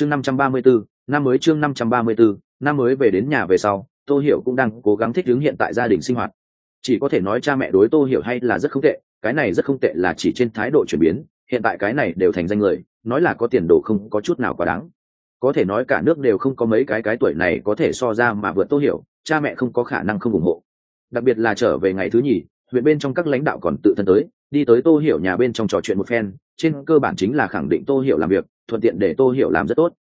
chương năm trăm ba mươi bốn năm mới chương năm trăm ba mươi bốn năm mới về đến nhà về sau, tô hiểu cũng đang cố gắng thích ứng hiện tại gia đình sinh hoạt. Chỉ có thể nói cha mẹ đối tô hiểu hay là rất không tệ, cái này rất không tệ là chỉ trên thái độ chuyển biến, hiện tại cái này đều thành danh người, nói là có tiền đồ không có chút nào quá đáng. Có thể nói cả nước đều không có mấy cái cái tuổi này có thể so ra mà vượt tô hiểu, cha mẹ không có khả năng không ủng hộ. Đặc biệt là trở về ngày thứ nhì, huyện bên trong các lãnh đạo còn tự thân tới, đi tới tô hiểu nhà bên trong trò chuyện một phen, trên cơ bản chính là khẳng định tô hiểu làm việc thuận tiện để tô hiểu làm rất tốt.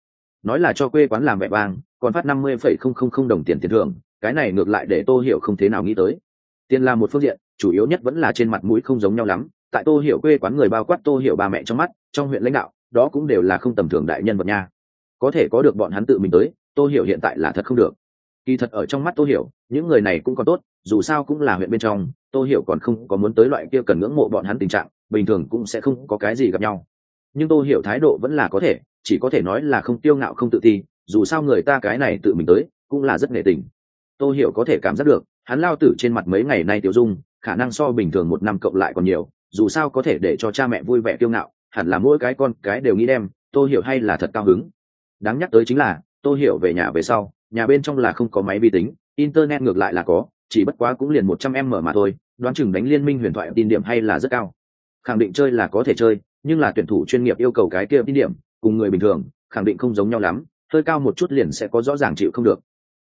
Nói là cho quê quán làm vẻ vang, còn phát năm mươi phẩy không không không đồng tiền tiền thưởng, cái này ngược lại để tô hiểu không thế nào nghĩ tới. Tiền là một phương diện, chủ yếu nhất vẫn là trên mặt mũi không giống nhau lắm, tại tô hiểu quê quán người bao quát tô hiểu ba mẹ trong mắt, trong huyện lãnh đạo, đó cũng đều là không tầm thường đại nhân vật nha. Có thể có được bọn hắn tự mình tới, tô hiểu hiện tại là thật không được. Kỳ thật ở trong mắt tô hiểu, những người này cũng còn tốt, dù sao cũng là huyện bên trong, tô hiểu còn không có muốn tới loại kia cần ngưỡng mộ bọn hắn tình trạng, bình thường cũng sẽ không có cái gì gặp nhau nhưng tô hiểu thái độ vẫn là có thể, chỉ có thể nói là không tiêu ngạo, không tự ti, dù sao người ta cái này tự mình tới, cũng là rất nghệ tình. Tô hiểu có thể cảm giác được, hắn lao tử trên mặt mấy ngày nay tiêu dung, khả năng so bình thường một năm cộng lại còn nhiều, dù sao có thể để cho cha mẹ vui vẻ kiêu ngạo, hẳn là mỗi cái con cái đều nghĩ đem tô hiểu hay là thật cao hứng. Đáng nhắc tới chính là tô hiểu về nhà về sau, nhà bên trong là không có máy vi tính, internet ngược lại là có, chỉ bất quá cũng liền một trăm em mở mà thôi, đoán chừng đánh liên minh huyền thoại tin điểm hay là rất cao. Khẳng định chơi là có thể chơi nhưng là tuyển thủ chuyên nghiệp yêu cầu cái kia tin điểm, cùng người bình thường, khẳng định không giống nhau lắm, hơi cao một chút liền sẽ có rõ ràng chịu không được.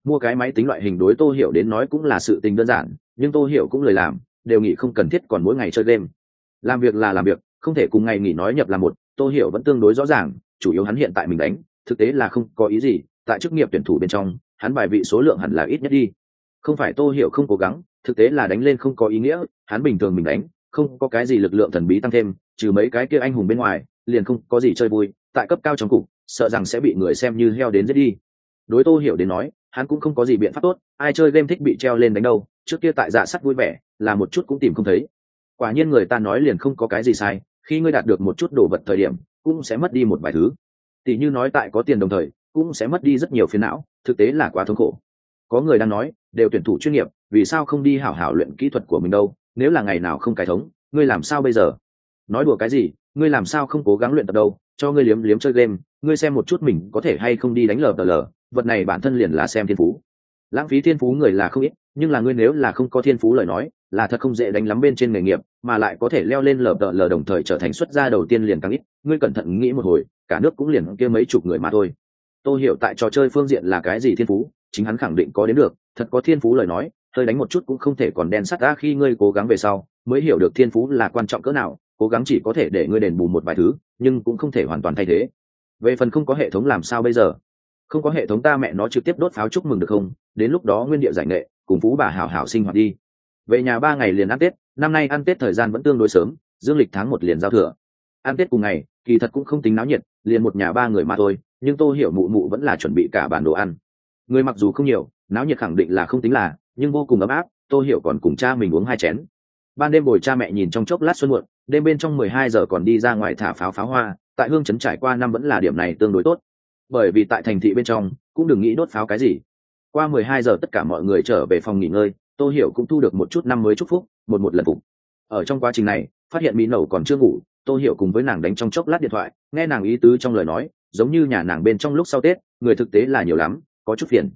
Mua cái máy tính loại hình đối tô hiểu đến nói cũng là sự tình đơn giản, nhưng tô hiểu cũng lời làm, đều nghĩ không cần thiết còn mỗi ngày chơi game. Làm việc là làm việc, không thể cùng ngày nghỉ nói nhập là một, tô hiểu vẫn tương đối rõ ràng, chủ yếu hắn hiện tại mình đánh, thực tế là không có ý gì, tại chức nghiệp tuyển thủ bên trong, hắn bài vị số lượng hẳn là ít nhất đi. Không phải tô hiểu không cố gắng, thực tế là đánh lên không có ý nghĩa, hắn bình thường mình đánh, không có cái gì lực lượng thần bí tăng thêm trừ mấy cái kia anh hùng bên ngoài, liền không có gì chơi vui, tại cấp cao trong cục, sợ rằng sẽ bị người xem như heo đến giết đi. Đối tô hiểu đến nói, hắn cũng không có gì biện pháp tốt, ai chơi game thích bị treo lên đánh đâu, trước kia tại dạ sắt vui vẻ, là một chút cũng tìm không thấy. Quả nhiên người ta nói liền không có cái gì sai, khi ngươi đạt được một chút đồ vật thời điểm, cũng sẽ mất đi một vài thứ. Tỷ như nói tại có tiền đồng thời, cũng sẽ mất đi rất nhiều phiền não, thực tế là quá thống khổ. Có người đang nói, đều tuyển thủ chuyên nghiệp, vì sao không đi hảo hảo luyện kỹ thuật của mình đâu, nếu là ngày nào không cải thống, ngươi làm sao bây giờ? Nói đùa cái gì, ngươi làm sao không cố gắng luyện tập đâu, cho ngươi liếm liếm chơi game, ngươi xem một chút mình có thể hay không đi đánh lờ tờ lờ, vật này bản thân liền là xem thiên phú. Lãng phí thiên phú người là không ít, nhưng là ngươi nếu là không có thiên phú lời nói, là thật không dễ đánh lắm bên trên nghề nghiệp, mà lại có thể leo lên lờ tờ lờ đồng thời trở thành xuất gia đầu tiên liền càng ít, ngươi cẩn thận nghĩ một hồi, cả nước cũng liền kia mấy chục người mà thôi. Tôi hiểu tại trò chơi phương diện là cái gì thiên phú, chính hắn khẳng định có đến được, thật có thiên phú lời nói, hơi đánh một chút cũng không thể còn đen sắt ra khi ngươi cố gắng về sau, mới hiểu được thiên phú là quan trọng cỡ nào cố gắng chỉ có thể để ngươi đền bù một vài thứ, nhưng cũng không thể hoàn toàn thay thế. Về phần không có hệ thống làm sao bây giờ? Không có hệ thống ta mẹ nó trực tiếp đốt pháo chúc mừng được không? Đến lúc đó nguyên địa giải nghệ, cùng phú bà hảo hảo sinh hoạt đi. Về nhà ba ngày liền ăn tết, năm nay ăn tết thời gian vẫn tương đối sớm, dương lịch tháng một liền giao thừa. Ăn tết cùng ngày, kỳ thật cũng không tính náo nhiệt, liền một nhà ba người mà thôi, nhưng tô hiểu mụ mụ vẫn là chuẩn bị cả bản đồ ăn. Người mặc dù không nhiều, náo nhiệt khẳng định là không tính là, nhưng vô cùng ấm áp, tô hiểu còn cùng cha mình uống hai chén ban đêm bồi cha mẹ nhìn trong chốc lát xuân muộn, đêm bên trong mười hai giờ còn đi ra ngoài thả pháo pháo hoa, tại hương trấn trải qua năm vẫn là điểm này tương đối tốt. Bởi vì tại thành thị bên trong, cũng đừng nghĩ đốt pháo cái gì. Qua mười hai giờ tất cả mọi người trở về phòng nghỉ ngơi, tô hiểu cũng thu được một chút năm mới chúc phúc, một một lần phục. Ở trong quá trình này, phát hiện mỹ nẩu còn chưa ngủ, tô hiểu cùng với nàng đánh trong chốc lát điện thoại, nghe nàng ý tứ trong lời nói, giống như nhà nàng bên trong lúc sau tết, người thực tế là nhiều lắm, có chút phiền.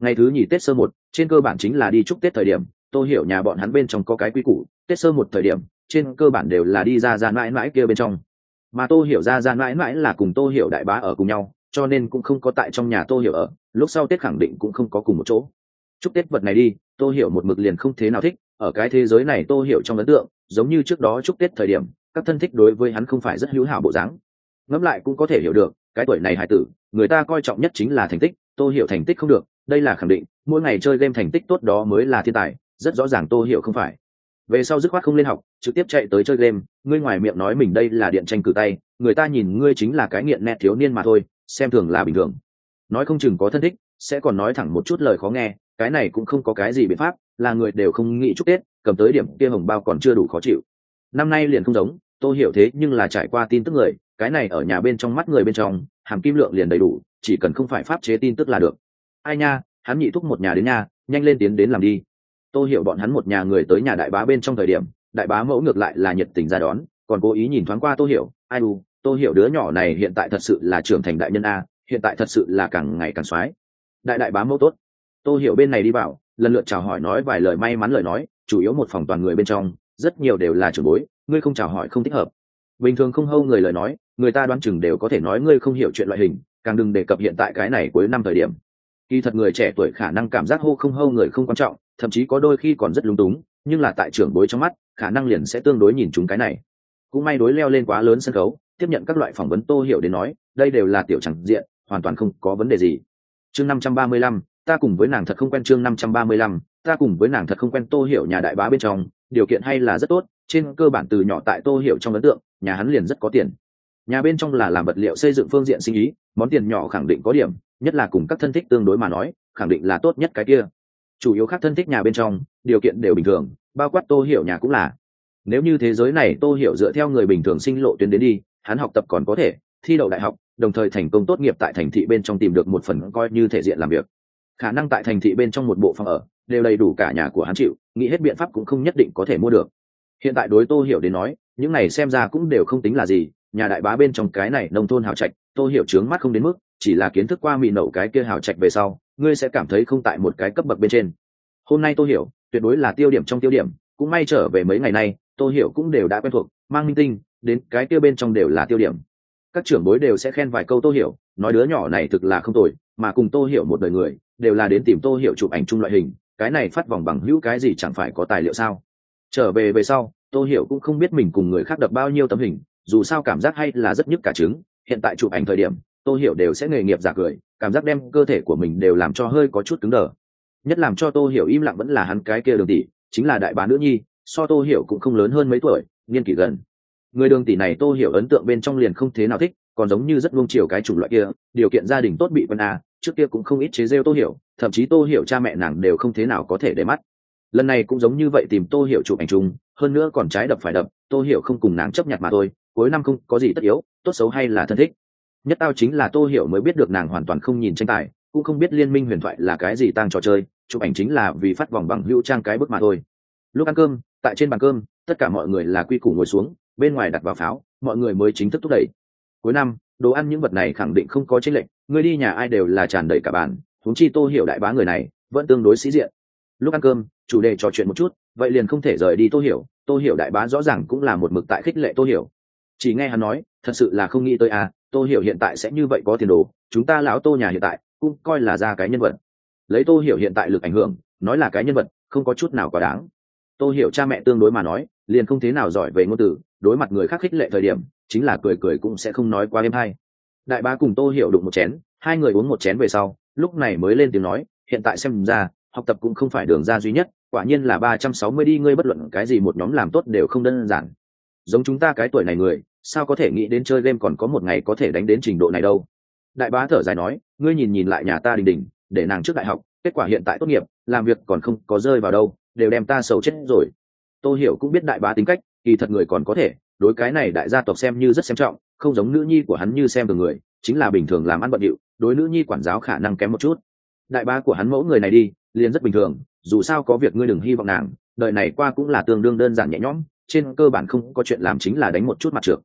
Ngày thứ nhì tết sơ một, trên cơ bản chính là đi chúc tết thời điểm, tô hiểu nhà bọn hắn bên trong có cái quy củ tết sơ một thời điểm, trên cơ bản đều là đi ra ra mãi mãi kia bên trong. Mà tô hiểu ra ra mãi mãi là cùng tô hiểu đại bá ở cùng nhau, cho nên cũng không có tại trong nhà tô hiểu ở, lúc sau tết khẳng định cũng không có cùng một chỗ. Chúc tết vật này đi, tô hiểu một mực liền không thế nào thích, ở cái thế giới này tô hiểu trong ấn tượng, giống như trước đó chúc tết thời điểm, các thân thích đối với hắn không phải rất hữu hảo bộ dáng. Ngẫm lại cũng có thể hiểu được, cái tuổi này hải tử, người ta coi trọng nhất chính là thành tích, tô hiểu thành tích không được, đây là khẳng định, mỗi ngày chơi game thành tích tốt đó mới là thiên tài, rất rõ ràng tô hiểu không phải về sau dứt khoát không lên học, trực tiếp chạy tới chơi game, ngươi ngoài miệng nói mình đây là điện tranh cử tay, người ta nhìn ngươi chính là cái nghiện nét thiếu niên mà thôi, xem thường là bình thường. Nói không chừng có thân thích, sẽ còn nói thẳng một chút lời khó nghe, cái này cũng không có cái gì biện pháp, là người đều không nghĩ chúc tết, cầm tới điểm kia hồng bao còn chưa đủ khó chịu. Năm nay liền không giống, tôi hiểu thế nhưng là trải qua tin tức người, cái này ở nhà bên trong mắt người bên trong, hàm kim lượng liền đầy đủ, chỉ cần không phải pháp chế tin tức là được. Ai nha, hắn nhị thúc một nhà đến nhà, nhanh lên tiến đến làm đi tôi hiểu bọn hắn một nhà người tới nhà đại bá bên trong thời điểm, đại bá mẫu ngược lại là nhiệt tình ra đón, còn cố ý nhìn thoáng qua tôi hiểu, ai u tôi hiểu đứa nhỏ này hiện tại thật sự là trưởng thành đại nhân a, hiện tại thật sự là càng ngày càng soái. Đại đại bá mẫu tốt. Tô hiểu bên này đi vào lần lượt chào hỏi nói vài lời may mắn lời nói, chủ yếu một phòng toàn người bên trong, rất nhiều đều là trưởng bối, ngươi không chào hỏi không thích hợp. Bình thường không hâu người lời nói, người ta đoán chừng đều có thể nói ngươi không hiểu chuyện loại hình, càng đừng đề cập hiện tại cái này cuối năm thời điểm. Kỳ thật người trẻ tuổi khả năng cảm giác hô không hâu người không quan trọng thậm chí có đôi khi còn rất lung túng, nhưng là tại trưởng bối trong mắt, khả năng liền sẽ tương đối nhìn chúng cái này. Cũng may đối leo lên quá lớn sân khấu, tiếp nhận các loại phỏng vấn tô hiểu đến nói, đây đều là tiểu chẳng diện, hoàn toàn không có vấn đề gì. Chương năm trăm ba mươi lăm, ta cùng với nàng thật không quen chương năm trăm ba mươi lăm, ta cùng với nàng thật không quen tô hiểu nhà đại bá bên trong, điều kiện hay là rất tốt, trên cơ bản từ nhỏ tại tô hiểu trong ấn tượng, nhà hắn liền rất có tiền. Nhà bên trong là làm vật liệu xây dựng phương diện sinh ý, món tiền nhỏ khẳng định có điểm, nhất là cùng các thân thích tương đối mà nói, khẳng định là tốt nhất cái kia chủ yếu khác thân thích nhà bên trong, điều kiện đều bình thường, bao quát tô hiểu nhà cũng là. Nếu như thế giới này tô hiểu dựa theo người bình thường sinh lộ tuyến đến đi, hắn học tập còn có thể thi đậu đại học, đồng thời thành công tốt nghiệp tại thành thị bên trong tìm được một phần coi như thể diện làm việc. Khả năng tại thành thị bên trong một bộ phòng ở đều đầy đủ cả nhà của hắn chịu, nghĩ hết biện pháp cũng không nhất định có thể mua được. Hiện tại đối tô hiểu đến nói, những này xem ra cũng đều không tính là gì, nhà đại bá bên trong cái này nông thôn hào trạch, tô hiểu trướng mắt không đến mức, chỉ là kiến thức qua mị nậu cái kia hào trạch về sau ngươi sẽ cảm thấy không tại một cái cấp bậc bên trên. Hôm nay tô hiểu, tuyệt đối là tiêu điểm trong tiêu điểm, cũng may trở về mấy ngày nay, tô hiểu cũng đều đã quen thuộc, mang minh tinh, đến cái kia bên trong đều là tiêu điểm. Các trưởng bối đều sẽ khen vài câu tô hiểu, nói đứa nhỏ này thực là không tồi, mà cùng tô hiểu một đời người, đều là đến tìm tô hiểu chụp ảnh chung loại hình, cái này phát vòng bằng hữu cái gì chẳng phải có tài liệu sao? Trở về về sau, tô hiểu cũng không biết mình cùng người khác đập bao nhiêu tấm hình, dù sao cảm giác hay là rất nhức cả trứng, hiện tại chụp ảnh thời điểm tô hiểu đều sẽ nghề nghiệp giả cười, cảm giác đem cơ thể của mình đều làm cho hơi có chút cứng đờ. Nhất làm cho tô hiểu im lặng vẫn là hắn cái kia đường tỷ, chính là đại bá nữ nhi, so tô hiểu cũng không lớn hơn mấy tuổi, niên kỷ gần. Người đường tỷ này tô hiểu ấn tượng bên trong liền không thế nào thích, còn giống như rất luông chiều cái chủng loại kia, điều kiện gia đình tốt bị quân a, trước kia cũng không ít chế rêu tô hiểu, thậm chí tô hiểu cha mẹ nàng đều không thế nào có thể để mắt. Lần này cũng giống như vậy tìm tô hiểu chụp ảnh chung, hơn nữa còn trái đập phải đập, tô hiểu không cùng nàng chấp nhận mà thôi, cuối năm không có gì tất yếu, tốt xấu hay là thân thích nhất tao chính là tô hiểu mới biết được nàng hoàn toàn không nhìn tranh tài, cũng không biết liên minh huyền thoại là cái gì tăng trò chơi, chụp ảnh chính là vì phát vòng bằng hữu trang cái bức mà thôi. Lúc ăn cơm, tại trên bàn cơm, tất cả mọi người là quy củ ngồi xuống, bên ngoài đặt vào pháo, mọi người mới chính thức thúc đẩy. Cuối năm, đồ ăn những vật này khẳng định không có chênh lệch, người đi nhà ai đều là tràn đầy cả bàn thúng chi tô hiểu đại bá người này, vẫn tương đối sĩ diện. Lúc ăn cơm, chủ đề trò chuyện một chút, vậy liền không thể rời đi tô hiểu tô hiểu đại bá rõ ràng cũng là một mực tại khích lệ tô hiểu. Chỉ nghe hắn nói, thật sự là không nghĩ tới à tô hiểu hiện tại sẽ như vậy có tiền đồ, chúng ta lão tô nhà hiện tại cũng coi là ra cái nhân vật. Lấy tô hiểu hiện tại lực ảnh hưởng, nói là cái nhân vật, không có chút nào quá đáng. Tô hiểu cha mẹ tương đối mà nói, liền không thế nào giỏi về ngôn từ, đối mặt người khác khích lệ thời điểm, chính là cười cười cũng sẽ không nói quá êm hay. Đại bá cùng tô hiểu đụng một chén, hai người uống một chén về sau, lúc này mới lên tiếng nói, hiện tại xem ra, học tập cũng không phải đường ra duy nhất, quả nhiên là ba trăm sáu mươi đi, ngươi bất luận cái gì một nhóm làm tốt đều không đơn giản. Giống chúng ta cái tuổi này người sao có thể nghĩ đến chơi game còn có một ngày có thể đánh đến trình độ này đâu? Đại bá thở dài nói, ngươi nhìn nhìn lại nhà ta đình đình, để nàng trước đại học, kết quả hiện tại tốt nghiệp, làm việc còn không có rơi vào đâu, đều đem ta sầu chết rồi. Tôi hiểu cũng biết đại bá tính cách, kỳ thật người còn có thể, đối cái này đại gia tộc xem như rất xem trọng, không giống nữ nhi của hắn như xem thường người, chính là bình thường làm ăn bận điệu, đối nữ nhi quản giáo khả năng kém một chút. Đại bá của hắn mẫu người này đi, liền rất bình thường, dù sao có việc ngươi đừng hy vọng nàng, đợi này qua cũng là tương đương đơn giản nhẹ nhõm, trên cơ bản không có chuyện làm chính là đánh một chút mặt trượt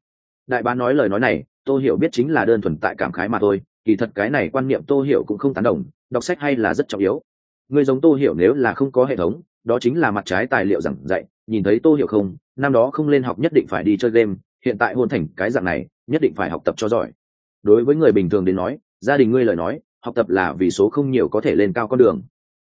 đại bá nói lời nói này tôi hiểu biết chính là đơn thuần tại cảm khái mà thôi, kỳ thật cái này quan niệm tô hiểu cũng không tán đồng, đọc sách hay là rất trọng yếu. Người giống tô hiểu nếu là không có hệ thống, đó chính là mặt trái tài liệu giảng dạy, nhìn thấy tô hiểu không, năm đó không lên học nhất định phải đi chơi game, hiện tại hôn thành cái dạng này, nhất định phải học tập cho giỏi. Đối với người bình thường đến nói, gia đình ngươi lời nói, học tập là vì số không nhiều có thể lên cao con đường.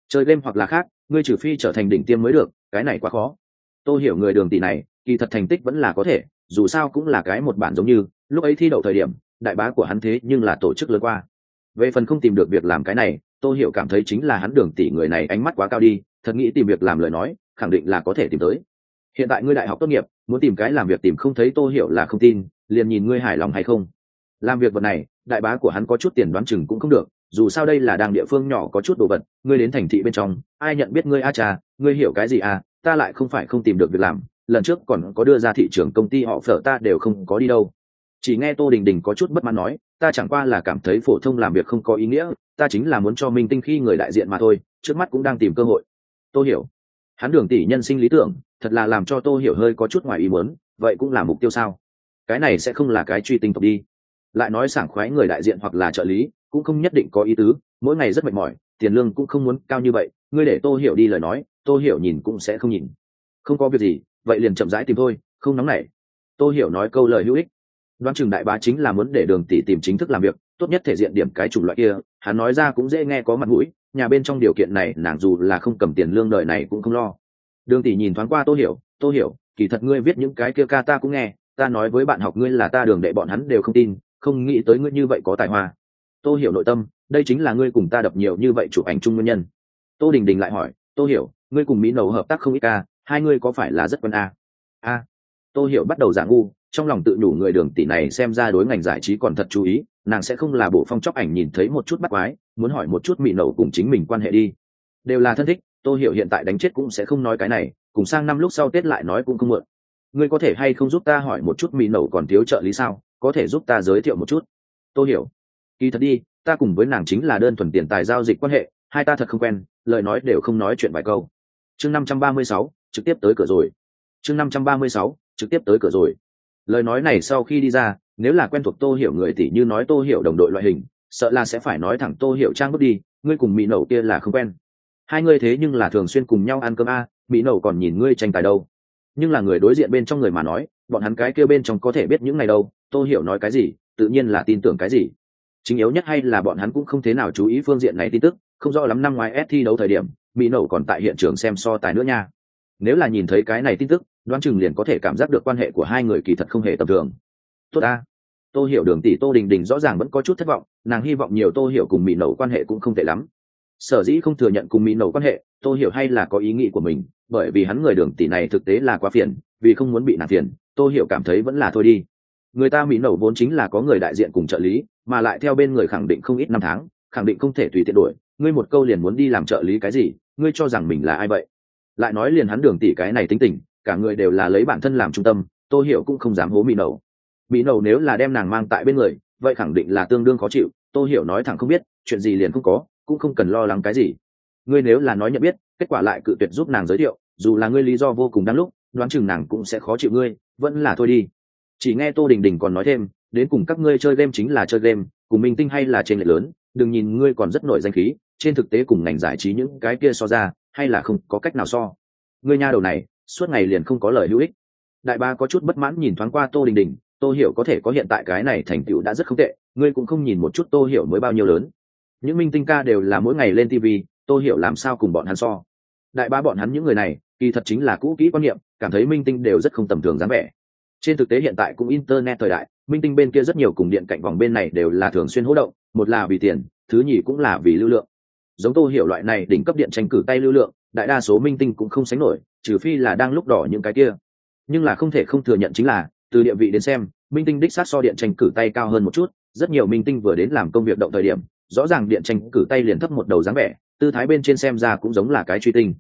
Chơi game hoặc là khác, ngươi trừ phi trở thành đỉnh tiêm mới được, cái này quá khó. Tôi hiểu người đường tỷ này, kỳ thật thành tích vẫn là có thể dù sao cũng là cái một bản giống như, lúc ấy thi đậu thời điểm, đại bá của hắn thế nhưng là tổ chức lớn qua. Về phần không tìm được việc làm cái này tôi hiểu cảm thấy chính là hắn đường tỷ người này ánh mắt quá cao đi, thật nghĩ tìm việc làm lời nói, khẳng định là có thể tìm tới. Hiện tại ngươi đại học tốt nghiệp, muốn tìm cái làm việc tìm không thấy tô hiểu là không tin, liền nhìn ngươi hài lòng hay không. Làm việc vật này, đại bá của hắn có chút tiền đoán chừng cũng không được, dù sao đây là đang địa phương nhỏ có chút đồ vật, ngươi đến thành thị bên trong, ai nhận biết ngươi a cha, ngươi hiểu cái gì à ta lại không phải không tìm được việc làm lần trước còn có đưa ra thị trường công ty họ phở ta đều không có đi đâu. Chỉ nghe tô đình đình có chút bất mãn nói, ta chẳng qua là cảm thấy phổ thông làm việc không có ý nghĩa, ta chính là muốn cho minh tinh khi người đại diện mà thôi, trước mắt cũng đang tìm cơ hội. Tôi hiểu, hắn đường tỷ nhân sinh lý tưởng, thật là làm cho tô hiểu hơi có chút ngoài ý muốn, vậy cũng là mục tiêu sao? Cái này sẽ không là cái truy tinh tộc đi. Lại nói sảng khoái người đại diện hoặc là trợ lý, cũng không nhất định có ý tứ, mỗi ngày rất mệt mỏi, tiền lương cũng không muốn cao như vậy, ngươi để tô hiểu đi lời nói, tô hiểu nhìn cũng sẽ không nhìn. Không có việc gì vậy liền chậm rãi tìm thôi, không nóng nảy. Tô hiểu nói câu lời hữu ích. Đoán chừng đại bá chính là muốn để đường tỷ tìm chính thức làm việc, tốt nhất thể diện điểm cái chủng loại kia, hắn nói ra cũng dễ nghe có mặt mũi, nhà bên trong điều kiện này, nàng dù là không cầm tiền lương đợi này cũng không lo. Đường tỷ nhìn thoáng qua tô hiểu tô hiểu, kỳ thật ngươi viết những cái kia ca ta cũng nghe, ta nói với bạn học ngươi là ta đường đệ bọn hắn đều không tin, không nghĩ tới ngươi như vậy có tài hoa. Tô hiểu nội tâm, đây chính là ngươi cùng ta đập nhiều như vậy chụp ảnh chung nguyên nhân. Tô đình đình lại hỏi, tô hiểu, ngươi cùng mỹ nầu hợp tác không ít ca hai ngươi có phải là rất quân a? A. Tô hiểu bắt đầu giả ngu, trong lòng tự nhủ người đường tỷ này xem ra đối ngành giải trí còn thật chú ý, nàng sẽ không là bộ phong chóc ảnh nhìn thấy một chút bắt quái, muốn hỏi một chút mị nầu cùng chính mình quan hệ đi. Đều là thân thích, tô hiểu hiện tại đánh chết cũng sẽ không nói cái này, cùng sang năm lúc sau tết lại nói cũng không mượn ngươi có thể hay không giúp ta hỏi một chút mị nầu còn thiếu trợ lý sao? Có thể giúp ta giới thiệu một chút. Tôi hiểu. Kỳ thật đi, ta cùng với nàng chính là đơn thuần tiền tài giao dịch quan hệ, hai ta thật không quen, lời nói đều không nói chuyện vài câu. Chương năm trăm ba mươi sáu trực tiếp tới cửa rồi. Chương năm trăm ba mươi sáu, trực tiếp tới cửa rồi. Lời nói này sau khi đi ra, nếu là quen thuộc tô hiểu người tỷ như nói tô hiểu đồng đội loại hình, sợ là sẽ phải nói thẳng tô hiểu trang bước đi, ngươi cùng mỹ nẩu kia là không quen. Hai ngươi thế nhưng là thường xuyên cùng nhau ăn cơm a, mỹ nẩu còn nhìn ngươi tranh tài đâu. Nhưng là người đối diện bên trong người mà nói, bọn hắn cái kêu bên trong có thể biết những ngày đâu, tô hiểu nói cái gì, tự nhiên là tin tưởng cái gì. Chính yếu nhất hay là bọn hắn cũng không thế nào chú ý phương diện này tin tức, không rõ lắm năm ngoái s thi đấu thời điểm, mỹ nẩu còn tại hiện trường xem so tài nữa nha nếu là nhìn thấy cái này tin tức, đoán chừng liền có thể cảm giác được quan hệ của hai người kỳ thật không hề tầm thường. Tốt ta. Tôi hiểu đường tỷ tô đình đình rõ ràng vẫn có chút thất vọng, nàng hy vọng nhiều tô hiểu cùng mỹ nậu quan hệ cũng không tệ lắm. Sở dĩ không thừa nhận cùng mỹ nậu quan hệ tôi hiểu hay là có ý nghĩ của mình, bởi vì hắn người đường tỷ này thực tế là quá phiền, vì không muốn bị nàng phiền tôi hiểu cảm thấy vẫn là thôi đi. Người ta mỹ nậu vốn chính là có người đại diện cùng trợ lý, mà lại theo bên người khẳng định không ít năm tháng, khẳng định không thể tùy tiện đổi. Ngươi một câu liền muốn đi làm trợ lý cái gì, ngươi cho rằng mình là ai vậy? Lại nói liền hắn đường tỷ cái này tính tình, cả người đều là lấy bản thân làm trung tâm, tô hiểu cũng không dám hố mỹ nầu. mỹ nầu nếu là đem nàng mang tại bên người, vậy khẳng định là tương đương khó chịu, tô hiểu nói thẳng không biết, chuyện gì liền không có, cũng không cần lo lắng cái gì ngươi nếu là nói nhận biết, kết quả lại cự tuyệt giúp nàng giới thiệu, dù là ngươi lý do vô cùng đáng lúc, đoán chừng nàng cũng sẽ khó chịu ngươi, vẫn là thôi đi chỉ nghe tô đình đình còn nói thêm, đến cùng các ngươi chơi game chính là chơi game, cùng minh tinh hay là trên lệ lớn, đừng nhìn ngươi còn rất nổi danh khí trên thực tế cùng ngành giải trí những cái kia so ra, hay là không có cách nào so. Người nhà đầu này, suốt ngày liền không có lời hữu ích. Đại ba có chút bất mãn nhìn thoáng qua tô đình đình, tô hiểu có thể có hiện tại cái này thành tựu đã rất không tệ, ngươi cũng không nhìn một chút tô hiểu mới bao nhiêu lớn. Những minh tinh ca đều là mỗi ngày lên tv tô hiểu làm sao cùng bọn hắn so? Đại ba bọn hắn những người này, kỳ thật chính là cũ kỹ quan niệm, cảm thấy minh tinh đều rất không tầm thường dáng vẻ. Trên thực tế hiện tại cũng internet thời đại, minh tinh bên kia rất nhiều cùng điện cạnh vòng bên này đều là thường xuyên hỗ động, một là vì tiền, thứ nhì cũng là vì lưu lượng giống tô hiểu loại này đỉnh cấp điện tranh cử tay lưu lượng, đại đa số minh tinh cũng không sánh nổi, trừ phi là đang lúc đỏ những cái kia. Nhưng là không thể không thừa nhận chính là, từ địa vị đến xem, minh tinh đích sát so điện tranh cử tay cao hơn một chút, rất nhiều minh tinh vừa đến làm công việc động thời điểm, rõ ràng điện tranh cử tay liền thấp một đầu dáng vẻ, tư thái bên trên xem ra cũng giống là cái truy tinh.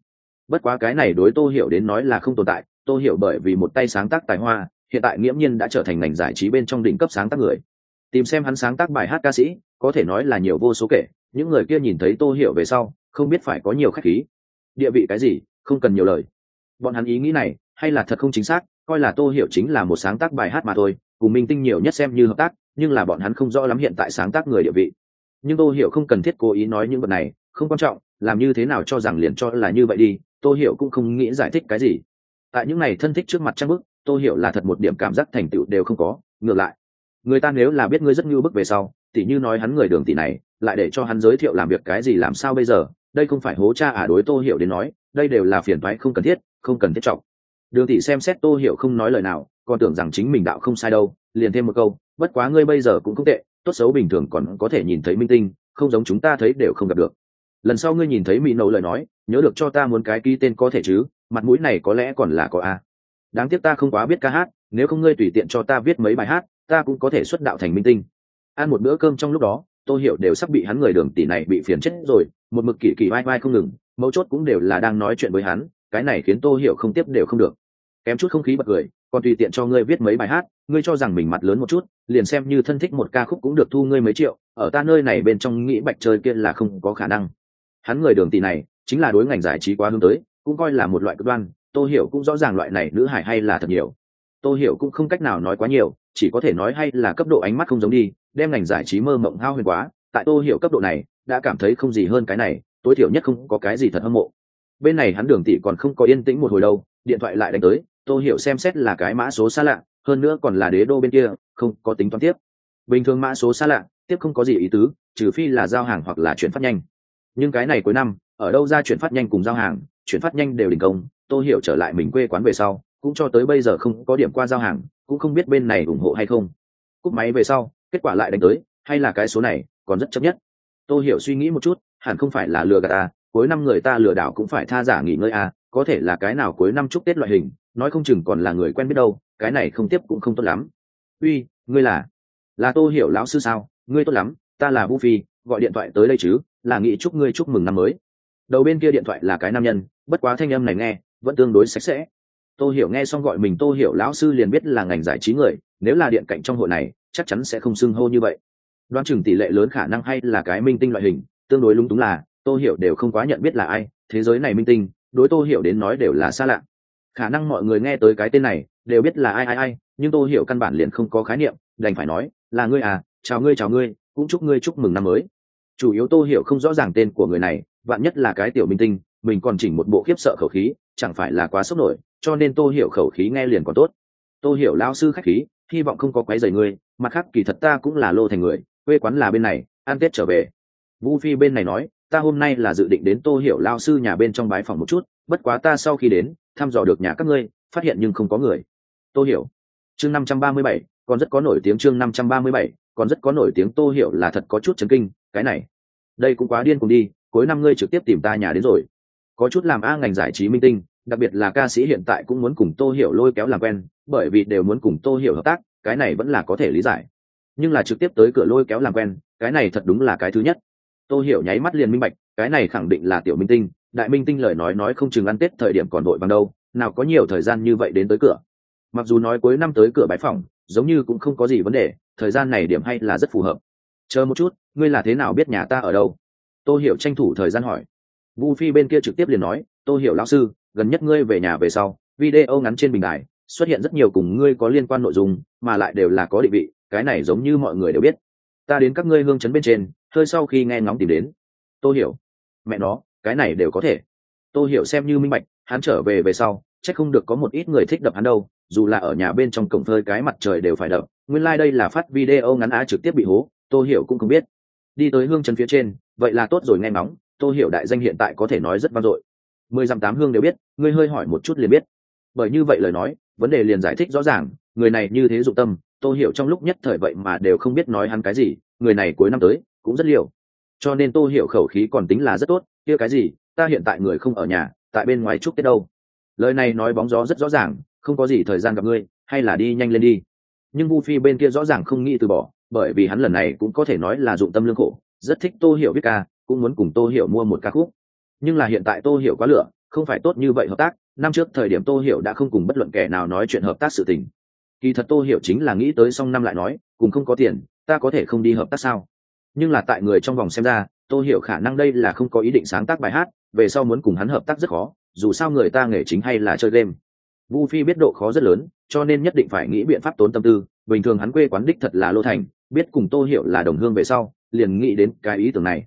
Bất quá cái này đối tô hiểu đến nói là không tồn tại, tô hiểu bởi vì một tay sáng tác tài hoa, hiện tại nghiễm nhiên đã trở thành ngành giải trí bên trong đỉnh cấp sáng tác người. Tìm xem hắn sáng tác bài hát ca sĩ, có thể nói là nhiều vô số kể những người kia nhìn thấy tô hiểu về sau, không biết phải có nhiều khách khí. Địa vị cái gì, không cần nhiều lời. Bọn hắn ý nghĩ này, hay là thật không chính xác, coi là tô hiểu chính là một sáng tác bài hát mà thôi, cùng minh tinh nhiều nhất xem như hợp tác, nhưng là bọn hắn không rõ lắm hiện tại sáng tác người địa vị. Nhưng tô hiểu không cần thiết cố ý nói những vật này, không quan trọng, làm như thế nào cho rằng liền cho là như vậy đi, tô hiểu cũng không nghĩ giải thích cái gì. Tại những này thân thích trước mặt trang bức, tô hiểu là thật một điểm cảm giác thành tựu đều không có, ngược lại. Người ta nếu là biết ngươi rất ngưu bức về sau, tỉ như nói hắn người đường tỷ này lại để cho hắn giới thiệu làm việc cái gì làm sao bây giờ, đây không phải hố cha à đối tô hiểu đến nói, đây đều là phiền toái không cần thiết, không cần thiết trọng. Đường tỷ xem xét tô hiểu không nói lời nào, còn tưởng rằng chính mình đạo không sai đâu, liền thêm một câu, bất quá ngươi bây giờ cũng không tệ, tốt xấu bình thường còn có thể nhìn thấy minh tinh, không giống chúng ta thấy đều không gặp được. Lần sau ngươi nhìn thấy mỹ nấu lời nói, nhớ được cho ta muốn cái ký tên có thể chứ, mặt mũi này có lẽ còn là có a. Đáng tiếc ta không quá biết ca hát, nếu không ngươi tùy tiện cho ta viết mấy bài hát, ta cũng có thể xuất đạo thành minh tinh. Ăn một bữa cơm trong lúc đó tôi hiểu đều sắp bị hắn người đường tỷ này bị phiền chết rồi, một mực kỳ kỳ vai vai không ngừng, mấu chốt cũng đều là đang nói chuyện với hắn, cái này khiến tôi hiểu không tiếp đều không được. Kém chút không khí bật cười, còn tùy tiện cho ngươi viết mấy bài hát, ngươi cho rằng mình mặt lớn một chút, liền xem như thân thích một ca khúc cũng được thu ngươi mấy triệu, ở ta nơi này bên trong nghĩ bạch chơi kia là không có khả năng. Hắn người đường tỷ này, chính là đối ngành giải trí quá hướng tới, cũng coi là một loại cực đoan tôi hiểu cũng rõ ràng loại này nữ hải hay là thật nhiều. Tôi hiểu cũng không cách nào nói quá nhiều, chỉ có thể nói hay là cấp độ ánh mắt không giống đi đem ngành giải trí mơ mộng hao huyền quá, tại tô hiểu cấp độ này, đã cảm thấy không gì hơn cái này, tối thiểu nhất không có cái gì thật hâm mộ. Bên này hắn đường tỷ còn không có yên tĩnh một hồi đâu, điện thoại lại đánh tới, tô hiểu xem xét là cái mã số xa lạ, hơn nữa còn là đế đô bên kia, không có tính toán tiếp. Bình thường mã số xa lạ, tiếp không có gì ý tứ, trừ phi là giao hàng hoặc là chuyển phát nhanh. Nhưng cái này cuối năm, ở đâu ra chuyển phát nhanh cùng giao hàng, chuyển phát nhanh đều đình công, tô hiểu trở lại mình quê quán về sau, cũng cho tới bây giờ không có điểm qua giao hàng, cũng không biết bên này ủng hộ hay không. Cúp máy về sau kết quả lại đánh tới, hay là cái số này, còn rất chấp nhất. Tô hiểu suy nghĩ một chút, hẳn không phải là lừa gạt à cuối năm người ta lừa đảo cũng phải tha giả nghỉ ngơi à có thể là cái nào cuối năm chúc tết loại hình, nói không chừng còn là người quen biết đâu, cái này không tiếp cũng không tốt lắm. Uy, ngươi là? Là tô hiểu lão sư sao? Ngươi tốt lắm, ta là vũ phi, gọi điện thoại tới đây chứ, là nghĩ chúc ngươi chúc mừng năm mới. Đầu bên kia điện thoại là cái nam nhân, bất quá thanh âm này nghe, vẫn tương đối sạch sẽ. Tô hiểu nghe xong gọi mình tô hiểu lão sư liền biết là ngành giải trí người, nếu là điện cạnh trong hội này chắc chắn sẽ không xưng hô như vậy. Đoán chừng tỷ lệ lớn khả năng hay là cái minh tinh loại hình, tương đối lung túng là, tô hiểu đều không quá nhận biết là ai, thế giới này minh tinh, đối tô hiểu đến nói đều là xa lạ. Khả năng mọi người nghe tới cái tên này, đều biết là ai ai ai, nhưng tô hiểu căn bản liền không có khái niệm, đành phải nói, là ngươi à chào ngươi chào ngươi, cũng chúc ngươi chúc mừng năm mới. Chủ yếu tô hiểu không rõ ràng tên của người này, vạn nhất là cái tiểu minh tinh, mình còn chỉnh một bộ khiếp sợ khẩu khí, chẳng phải là quá sốc nổi, cho nên tô hiểu khẩu khí nghe liền còn tốt. Tô hiểu lao sư khách khí, hy vọng không có quấy rầy ngươi mặt khác, kỳ thật ta cũng là lô thành người, quê quán là bên này, ăn tết trở về. Vu phi bên này nói, ta hôm nay là dự định đến tô hiểu lao sư nhà bên trong bái phòng một chút, bất quá ta sau khi đến, thăm dò được nhà các ngươi, phát hiện nhưng không có người. Tô hiểu, chương năm trăm ba mươi bảy, còn rất có nổi tiếng chương năm trăm ba mươi bảy, còn rất có nổi tiếng tô hiểu là thật có chút chấn kinh, cái này, đây cũng quá điên cùng đi, cuối năm ngươi trực tiếp tìm ta nhà đến rồi. Có chút làm a ngành giải trí minh tinh, đặc biệt là ca sĩ hiện tại cũng muốn cùng tô hiểu lôi kéo làm quen, bởi vì đều muốn cùng tô hiểu hợp tác cái này vẫn là có thể lý giải. Nhưng là trực tiếp tới cửa lôi kéo làm quen, cái này thật đúng là cái thứ nhất. Tô hiểu nháy mắt liền minh bạch, cái này khẳng định là tiểu minh tinh. Đại minh tinh lời nói nói không chừng ăn tết thời điểm còn đội bằng đâu, nào có nhiều thời gian như vậy đến tới cửa. Mặc dù nói cuối năm tới cửa bãi phòng giống như cũng không có gì vấn đề, thời gian này điểm hay là rất phù hợp. Chờ một chút, ngươi là thế nào biết nhà ta ở đâu? Tô hiểu tranh thủ thời gian hỏi. Vu phi bên kia trực tiếp liền nói, tô hiểu lão sư, gần nhất ngươi về nhà về sau, video ngắn trên bình đài xuất hiện rất nhiều cùng ngươi có liên quan nội dung, mà lại đều là có định vị, cái này giống như mọi người đều biết. Ta đến các ngươi hương chấn bên trên, hơi sau khi nghe ngóng tìm đến. Tôi hiểu. Mẹ nó, cái này đều có thể. Tôi hiểu xem như minh bạch, hắn trở về về sau, chắc không được có một ít người thích đập hắn đâu, dù là ở nhà bên trong cổng phơi cái mặt trời đều phải đập, nguyên lai、like、đây là phát video ngắn á trực tiếp bị hố tôi hiểu cũng không biết. Đi tới hương trấn phía trên, vậy là tốt rồi nghe ngóng tôi hiểu đại danh hiện tại có thể nói rất vang dội. Mười dặm tám hương đều biết, ngươi hơi hỏi một chút liền biết. Bởi như vậy lời nói vấn đề liền giải thích rõ ràng, người này như thế dụng tâm tôi hiểu trong lúc nhất thời vậy mà đều không biết nói hắn cái gì, người này cuối năm tới, cũng rất liều. Cho nên tôi hiểu khẩu khí còn tính là rất tốt, kia cái gì, ta hiện tại người không ở nhà, tại bên ngoài chúc tết đâu. Lời này nói bóng gió rất rõ ràng, không có gì thời gian gặp ngươi, hay là đi nhanh lên đi. Nhưng vu phi bên kia rõ ràng không nghĩ từ bỏ, bởi vì hắn lần này cũng có thể nói là dụng tâm lương khổ, rất thích tô hiểu viết ca, cũng muốn cùng tô hiểu mua một ca khúc. Nhưng là hiện tại tô hiểu quá lựa không phải tốt như vậy hợp tác năm trước thời điểm tô hiểu đã không cùng bất luận kẻ nào nói chuyện hợp tác sự tình. Kỳ thật tô hiểu chính là nghĩ tới xong năm lại nói, cùng không có tiền, ta có thể không đi hợp tác sao? Nhưng là tại người trong vòng xem ra, tô hiểu khả năng đây là không có ý định sáng tác bài hát, về sau muốn cùng hắn hợp tác rất khó, dù sao người ta nghề chính hay là chơi game. Vu phi biết độ khó rất lớn, cho nên nhất định phải nghĩ biện pháp tốn tâm tư, bình thường hắn quê quán đích thật là lô thành, biết cùng tô hiểu là đồng hương về sau, liền nghĩ đến cái ý tưởng này.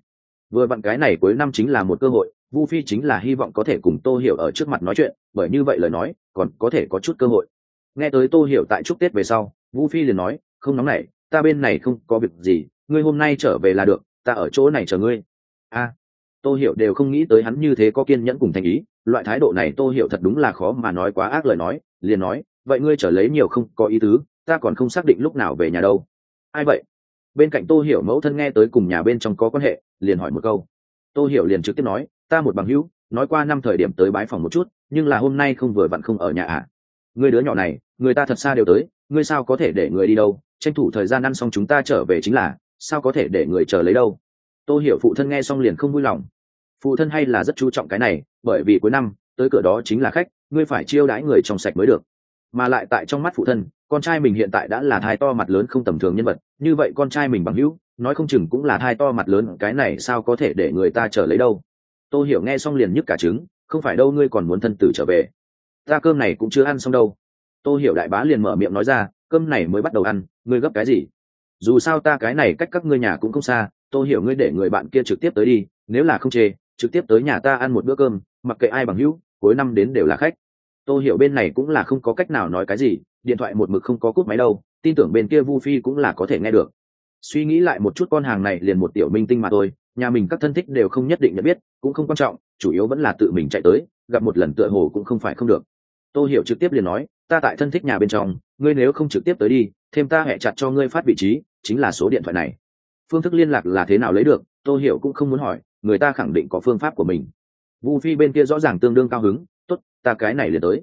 Vừa vặn cái này cuối năm chính là một cơ hội vu phi chính là hy vọng có thể cùng tô hiểu ở trước mặt nói chuyện, bởi như vậy lời nói, còn có thể có chút cơ hội. Nghe tới tô hiểu tại chúc tết về sau, vu phi liền nói, không nóng nảy, ta bên này không có việc gì, ngươi hôm nay trở về là được, ta ở chỗ này chờ ngươi. A, tô hiểu đều không nghĩ tới hắn như thế có kiên nhẫn cùng thành ý, loại thái độ này tô hiểu thật đúng là khó mà nói quá ác lời nói, liền nói, vậy ngươi trở lấy nhiều không có ý tứ, ta còn không xác định lúc nào về nhà đâu. Ai vậy? Bên cạnh tô hiểu mẫu thân nghe tới cùng nhà bên trong có quan hệ, liền hỏi một câu. Tô hiểu liền trực tiếp nói ta một bằng hữu, nói qua năm thời điểm tới bái phòng một chút, nhưng là hôm nay không vừa vặn không ở nhà à người đứa nhỏ này, người ta thật xa đều tới, ngươi sao có thể để người đi đâu? Tranh thủ thời gian ăn xong chúng ta trở về chính là, sao có thể để người chờ lấy đâu? Tôi hiểu phụ thân nghe xong liền không vui lòng. Phụ thân hay là rất chú trọng cái này, bởi vì cuối năm, tới cửa đó chính là khách, ngươi phải chiêu đãi người trong sạch mới được. Mà lại tại trong mắt phụ thân, con trai mình hiện tại đã là thai to mặt lớn không tầm thường nhân vật, như vậy con trai mình bằng hữu, nói không chừng cũng là thai to mặt lớn, cái này sao có thể để người ta chờ lấy đâu? Tô hiểu nghe xong liền nhức cả trứng, không phải đâu ngươi còn muốn thân tử trở về. Ta cơm này cũng chưa ăn xong đâu. Tô hiểu đại bá liền mở miệng nói ra, cơm này mới bắt đầu ăn, ngươi gấp cái gì? Dù sao ta cái này cách các ngươi nhà cũng không xa, Tô hiểu ngươi để người bạn kia trực tiếp tới đi, nếu là không chê, trực tiếp tới nhà ta ăn một bữa cơm, mặc kệ ai bằng hữu, cuối năm đến đều là khách. Tô hiểu bên này cũng là không có cách nào nói cái gì, điện thoại một mực không có cút máy đâu, tin tưởng bên kia vu phi cũng là có thể nghe được. Suy nghĩ lại một chút con hàng này liền một tiểu minh tinh mà thôi nhà mình các thân thích đều không nhất định nhận biết, cũng không quan trọng, chủ yếu vẫn là tự mình chạy tới, gặp một lần tựa hồ cũng không phải không được. Tôi hiểu trực tiếp liền nói, ta tại thân thích nhà bên trong, ngươi nếu không trực tiếp tới đi, thêm ta hẹ chặt cho ngươi phát vị trí, chính là số điện thoại này. Phương thức liên lạc là thế nào lấy được tôi hiểu cũng không muốn hỏi, người ta khẳng định có phương pháp của mình. Vu phi bên kia rõ ràng tương đương cao hứng, tốt, ta cái này liền tới.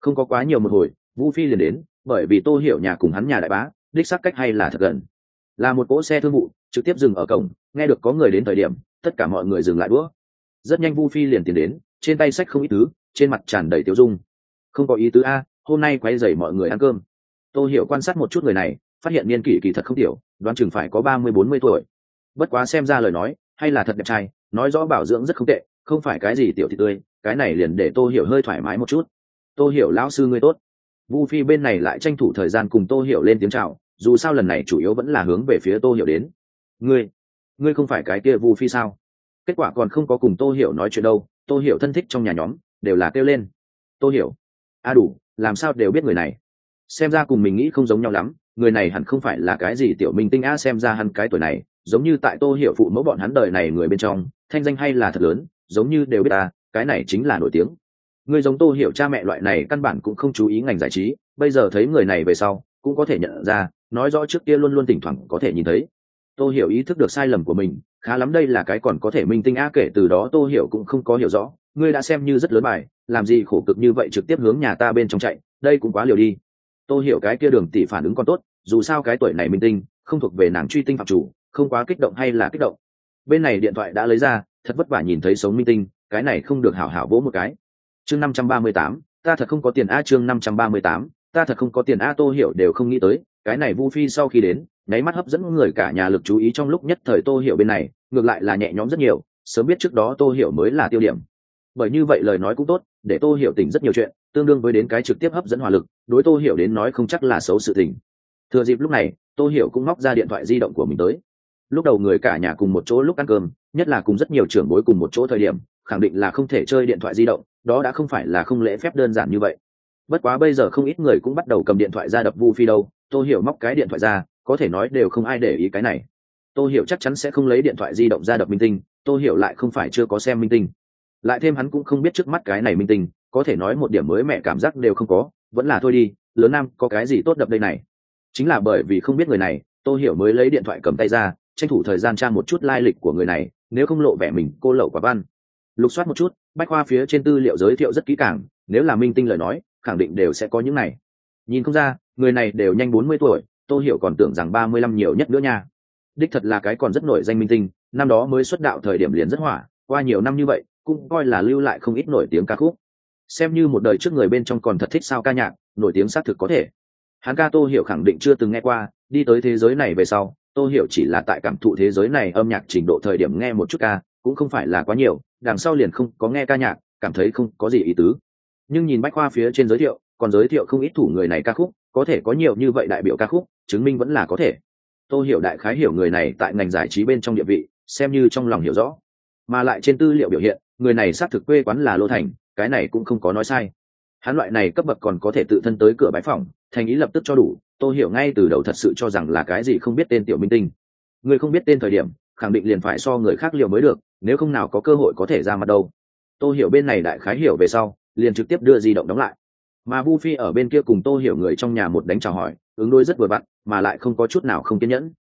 Không có quá nhiều một hồi, vu phi liền đến, bởi vì tôi hiểu nhà cùng hắn nhà đại bá, đích xác cách hay là thật gần là một cỗ xe thương vụ trực tiếp dừng ở cổng nghe được có người đến thời điểm tất cả mọi người dừng lại đũa. Rất nhanh vu phi liền tiến đến trên tay sách không ít tứ, trên mặt tràn đầy tiêu dung. Không có ý tứ a hôm nay quay dày mọi người ăn cơm. Tôi hiểu quan sát một chút người này phát hiện niên kỷ kỳ thật không tiểu đoán chừng phải có ba mươi bốn mươi tuổi. Bất quá xem ra lời nói hay là thật đẹp trai nói rõ bảo dưỡng rất không tệ không phải cái gì tiểu thị tươi cái này liền để tôi hiểu hơi thoải mái một chút. Tôi hiểu lão sư ngươi tốt. Vu phi bên này lại tranh thủ thời gian cùng tôi hiểu lên tiếng chào dù sao lần này chủ yếu vẫn là hướng về phía tô hiểu đến. Ngươi ngươi không phải cái kia vu phi sao? Kết quả còn không có cùng tô hiểu nói chuyện đâu, tô hiểu thân thích trong nhà nhóm, đều là kêu lên. Tô hiểu, a à đủ, làm sao đều biết người này? Xem ra cùng mình nghĩ không giống nhau lắm, người này hẳn không phải là cái gì tiểu minh tinh a xem ra hắn cái tuổi này, giống như tại tô hiểu phụ mẫu bọn hắn đời này người bên trong, thanh danh hay là thật lớn, giống như đều biết ta, cái này chính là nổi tiếng. Người giống tô hiểu cha mẹ loại này căn bản cũng không chú ý ngành giải trí, bây giờ thấy người này về sau cũng có thể nhận ra, nói rõ trước kia luôn luôn thỉnh thoảng có thể nhìn thấy. Tô hiểu ý thức được sai lầm của mình, khá lắm đây là cái còn có thể minh tinh a kể từ đó tô hiểu cũng không có hiểu rõ, ngươi đã xem như rất lớn bài, làm gì khổ cực như vậy trực tiếp hướng nhà ta bên trong chạy, đây cũng quá liều đi. Tô hiểu cái kia đường tỷ phản ứng còn tốt, dù sao cái tuổi này minh tinh, không thuộc về nàng truy tinh phạm chủ, không quá kích động hay là kích động. Bên này điện thoại đã lấy ra, thật vất vả nhìn thấy sống minh tinh, cái này không được hảo hảo vỗ một cái. Chương năm trăm ba mươi tám, ta thật không có tiền a chương năm trăm ba mươi tám ta thật không có tiền a tô hiểu đều không nghĩ tới, cái này vu phi sau khi đến, nháy mắt hấp dẫn người cả nhà lực chú ý trong lúc nhất thời tô hiểu bên này, ngược lại là nhẹ nhõm rất nhiều, sớm biết trước đó tô hiểu mới là tiêu điểm. Bởi như vậy lời nói cũng tốt, để tô hiểu tỉnh rất nhiều chuyện, tương đương với đến cái trực tiếp hấp dẫn hỏa lực, đối tô hiểu đến nói không chắc là xấu sự tình. Thừa dịp lúc này, tô hiểu cũng móc ra điện thoại di động của mình tới. Lúc đầu người cả nhà cùng một chỗ lúc ăn cơm, nhất là cùng rất nhiều trưởng bối cùng một chỗ thời điểm, khẳng định là không thể chơi điện thoại di động, đó đã không phải là không lễ phép đơn giản như vậy bất quá bây giờ không ít người cũng bắt đầu cầm điện thoại ra đập vu phi đâu. Tô hiểu móc cái điện thoại ra, có thể nói đều không ai để ý cái này. Tô hiểu chắc chắn sẽ không lấy điện thoại di động ra đập minh tinh, tô hiểu lại không phải chưa có xem minh tinh. Lại thêm hắn cũng không biết trước mắt cái này minh tinh, có thể nói một điểm mới mẹ cảm giác đều không có, vẫn là thôi đi, lớn nam, có cái gì tốt đập đây này? Chính là bởi vì không biết người này, tô hiểu mới lấy điện thoại cầm tay ra, tranh thủ thời gian tra một chút lai lịch của người này, nếu không lộ vẻ mình cô lậu quả văn. Lục soát một chút, bách khoa phía trên tư liệu giới thiệu rất kỹ càng, nếu là minh tinh lời nói khẳng định đều sẽ có những này. Nhìn không ra, người này đều nhanh bốn mươi tuổi, tô hiểu còn tưởng rằng ba mươi lăm nhiều nhất nữa nha. Đích thật là cái còn rất nổi danh minh tinh, năm đó mới xuất đạo thời điểm liền rất hỏa, qua nhiều năm như vậy, cũng coi là lưu lại không ít nổi tiếng ca khúc. Xem như một đời trước người bên trong còn thật thích sao ca nhạc, nổi tiếng xác thực có thể. Hắn ca tô hiểu khẳng định chưa từng nghe qua, đi tới thế giới này về sau, tô hiểu chỉ là tại cảm thụ thế giới này âm nhạc trình độ thời điểm nghe một chút ca, cũng không phải là quá nhiều, đằng sau liền không có nghe ca nhạc, cảm thấy không có gì ý tứ nhưng nhìn bách khoa phía trên giới thiệu, còn giới thiệu không ít thủ người này ca khúc, có thể có nhiều như vậy đại biểu ca khúc, chứng minh vẫn là có thể. Tô hiểu đại khái hiểu người này tại ngành giải trí bên trong địa vị, xem như trong lòng hiểu rõ. Mà lại trên tư liệu biểu hiện, người này xác thực quê quán là lô thành, cái này cũng không có nói sai. Hắn loại này cấp bậc còn có thể tự thân tới cửa bãi phòng thành ý lập tức cho đủ tô hiểu ngay từ đầu thật sự cho rằng là cái gì không biết tên tiểu minh tinh. Người không biết tên thời điểm, khẳng định liền phải so người khác liệu mới được, nếu không nào có cơ hội có thể ra mặt đâu. Tô hiểu bên này đại khái hiểu về sau liền trực tiếp đưa di động đóng lại. Mà vu phi ở bên kia cùng tô hiểu người trong nhà một đánh chào hỏi, ứng đối rất vừa vặn, mà lại không có chút nào không kiên nhẫn.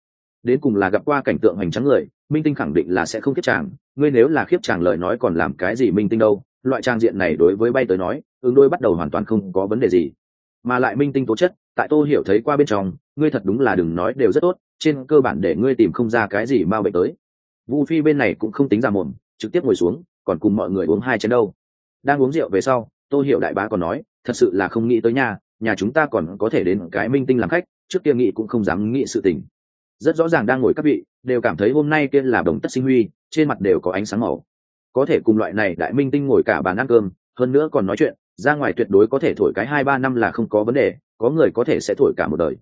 Đến cùng là gặp qua cảnh tượng hoành tráng người, minh tinh khẳng định là sẽ không khiếp chàng, ngươi nếu là khiếp chàng lời nói còn làm cái gì minh tinh đâu, loại trang diện này đối với bay tới nói, ứng đôi bắt đầu hoàn toàn không có vấn đề gì. Mà lại minh tinh tố chất, tại tô hiểu thấy qua bên trong, ngươi thật đúng là đừng nói đều rất tốt, trên cơ bản để ngươi tìm không ra cái gì mau bệnh tới. Vu phi bên này cũng không tính ra mồm, trực tiếp ngồi xuống, còn cùng mọi người uống hai chén đâu đang uống rượu về sau, tô hiểu đại bá còn nói, thật sự là không nghĩ tới nhà nhà chúng ta còn có thể đến cái minh tinh làm khách, trước kia nghĩ cũng không dám nghĩ sự tình. Rất rõ ràng đang ngồi các vị, đều cảm thấy hôm nay kia là đồng tất sinh huy, trên mặt đều có ánh sáng màu. Có thể cùng loại này đại minh tinh ngồi cả bàn ăn cơm, hơn nữa còn nói chuyện, ra ngoài tuyệt đối có thể thổi cái hai ba năm là không có vấn đề, có người có thể sẽ thổi cả một đời.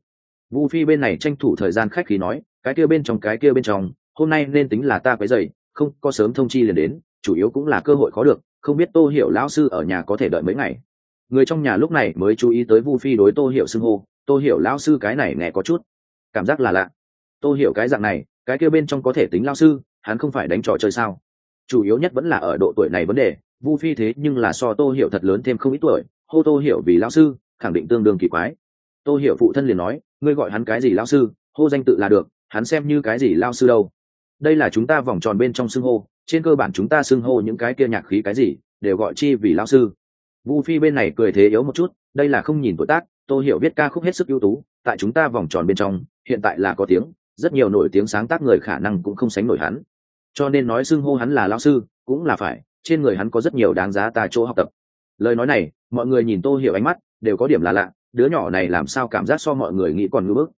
Vu phi bên này tranh thủ thời gian khách khí nói, cái kia bên trong, cái kia bên trong, hôm nay nên tính là ta quấy dày không có sớm thông chi liền đến, chủ yếu cũng là cơ hội khó được không biết tô hiểu lão sư ở nhà có thể đợi mấy ngày. Người trong nhà lúc này mới chú ý tới vu phi đối tô hiểu xưng hô. Tô hiểu lão sư cái này nghe có chút cảm giác là lạ. Tô hiểu cái dạng này, cái kia bên trong có thể tính lão sư, hắn không phải đánh trò chơi sao? Chủ yếu nhất vẫn là ở độ tuổi này vấn đề, vu phi thế nhưng là so tô hiểu thật lớn thêm không ít tuổi, hô tô hiểu vì lão sư, khẳng định tương đương kỳ quái. Tô hiểu phụ thân liền nói, ngươi gọi hắn cái gì lão sư, hô danh tự là được, hắn xem như cái gì lao sư đâu. Đây là chúng ta vòng tròn bên trong xưng hô trên cơ bản chúng ta xưng hô những cái kia nhạc khí cái gì, đều gọi chi vì lao sư. Vu phi bên này cười thế yếu một chút, đây là không nhìn tuổi tác, tôi hiểu biết ca khúc hết sức ưu tú, tại chúng ta vòng tròn bên trong, hiện tại là có tiếng, rất nhiều nổi tiếng sáng tác người khả năng cũng không sánh nổi hắn. Cho nên nói xưng hô hắn là lao sư, cũng là phải, trên người hắn có rất nhiều đáng giá ta chỗ học tập. Lời nói này, mọi người nhìn tô hiểu ánh mắt, đều có điểm là lạ, đứa nhỏ này làm sao cảm giác so mọi người nghĩ còn ngưỡng bức.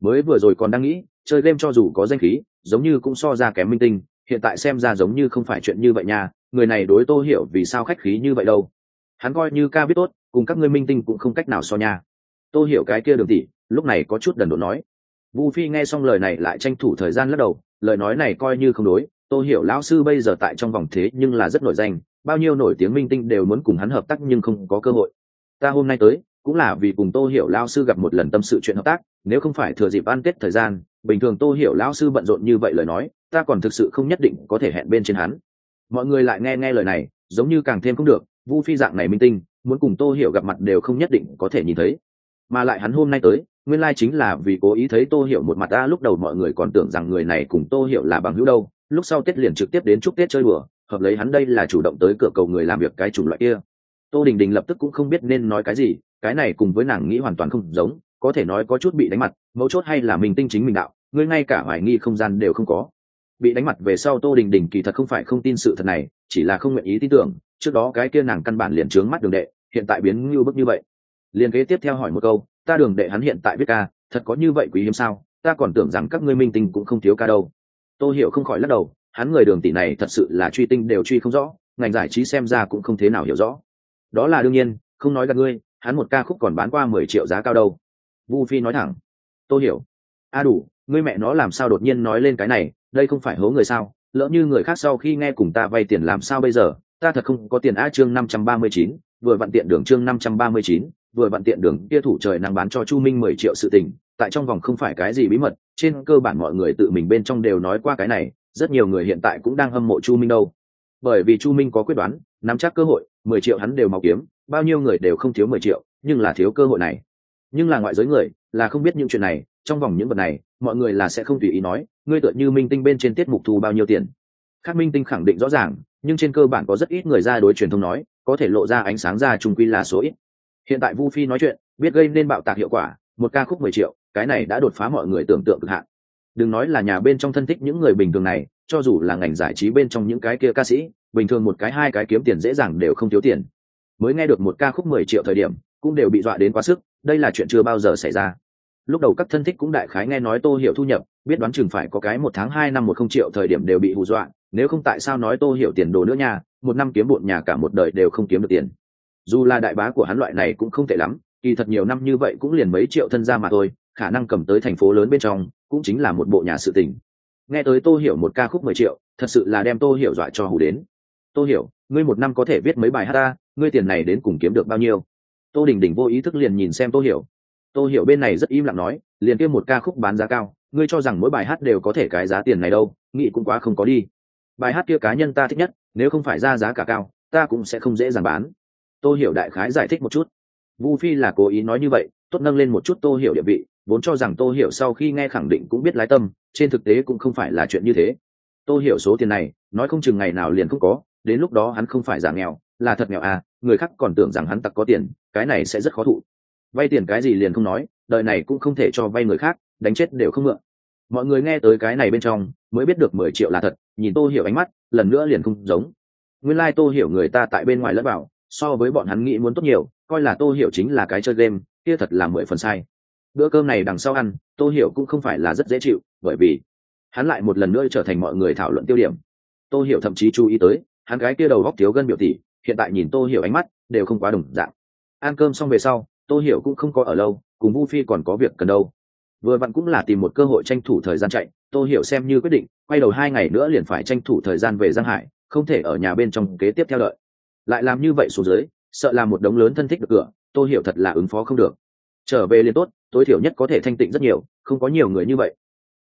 Mới vừa rồi còn đang nghĩ, chơi game cho dù có danh khí, giống như cũng so ra kém minh tinh hiện tại xem ra giống như không phải chuyện như vậy nha, người này đối tô hiểu vì sao khách khí như vậy đâu? Hắn coi như ca biết tốt, cùng các ngươi minh tinh cũng không cách nào so nha. Tô hiểu cái kia đường tỷ lúc này có chút đần độn nói. Vu phi nghe xong lời này lại tranh thủ thời gian lắc đầu, lời nói này coi như không đối, tô hiểu lão sư bây giờ tại trong vòng thế nhưng là rất nổi danh, bao nhiêu nổi tiếng minh tinh đều muốn cùng hắn hợp tác nhưng không có cơ hội. Ta hôm nay tới, cũng là vì cùng tô hiểu lao sư gặp một lần tâm sự chuyện hợp tác, nếu không phải thừa dịp ăn tết thời gian bình thường tô hiểu lão sư bận rộn như vậy lời nói, ta còn thực sự không nhất định có thể hẹn bên trên hắn. Mọi người lại nghe nghe lời này, giống như càng thêm không được, vu phi dạng này minh tinh, muốn cùng tô hiểu gặp mặt đều không nhất định có thể nhìn thấy. Mà lại hắn hôm nay tới, nguyên lai chính là vì cố ý thấy tô hiểu một mặt ta lúc đầu mọi người còn tưởng rằng người này cùng tô hiểu là bằng hữu đâu, lúc sau tết liền trực tiếp đến chúc tết chơi bừa hợp lấy hắn đây là chủ động tới cửa cầu người làm việc cái chủng loại kia. Tô đình đình lập tức cũng không biết nên nói cái gì, cái này cùng với nàng nghĩ hoàn toàn không giống, có thể nói có chút bị đánh mặt, mấu chốt hay là mình tinh chính mình đạo ngươi ngay cả hoài nghi không gian đều không có. Bị đánh mặt về sau tô đình đình kỳ thật không phải không tin sự thật này, chỉ là không nguyện ý tin tưởng, trước đó cái kia nàng căn bản liền trướng mắt đường đệ, hiện tại biến như bức như vậy. Liền kế tiếp theo hỏi một câu, ta đường đệ hắn hiện tại biết ca, thật có như vậy quý hiếm sao? Ta còn tưởng rằng các ngươi minh tinh cũng không thiếu ca đâu. Tôi hiểu không khỏi lắc đầu, hắn người đường tỷ này thật sự là truy tinh đều truy không rõ, ngành giải trí xem ra cũng không thế nào hiểu rõ. Đó là đương nhiên, không nói gặp ngươi, hắn một ca khúc còn bán qua mười triệu giá cao đâu. Vu phi nói thẳng. Tôi hiểu. A đủ ngươi mẹ nó làm sao đột nhiên nói lên cái này, đây không phải hố người sao? Lỡ như người khác sau khi nghe cùng ta vay tiền làm sao bây giờ? Ta thật không có tiền a chương năm trăm ba mươi chín, vừa vặn tiện đường chương năm trăm ba mươi chín, vừa vặn tiện đường kia thủ trời năng bán cho chu minh mười triệu sự tình, tại trong vòng không phải cái gì bí mật, trên cơ bản mọi người tự mình bên trong đều nói qua cái này, rất nhiều người hiện tại cũng đang hâm mộ chu minh đâu. Bởi vì chu minh có quyết đoán, nắm chắc cơ hội, mười triệu hắn đều mọc kiếm, bao nhiêu người đều không thiếu mười triệu, nhưng là thiếu cơ hội này. Nhưng là ngoại giới người, là không biết những chuyện này, trong vòng những vật này mọi người là sẽ không tùy ý nói, ngươi tựa như minh tinh bên trên tiết mục thu bao nhiêu tiền. Khác minh tinh khẳng định rõ ràng, nhưng trên cơ bản có rất ít người ra đối truyền thông nói, có thể lộ ra ánh sáng ra trung quy là số ít. Hiện tại vu phi nói chuyện, biết gây nên bạo tạc hiệu quả, một ca khúc mười triệu, cái này đã đột phá mọi người tưởng tượng cực hạn. Đừng nói là nhà bên trong thân thích những người bình thường này, cho dù là ngành giải trí bên trong những cái kia ca sĩ, bình thường một cái hai cái kiếm tiền dễ dàng đều không thiếu tiền. Mới nghe được một ca khúc mười triệu thời điểm, cũng đều bị dọa đến quá sức, đây là chuyện chưa bao giờ xảy ra lúc đầu các thân thích cũng đại khái nghe nói tô hiểu thu nhập, biết đoán chừng phải có cái một tháng hai năm một không triệu thời điểm đều bị hù dọa, nếu không tại sao nói tô hiểu tiền đồ nữa nha, một năm kiếm bộn nhà cả một đời đều không kiếm được tiền. Dù là đại bá của hắn loại này cũng không tệ lắm, kỳ thật nhiều năm như vậy cũng liền mấy triệu thân ra mà thôi, khả năng cầm tới thành phố lớn bên trong cũng chính là một bộ nhà sự tình. Nghe tới tô hiểu một ca khúc mười triệu, thật sự là đem tô hiểu dọa cho hù đến. Tô hiểu, ngươi một năm có thể viết mấy bài hát ta, ngươi tiền này đến cùng kiếm được bao nhiêu? Tô đình đình vô ý thức liền nhìn xem tô hiểu tô hiểu bên này rất im lặng nói, liền kia một ca khúc bán giá cao, ngươi cho rằng mỗi bài hát đều có thể cái giá tiền này đâu, nghĩ cũng quá không có đi. Bài hát kia cá nhân ta thích nhất, nếu không phải ra giá cả cao, ta cũng sẽ không dễ dàng bán. Tô hiểu đại khái giải thích một chút. Vu phi là cố ý nói như vậy, tốt nâng lên một chút tô hiểu địa vị, vốn cho rằng tô hiểu sau khi nghe khẳng định cũng biết lái tâm, trên thực tế cũng không phải là chuyện như thế. Tô hiểu số tiền này, nói không chừng ngày nào liền không có, đến lúc đó hắn không phải giả nghèo, là thật nghèo à người khác còn tưởng rằng hắn tặc có tiền, cái này sẽ rất khó thụ vay tiền cái gì liền không nói, đời này cũng không thể cho vay người khác, đánh chết đều không mượn. Mọi người nghe tới cái này bên trong, mới biết được mười triệu là thật, nhìn tô hiểu ánh mắt, lần nữa liền không giống. Nguyên lai、like、tô hiểu người ta tại bên ngoài lẫn bảo so với bọn hắn nghĩ muốn tốt nhiều, coi là tô hiểu chính là cái chơi game, kia thật là mười phần sai. Bữa cơm này đằng sau ăn, tô hiểu cũng không phải là rất dễ chịu, bởi vì hắn lại một lần nữa trở thành mọi người thảo luận tiêu điểm. Tô hiểu thậm chí chú ý tới, hắn cái kia đầu góc thiếu gân biểu tỷ hiện tại nhìn tô hiểu ánh mắt, đều không quá đồng dạng. Ăn cơm xong về sau tô hiểu cũng không có ở lâu, cùng vu phi còn có việc cần đâu. Vừa vặn cũng là tìm một cơ hội tranh thủ thời gian chạy, tô hiểu xem như quyết định, quay đầu hai ngày nữa liền phải tranh thủ thời gian về giang hải, không thể ở nhà bên trong kế tiếp theo đợi. Lại làm như vậy xuống dưới, sợ làm một đống lớn thân thích được cửa, tô hiểu thật là ứng phó không được. Trở về liền tốt, tối thiểu nhất có thể thanh tịnh rất nhiều, không có nhiều người như vậy.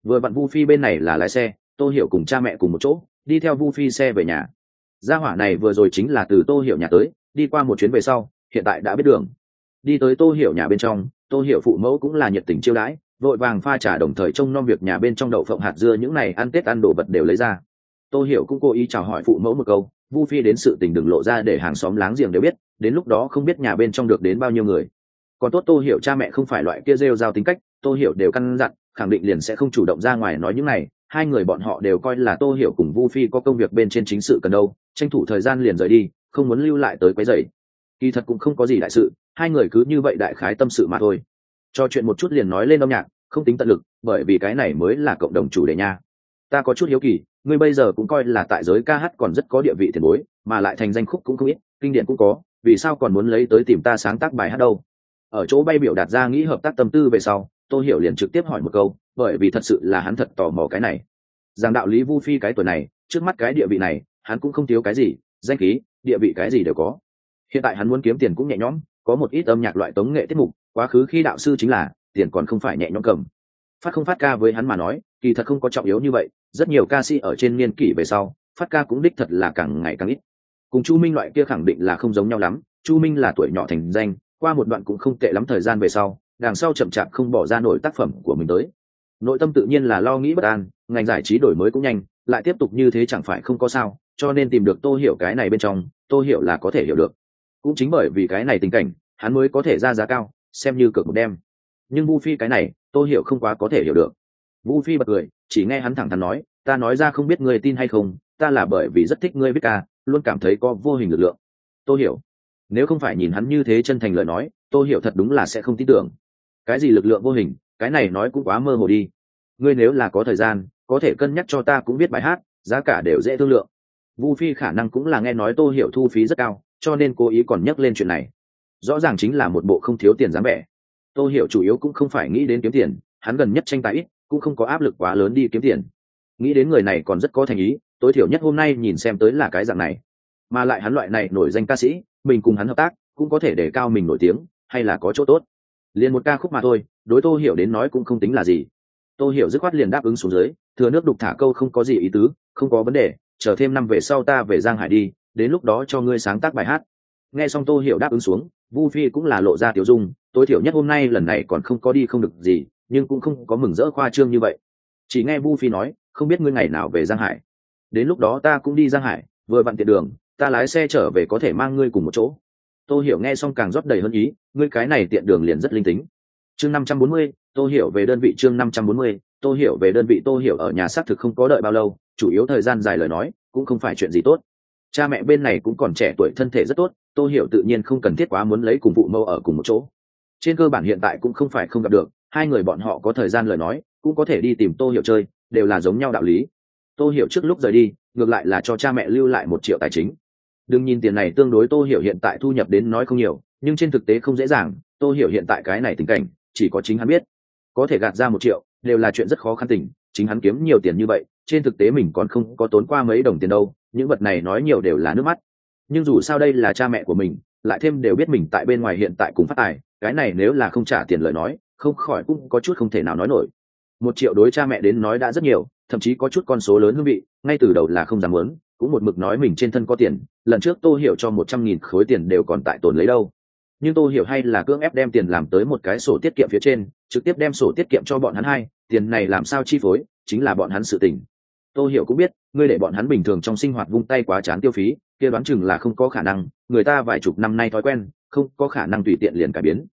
Vừa vặn vu phi bên này là lái xe, tô hiểu cùng cha mẹ cùng một chỗ, đi theo vu phi xe về nhà. Gia hỏa này vừa rồi chính là từ tô hiểu nhà tới, đi qua một chuyến về sau, hiện tại đã biết đường đi tới tô hiểu nhà bên trong, tô hiểu phụ mẫu cũng là nhiệt tình chiêu đãi, vội vàng pha trả đồng thời trông nom việc nhà bên trong đậu phộng hạt dưa những này ăn tết ăn đồ vật đều lấy ra. Tô hiểu cũng cố ý chào hỏi phụ mẫu một câu, vu phi đến sự tình đừng lộ ra để hàng xóm láng giềng đều biết, đến lúc đó không biết nhà bên trong được đến bao nhiêu người. Còn tốt tô hiểu cha mẹ không phải loại kia rêu giao tính cách, tô hiểu đều căn dặn, khẳng định liền sẽ không chủ động ra ngoài nói những này, hai người bọn họ đều coi là tô hiểu cùng vu phi có công việc bên trên chính sự cần đâu, tranh thủ thời gian liền rời đi, không muốn lưu lại tới quấy rầy kỳ thật cũng không có gì đại sự, hai người cứ như vậy đại khái tâm sự mà thôi. Cho chuyện một chút liền nói lên âm nhạc, không tính tận lực, bởi vì cái này mới là cộng đồng chủ đề nha. Ta có chút hiếu kỳ, ngươi bây giờ cũng coi là tại giới ca hát còn rất có địa vị tiền bối, mà lại thành danh khúc cũng không ít, kinh điển cũng có, vì sao còn muốn lấy tới tìm ta sáng tác bài hát đâu? Ở chỗ bay biểu đạt ra nghĩ hợp tác tâm tư về sau tôi hiểu liền trực tiếp hỏi một câu, bởi vì thật sự là hắn thật tò mò cái này. Rằng đạo lý vu phi cái tuổi này, trước mắt cái địa vị này, hắn cũng không thiếu cái gì, danh khí, địa vị cái gì đều có hiện tại hắn muốn kiếm tiền cũng nhẹ nhõm, có một ít âm nhạc loại tống nghệ tiết mục, quá khứ khi đạo sư chính là, tiền còn không phải nhẹ nhõm cầm. Phát không phát ca với hắn mà nói, kỳ thật không có trọng yếu như vậy, rất nhiều ca sĩ ở trên niên kỷ về sau, phát ca cũng đích thật là càng ngày càng ít. Cùng chu minh loại kia khẳng định là không giống nhau lắm, chu minh là tuổi nhỏ thành danh, qua một đoạn cũng không tệ lắm thời gian về sau, đằng sau chậm chạp không bỏ ra nổi tác phẩm của mình tới. Nội tâm tự nhiên là lo nghĩ bất an, ngành giải trí đổi mới cũng nhanh, lại tiếp tục như thế chẳng phải không có sao, cho nên tìm được tô hiểu cái này bên trong, tô hiểu là có thể hiểu được cũng chính bởi vì cái này tình cảnh, hắn mới có thể ra giá cao, xem như cược một đêm. Nhưng vu phi cái này, tôi hiểu không quá có thể hiểu được. Vu phi bật cười, chỉ nghe hắn thẳng thắn nói, ta nói ra không biết ngươi tin hay không, ta là bởi vì rất thích ngươi biết ca, luôn cảm thấy có vô hình lực lượng. Tôi hiểu. Nếu không phải nhìn hắn như thế chân thành lời nói, tôi hiểu thật đúng là sẽ không tin tưởng. Cái gì lực lượng vô hình, cái này nói cũng quá mơ hồ đi. Ngươi nếu là có thời gian, có thể cân nhắc cho ta cũng biết bài hát, giá cả đều dễ thương lượng. Vu phi khả năng cũng là nghe nói tô hiểu thu phí rất cao cho nên cố ý còn nhắc lên chuyện này. Rõ ràng chính là một bộ không thiếu tiền dáng vẻ. Tôi hiểu chủ yếu cũng không phải nghĩ đến kiếm tiền, hắn gần nhất tranh tài ít, cũng không có áp lực quá lớn đi kiếm tiền. Nghĩ đến người này còn rất có thành ý, tối thiểu nhất hôm nay nhìn xem tới là cái dạng này. Mà lại hắn loại này nổi danh ca sĩ, mình cùng hắn hợp tác, cũng có thể để cao mình nổi tiếng, hay là có chỗ tốt. Liền một ca khúc mà thôi, đối tô hiểu đến nói cũng không tính là gì. Tô hiểu dứt khoát liền đáp ứng xuống dưới, thừa nước đục thả câu không có gì ý tứ, không có vấn đề, chờ thêm năm về sau ta về giang hải đi đến lúc đó cho ngươi sáng tác bài hát. Nghe xong tô hiểu đáp ứng xuống, vu phi cũng là lộ ra tiểu dung, tối thiểu nhất hôm nay lần này còn không có đi không được gì, nhưng cũng không có mừng rỡ khoa trương như vậy. Chỉ nghe vu phi nói, không biết ngươi ngày nào về giang hải. Đến lúc đó ta cũng đi giang hải, vừa vặn tiện đường, ta lái xe trở về có thể mang ngươi cùng một chỗ. Tôi hiểu nghe xong càng rót đầy hơn ý, ngươi cái này tiện đường liền rất linh tính. Chương năm trăm bốn mươi tôi hiểu về đơn vị chương năm trăm bốn mươi tôi hiểu về đơn vị tôi hiểu ở nhà xác thực không có đợi bao lâu, chủ yếu thời gian dài lời nói, cũng không phải chuyện gì tốt cha mẹ bên này cũng còn trẻ tuổi, thân thể rất tốt tôi hiểu tự nhiên không cần thiết quá muốn lấy cùng vụ mâu ở cùng một chỗ. Trên cơ bản hiện tại cũng không phải không gặp được, hai người bọn họ có thời gian lời nói, cũng có thể đi tìm tô hiểu chơi, đều là giống nhau đạo lý. Tô hiểu trước lúc rời đi, ngược lại là cho cha mẹ lưu lại một triệu tài chính. Đừng nhìn tiền này tương đối, tô hiểu hiện tại thu nhập đến nói không nhiều, nhưng trên thực tế không dễ dàng, tô hiểu hiện tại cái này tình cảnh, chỉ có chính hắn biết. Có thể gạt ra một triệu, đều là chuyện rất khó khăn tình, chính hắn kiếm nhiều tiền như vậy, trên thực tế mình còn không có tốn qua mấy đồng tiền đâu những vật này nói nhiều đều là nước mắt. Nhưng dù sao đây là cha mẹ của mình, lại thêm đều biết mình tại bên ngoài hiện tại cùng phát tài, cái này nếu là không trả tiền lời nói, không khỏi cũng có chút không thể nào nói nổi. Một triệu đối cha mẹ đến nói đã rất nhiều, thậm chí có chút con số lớn hương vị, ngay từ đầu là không dám muốn, cũng một mực nói mình trên thân có tiền, lần trước tô hiểu cho một trăm nghìn khối tiền đều còn tại tồn lấy đâu. Nhưng tô hiểu hay là cưỡng ép đem tiền làm tới một cái sổ tiết kiệm phía trên, trực tiếp đem sổ tiết kiệm cho bọn hắn hai, tiền này làm sao chi phối, chính là bọn hắn sự tình. Tô hiểu cũng biết ngươi để bọn hắn bình thường trong sinh hoạt vung tay quá chán tiêu phí, kia đoán chừng là không có khả năng, người ta vài chục năm nay thói quen, không có khả năng tùy tiện liền cải biến.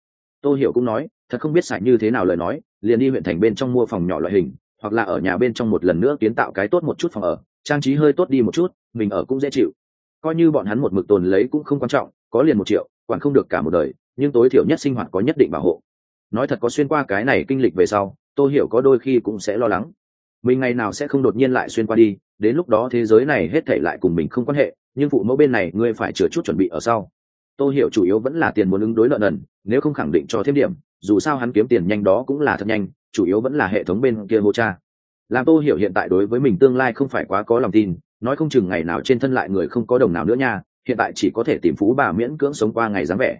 Tôi hiểu cũng nói, thật không biết xài như thế nào lời nói, liền đi huyện thành bên trong mua phòng nhỏ loại hình, hoặc là ở nhà bên trong một lần nữa kiến tạo cái tốt một chút phòng ở, trang trí hơi tốt đi một chút, mình ở cũng dễ chịu. Coi như bọn hắn một mực tồn lấy cũng không quan trọng, có liền một triệu, quản không được cả một đời, nhưng tối thiểu nhất sinh hoạt có nhất định bảo hộ. Nói thật có xuyên qua cái này kinh lịch về sau tôi hiểu có đôi khi cũng sẽ lo lắng mình ngày nào sẽ không đột nhiên lại xuyên qua đi đến lúc đó thế giới này hết thể lại cùng mình không quan hệ nhưng phụ mẫu bên này ngươi phải chừa chút chuẩn bị ở sau. Tôi hiểu chủ yếu vẫn là tiền muốn ứng đối lợn ẩn, nếu không khẳng định cho thêm điểm dù sao hắn kiếm tiền nhanh đó cũng là thật nhanh chủ yếu vẫn là hệ thống bên kia hô cha. Làm tô hiểu hiện tại đối với mình tương lai không phải quá có lòng tin nói không chừng ngày nào trên thân lại người không có đồng nào nữa nha hiện tại chỉ có thể tìm phú bà miễn cưỡng sống qua ngày dáng vẻ.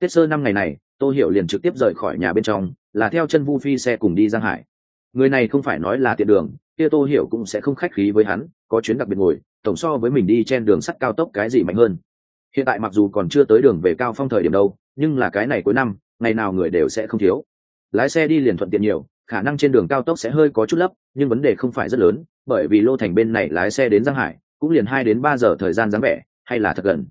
Tết sơ năm ngày này tô hiểu liền trực tiếp rời khỏi nhà bên trong là theo chân vu phi xe cùng đi giang hải người này không phải nói là tiện đường, kia tô hiểu cũng sẽ không khách khí với hắn, có chuyến đặc biệt ngồi, tổng so với mình đi trên đường sắt cao tốc cái gì mạnh hơn. Hiện tại mặc dù còn chưa tới đường về cao phong thời điểm đâu, nhưng là cái này cuối năm, ngày nào người đều sẽ không thiếu. Lái xe đi liền thuận tiện nhiều, khả năng trên đường cao tốc sẽ hơi có chút lấp, nhưng vấn đề không phải rất lớn, bởi vì lô thành bên này lái xe đến giang hải, cũng liền hai đến ba giờ thời gian dáng vẻ, hay là thật gần.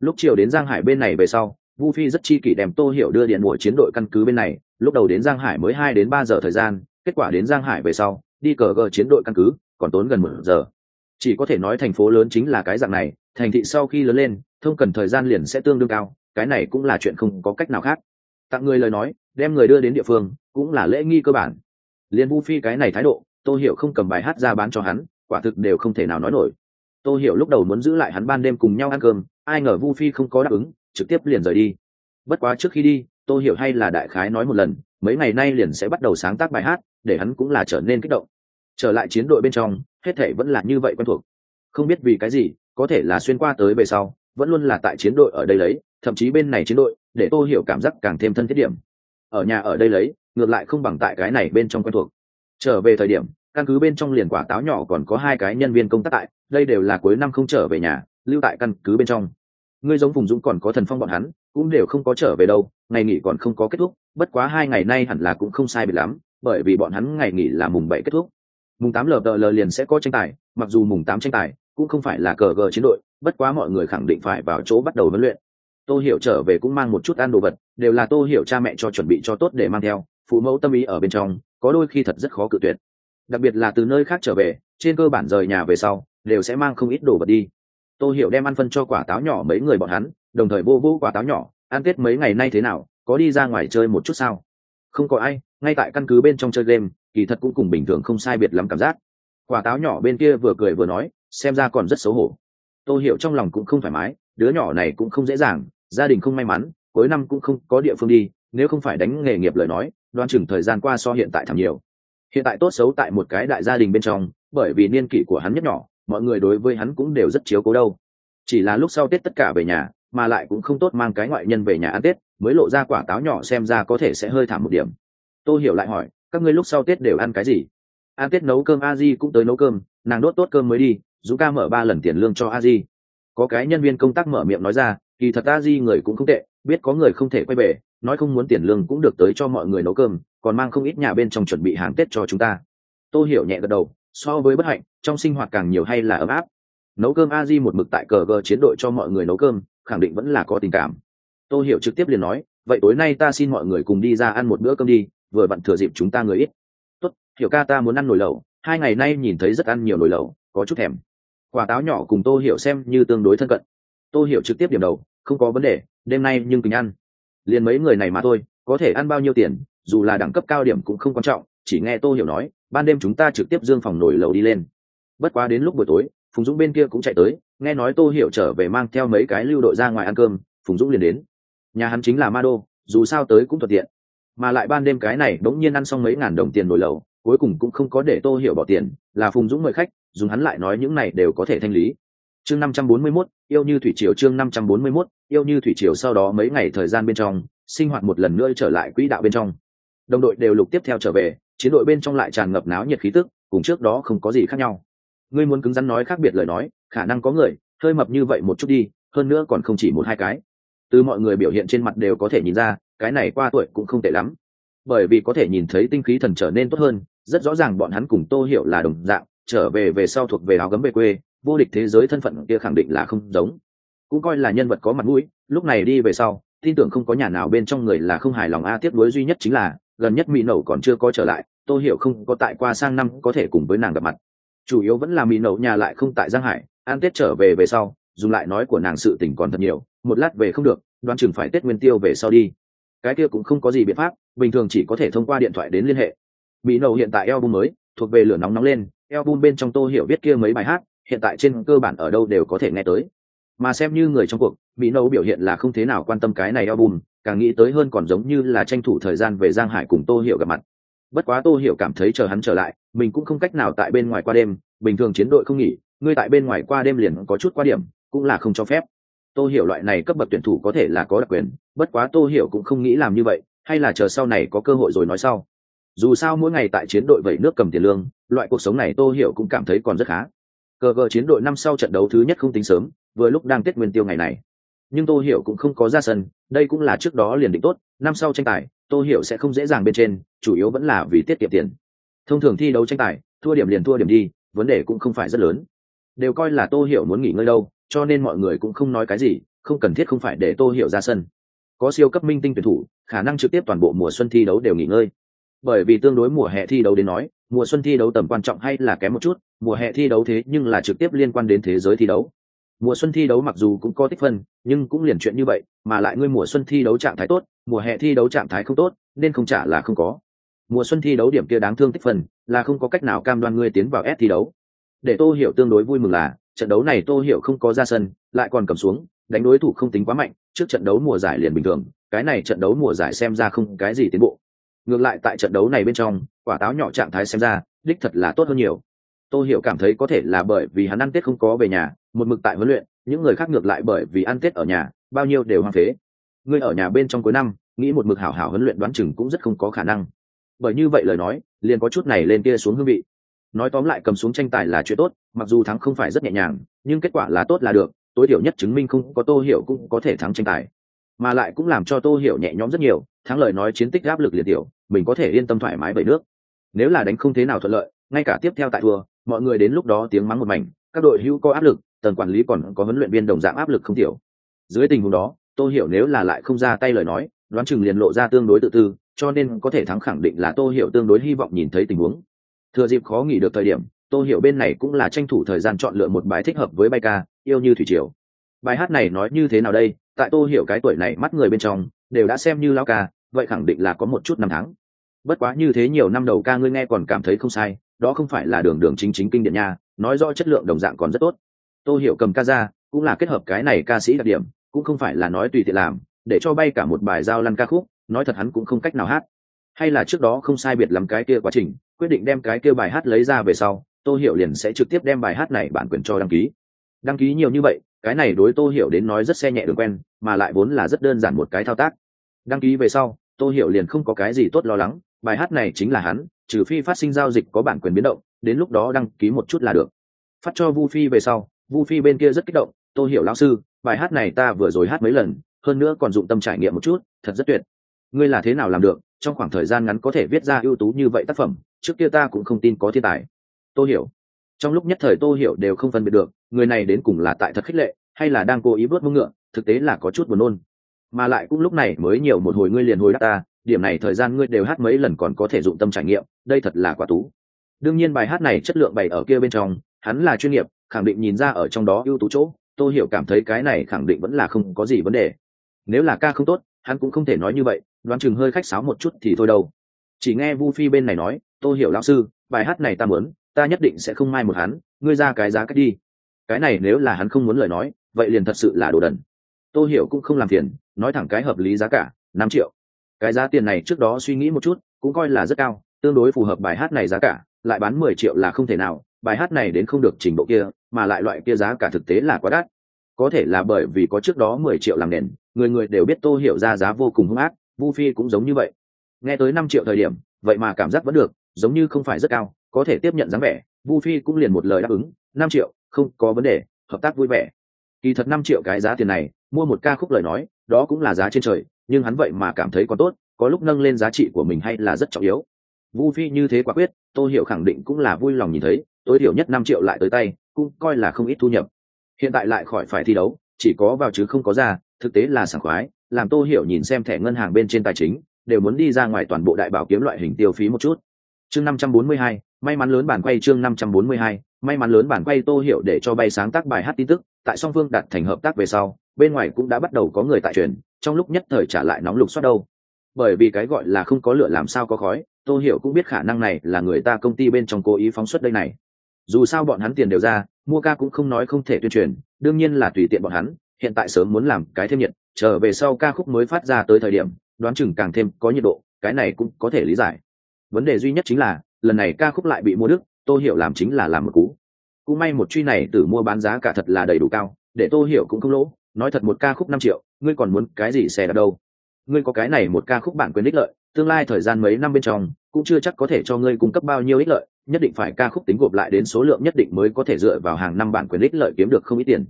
Lúc chiều đến giang hải bên này về sau, vu phi rất chi kỷ đem tô hiểu đưa điện buổi chiến đội căn cứ bên này, lúc đầu đến giang hải mới hai đến ba giờ thời gian kết quả đến giang hải về sau, đi cờ gờ chiến đội căn cứ, còn tốn gần một giờ. Chỉ có thể nói thành phố lớn chính là cái dạng này, thành thị sau khi lớn lên, thông cần thời gian liền sẽ tương đương cao, cái này cũng là chuyện không có cách nào khác. Tặng người lời nói, đem người đưa đến địa phương, cũng là lễ nghi cơ bản. Liền vu phi cái này thái độ tôi hiểu không cầm bài hát ra bán cho hắn, quả thực đều không thể nào nói nổi. Tôi hiểu lúc đầu muốn giữ lại hắn ban đêm cùng nhau ăn cơm, ai ngờ vu phi không có đáp ứng, trực tiếp liền rời đi. Bất quá trước khi đi tôi hiểu hay là đại khái nói một lần, mấy ngày nay liền sẽ bắt đầu sáng tác bài hát để hắn cũng là trở nên kích động. Trở lại chiến đội bên trong, hết thể vẫn là như vậy quen thuộc. Không biết vì cái gì, có thể là xuyên qua tới về sau, vẫn luôn là tại chiến đội ở đây lấy, thậm chí bên này chiến đội, để tôi hiểu cảm giác càng thêm thân thiết điểm. Ở nhà ở đây lấy, ngược lại không bằng tại cái này bên trong quen thuộc. Trở về thời điểm, căn cứ bên trong liền quả táo nhỏ còn có hai cái nhân viên công tác tại, đây đều là cuối năm không trở về nhà, lưu tại căn cứ bên trong. Ngươi giống vùng dũng còn có thần phong bọn hắn, cũng đều không có trở về đâu, ngày nghỉ còn không có kết thúc, bất quá hai ngày nay hẳn là cũng không sai biệt lắm bởi vì bọn hắn ngày nghỉ là mùng bảy kết thúc. Mùng tám lờ lờ liền sẽ có tranh tài, mặc dù mùng tám tranh tài cũng không phải là cờ gờ chiến đội, bất quá mọi người khẳng định phải vào chỗ bắt đầu huấn luyện. Tô hiểu trở về cũng mang một chút ăn đồ vật, đều là tô hiểu cha mẹ cho chuẩn bị cho tốt để mang theo, phụ mẫu tâm ý ở bên trong, có đôi khi thật rất khó cự tuyệt. Đặc biệt là từ nơi khác trở về, trên cơ bản rời nhà về sau, đều sẽ mang không ít đồ vật đi. Tô hiểu đem ăn phân cho quả táo nhỏ mấy người bọn hắn, đồng thời vô vô quả táo nhỏ, ăn tết mấy ngày nay thế nào, có đi ra ngoài chơi một chút sao? Không có ai, ngay tại căn cứ bên trong chơi game, kỳ thật cũng cùng bình thường không sai biệt lắm cảm giác. Quả táo nhỏ bên kia vừa cười vừa nói, xem ra còn rất xấu hổ. Tô hiểu trong lòng cũng không thoải mái, đứa nhỏ này cũng không dễ dàng, gia đình không may mắn, cuối năm cũng không có địa phương đi, nếu không phải đánh nghề nghiệp lời nói, đoan chừng thời gian qua so hiện tại thảm nhiều. Hiện tại tốt xấu tại một cái đại gia đình bên trong, bởi vì niên kỷ của hắn nhất nhỏ, mọi người đối với hắn cũng đều rất chiếu cố đâu. Chỉ là lúc sau tết tất cả về nhà mà lại cũng không tốt mang cái ngoại nhân về nhà ăn tết, mới lộ ra quả táo nhỏ xem ra có thể sẽ hơi thảm một điểm. Tôi hiểu lại hỏi, các ngươi lúc sau tết đều ăn cái gì? Ăn tết nấu cơm a di cũng tới nấu cơm, nàng đốt tốt cơm mới đi, dũng ca mở ba lần tiền lương cho a di. Có cái nhân viên công tác mở miệng nói ra, kỳ thật a di người cũng không tệ, biết có người không thể quay về, nói không muốn tiền lương cũng được tới cho mọi người nấu cơm, còn mang không ít nhà bên trong chuẩn bị hàng tết cho chúng ta. Tôi hiểu nhẹ gật đầu, so với bất hạnh, trong sinh hoạt càng nhiều hay là ấm áp. Nấu cơm a di một mực tại cờ gờ chiến đội cho mọi người nấu cơm khẳng định vẫn là có tình cảm. Tôi hiểu trực tiếp liền nói, vậy tối nay ta xin mọi người cùng đi ra ăn một bữa cơm đi, vừa vặn thừa dịp chúng ta người ít. Tốt, hiểu ca ta muốn ăn nồi lẩu, hai ngày nay nhìn thấy rất ăn nhiều nồi lẩu, có chút thèm. Quả táo nhỏ cùng tô hiểu xem như tương đối thân cận. Tô hiểu trực tiếp điểm đầu, không có vấn đề, đêm nay nhưng kính ăn. Liền mấy người này mà thôi, có thể ăn bao nhiêu tiền, dù là đẳng cấp cao điểm cũng không quan trọng, chỉ nghe tô hiểu nói, ban đêm chúng ta trực tiếp dương phòng nổi lầu đi lên. Bất quá đến lúc buổi tối phùng dũng bên kia cũng chạy tới nghe nói tô hiểu trở về mang theo mấy cái lưu đội ra ngoài ăn cơm phùng dũng liền đến. Nhà hắn chính là ma đô dù sao tới cũng thuận tiện. Mà lại ban đêm cái này đ n g nhiên ăn xong mấy ngàn đồng tiền nổi lầu cuối cùng cũng không có để tô hiểu bỏ tiền là phùng dũng mời khách dùng hắn lại nói những này đều có thể thanh lý. Chương năm trăm bốn mươi 541, yêu như thủy triều chương năm trăm bốn mươi 541, yêu như thủy triều sau đó mấy ngày thời gian bên trong sinh hoạt một lần nữa trở lại quỹ đạo bên trong. Đồng đội đều lục tiếp theo trở về chiến đội bên trong lại tràn ngập náo nhiệt khí tức cùng trước đó không có gì khác nhau ngươi muốn cứng rắn nói khác biệt lời nói, khả năng có người, hơi mập như vậy một chút đi, hơn nữa còn không chỉ một hai cái. Từ mọi người biểu hiện trên mặt đều có thể nhìn ra, cái này qua tuổi cũng không tệ lắm. Bởi vì có thể nhìn thấy tinh khí thần trở nên tốt hơn, rất rõ ràng bọn hắn cùng tô hiểu là đồng dạng, trở về về sau thuộc về áo gấm về quê, vô địch thế giới thân phận kia khẳng định là không giống. Cũng coi là nhân vật có mặt mũi, lúc này đi về sau, tin tưởng không có nhà nào bên trong người là không hài lòng. A, tiếp nối duy nhất chính là, gần nhất mỹ nẩu còn chưa có trở lại, tô hiểu không có tại qua sang năm có thể cùng với nàng gặp mặt chủ yếu vẫn là mỹ nậu nhà lại không tại giang hải an tết trở về về sau, dùng lại nói của nàng sự tình còn thật nhiều, một lát về không được đoan chừng phải tết nguyên tiêu về sau đi. Cái kia cũng không có gì biện pháp, bình thường chỉ có thể thông qua điện thoại đến liên hệ. Mỹ nậu hiện tại album mới, thuộc về lửa nóng nóng lên, album bên trong tô hiểu biết kia mấy bài hát, hiện tại trên cơ bản ở đâu đều có thể nghe tới. Mà xem như người trong cuộc mỹ nâu biểu hiện là không thế nào quan tâm cái này album, càng nghĩ tới hơn còn giống như là tranh thủ thời gian về giang hải cùng tô hiểu gặp mặt bất quá tô hiểu cảm thấy chờ hắn trở lại, mình cũng không cách nào tại bên ngoài qua đêm, bình thường chiến đội không nghỉ, ngươi tại bên ngoài qua đêm liền có chút qua điểm, cũng là không cho phép. Tô hiểu loại này cấp bậc tuyển thủ có thể là có đặc quyền, bất quá tô hiểu cũng không nghĩ làm như vậy, hay là chờ sau này có cơ hội rồi nói sau. Dù sao mỗi ngày tại chiến đội vẩy nước cầm tiền lương, loại cuộc sống này tô hiểu cũng cảm thấy còn rất khá. Cờ gờ chiến đội năm sau trận đấu thứ nhất không tính sớm, vừa lúc đang tết nguyên tiêu ngày này nhưng tô hiểu cũng không có ra sân, đây cũng là trước đó liền định tốt, năm sau tranh tài, tô hiểu sẽ không dễ dàng bên trên, chủ yếu vẫn là vì tiết kiệm tiền. Thông thường thi đấu tranh tài, thua điểm liền thua điểm đi, vấn đề cũng không phải rất lớn. Đều coi là tô hiểu muốn nghỉ ngơi đâu, cho nên mọi người cũng không nói cái gì, không cần thiết không phải để tô hiểu ra sân. Có siêu cấp minh tinh tuyển thủ, khả năng trực tiếp toàn bộ mùa xuân thi đấu đều nghỉ ngơi. Bởi vì tương đối mùa hè thi đấu đến nói, mùa xuân thi đấu tầm quan trọng hay là kém một chút, mùa hè thi đấu thế nhưng là trực tiếp liên quan đến thế giới thi đấu mùa xuân thi đấu mặc dù cũng có tích phân, nhưng cũng liền chuyện như vậy, mà lại ngươi mùa xuân thi đấu trạng thái tốt, mùa hè thi đấu trạng thái không tốt, nên không trả là không có. Mùa xuân thi đấu điểm kia đáng thương tích phân, là không có cách nào cam đoan ngươi tiến vào S thi đấu. Để tô hiểu tương đối vui mừng là, trận đấu này tô hiểu không có ra sân, lại còn cầm xuống, đánh đối thủ không tính quá mạnh, trước trận đấu mùa giải liền bình thường, cái này trận đấu mùa giải xem ra không cái gì tiến bộ. Ngược lại tại trận đấu này bên trong, quả táo nhỏ trạng thái xem ra, đích thật là tốt hơn nhiều tô hiểu cảm thấy có thể là bởi vì hắn ăn tết không có về nhà, một mực tại huấn luyện, những người khác ngược lại bởi vì ăn tết ở nhà, bao nhiêu đều hoang phế. Ngươi ở nhà bên trong cuối năm, nghĩ một mực hảo hảo huấn luyện đoán chừng cũng rất không có khả năng. Bởi như vậy lời nói, liền có chút này lên kia xuống hương vị. Nói tóm lại cầm xuống tranh tài là chuyện tốt, mặc dù thắng không phải rất nhẹ nhàng, nhưng kết quả là tốt là được, tối thiểu nhất chứng minh không có tô hiểu cũng có thể thắng tranh tài. Mà lại cũng làm cho tô hiểu nhẹ nhõm rất nhiều, thắng lời nói chiến tích áp lực liệt tiểu, mình có thể yên tâm thoải mái bởi nước. Nếu là đánh không thế nào thuận lợi, ngay cả tiếp theo tại thua mọi người đến lúc đó tiếng mắng một mảnh, các đội hữu có áp lực, tầng quản lý còn có huấn luyện viên đồng dạng áp lực không thiểu dưới tình huống đó, tô hiểu nếu là lại không ra tay lời nói, đoán chừng liền lộ ra tương đối tự tư, cho nên có thể thắng khẳng định là tô hiểu tương đối hy vọng nhìn thấy tình huống. Thừa dịp khó nghỉ được thời điểm, tô hiểu bên này cũng là tranh thủ thời gian chọn lựa một bài thích hợp với bài ca, yêu như thủy triều. Bài hát này nói như thế nào đây? Tại tô hiểu cái tuổi này mắt người bên trong, đều đã xem như lao ca, vậy khẳng định là có một chút năm tháng. Bất quá như thế nhiều năm đầu ca ngươi nghe còn cảm thấy không sai đó không phải là đường đường chính chính kinh điển nha, nói rõ chất lượng đồng dạng còn rất tốt. Tô hiểu cầm ca ra, cũng là kết hợp cái này ca sĩ đặc điểm, cũng không phải là nói tùy tiện làm, để cho bay cả một bài giao lăn ca khúc, nói thật hắn cũng không cách nào hát. Hay là trước đó không sai biệt lắm cái kia quá trình, quyết định đem cái kia bài hát lấy ra về sau, tô hiểu liền sẽ trực tiếp đem bài hát này bản quyền cho đăng ký. Đăng ký nhiều như vậy, cái này đối tô hiểu đến nói rất xe nhẹ đường quen, mà lại vốn là rất đơn giản một cái thao tác. Đăng ký về sau, tô hiểu liền không có cái gì tốt lo lắng bài hát này chính là hắn, trừ phi phát sinh giao dịch có bản quyền biến động, đến lúc đó đăng ký một chút là được. Phát cho vu phi về sau, vu phi bên kia rất kích động tôi hiểu lão sư, bài hát này ta vừa rồi hát mấy lần, hơn nữa còn dụng tâm trải nghiệm một chút, thật rất tuyệt. Ngươi là thế nào làm được, trong khoảng thời gian ngắn có thể viết ra ưu tú như vậy tác phẩm, trước kia ta cũng không tin có thiên tài. Tôi hiểu. Trong lúc nhất thời tôi hiểu đều không phân biệt được, người này đến cùng là tại thật khích lệ, hay là đang cố ý vớt mông ngựa, thực tế là có chút buồn nôn. Mà lại cũng lúc này mới nhiều một hồi ngươi liền hồi đáp ta điểm này thời gian ngươi đều hát mấy lần còn có thể dụng tâm trải nghiệm, đây thật là quá tú. Đương nhiên bài hát này chất lượng bày ở kia bên trong, hắn là chuyên nghiệp, khẳng định nhìn ra ở trong đó ưu tú chỗ, tô hiểu cảm thấy cái này khẳng định vẫn là không có gì vấn đề. Nếu là ca không tốt, hắn cũng không thể nói như vậy, đoán chừng hơi khách sáo một chút thì thôi đâu. Chỉ nghe vu phi bên này nói, tô hiểu lão sư, bài hát này ta muốn, ta nhất định sẽ không mai một hắn, ngươi ra cái giá cách đi. Cái này nếu là hắn không muốn lời nói, vậy liền thật sự là đồ đần. Tô hiểu cũng không làm phiền, nói thẳng cái hợp lý giá cả, năm triệu cái giá tiền này trước đó suy nghĩ một chút, cũng coi là rất cao, tương đối phù hợp bài hát này giá cả, lại bán mười triệu là không thể nào, bài hát này đến không được trình độ kia, mà lại loại kia giá cả thực tế là quá đắt. Có thể là bởi vì có trước đó mười triệu làm nền, người người đều biết tô hiểu ra giá vô cùng hung ác, vu phi cũng giống như vậy. Nghe tới năm triệu thời điểm, vậy mà cảm giác vẫn được, giống như không phải rất cao, có thể tiếp nhận dáng vẻ, vu phi cũng liền một lời đáp ứng, năm triệu, không có vấn đề, hợp tác vui vẻ. Kỳ thật năm triệu cái giá tiền này, mua một ca khúc lời nói, đó cũng là giá trên trời nhưng hắn vậy mà cảm thấy còn tốt, có lúc nâng lên giá trị của mình hay là rất trọng yếu. Vu phi như thế quả quyết tôi hiểu khẳng định cũng là vui lòng nhìn thấy, tối thiểu nhất năm triệu lại tới tay, cũng coi là không ít thu nhập. Hiện tại lại khỏi phải thi đấu, chỉ có vào chứ không có ra, thực tế là sảng khoái, làm tô hiểu nhìn xem thẻ ngân hàng bên trên tài chính, đều muốn đi ra ngoài toàn bộ đại bảo kiếm loại hình tiêu phí một chút. Chương năm trăm bốn mươi hai, may mắn lớn bản quay chương năm trăm bốn mươi hai, may mắn lớn bản quay tô hiểu để cho bay sáng tác bài hát tin tức tại song phương đạt thành hợp tác về sau, bên ngoài cũng đã bắt đầu có người tại truyền, trong lúc nhất thời trả lại nóng lục xoát đâu. Bởi vì cái gọi là không có lửa làm sao có khói, tô hiểu cũng biết khả năng này là người ta công ty bên trong cố ý phóng xuất đây này. Dù sao bọn hắn tiền đều ra, mua ca cũng không nói không thể tuyên truyền, đương nhiên là tùy tiện bọn hắn, hiện tại sớm muốn làm cái thêm nhiệt trở về sau ca khúc mới phát ra tới thời điểm, đoán chừng càng thêm có nhiệt độ, cái này cũng có thể lý giải. Vấn đề duy nhất chính là, lần này ca khúc lại bị mua đức, tô hiểu làm chính là làm một cú cũng may một truy này từ mua bán giá cả thật là đầy đủ cao, để tô hiểu cũng không lỗ. Nói thật một ca khúc năm triệu, ngươi còn muốn cái gì xe đạp đâu? Ngươi có cái này một ca khúc bản quyền ích lợi, tương lai thời gian mấy năm bên trong, cũng chưa chắc có thể cho ngươi cung cấp bao nhiêu ích lợi, nhất định phải ca khúc tính gộp lại đến số lượng nhất định mới có thể dựa vào hàng năm bản quyền ích lợi kiếm được không ít tiền.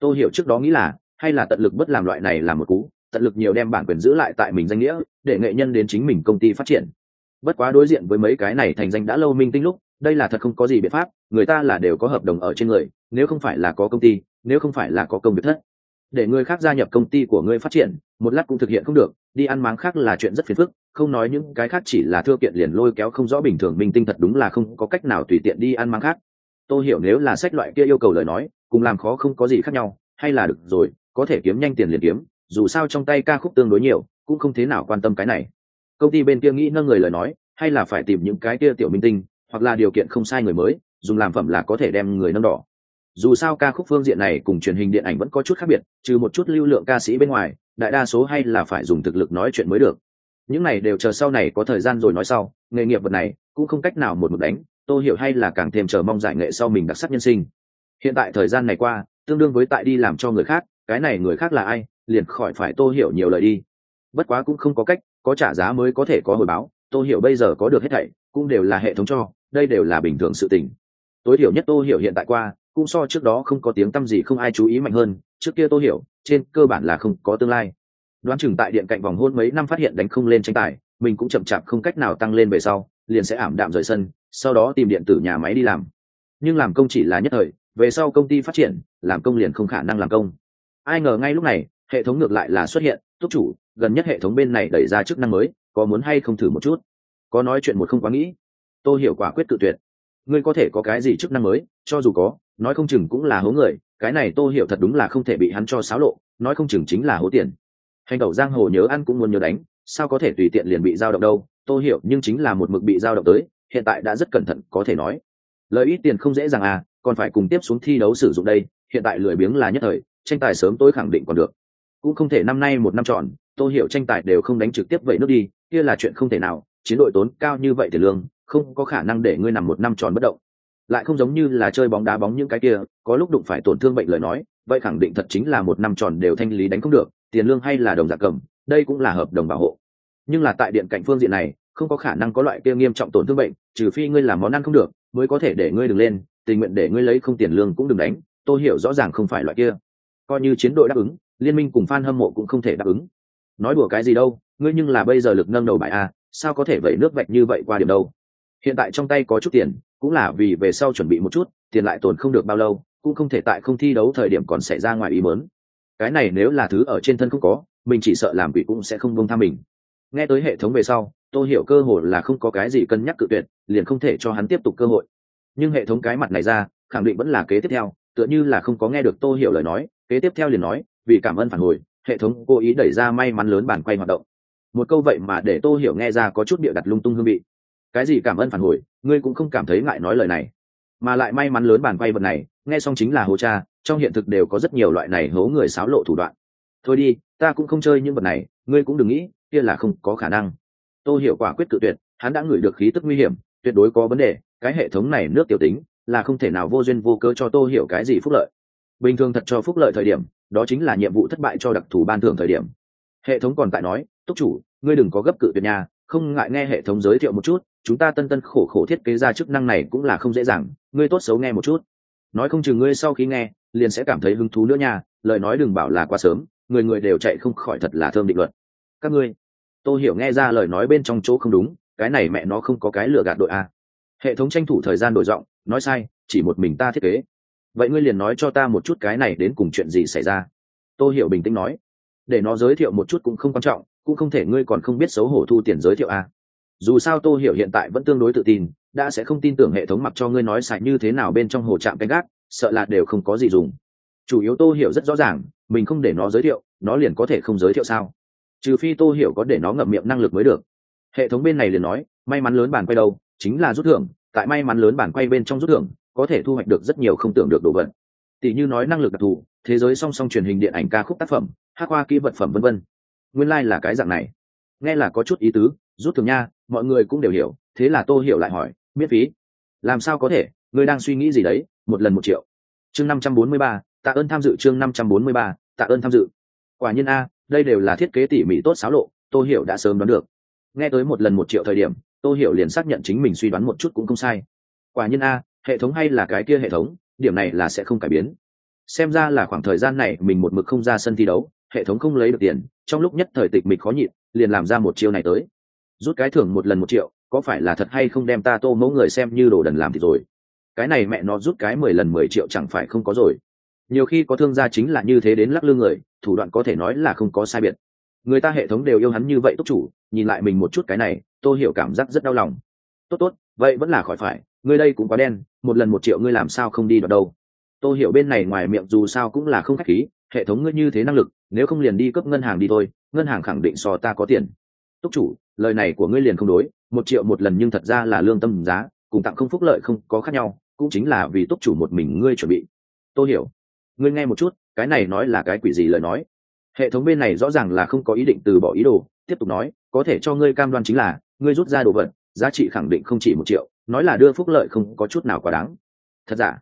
Tôi hiểu trước đó nghĩ là, hay là tận lực bất làm loại này làm một cú, tận lực nhiều đem bản quyền giữ lại tại mình danh nghĩa, để nghệ nhân đến chính mình công ty phát triển. Bất quá đối diện với mấy cái này thành danh đã lâu minh tinh lúc đây là thật không có gì biện pháp, người ta là đều có hợp đồng ở trên người, nếu không phải là có công ty, nếu không phải là có công việc thất. Để người khác gia nhập công ty của ngươi phát triển, một lát cũng thực hiện không được, đi ăn máng khác là chuyện rất phiền phức, không nói những cái khác chỉ là thưa kiện liền lôi kéo không rõ bình thường minh tinh thật đúng là không có cách nào tùy tiện đi ăn máng khác. Tôi hiểu nếu là sách loại kia yêu cầu lời nói, cùng làm khó không có gì khác nhau, hay là được rồi, có thể kiếm nhanh tiền liền kiếm, dù sao trong tay ca khúc tương đối nhiều, cũng không thế nào quan tâm cái này. Công ty bên kia nghĩ nâng người lời nói, hay là phải tìm những cái kia tiểu minh tinh hoặc là điều kiện không sai người mới, dùng làm phẩm là có thể đem người nâng đỏ. Dù sao ca khúc phương diện này cùng truyền hình điện ảnh vẫn có chút khác biệt, trừ một chút lưu lượng ca sĩ bên ngoài, đại đa số hay là phải dùng thực lực nói chuyện mới được. Những này đều chờ sau này có thời gian rồi nói sau, nghề nghiệp vật này cũng không cách nào một mực đánh tôi hiểu hay là càng thêm chờ mong giải nghệ sau mình đặc sắc nhân sinh. Hiện tại thời gian này qua, tương đương với tại đi làm cho người khác, cái này người khác là ai, liền khỏi phải tô hiểu nhiều lời đi. Bất quá cũng không có cách, có trả giá mới có thể có hồi báo, tô hiểu bây giờ có được hết thảy cũng đều là hệ thống cho, đây đều là bình thường sự tình. Tối thiểu nhất tô hiểu hiện tại qua, cũng so trước đó không có tiếng tăm gì không ai chú ý mạnh hơn, trước kia tô hiểu, trên cơ bản là không có tương lai. Đoán chừng tại điện cạnh vòng hôn mấy năm phát hiện đánh không lên tranh tài, mình cũng chậm chạp không cách nào tăng lên về sau, liền sẽ ảm đạm rời sân, sau đó tìm điện tử nhà máy đi làm. Nhưng làm công chỉ là nhất thời, về sau công ty phát triển, làm công liền không khả năng làm công. Ai ngờ ngay lúc này, hệ thống ngược lại là xuất hiện, túc chủ, gần nhất hệ thống bên này đẩy ra chức năng mới, có muốn hay không thử một chút? Có nói chuyện một không quá nghĩ. Tôi hiểu quả quyết tự tuyệt. Ngươi có thể có cái gì chức năng mới? Cho dù có, nói không chừng cũng là hố người. Cái này tôi hiểu thật đúng là không thể bị hắn cho xáo lộ, nói không chừng chính là hố tiền. Hành tẩu giang hồ nhớ ăn cũng muốn nhớ đánh, sao có thể tùy tiện liền bị giao động đâu? Tôi hiểu nhưng chính là một mực bị giao động tới, hiện tại đã rất cẩn thận, có thể nói. Lợi ít tiền không dễ dàng à còn phải cùng tiếp xuống thi đấu sử dụng đây, hiện tại lười biếng là nhất thời, tranh tài sớm tôi khẳng định còn được. Cũng không thể năm nay một năm tròn tôi hiểu tranh tài đều không đánh trực tiếp vậy nước đi, kia là chuyện không thể nào chiến đội tốn cao như vậy tiền lương, không có khả năng để ngươi nằm một năm tròn bất động. Lại không giống như là chơi bóng đá bóng những cái kia, có lúc đụng phải tổn thương bệnh lời nói, vậy khẳng định thật chính là một năm tròn đều thanh lý đánh không được, tiền lương hay là đồng giả cầm, đây cũng là hợp đồng bảo hộ. Nhưng là tại điện cạnh phương diện này, không có khả năng có loại kia nghiêm trọng tổn thương bệnh, trừ phi ngươi làm món ăn không được, mới có thể để ngươi đừng lên, tình nguyện để ngươi lấy không tiền lương cũng đừng đánh, tôi hiểu rõ ràng không phải loại kia. Coi như chiến đội đáp ứng, liên minh cùng fan hâm mộ cũng không thể đáp ứng. Nói đùa cái gì đâu, ngươi nhưng là bây giờ lực nâng đầu bài a sao có thể vẩy nước vạch như vậy qua điểm đâu? Hiện tại trong tay có chút tiền, cũng là vì về sau chuẩn bị một chút, tiền lại tồn không được bao lâu, cũng không thể tại không thi đấu thời điểm còn xảy ra ngoài ý mớn cái này nếu là thứ ở trên thân không có, mình chỉ sợ làm quỷ cũng sẽ không bông tha mình. Nghe tới hệ thống về sau tôi hiểu cơ hội là không có cái gì cân nhắc cự tuyệt, liền không thể cho hắn tiếp tục cơ hội. Nhưng hệ thống cái mặt này ra, khẳng định vẫn là kế tiếp theo, tựa như là không có nghe được tôi hiểu lời nói, kế tiếp theo liền nói, vì cảm ơn phản hồi, hệ thống cố ý đẩy ra may mắn lớn bản quay hoạt động một câu vậy mà để tô hiểu nghe ra có chút bịa đặt lung tung hương vị. Cái gì cảm ơn phản hồi, ngươi cũng không cảm thấy ngại nói lời này. Mà lại may mắn lớn bản quay vật này, nghe xong chính là hố cha, trong hiện thực đều có rất nhiều loại này hố người xáo lộ thủ đoạn. Thôi đi, ta cũng không chơi những vật này, ngươi cũng đừng nghĩ, kia là không có khả năng. Tôi hiểu quả quyết cự tuyệt, hắn đã ngửi được khí tức nguy hiểm, tuyệt đối có vấn đề, cái hệ thống này nước tiểu tính, là không thể nào vô duyên vô cớ cho tôi hiểu cái gì phúc lợi. Bình thường thật cho phúc lợi thời điểm, đó chính là nhiệm vụ thất bại cho đặc thù ban thưởng thời điểm. Hệ thống còn tại nói túc chủ, ngươi đừng có gấp cự tuyệt nhà không ngại nghe hệ thống giới thiệu một chút, chúng ta tân tân khổ khổ thiết kế ra chức năng này cũng là không dễ dàng, ngươi tốt xấu nghe một chút. Nói không chừng ngươi sau khi nghe, liền sẽ cảm thấy hứng thú nữa nha, lời nói đừng bảo là quá sớm, người người đều chạy không khỏi thật là thơm định luật. Các ngươi, tôi hiểu nghe ra lời nói bên trong chỗ không đúng, cái này mẹ nó không có cái lừa gạt đội a. Hệ thống tranh thủ thời gian đổi giọng, nói sai, chỉ một mình ta thiết kế. Vậy ngươi liền nói cho ta một chút cái này đến cùng chuyện gì xảy ra. Tôi hiểu bình tĩnh nói. Để nó giới thiệu một chút cũng không quan trọng cũng không thể ngươi còn không biết xấu hổ thu tiền giới thiệu a dù sao tô hiểu hiện tại vẫn tương đối tự tin, đã sẽ không tin tưởng hệ thống mặc cho ngươi nói sạch như thế nào bên trong hồ trạm canh gác, sợ là đều không có gì dùng. Chủ yếu tô hiểu rất rõ ràng, mình không để nó giới thiệu, nó liền có thể không giới thiệu sao? Trừ phi tô hiểu có để nó ngậm miệng năng lực mới được. Hệ thống bên này liền nói, may mắn lớn bản quay đâu, chính là rút thưởng, tại may mắn lớn bản quay bên trong rút thưởng, có thể thu hoạch được rất nhiều không tưởng được đồ vật. Tỷ như nói năng lực đặc thù, thế giới song song truyền hình điện ảnh ca khúc tác phẩm, hát hoa kỹ vật phẩm vân vân nguyên lai、like、là cái dạng này. Nghe là có chút ý tứ, rút thường nha, mọi người cũng đều hiểu, thế là tô hiểu lại hỏi, miễn phí. Làm sao có thể? Ngươi đang suy nghĩ gì đấy? Một lần một triệu. Chương năm trăm bốn mươi ba, tạ ơn tham dự chương năm trăm bốn mươi ba, tạ ơn tham dự. Quả nhiên a, đây đều là thiết kế tỉ mỉ tốt xáo lộ, tô hiểu đã sớm đoán được. Nghe tới một lần một triệu thời điểm, tô hiểu liền xác nhận chính mình suy đoán một chút cũng không sai. Quả nhiên a, hệ thống hay là cái kia hệ thống, điểm này là sẽ không cải biến. Xem ra là khoảng thời gian này mình một mực không ra sân thi đấu hệ thống không lấy được tiền, trong lúc nhất thời tịch mịch khó nhịn, liền làm ra một chiêu này tới. Rút cái thưởng một lần một triệu, có phải là thật hay không đem ta tô mẫu người xem như đồ đần làm thì rồi? Cái này mẹ nó rút cái mười lần mười triệu chẳng phải không có rồi. Nhiều khi có thương gia chính là như thế đến lắc lư người, thủ đoạn có thể nói là không có sai biệt. Người ta hệ thống đều yêu hắn như vậy tốt chủ, nhìn lại mình một chút cái này tôi hiểu cảm giác rất đau lòng. Tốt tốt, vậy vẫn là khỏi phải ngươi đây cũng quá đen, một lần một triệu ngươi làm sao không đi được đâu? Tôi hiểu bên này ngoài miệng dù sao cũng là không khách khí, hệ thống ngươi như thế năng lực nếu không liền đi cấp ngân hàng đi thôi, ngân hàng khẳng định so ta có tiền. Túc chủ, lời này của ngươi liền không đối, một triệu một lần nhưng thật ra là lương tâm giá, cùng tặng không phúc lợi không có khác nhau, cũng chính là vì túc chủ một mình ngươi chuẩn bị. Tôi hiểu, ngươi nghe một chút, cái này nói là cái quỷ gì lời nói? Hệ thống bên này rõ ràng là không có ý định từ bỏ ý đồ, tiếp tục nói, có thể cho ngươi cam đoan chính là, ngươi rút ra đồ vật, giá trị khẳng định không chỉ một triệu, nói là đưa phúc lợi không có chút nào quá đáng. Thật giả?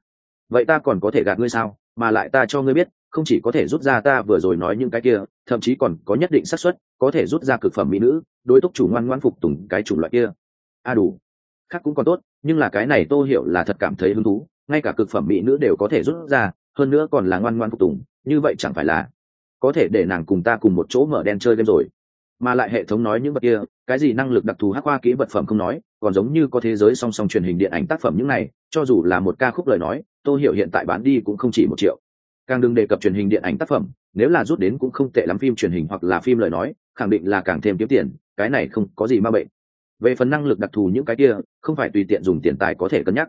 Vậy ta còn có thể gạt ngươi sao? Mà lại ta cho ngươi biết không chỉ có thể rút ra ta vừa rồi nói những cái kia, thậm chí còn có nhất định xác suất, có thể rút ra cực phẩm mỹ nữ, đối túc chủ ngoan ngoan phục tùng cái chủng loại kia. A à đủ. Khác cũng còn tốt, nhưng là cái này tô hiểu là thật cảm thấy hứng thú, ngay cả cực phẩm mỹ nữ đều có thể rút ra, hơn nữa còn là ngoan ngoan phục tùng, như vậy chẳng phải là có thể để nàng cùng ta cùng một chỗ mở đen chơi game rồi. Mà lại hệ thống nói những vật kia, cái gì năng lực đặc thù hắc hoa kỹ vật phẩm không nói, còn giống như có thế giới song song truyền hình điện ảnh tác phẩm những này, cho dù là một ca khúc lời nói tôi hiểu hiện tại bán đi cũng không chỉ một triệu càng đừng đề cập truyền hình điện ảnh tác phẩm, nếu là rút đến cũng không tệ lắm phim truyền hình hoặc là phim lời nói, khẳng định là càng thêm kiếm tiền, cái này không có gì ma bệnh. Về phần năng lực đặc thù những cái kia, không phải tùy tiện dùng tiền tài có thể cân nhắc.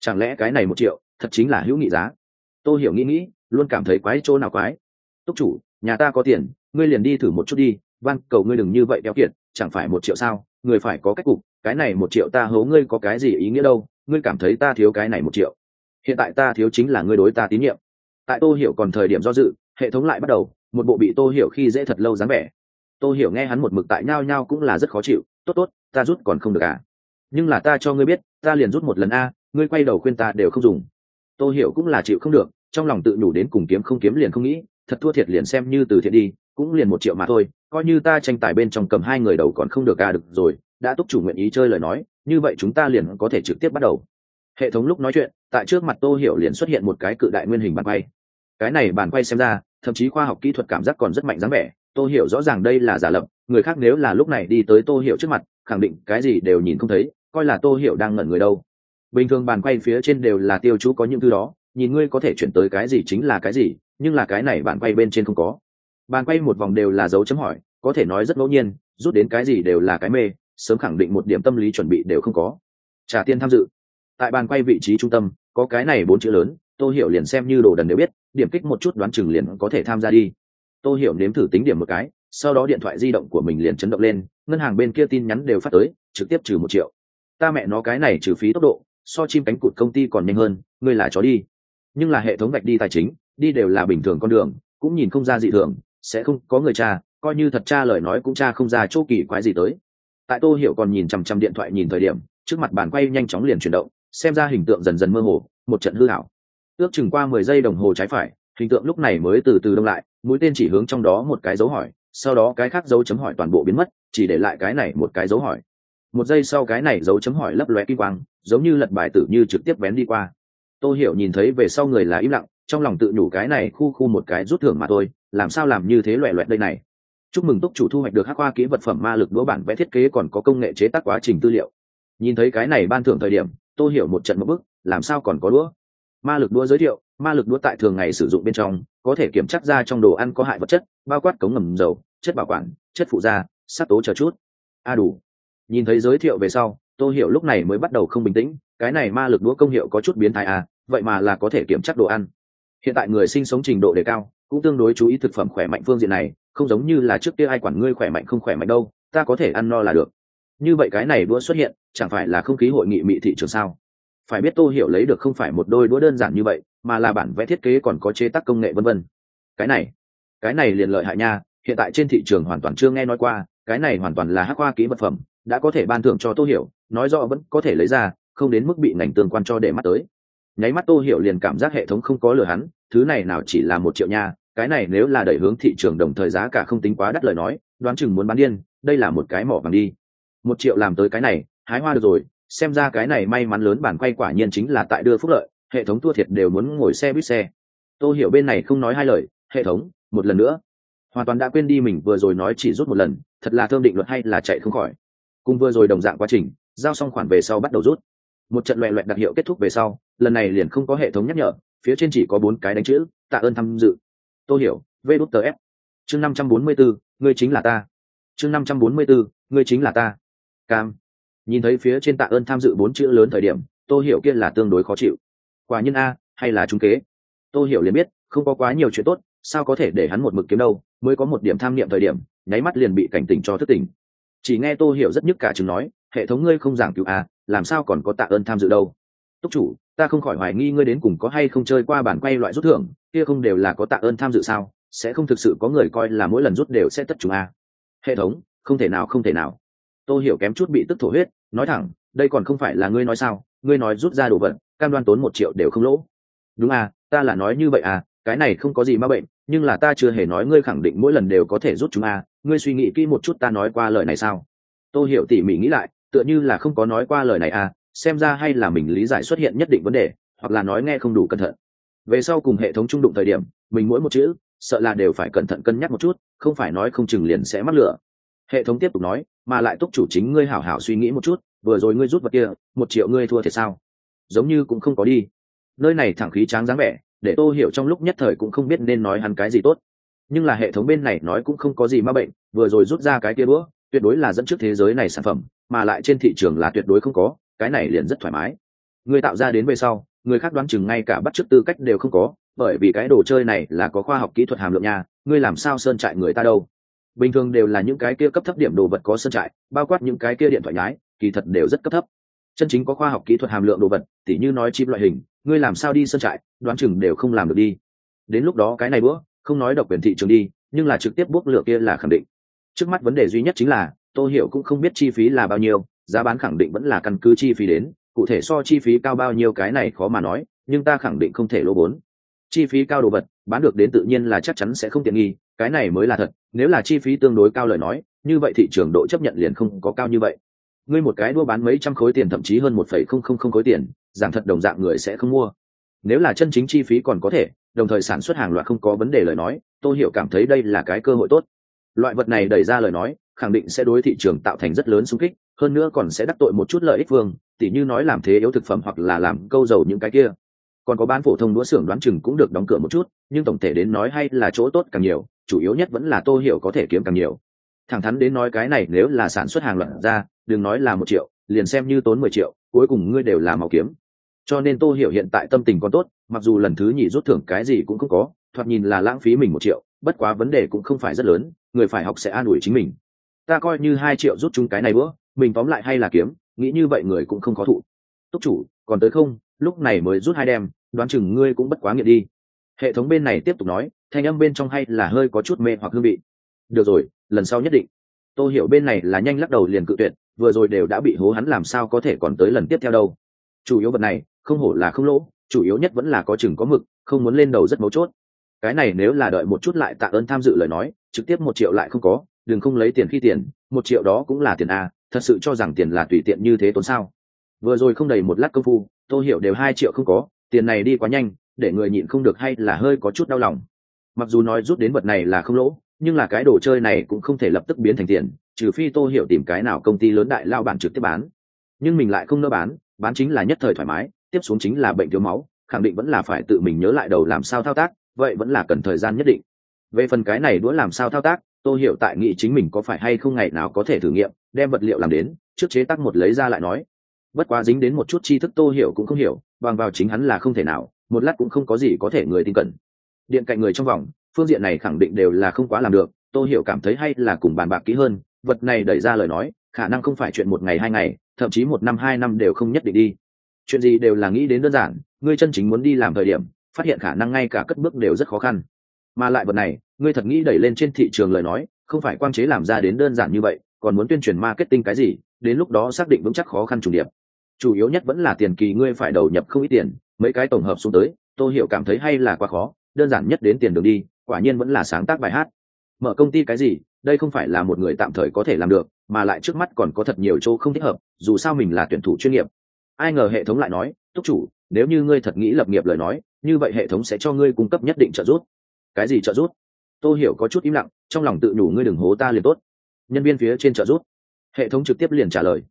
Chẳng lẽ cái này một triệu, thật chính là hữu nghị giá? Tôi hiểu nghĩ nghĩ, luôn cảm thấy quái chỗ nào quái. Túc chủ, nhà ta có tiền, ngươi liền đi thử một chút đi van cầu ngươi đừng như vậy kéo kiệt, chẳng phải một triệu sao? Người phải có cách cục, cái này một triệu ta hố ngươi có cái gì ý nghĩa đâu? Ngươi cảm thấy ta thiếu cái này một triệu. Hiện tại ta thiếu chính là ngươi đối ta tín nhiệm tại tô hiểu còn thời điểm do dự, hệ thống lại bắt đầu, một bộ bị tô hiểu khi dễ thật lâu dáng vẻ. Tô hiểu nghe hắn một mực tại nhao nhao cũng là rất khó chịu, tốt tốt, ta rút còn không được à? Nhưng là ta cho ngươi biết, ta liền rút một lần a, ngươi quay đầu khuyên ta đều không dùng. Tô hiểu cũng là chịu không được, trong lòng tự nhủ đến cùng kiếm không kiếm liền không nghĩ, thật thua thiệt liền xem như từ thiện đi, cũng liền một triệu mà thôi, coi như ta tranh tài bên trong cầm hai người đầu còn không được à được rồi, đã túc chủ nguyện ý chơi lời nói, như vậy chúng ta liền có thể trực tiếp bắt đầu. Hệ thống lúc nói chuyện, tại trước mặt tô hiểu liền xuất hiện một cái cự đại nguyên hình bàn bay cái này bàn quay xem ra, thậm chí khoa học kỹ thuật cảm giác còn rất mạnh dáng vẻ, tô hiểu rõ ràng đây là giả lập, người khác nếu là lúc này đi tới tô hiểu trước mặt, khẳng định cái gì đều nhìn không thấy, coi là tô hiểu đang ngẩn người đâu. Bình thường bàn quay phía trên đều là tiêu chú có những thứ đó, nhìn ngươi có thể chuyển tới cái gì chính là cái gì, nhưng là cái này bàn quay bên trên không có. Bàn quay một vòng đều là dấu chấm hỏi, có thể nói rất ngẫu nhiên, rút đến cái gì đều là cái mê, sớm khẳng định một điểm tâm lý chuẩn bị đều không có. Trả tiền tham dự. Tại bàn quay vị trí trung tâm, có cái này bốn chữ lớn, tô hiểu liền xem như đồ đần nếu biết điểm kích một chút đoán chừng liền có thể tham gia đi. Tô hiểu nếm thử tính điểm một cái, sau đó điện thoại di động của mình liền chấn động lên, ngân hàng bên kia tin nhắn đều phát tới, trực tiếp trừ một triệu. Ta mẹ nó cái này trừ phí tốc độ, so chim cánh cụt công ty còn nhanh hơn, ngươi là chó đi. Nhưng là hệ thống bạch đi tài chính, đi đều là bình thường con đường, cũng nhìn không ra dị thường, sẽ không có người cha, coi như thật cha lời nói cũng cha không ra chỗ kỳ quái gì tới. Tại tô hiểu còn nhìn chằm chằm điện thoại nhìn thời điểm, trước mặt bàn quay nhanh chóng liền chuyển động, xem ra hình tượng dần dần mơ hồ, một trận hư hảo ước chừng qua mười giây đồng hồ trái phải, hình tượng lúc này mới từ từ đông lại, mũi tên chỉ hướng trong đó một cái dấu hỏi, sau đó cái khác dấu chấm hỏi toàn bộ biến mất, chỉ để lại cái này một cái dấu hỏi. Một giây sau cái này dấu chấm hỏi lấp lóe kim quang, giống như lật bài tử như trực tiếp bén đi qua. Tôi hiểu nhìn thấy về sau người là im lặng, trong lòng tự nhủ cái này khu khu một cái rút thưởng mà thôi, làm sao làm như thế loẹ loẹt đây này. Chúc mừng túc chủ thu hoạch được hắc hoa kỹ vật phẩm ma lực đũa bản vẽ thiết kế còn có công nghệ chế tác quá trình tư liệu. Nhìn thấy cái này ban thưởng thời điểm tôi hiểu một trận một bức làm sao còn có đũa? Ma lực đũa giới thiệu, ma lực đũa tại thường ngày sử dụng bên trong, có thể kiểm chắc ra trong đồ ăn có hại vật chất, bao quát cống ngầm dầu, chất bảo quản, chất phụ da, sắc tố chờ chút. A đủ. Nhìn thấy giới thiệu về sau tôi hiểu lúc này mới bắt đầu không bình tĩnh, cái này ma lực đũa công hiệu có chút biến thái à vậy mà là có thể kiểm chắc đồ ăn. Hiện tại người sinh sống trình độ đề cao, cũng tương đối chú ý thực phẩm khỏe mạnh phương diện này, không giống như là trước kia ai quản ngươi khỏe mạnh không khỏe mạnh đâu, ta có thể ăn no là được. Như vậy cái này đũa xuất hiện, chẳng phải là không khí hội nghị mỹ thị trường sao? Phải biết tô hiểu lấy được không phải một đôi đũa đơn giản như vậy, mà là bản vẽ thiết kế còn có chế tác công nghệ vân vân. Cái này cái này liền lợi hại nha, hiện tại trên thị trường hoàn toàn chưa nghe nói qua, cái này hoàn toàn là hắc hoa kỹ vật phẩm, đã có thể ban thưởng cho tô hiểu, nói rõ vẫn có thể lấy ra, không đến mức bị ngành tương quan cho để mắt tới. Nháy mắt tô hiểu liền cảm giác hệ thống không có lừa hắn, thứ này nào chỉ là một triệu nha, cái này nếu là đẩy hướng thị trường đồng thời giá cả không tính quá đắt lời nói, đoán chừng muốn bán điên, đây là một cái mỏ vàng đi. Một triệu làm tới cái này, hái hoa được rồi xem ra cái này may mắn lớn bản quay quả nhiên chính là tại đưa phúc lợi, hệ thống thua thiệt đều muốn ngồi xe buýt xe. Tôi hiểu bên này không nói hai lời, hệ thống, một lần nữa. Hoàn toàn đã quên đi mình vừa rồi nói chỉ rút một lần, thật là thơm định luật hay là chạy không khỏi. Cùng vừa rồi đồng dạng quá trình, giao xong khoản về sau bắt đầu rút. Một trận loẹ loẹt đặc hiệu kết thúc về sau, lần này liền không có hệ thống nhắc nhở, phía trên chỉ có bốn cái đánh chữ, tạ ơn tham dự. Tôi hiểu vê đút tờ f. Chương năm trăm bốn mươi bốn ngươi chính là ta. Chương năm trăm bốn mươi bốn ngươi chính là ta. Cam nhìn thấy phía trên tạ ơn tham dự bốn chữ lớn thời điểm, tô hiểu kia là tương đối khó chịu. Quả nhân a, hay là trung kế. Tô hiểu liền biết, không có quá nhiều chuyện tốt, sao có thể để hắn một mực kiếm đâu, mới có một điểm tham niệm thời điểm, nháy mắt liền bị cảnh tỉnh cho thức tỉnh. Chỉ nghe tô hiểu rất nhức cả chừng nói, hệ thống ngươi không giảng cứu a làm sao còn có tạ ơn tham dự đâu? Túc chủ, ta không khỏi hoài nghi ngươi đến cùng có hay không chơi qua bản quay loại rút thưởng, kia không đều là có tạ ơn tham dự sao, sẽ không thực sự có người coi là mỗi lần rút đều sẽ tất chúng a à? hệ thống, không thể nào, không thể nào. Tôi hiểu kém chút bị tức thổ huyết nói thẳng, đây còn không phải là ngươi nói sao, ngươi nói rút ra đồ vật, cam đoan tốn một triệu đều không lỗ. Đúng à ta là nói như vậy à cái này không có gì ma bệnh, nhưng là ta chưa hề nói ngươi khẳng định mỗi lần đều có thể rút chúng à ngươi suy nghĩ kỹ một chút ta nói qua lời này sao? Tôi hiểu tỉ mỉ nghĩ lại, tựa như là không có nói qua lời này à xem ra hay là mình lý giải xuất hiện nhất định vấn đề, hoặc là nói nghe không đủ cẩn thận. Về sau cùng hệ thống trung đụng thời điểm, mình mỗi một chữ, sợ là đều phải cẩn thận cân nhắc một chút, không phải nói không chừng liền sẽ mắc lửa hệ thống tiếp tục nói, mà lại túc chủ chính ngươi hảo hảo suy nghĩ một chút, vừa rồi ngươi rút vật kia, một triệu ngươi thua thiệt sao? Giống như cũng không có đi. Nơi này thẳng khí tráng dáng vẻ, để tô hiểu trong lúc nhất thời cũng không biết nên nói hắn cái gì tốt. Nhưng là hệ thống bên này nói cũng không có gì ma bệnh, vừa rồi rút ra cái kia bữa tuyệt đối là dẫn trước thế giới này sản phẩm, mà lại trên thị trường là tuyệt đối không có, cái này liền rất thoải mái. Người tạo ra đến về sau, người khác đoán chừng ngay cả bắt chước tư cách đều không có, bởi vì cái đồ chơi này là có khoa học kỹ thuật hàm lượng nha, ngươi làm sao sơn trại người ta đâu? Bình thường đều là những cái kia cấp thấp điểm đồ vật có sân trại, bao quát những cái kia điện thoại nhái, kỳ thật đều rất cấp thấp. Chân chính có khoa học kỹ thuật hàm lượng đồ vật, tỉ như nói chip loại hình, ngươi làm sao đi sân trại, đoán chừng đều không làm được đi. Đến lúc đó cái này bữa, không nói độc quyền thị trường đi, nhưng là trực tiếp bước lựa kia là khẳng định. Trước mắt vấn đề duy nhất chính là tôi hiểu cũng không biết chi phí là bao nhiêu, giá bán khẳng định vẫn là căn cứ chi phí đến, cụ thể so chi phí cao bao nhiêu cái này khó mà nói, nhưng ta khẳng định không thể lỗ vốn. Chi phí cao đồ vật, bán được đến tự nhiên là chắc chắn sẽ không tiện nghi cái này mới là thật, nếu là chi phí tương đối cao lời nói, như vậy thị trường độ chấp nhận liền không có cao như vậy. Ngươi một cái đua bán mấy trăm khối tiền thậm chí hơn một phẩy không không không khối tiền giảm thật đồng dạng người sẽ không mua. Nếu là chân chính chi phí còn có thể, đồng thời sản xuất hàng loạt không có vấn đề lời nói tôi hiểu cảm thấy đây là cái cơ hội tốt. Loại vật này đẩy ra lời nói, khẳng định sẽ đối thị trường tạo thành rất lớn xung kích, hơn nữa còn sẽ đắc tội một chút lợi ích vương, tỉ như nói làm thế yếu thực phẩm hoặc là làm câu dầu những cái kia còn có bán phổ thông đũa xưởng đoán chừng cũng được đóng cửa một chút, nhưng tổng thể đến nói hay là chỗ tốt càng nhiều, chủ yếu nhất vẫn là tô hiểu có thể kiếm càng nhiều. Thẳng thắn đến nói cái này nếu là sản xuất hàng loạt ra, đừng nói là một triệu, liền xem như tốn mười triệu, cuối cùng ngươi đều là màu kiếm. Cho nên tô hiểu hiện tại tâm tình còn tốt, mặc dù lần thứ nhì rút thưởng cái gì cũng không có, thoạt nhìn là lãng phí mình một triệu, bất quá vấn đề cũng không phải rất lớn, người phải học sẽ an ủi chính mình. Ta coi như hai triệu rút chúng cái này bữa mình tóm lại hay là kiếm, nghĩ như vậy người cũng không có thụ. Túc chủ, còn tới không? Lúc này mới rút hai đem đoán chừng ngươi cũng bất quá nghiện đi. Hệ thống bên này tiếp tục nói, thanh âm bên trong hay là hơi có chút mê hoặc hương vị. Được rồi, lần sau nhất định. Tôi hiểu bên này là nhanh lắc đầu liền cự tuyệt, vừa rồi đều đã bị hố hắn làm sao có thể còn tới lần tiếp theo đâu. Chủ yếu vật này, không hổ là không lỗ, chủ yếu nhất vẫn là có chừng có mực, không muốn lên đầu rất mấu chốt. Cái này nếu là đợi một chút lại tạ ơn tham dự lời nói, trực tiếp một triệu lại không có, đừng không lấy tiền khi tiền, một triệu đó cũng là tiền a, thật sự cho rằng tiền là tùy tiện như thế tốn sao. Vừa rồi không đầy một lát công phu tôi hiểu đều hai triệu không có tiền này đi quá nhanh, để người nhịn không được hay là hơi có chút đau lòng. Mặc dù nói rút đến vật này là không lỗ, nhưng là cái đồ chơi này cũng không thể lập tức biến thành tiền, trừ phi tô hiểu tìm cái nào công ty lớn đại lao bản trực tiếp bán. Nhưng mình lại không nỡ bán bán chính là nhất thời thoải mái, tiếp xuống chính là bệnh thiếu máu, khẳng định vẫn là phải tự mình nhớ lại đầu làm sao thao tác, vậy vẫn là cần thời gian nhất định. Về phần cái này đũa làm sao thao tác, tô hiểu tại nghị chính mình có phải hay không ngày nào có thể thử nghiệm, đem vật liệu làm đến, trước chế tác một lấy ra lại nói bất quá dính đến một chút tri thức tô hiểu cũng không hiểu, bằng vào chính hắn là không thể nào, một lát cũng không có gì có thể người tin cẩn. Điện cạnh người trong vòng, phương diện này khẳng định đều là không quá làm được, tô hiểu cảm thấy hay là cùng bàn bạc kỹ hơn, vật này đẩy ra lời nói, khả năng không phải chuyện một ngày hai ngày, thậm chí một năm hai năm đều không nhất định đi. Chuyện gì đều là nghĩ đến đơn giản, ngươi chân chính muốn đi làm thời điểm, phát hiện khả năng ngay cả cất bước đều rất khó khăn. Mà lại vật này, ngươi thật nghĩ đẩy lên trên thị trường lời nói, không phải quan chế làm ra đến đơn giản như vậy, còn muốn tuyên truyền marketing cái gì, đến lúc đó xác định vững chắc khó khăn trùng điệp chủ yếu nhất vẫn là tiền kỳ ngươi phải đầu nhập không ít tiền, mấy cái tổng hợp xuống tới tôi hiểu cảm thấy hay là quá khó, đơn giản nhất đến tiền đường đi, quả nhiên vẫn là sáng tác bài hát. Mở công ty cái gì, đây không phải là một người tạm thời có thể làm được, mà lại trước mắt còn có thật nhiều chỗ không thích hợp, dù sao mình là tuyển thủ chuyên nghiệp. Ai ngờ hệ thống lại nói, túc chủ, nếu như ngươi thật nghĩ lập nghiệp lời nói, như vậy hệ thống sẽ cho ngươi cung cấp nhất định trợ giúp. Cái gì trợ giúp? Tôi hiểu có chút im lặng, trong lòng tự nhủ, ngươi đừng hố ta liền tốt. Nhân viên phía trên trợ giúp. Hệ thống trực tiếp liền trả lời.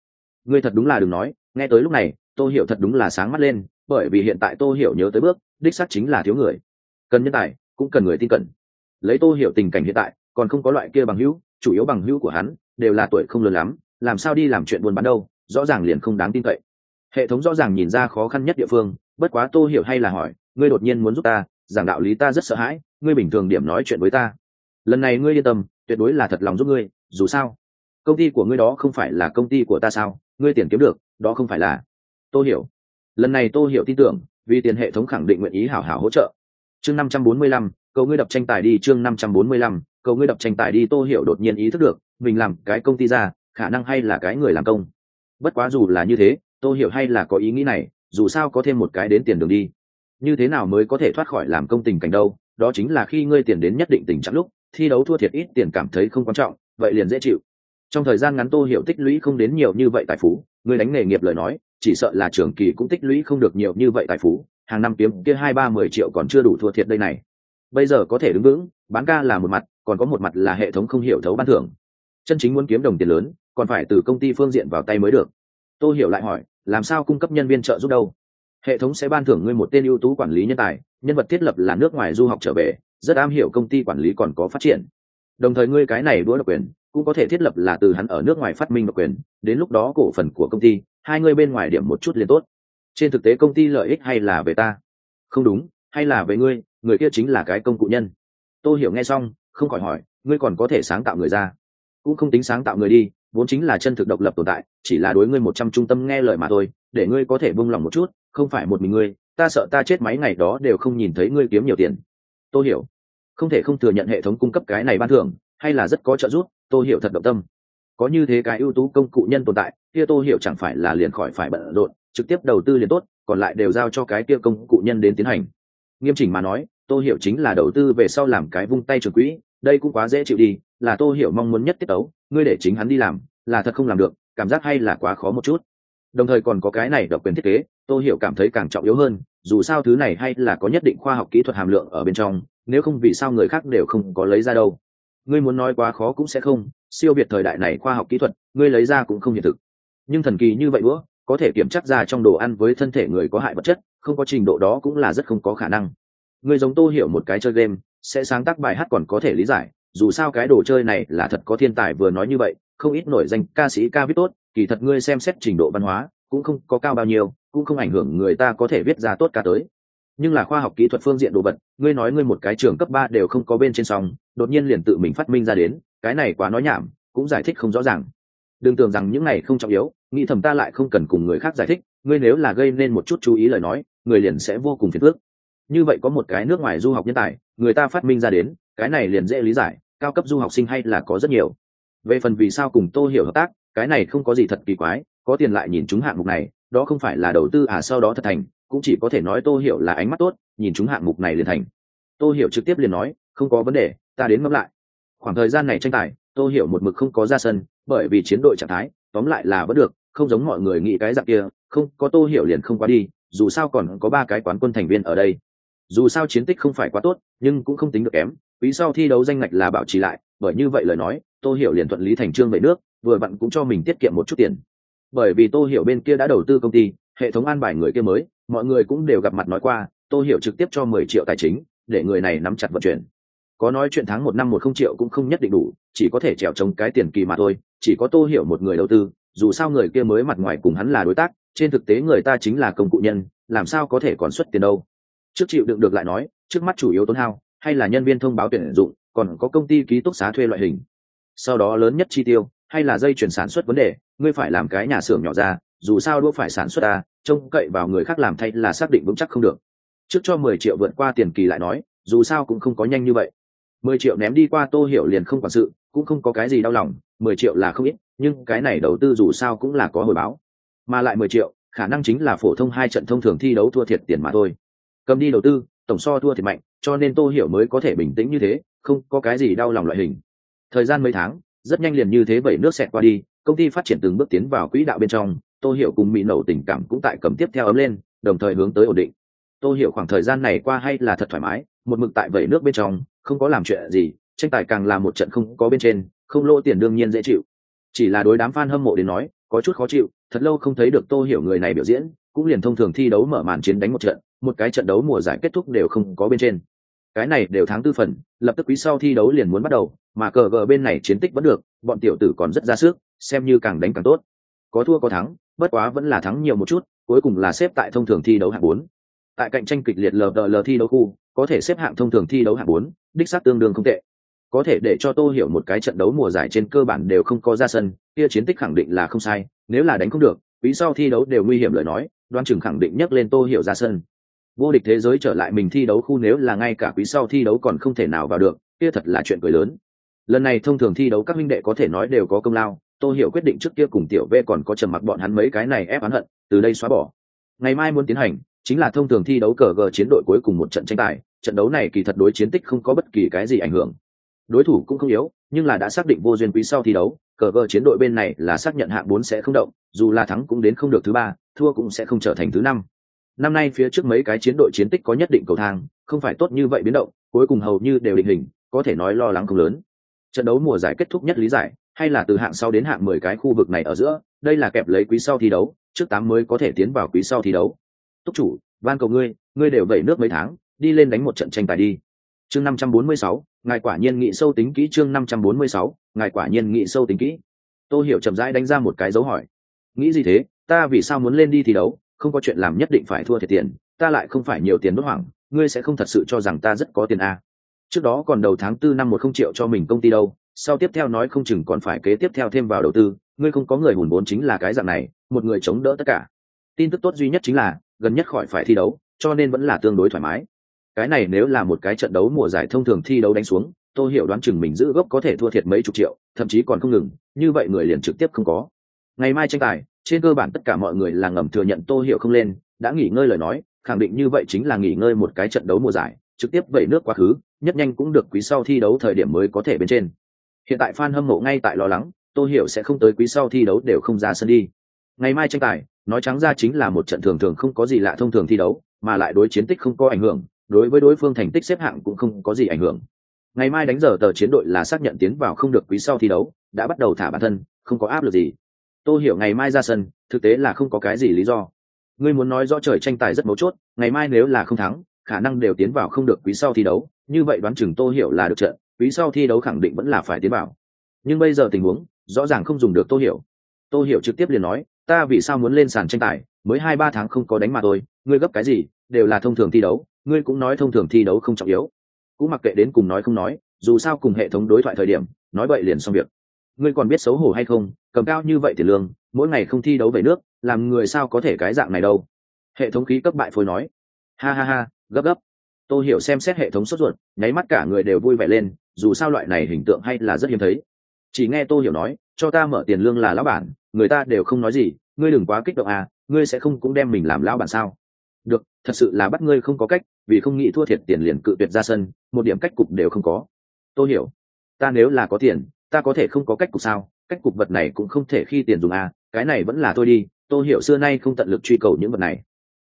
Ngươi thật đúng là đừng nói nghe tới lúc này, tô hiểu thật đúng là sáng mắt lên, bởi vì hiện tại tô hiểu nhớ tới bước, đích xác chính là thiếu người. Cần nhân tài, cũng cần người tin cẩn. Lấy tô hiểu tình cảnh hiện tại, còn không có loại kia bằng hữu, chủ yếu bằng hữu của hắn, đều là tuổi không lớn lắm, làm sao đi làm chuyện buôn bán đâu, rõ ràng liền không đáng tin cậy. Hệ thống rõ ràng nhìn ra khó khăn nhất địa phương, bất quá tô hiểu hay là hỏi, ngươi đột nhiên muốn giúp ta, giảng đạo lý ta rất sợ hãi, ngươi bình thường điểm nói chuyện với ta. Lần này ngươi yên tâm, tuyệt đối là thật lòng giúp ngươi, dù sao, công ty của ngươi đó không phải là công ty của ta sao, ngươi tiền kiếm được đó không phải là tô hiểu. Lần này tô hiểu tin tưởng, vì tiền hệ thống khẳng định nguyện ý hảo hảo hỗ trợ. Chương năm trăm bốn mươi lăm, cầu ngươi đập tranh tài đi, chương năm trăm bốn mươi lăm, cầu ngươi đập tranh tài đi, tô hiểu đột nhiên ý thức được, mình làm cái công ty ra, khả năng hay là cái người làm công. Bất quá dù là như thế, tô hiểu hay là có ý nghĩ này, dù sao có thêm một cái đến tiền đường đi. Như thế nào mới có thể thoát khỏi làm công tình cảnh đâu, đó chính là khi ngươi tiền đến nhất định tình trạng lúc, thi đấu thua thiệt ít tiền cảm thấy không quan trọng, vậy liền dễ chịu. Trong thời gian ngắn tô hiểu tích lũy không đến nhiều như vậy tài phú ngươi đánh nghề nghiệp lời nói, chỉ sợ là trường kỳ cũng tích lũy không được nhiều như vậy tài phú, hàng năm kiếm kia hai ba mười triệu còn chưa đủ thua thiệt đây này. Bây giờ có thể đứng vững, bán ca là một mặt, còn có một mặt là hệ thống không hiểu thấu ban thưởng. Chân chính muốn kiếm đồng tiền lớn, còn phải từ công ty phương diện vào tay mới được. Tôi hiểu lại hỏi, làm sao cung cấp nhân viên trợ giúp đâu? Hệ thống sẽ ban thưởng ngươi một tên ưu tú quản lý nhân tài, nhân vật thiết lập là nước ngoài du học trở về, rất am hiểu công ty quản lý còn có phát triển đồng thời ngươi cái này đũa độc quyền, cũng có thể thiết lập là từ hắn ở nước ngoài phát minh độc quyền, đến lúc đó cổ phần của công ty, hai ngươi bên ngoài điểm một chút liền tốt. Trên thực tế công ty lợi ích hay là về ta? Không đúng, hay là về ngươi, người kia chính là cái công cụ nhân. Tôi hiểu nghe xong, không khỏi hỏi, ngươi còn có thể sáng tạo người ra? Cũng không tính sáng tạo người đi, vốn chính là chân thực độc lập tồn tại, chỉ là đối ngươi một trăm trung tâm nghe lời mà thôi, để ngươi có thể buông lòng một chút, không phải một mình ngươi, ta sợ ta chết máy ngày đó đều không nhìn thấy ngươi kiếm nhiều tiền. Tôi hiểu không thể không thừa nhận hệ thống cung cấp cái này ban thưởng, hay là rất có trợ giúp tôi hiểu thật động tâm. Có như thế cái ưu tú công cụ nhân tồn tại, kia tôi hiểu chẳng phải là liền khỏi phải bận rộn, trực tiếp đầu tư liền tốt, còn lại đều giao cho cái kia công cụ nhân đến tiến hành. Nghiêm chỉnh mà nói tôi hiểu chính là đầu tư về sau làm cái vung tay trường quỹ, đây cũng quá dễ chịu đi, là tôi hiểu mong muốn nhất tiết tấu, ngươi để chính hắn đi làm, là thật không làm được, cảm giác hay là quá khó một chút. Đồng thời còn có cái này độc quyền thiết kế tôi hiểu cảm thấy càng trọng yếu hơn, dù sao thứ này hay là có nhất định khoa học kỹ thuật hàm lượng ở bên trong nếu không vì sao người khác đều không có lấy ra đâu? Ngươi muốn nói quá khó cũng sẽ không, siêu việt thời đại này khoa học kỹ thuật, ngươi lấy ra cũng không hiện thực. Nhưng thần kỳ như vậy đũa có thể kiểm chắc ra trong đồ ăn với thân thể người có hại vật chất, không có trình độ đó cũng là rất không có khả năng. Người giống tô hiểu một cái chơi game, sẽ sáng tác bài hát còn có thể lý giải, dù sao cái đồ chơi này là thật có thiên tài vừa nói như vậy, không ít nổi danh ca sĩ ca viết tốt, kỳ thật ngươi xem xét trình độ văn hóa, cũng không có cao bao nhiêu, cũng không ảnh hưởng người ta có thể viết ra tốt ca tới nhưng là khoa học kỹ thuật phương diện đồ vật, ngươi nói ngươi một cái trường cấp ba đều không có bên trên song đột nhiên liền tự mình phát minh ra đến, cái này quá nói nhảm, cũng giải thích không rõ ràng. Đừng tưởng rằng những này không trọng yếu, nghĩ thầm ta lại không cần cùng người khác giải thích, ngươi nếu là gây nên một chút chú ý lời nói, người liền sẽ vô cùng phiền phức. Như vậy có một cái nước ngoài du học nhân tài, người ta phát minh ra đến, cái này liền dễ lý giải, cao cấp du học sinh hay là có rất nhiều. Về phần vì sao cùng tô hiểu hợp tác, cái này không có gì thật kỳ quái, có tiền lại nhìn chúng hạng mục này, đó không phải là đầu tư à sau đó thật thành cũng chỉ có thể nói tô hiểu là ánh mắt tốt, nhìn chúng hạng mục này liền thành. Tô hiểu trực tiếp liền nói, không có vấn đề, ta đến ngẫm lại. Khoảng thời gian này tranh tài, tô hiểu một mực không có ra sân, bởi vì chiến đội trạng thái, tóm lại là vẫn được, không giống mọi người nghĩ cái dạng kia, không, có tô hiểu liền không qua đi, dù sao còn có ba cái quán quân thành viên ở đây. Dù sao chiến tích không phải quá tốt, nhưng cũng không tính được kém vì sau thi đấu danh ngạch là bảo trì lại, bởi như vậy lời nói, tô hiểu liền thuận lý thành trương về nước, vừa vặn cũng cho mình tiết kiệm một chút tiền. Bởi vì tô hiểu bên kia đã đầu tư công ty, hệ thống an bài người kia mới mọi người cũng đều gặp mặt nói qua, tô hiểu trực tiếp cho mười triệu tài chính, để người này nắm chặt vận chuyển. Có nói chuyện tháng một năm một không triệu cũng không nhất định đủ, chỉ có thể trèo trống cái tiền kỳ mà thôi, chỉ có tô hiểu một người đầu tư, dù sao người kia mới mặt ngoài cùng hắn là đối tác, trên thực tế người ta chính là công cụ nhân, làm sao có thể còn xuất tiền đâu. Trước chịu đựng được lại nói, trước mắt chủ yếu tốn hao, hay là nhân viên thông báo tuyển dụng, còn có công ty ký túc xá thuê loại hình. Sau đó lớn nhất chi tiêu, hay là dây chuyển sản xuất vấn đề, ngươi phải làm cái nhà xưởng nhỏ ra, dù sao đua phải sản xuất ta trông cậy vào người khác làm thay là xác định vững chắc không được. Trước cho mười triệu vượt qua tiền kỳ lại nói, dù sao cũng không có nhanh như vậy. Mười triệu ném đi qua tô hiểu liền không quản sự, cũng không có cái gì đau lòng, mười triệu là không ít, nhưng cái này đầu tư dù sao cũng là có hồi báo. Mà lại mười triệu, khả năng chính là phổ thông hai trận thông thường thi đấu thua thiệt tiền mà thôi. Cầm đi đầu tư, tổng so thua thiệt mạnh, cho nên tô hiểu mới có thể bình tĩnh như thế, không có cái gì đau lòng loại hình. Thời gian mấy tháng, rất nhanh liền như thế vẩy nước xẹt qua đi, công ty phát triển từng bước tiến vào quỹ đạo bên trong tô hiểu cùng mỹ nậu tình cảm cũng tại cầm tiếp theo ấm lên, đồng thời hướng tới ổn định. Tô hiểu khoảng thời gian này qua hay là thật thoải mái, một mực tại vẩy nước bên trong, không có làm chuyện gì, tranh tài càng là một trận không có bên trên, không lỗ tiền đương nhiên dễ chịu. Chỉ là đối đám fan hâm mộ đến nói, có chút khó chịu, thật lâu không thấy được tô hiểu người này biểu diễn, cũng liền thông thường thi đấu mở màn chiến đánh một trận, một cái trận đấu mùa giải kết thúc đều không có bên trên. Cái này đều tháng tư phần, lập tức quý sau thi đấu liền muốn bắt đầu, mà cờ gờ bên này chiến tích vẫn được, bọn tiểu tử còn rất ra sức, xem như càng đánh càng tốt. Có thua có thắng bất quá vẫn là thắng nhiều một chút, cuối cùng là xếp tại thông thường thi đấu hạng bốn. Tại cạnh tranh kịch liệt lờ lờ thi đấu khu, có thể xếp hạng thông thường thi đấu hạng bốn, đích xác tương đương không tệ. Có thể để cho tô hiểu một cái trận đấu mùa giải trên cơ bản đều không có ra sân, kia chiến tích khẳng định là không sai, nếu là đánh không được vì sau thi đấu đều nguy hiểm lời nói, đoan chừng khẳng định nhắc lên tô hiểu ra sân. Vô địch thế giới trở lại mình thi đấu khu nếu là ngay cả quý sau thi đấu còn không thể nào vào được, kia thật là chuyện cười lớn. Lần này thông thường thi đấu các minh đệ có thể nói đều có công lao tôi hiểu quyết định trước kia cùng tiểu v còn có trầm mặc bọn hắn mấy cái này ép hắn hận, từ đây xóa bỏ. Ngày mai muốn tiến hành, chính là thông thường thi đấu cờ gờ chiến đội cuối cùng một trận tranh tài, trận đấu này kỳ thật đối chiến tích không có bất kỳ cái gì ảnh hưởng. Đối thủ cũng không yếu, nhưng là đã xác định vô duyên quý sau thi đấu, cờ gờ chiến đội bên này là xác nhận hạng bốn sẽ không động, dù là thắng cũng đến không được thứ ba, thua cũng sẽ không trở thành thứ năm. Năm nay phía trước mấy cái chiến đội chiến tích có nhất định cầu thang, không phải tốt như vậy biến động, cuối cùng hầu như đều định hình, có thể nói lo lắng không lớn. Trận đấu mùa giải kết thúc nhất lý giải hay là từ hạng sau đến hạng mười cái khu vực này ở giữa, đây là kẹp lấy quý sau thi đấu, trước tám mới có thể tiến vào quý sau thi đấu. Túc chủ, van cầu ngươi ngươi đều vẩy nước mấy tháng, đi lên đánh một trận tranh tài đi. Chương năm trăm bốn mươi sáu, ngài quả nhiên nghị sâu tính kỹ chương năm trăm bốn mươi sáu, ngài quả nhiên nghị sâu tính kỹ. Tôi hiểu chậm rãi đánh ra một cái dấu hỏi. Nghĩ gì thế, ta vì sao muốn lên đi thi đấu, không có chuyện làm nhất định phải thua thiệt tiền, ta lại không phải nhiều tiền đốt hoảng, ngươi sẽ không thật sự cho rằng ta rất có tiền à. trước đó còn đầu tháng tư năm một không triệu cho mình công ty đâu sau tiếp theo nói không chừng còn phải kế tiếp theo thêm vào đầu tư, ngươi không có người hùn vốn chính là cái dạng này, một người chống đỡ tất cả. Tin tức tốt duy nhất chính là, gần nhất khỏi phải thi đấu, cho nên vẫn là tương đối thoải mái. Cái này nếu là một cái trận đấu mùa giải thông thường thi đấu đánh xuống tôi hiểu đoán chừng mình giữ gốc có thể thua thiệt mấy chục triệu, thậm chí còn không ngừng, như vậy người liền trực tiếp không có. Ngày mai tranh tài, trên cơ bản tất cả mọi người là ngầm thừa nhận tô hiểu không lên, đã nghỉ ngơi lời nói, khẳng định như vậy chính là nghỉ ngơi một cái trận đấu mùa giải, trực tiếp vẩy nước quá khứ, nhất nhanh cũng được quý sau thi đấu thời điểm mới có thể bên trên hiện tại fan hâm mộ ngay tại lo lắng, tô hiểu sẽ không tới quý sau thi đấu đều không ra sân đi. Ngày mai tranh tài, nói trắng ra chính là một trận thường thường không có gì lạ thông thường thi đấu, mà lại đối chiến tích không có ảnh hưởng, đối với đối phương thành tích xếp hạng cũng không có gì ảnh hưởng. Ngày mai đánh giờ tờ chiến đội là xác nhận tiến vào không được quý sau thi đấu, đã bắt đầu thả bản thân, không có áp lực gì. Tôi hiểu ngày mai ra sân, thực tế là không có cái gì lý do. Ngươi muốn nói rõ trời tranh tài rất mấu chốt, ngày mai nếu là không thắng, khả năng đều tiến vào không được quý sau thi đấu, như vậy đoán chừng tô hiểu là được trận quý sau thi đấu khẳng định vẫn là phải tiến vào. Nhưng bây giờ tình huống, rõ ràng không dùng được tô hiểu. Tô hiểu trực tiếp liền nói, ta vì sao muốn lên sàn tranh tài, mới hai ba tháng không có đánh mà thôi, ngươi gấp cái gì, đều là thông thường thi đấu, ngươi cũng nói thông thường thi đấu không trọng yếu. Cũng mặc kệ đến cùng nói không nói, dù sao cùng hệ thống đối thoại thời điểm, nói vậy liền xong việc. Ngươi còn biết xấu hổ hay không, cầm cao như vậy tiền lương, mỗi ngày không thi đấu về nước, làm người sao có thể cái dạng này đâu? Hệ thống khí cấp bại phôi nói. Ha ha ha, gấp gấp. Tôi hiểu xem xét hệ thống sốt ruột, nháy mắt cả người đều vui vẻ lên dù sao loại này hình tượng hay là rất hiếm thấy. Chỉ nghe tô hiểu nói, cho ta mở tiền lương là lão bản, người ta đều không nói gì, ngươi đừng quá kích động à ngươi sẽ không cũng đem mình làm lão bản sao? Được, thật sự là bắt ngươi không có cách, vì không nghĩ thua thiệt tiền liền cự tuyệt ra sân, một điểm cách cục đều không có. Tôi hiểu, ta nếu là có tiền, ta có thể không có cách cục sao? Cách cục vật này cũng không thể khi tiền dùng à cái này vẫn là tôi đi tôi hiểu xưa nay không tận lực truy cầu những vật này.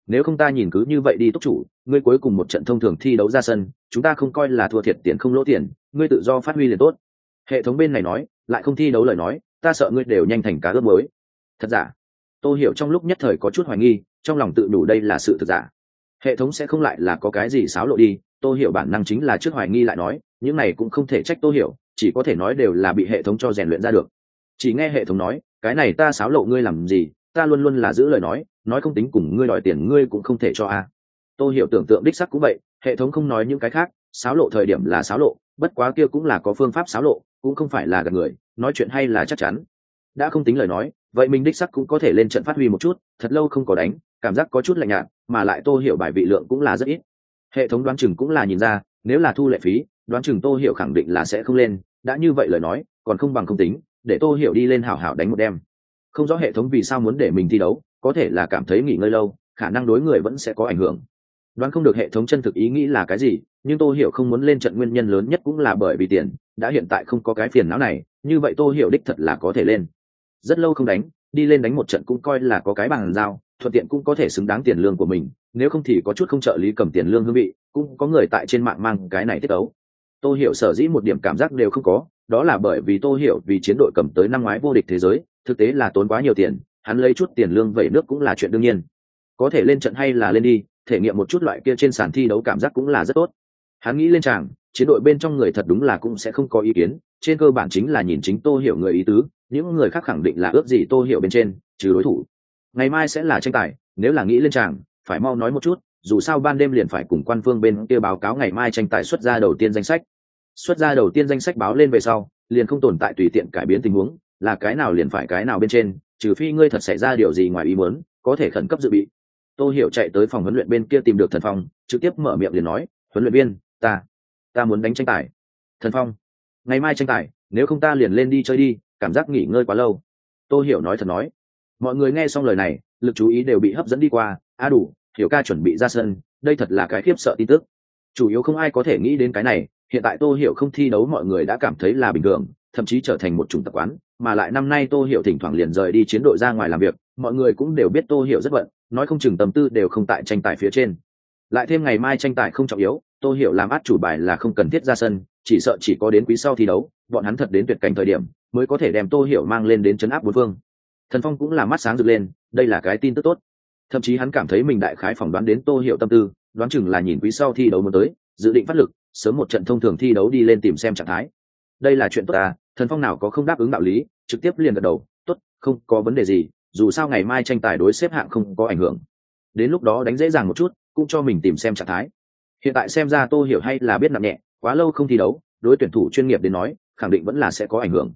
Nếu không ta nhìn cứ như vậy đi túc chủ, ngươi cuối cùng một trận thông thường thi đấu ra sân, chúng ta không coi là thua thiệt tiền không lỗ tiền ngươi tự do phát huy liền tốt. Hệ thống bên này nói, lại không thi đấu lời nói, ta sợ ngươi đều nhanh thành cá ướp mới thật giả? Tôi hiểu trong lúc nhất thời có chút hoài nghi, trong lòng tự đủ đây là sự thật giả. Hệ thống sẽ không lại là có cái gì xáo lộ đi tôi hiểu bản năng chính là trước hoài nghi lại nói, những này cũng không thể trách tôi hiểu, chỉ có thể nói đều là bị hệ thống cho rèn luyện ra được. Chỉ nghe hệ thống nói, cái này ta xáo lộ ngươi làm gì, ta luôn luôn là giữ lời nói nói không tính cùng ngươi đòi tiền ngươi cũng không thể cho a. Tôi hiểu tưởng tượng đích sắc cũng vậy, hệ thống không nói những cái khác xáo lộ thời điểm là xáo lộ, bất quá kia cũng là có phương pháp xáo lộ, cũng không phải là gần người, nói chuyện hay là chắc chắn. Đã không tính lời nói, vậy mình đích sắc cũng có thể lên trận phát huy một chút, thật lâu không có đánh, cảm giác có chút lạnh nhạt, mà lại tô hiểu bài vị lượng cũng là rất ít. Hệ thống đoán chừng cũng là nhìn ra, nếu là thu lệ phí, đoán chừng tô hiểu khẳng định là sẽ không lên, đã như vậy lời nói, còn không bằng không tính, để tô hiểu đi lên hảo hảo đánh một đêm. Không rõ hệ thống vì sao muốn để mình thi đấu, có thể là cảm thấy nghỉ ngơi lâu, khả năng đối người vẫn sẽ có ảnh hưởng đoán không được hệ thống chân thực ý nghĩ là cái gì, nhưng tô hiểu không muốn lên trận nguyên nhân lớn nhất cũng là bởi vì tiền, đã hiện tại không có cái phiền não này, như vậy tô hiểu đích thật là có thể lên. Rất lâu không đánh, đi lên đánh một trận cũng coi là có cái bằng giao, thuận tiện cũng có thể xứng đáng tiền lương của mình, nếu không thì có chút không trợ lý cầm tiền lương hương vị, cũng có người tại trên mạng mang cái này tiết ấu. Tô hiểu sở dĩ một điểm cảm giác đều không có, đó là bởi vì tô hiểu vì chiến đội cầm tới năm ngoái vô địch thế giới, thực tế là tốn quá nhiều tiền, hắn lấy chút tiền lương vẩy nước cũng là chuyện đương nhiên. Có thể lên trận hay là lên đi thể nghiệm một chút loại kia trên sàn thi đấu cảm giác cũng là rất tốt. Hắn nghĩ lên tràng chiến đội bên trong người thật đúng là cũng sẽ không có ý kiến, trên cơ bản chính là nhìn chính tô hiểu người ý tứ, những người khác khẳng định là ước gì tô hiểu bên trên, trừ đối thủ. Ngày mai sẽ là tranh tài, nếu là nghĩ lên tràng phải mau nói một chút, dù sao ban đêm liền phải cùng quan phương bên kia báo cáo ngày mai tranh tài xuất ra đầu tiên danh sách. Xuất ra đầu tiên danh sách báo lên về sau, liền không tồn tại tùy tiện cải biến tình huống, là cái nào liền phải cái nào bên trên, trừ phi ngươi thật xảy ra điều gì ngoài ý muốn, có thể khẩn cấp dự bị tô hiểu chạy tới phòng huấn luyện bên kia tìm được thần phong, trực tiếp mở miệng liền nói, huấn luyện viên, ta ta muốn đánh tranh tài. Thần phong, ngày mai tranh tài, nếu không ta liền lên đi chơi đi, cảm giác nghỉ ngơi quá lâu. Tô hiểu nói thật nói. Mọi người nghe xong lời này, lực chú ý đều bị hấp dẫn đi qua, a đủ, hiểu ca chuẩn bị ra sân, đây thật là cái khiếp sợ tin tức. Chủ yếu không ai có thể nghĩ đến cái này, hiện tại tô hiểu không thi đấu mọi người đã cảm thấy là bình thường, thậm chí trở thành một chủng tập quán, mà lại năm nay tô hiểu thỉnh thoảng liền rời đi chiến đội ra ngoài làm việc, mọi người cũng đều biết tô hiểu rất bận nói không chừng tâm tư đều không tại tranh tài phía trên. Lại thêm ngày mai tranh tài không trọng yếu, tô hiểu làm át chủ bài là không cần thiết ra sân, chỉ sợ chỉ có đến quý sau thi đấu, bọn hắn thật đến tuyệt cảnh thời điểm, mới có thể đem tô hiểu mang lên đến chấn áp bốn phương. Thần phong cũng là mắt sáng rực lên, đây là cái tin tức tốt. Thậm chí hắn cảm thấy mình đại khái phỏng đoán đến tô hiểu tâm tư, đoán chừng là nhìn quý sau thi đấu muốn tới, dự định phát lực, sớm một trận thông thường thi đấu đi lên tìm xem trạng thái. Đây là chuyện tốt à thần phong nào có không đáp ứng đạo lý, trực tiếp liền gật đầu, tốt, không có vấn đề gì dù sao ngày mai tranh tài đối xếp hạng không có ảnh hưởng. Đến lúc đó đánh dễ dàng một chút cũng cho mình tìm xem trạng thái. Hiện tại xem ra tô hiểu hay là biết nặng nhẹ quá lâu không thi đấu đối tuyển thủ chuyên nghiệp đến nói khẳng định vẫn là sẽ có ảnh hưởng.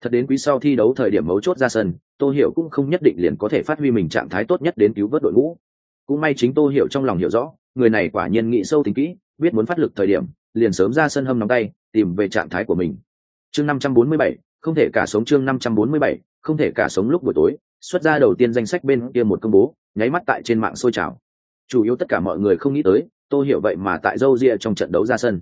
Thật đến quý sau thi đấu thời điểm mấu chốt ra sân tô hiểu cũng không nhất định liền có thể phát huy mình trạng thái tốt nhất đến cứu vớt đội ngũ. Cũng may chính tô hiểu trong lòng hiểu rõ người này quả nhiên nghĩ sâu tính kỹ biết muốn phát lực thời điểm liền sớm ra sân hâm nóng tay tìm về trạng thái của mình. Chương 547, không thể cả sống chương 547, không thể cả sống lúc buổi tối xuất ra đầu tiên danh sách bên kia một công bố, nháy mắt tại trên mạng sôi trào. Chủ yếu tất cả mọi người không nghĩ tới, tôi hiểu vậy mà tại dâu ria trong trận đấu ra sân.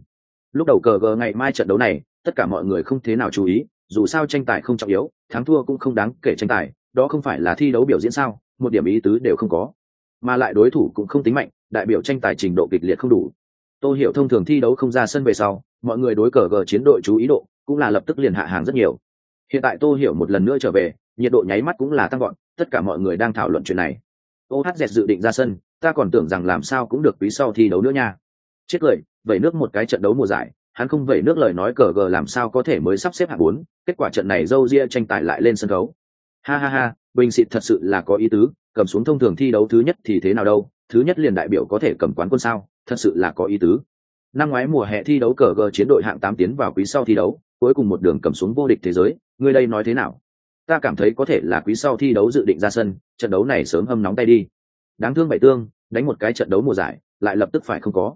Lúc đầu cờ gờ ngày mai trận đấu này, tất cả mọi người không thế nào chú ý, dù sao tranh tài không trọng yếu, thắng thua cũng không đáng kể tranh tài, đó không phải là thi đấu biểu diễn sao, một điểm ý tứ đều không có. Mà lại đối thủ cũng không tính mạnh, đại biểu tranh tài trình độ kịch liệt không đủ. Tôi hiểu thông thường thi đấu không ra sân về sau, mọi người đối cờ gờ chiến đội chú ý độ cũng là lập tức liền hạ hàng rất nhiều hiện tại tô hiểu một lần nữa trở về, nhiệt độ nháy mắt cũng là tăng gọn tất cả mọi người đang thảo luận chuyện này. Ohz dự định ra sân, ta còn tưởng rằng làm sao cũng được quý sau thi đấu nữa nha. Chết cười, vẩy nước một cái trận đấu mùa giải, hắn không vẩy nước lời nói cờ gờ làm sao có thể mới sắp xếp hạng bốn, kết quả trận này dâu ria tranh tài lại lên sân khấu. Ha ha ha, bình xịt thật sự là có ý tứ, cầm xuống thông thường thi đấu thứ nhất thì thế nào đâu, thứ nhất liền đại biểu có thể cầm quán quân sao, thật sự là có ý tứ năm ngoái mùa hè thi đấu cờ gờ chiến đội hạng tám tiến vào quý sau thi đấu, cuối cùng một đường cầm xuống vô địch thế giới, ngươi đây nói thế nào? Ta cảm thấy có thể là quý sau thi đấu dự định ra sân, trận đấu này sớm hâm nóng tay đi. Đáng thương bảy tương, đánh một cái trận đấu mùa giải, lại lập tức phải không có.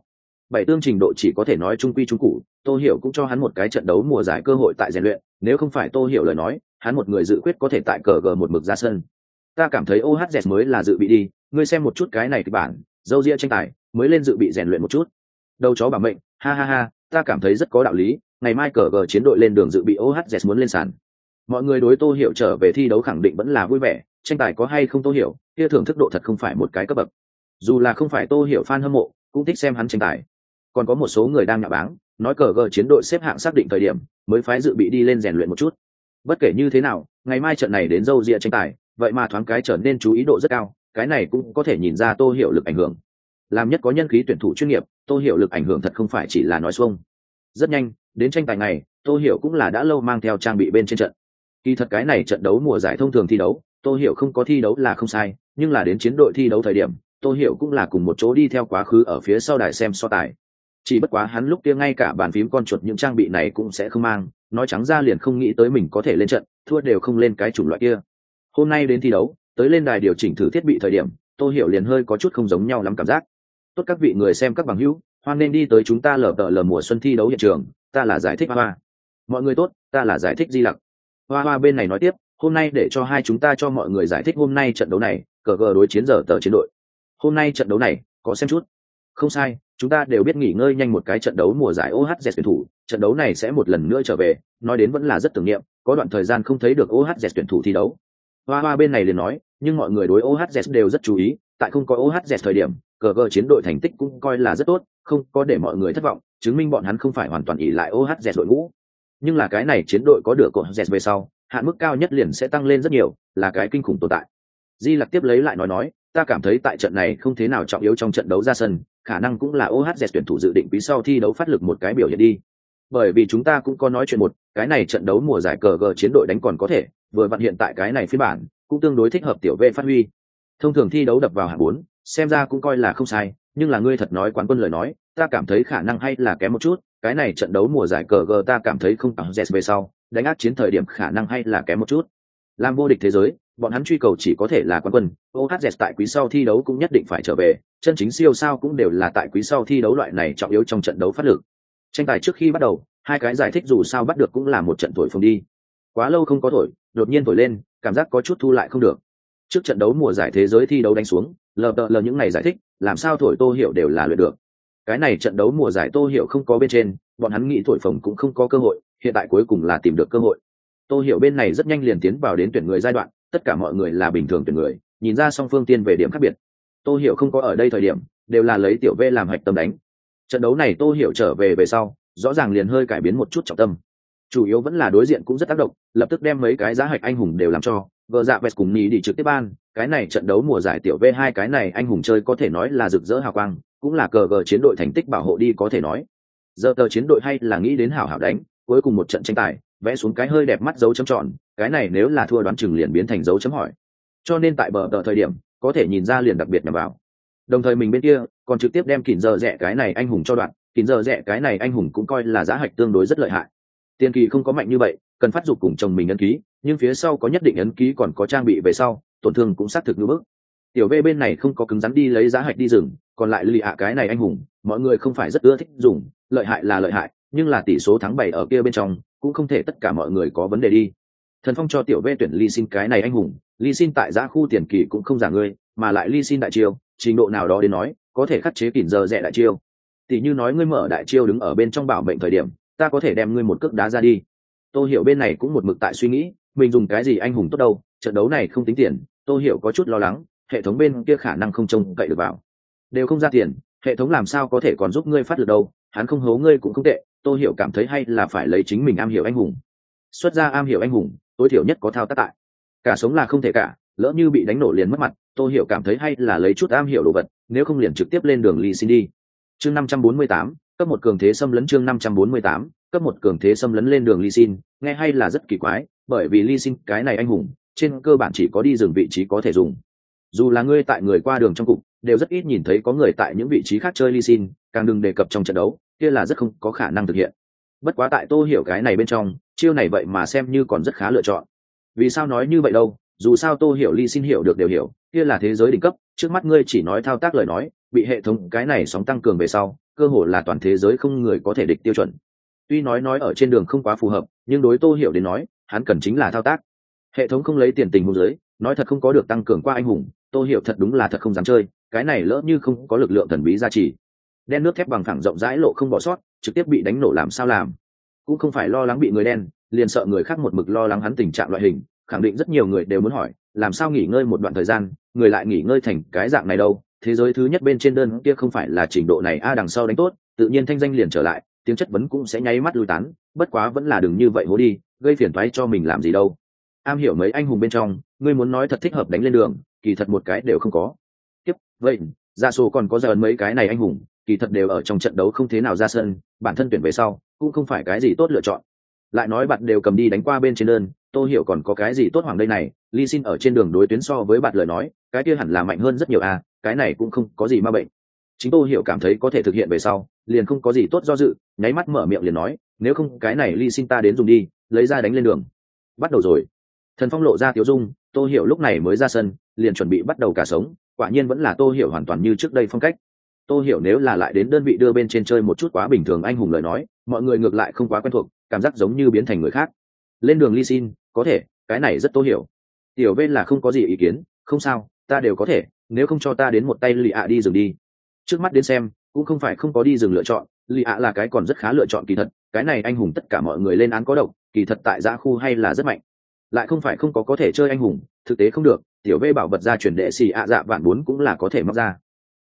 Bảy tương trình độ chỉ có thể nói trung quy trung cụ tô hiểu cũng cho hắn một cái trận đấu mùa giải cơ hội tại rèn luyện, nếu không phải tô hiểu lời nói, hắn một người dự quyết có thể tại cờ gờ một mực ra sân. Ta cảm thấy ohz mới là dự bị đi, ngươi xem một chút cái này thì bản, dâu ria tranh tài, mới lên dự bị rèn luyện một chút đầu chó bảo mệnh, ha ha ha, ta cảm thấy rất có đạo lý, ngày mai cờ gờ chiến đội lên đường dự bị ohz muốn lên sàn. Mọi người đối tô hiểu trở về thi đấu khẳng định vẫn là vui vẻ, tranh tài có hay không tô hiểu, kia thưởng thức độ thật không phải một cái cấp bậc. Dù là không phải tô hiểu fan hâm mộ, cũng thích xem hắn tranh tài. Còn có một số người đang nhạo báng, nói cờ gờ chiến đội xếp hạng xác định thời điểm, mới phái dự bị đi lên rèn luyện một chút. Bất kể như thế nào, ngày mai trận này đến dâu rịa tranh tài, vậy mà thoáng cái trở nên chú ý độ rất cao, cái này cũng có thể nhìn ra tô hiểu lực ảnh hưởng. Làm nhất có nhân khí tuyển thủ chuyên nghiệp tô hiểu lực ảnh hưởng thật không phải chỉ là nói xuông. Rất nhanh, đến tranh tài này tô hiểu cũng là đã lâu mang theo trang bị bên trên trận. Kỳ thật cái này trận đấu mùa giải thông thường thi đấu, tô hiểu không có thi đấu là không sai, nhưng là đến chiến đội thi đấu thời điểm, tô hiểu cũng là cùng một chỗ đi theo quá khứ ở phía sau đài xem so tài. Chỉ bất quá hắn lúc kia ngay cả bàn phím con chuột những trang bị này cũng sẽ không mang, nói trắng ra liền không nghĩ tới mình có thể lên trận, thua đều không lên cái chủng loại kia. Hôm nay đến thi đấu, tới lên đài điều chỉnh thử thiết bị thời điểm, tô hiểu liền hơi có chút không giống nhau lắm cảm giác tốt các vị người xem các bằng hữu, hoan nên đi tới chúng ta lờ tợ lờ mùa xuân thi đấu hiện trường, ta là giải thích hoa mọi người tốt, ta là giải thích di lặc. Hoa hoa bên này nói tiếp, hôm nay để cho hai chúng ta cho mọi người giải thích hôm nay trận đấu này, cờ cờ đối chiến giờ tờ chiến đội. Hôm nay trận đấu này, có xem chút? Không sai, chúng ta đều biết nghỉ ngơi nhanh một cái trận đấu mùa giải ohz tuyển thủ, trận đấu này sẽ một lần nữa trở về, nói đến vẫn là rất tưởng niệm, có đoạn thời gian không thấy được ohz tuyển thủ thi đấu. Hoa hoa bên này liền nói, nhưng mọi người đối ohz đều rất chú ý tại không có ohz thời điểm cờ cờ chiến đội thành tích cũng coi là rất tốt, không có để mọi người thất vọng, chứng minh bọn hắn không phải hoàn toàn ỷ lại ohz đội ngũ. Nhưng là cái này chiến đội có được cột z về sau, hạn mức cao nhất liền sẽ tăng lên rất nhiều, là cái kinh khủng tồn tại. Di lặc tiếp lấy lại nói nói, ta cảm thấy tại trận này không thế nào trọng yếu trong trận đấu ra sân, khả năng cũng là ohz tuyển thủ dự định quý sau thi đấu phát lực một cái biểu hiện đi. Bởi vì chúng ta cũng có nói chuyện một, cái này trận đấu mùa giải cờ gờ chiến đội đánh còn có thể, vừa vặn hiện tại cái này phiên bản, cũng tương đối thích hợp tiểu vệ phát huy thông thường thi đấu đập vào hạng bốn, xem ra cũng coi là không sai, nhưng là ngươi thật nói quán quân lời nói, ta cảm thấy khả năng hay là kém một chút, cái này trận đấu mùa giải cờ gờ ta cảm thấy không bằng Jets về sau, đánh át chiến thời điểm khả năng hay là kém một chút. Làm vô địch thế giới, bọn hắn truy cầu chỉ có thể là quán quân ohz tại quý sau thi đấu cũng nhất định phải trở về, chân chính siêu sao cũng đều là tại quý sau thi đấu loại này trọng yếu trong trận đấu phát lực. Tranh tài trước khi bắt đầu, hai cái giải thích dù sao bắt được cũng là một trận thổi phồng đi. Quá lâu không có thổi, đột nhiên thổi lên, cảm giác có chút thu lại không được trước trận đấu mùa giải thế giới thi đấu đánh xuống lờ đợ lờ những ngày giải thích, làm sao thổi tô hiểu đều là luyện được. Cái này trận đấu mùa giải tô hiểu không có bên trên, bọn hắn nghĩ thổi phồng cũng không có cơ hội, hiện tại cuối cùng là tìm được cơ hội. Tô hiểu bên này rất nhanh liền tiến vào đến tuyển người giai đoạn, tất cả mọi người là bình thường tuyển người, nhìn ra song phương tiên về điểm khác biệt. Tô hiểu không có ở đây thời điểm, đều là lấy tiểu v làm hạch tâm đánh. Trận đấu này tô hiểu trở về về sau, rõ ràng liền hơi cải biến một chút trọng tâm. Chủ yếu vẫn là đối diện cũng rất tác động, lập tức đem mấy cái giá hạch anh hùng đều làm cho vợ dạ vest cùng nhì đi trực tiếp ban, cái này trận đấu mùa giải tiểu v hai cái này anh hùng chơi có thể nói là rực rỡ hào quang, cũng là cờ gờ chiến đội thành tích bảo hộ đi có thể nói. Giờ tờ chiến đội hay là nghĩ đến hảo hảo đánh, cuối cùng một trận tranh tài, vẽ xuống cái hơi đẹp mắt dấu chấm tròn, cái này nếu là thua đoán chừng liền biến thành dấu chấm hỏi. Cho nên tại bờ tờ thời điểm, có thể nhìn ra liền đặc biệt nhằm vào. Đồng thời mình bên kia, còn trực tiếp đem kỉn giờ rẻ cái này anh hùng cho đoạn kỉn giờ rẻ cái này anh hùng cũng coi là giá hạch tương đối rất lợi hại. Tiên kỳ không có mạnh như vậy, cần phát dục cùng chồng mình ấn ký nhưng phía sau có nhất định ấn ký còn có trang bị về sau, tổn thương cũng xác thực như bước. Tiểu v bên này không có cứng rắn đi lấy giá hạch đi rừng, còn lại lì ạ cái này anh hùng, mọi người không phải rất ưa thích dùng, lợi hại là lợi hại, nhưng là tỷ số thắng bảy ở kia bên trong, cũng không thể tất cả mọi người có vấn đề đi. Thần phong cho tiểu v tuyển ly xin cái này anh hùng ly xin tại giá khu tiền kỳ cũng không giả ngươi, mà lại ly xin đại chiêu, trình độ nào đó đến nói, có thể khắc chế kỉn giờ rẻ đại chiêu. Tỷ như nói ngươi mở đại chiêu đứng ở bên trong bảo mệnh thời điểm, ta có thể đem ngươi một cước đá ra đi. Tôi hiểu bên này cũng một mực tại suy nghĩ mình dùng cái gì anh hùng tốt đâu, trận đấu này không tính tiền tôi hiểu có chút lo lắng, hệ thống bên kia khả năng không trông cậy được vào. Đều không ra tiền, hệ thống làm sao có thể còn giúp ngươi phát được đâu, hắn không hố ngươi cũng không tệ tôi hiểu cảm thấy hay là phải lấy chính mình am hiểu anh hùng. Xuất ra am hiểu anh hùng, tối thiểu nhất có thao tác tại. Cả sống là không thể cả, lỡ như bị đánh nổ liền mất mặt tôi hiểu cảm thấy hay là lấy chút am hiểu đồ vật, nếu không liền trực tiếp lên đường ly xin đi. Chương năm trăm bốn mươi tám, cấp một cường thế xâm lấn chương năm trăm bốn mươi tám cấp một cường thế xâm lấn lên đường ly xin nghe hay là rất kỳ quái, bởi vì ly xin cái này anh hùng, trên cơ bản chỉ có đi dừng vị trí có thể dùng. Dù là ngươi tại người qua đường trong cục, đều rất ít nhìn thấy có người tại những vị trí khác chơi ly xin càng đừng đề cập trong trận đấu, kia là rất không có khả năng thực hiện. Bất quá tại tô hiểu cái này bên trong, chiêu này vậy mà xem như còn rất khá lựa chọn. Vì sao nói như vậy đâu? Dù sao tô hiểu ly xin hiểu được đều hiểu, kia là thế giới đỉnh cấp, trước mắt ngươi chỉ nói thao tác lời nói, bị hệ thống cái này sóng tăng cường về sau, cơ hội là toàn thế giới không người có thể địch tiêu chuẩn tuy nói nói ở trên đường không quá phù hợp, nhưng đối tô hiểu đến nói, hắn cần chính là thao tác. Hệ thống không lấy tiền tình hôn giới nói thật không có được tăng cường qua anh hùng, tô hiểu thật đúng là thật không dám chơi, cái này lỡ như không có lực lượng thần bí gia trì. Đen nước thép bằng thẳng rộng rãi lộ không bỏ sót, trực tiếp bị đánh nổ làm sao làm. Cũng không phải lo lắng bị người đen, liền sợ người khác một mực lo lắng hắn tình trạng loại hình, khẳng định rất nhiều người đều muốn hỏi, làm sao nghỉ ngơi một đoạn thời gian, người lại nghỉ ngơi thành cái dạng này đâu, thế giới thứ nhất bên trên đơn kia không phải là trình độ này, a, đằng sau đánh tốt, tự nhiên thanh danh liền trở lại tiếng chất vấn cũng sẽ nháy mắt lui tán, bất quá vẫn là đừng như vậy hố đi, gây phiền toái cho mình làm gì đâu. Am hiểu mấy anh hùng bên trong, ngươi muốn nói thật thích hợp đánh lên đường, kỳ thật một cái đều không có. Tiếp vậy dạ ra số còn có giờ mấy cái này anh hùng, kỳ thật đều ở trong trận đấu không thế nào ra sân, bản thân tuyển về sau, cũng không phải cái gì tốt lựa chọn. Lại nói bạn đều cầm đi đánh qua bên trên đơn, tô hiểu còn có cái gì tốt hoàng đây này, ly xin ở trên đường đối tuyến so với bạn lời nói, cái kia hẳn là mạnh hơn rất nhiều à cái này cũng không có gì ma bệnh. Chính tô hiểu cảm thấy có thể thực hiện về sau liền không có gì tốt do dự, nháy mắt mở miệng liền nói, nếu không, cái này ly xin ta đến dùng đi, lấy ra đánh lên đường. Bắt đầu rồi. Thần phong lộ ra tiếu dung, tô hiểu lúc này mới ra sân, liền chuẩn bị bắt đầu cả sống, quả nhiên vẫn là tô hiểu hoàn toàn như trước đây phong cách. Tô hiểu nếu là lại đến đơn vị đưa bên trên chơi một chút quá bình thường anh hùng lời nói, mọi người ngược lại không quá quen thuộc, cảm giác giống như biến thành người khác. Lên đường ly xin, có thể, cái này rất tô hiểu. Tiểu bên là không có gì ý kiến, không sao, ta đều có thể, nếu không cho ta đến một tay lì ạ đi dừng đi. Trước mắt đến xem cũng không phải không có đi rừng lựa chọn, lì ạ là cái còn rất khá lựa chọn kỳ thật, cái này anh hùng tất cả mọi người lên án có độc, kỳ thật tại giã khu hay là rất mạnh. Lại không phải không có có thể chơi anh hùng, thực tế không được, tiểu v bảo vật ra chuyển đệ xì ạ dạ vạn bốn cũng là có thể móc ra.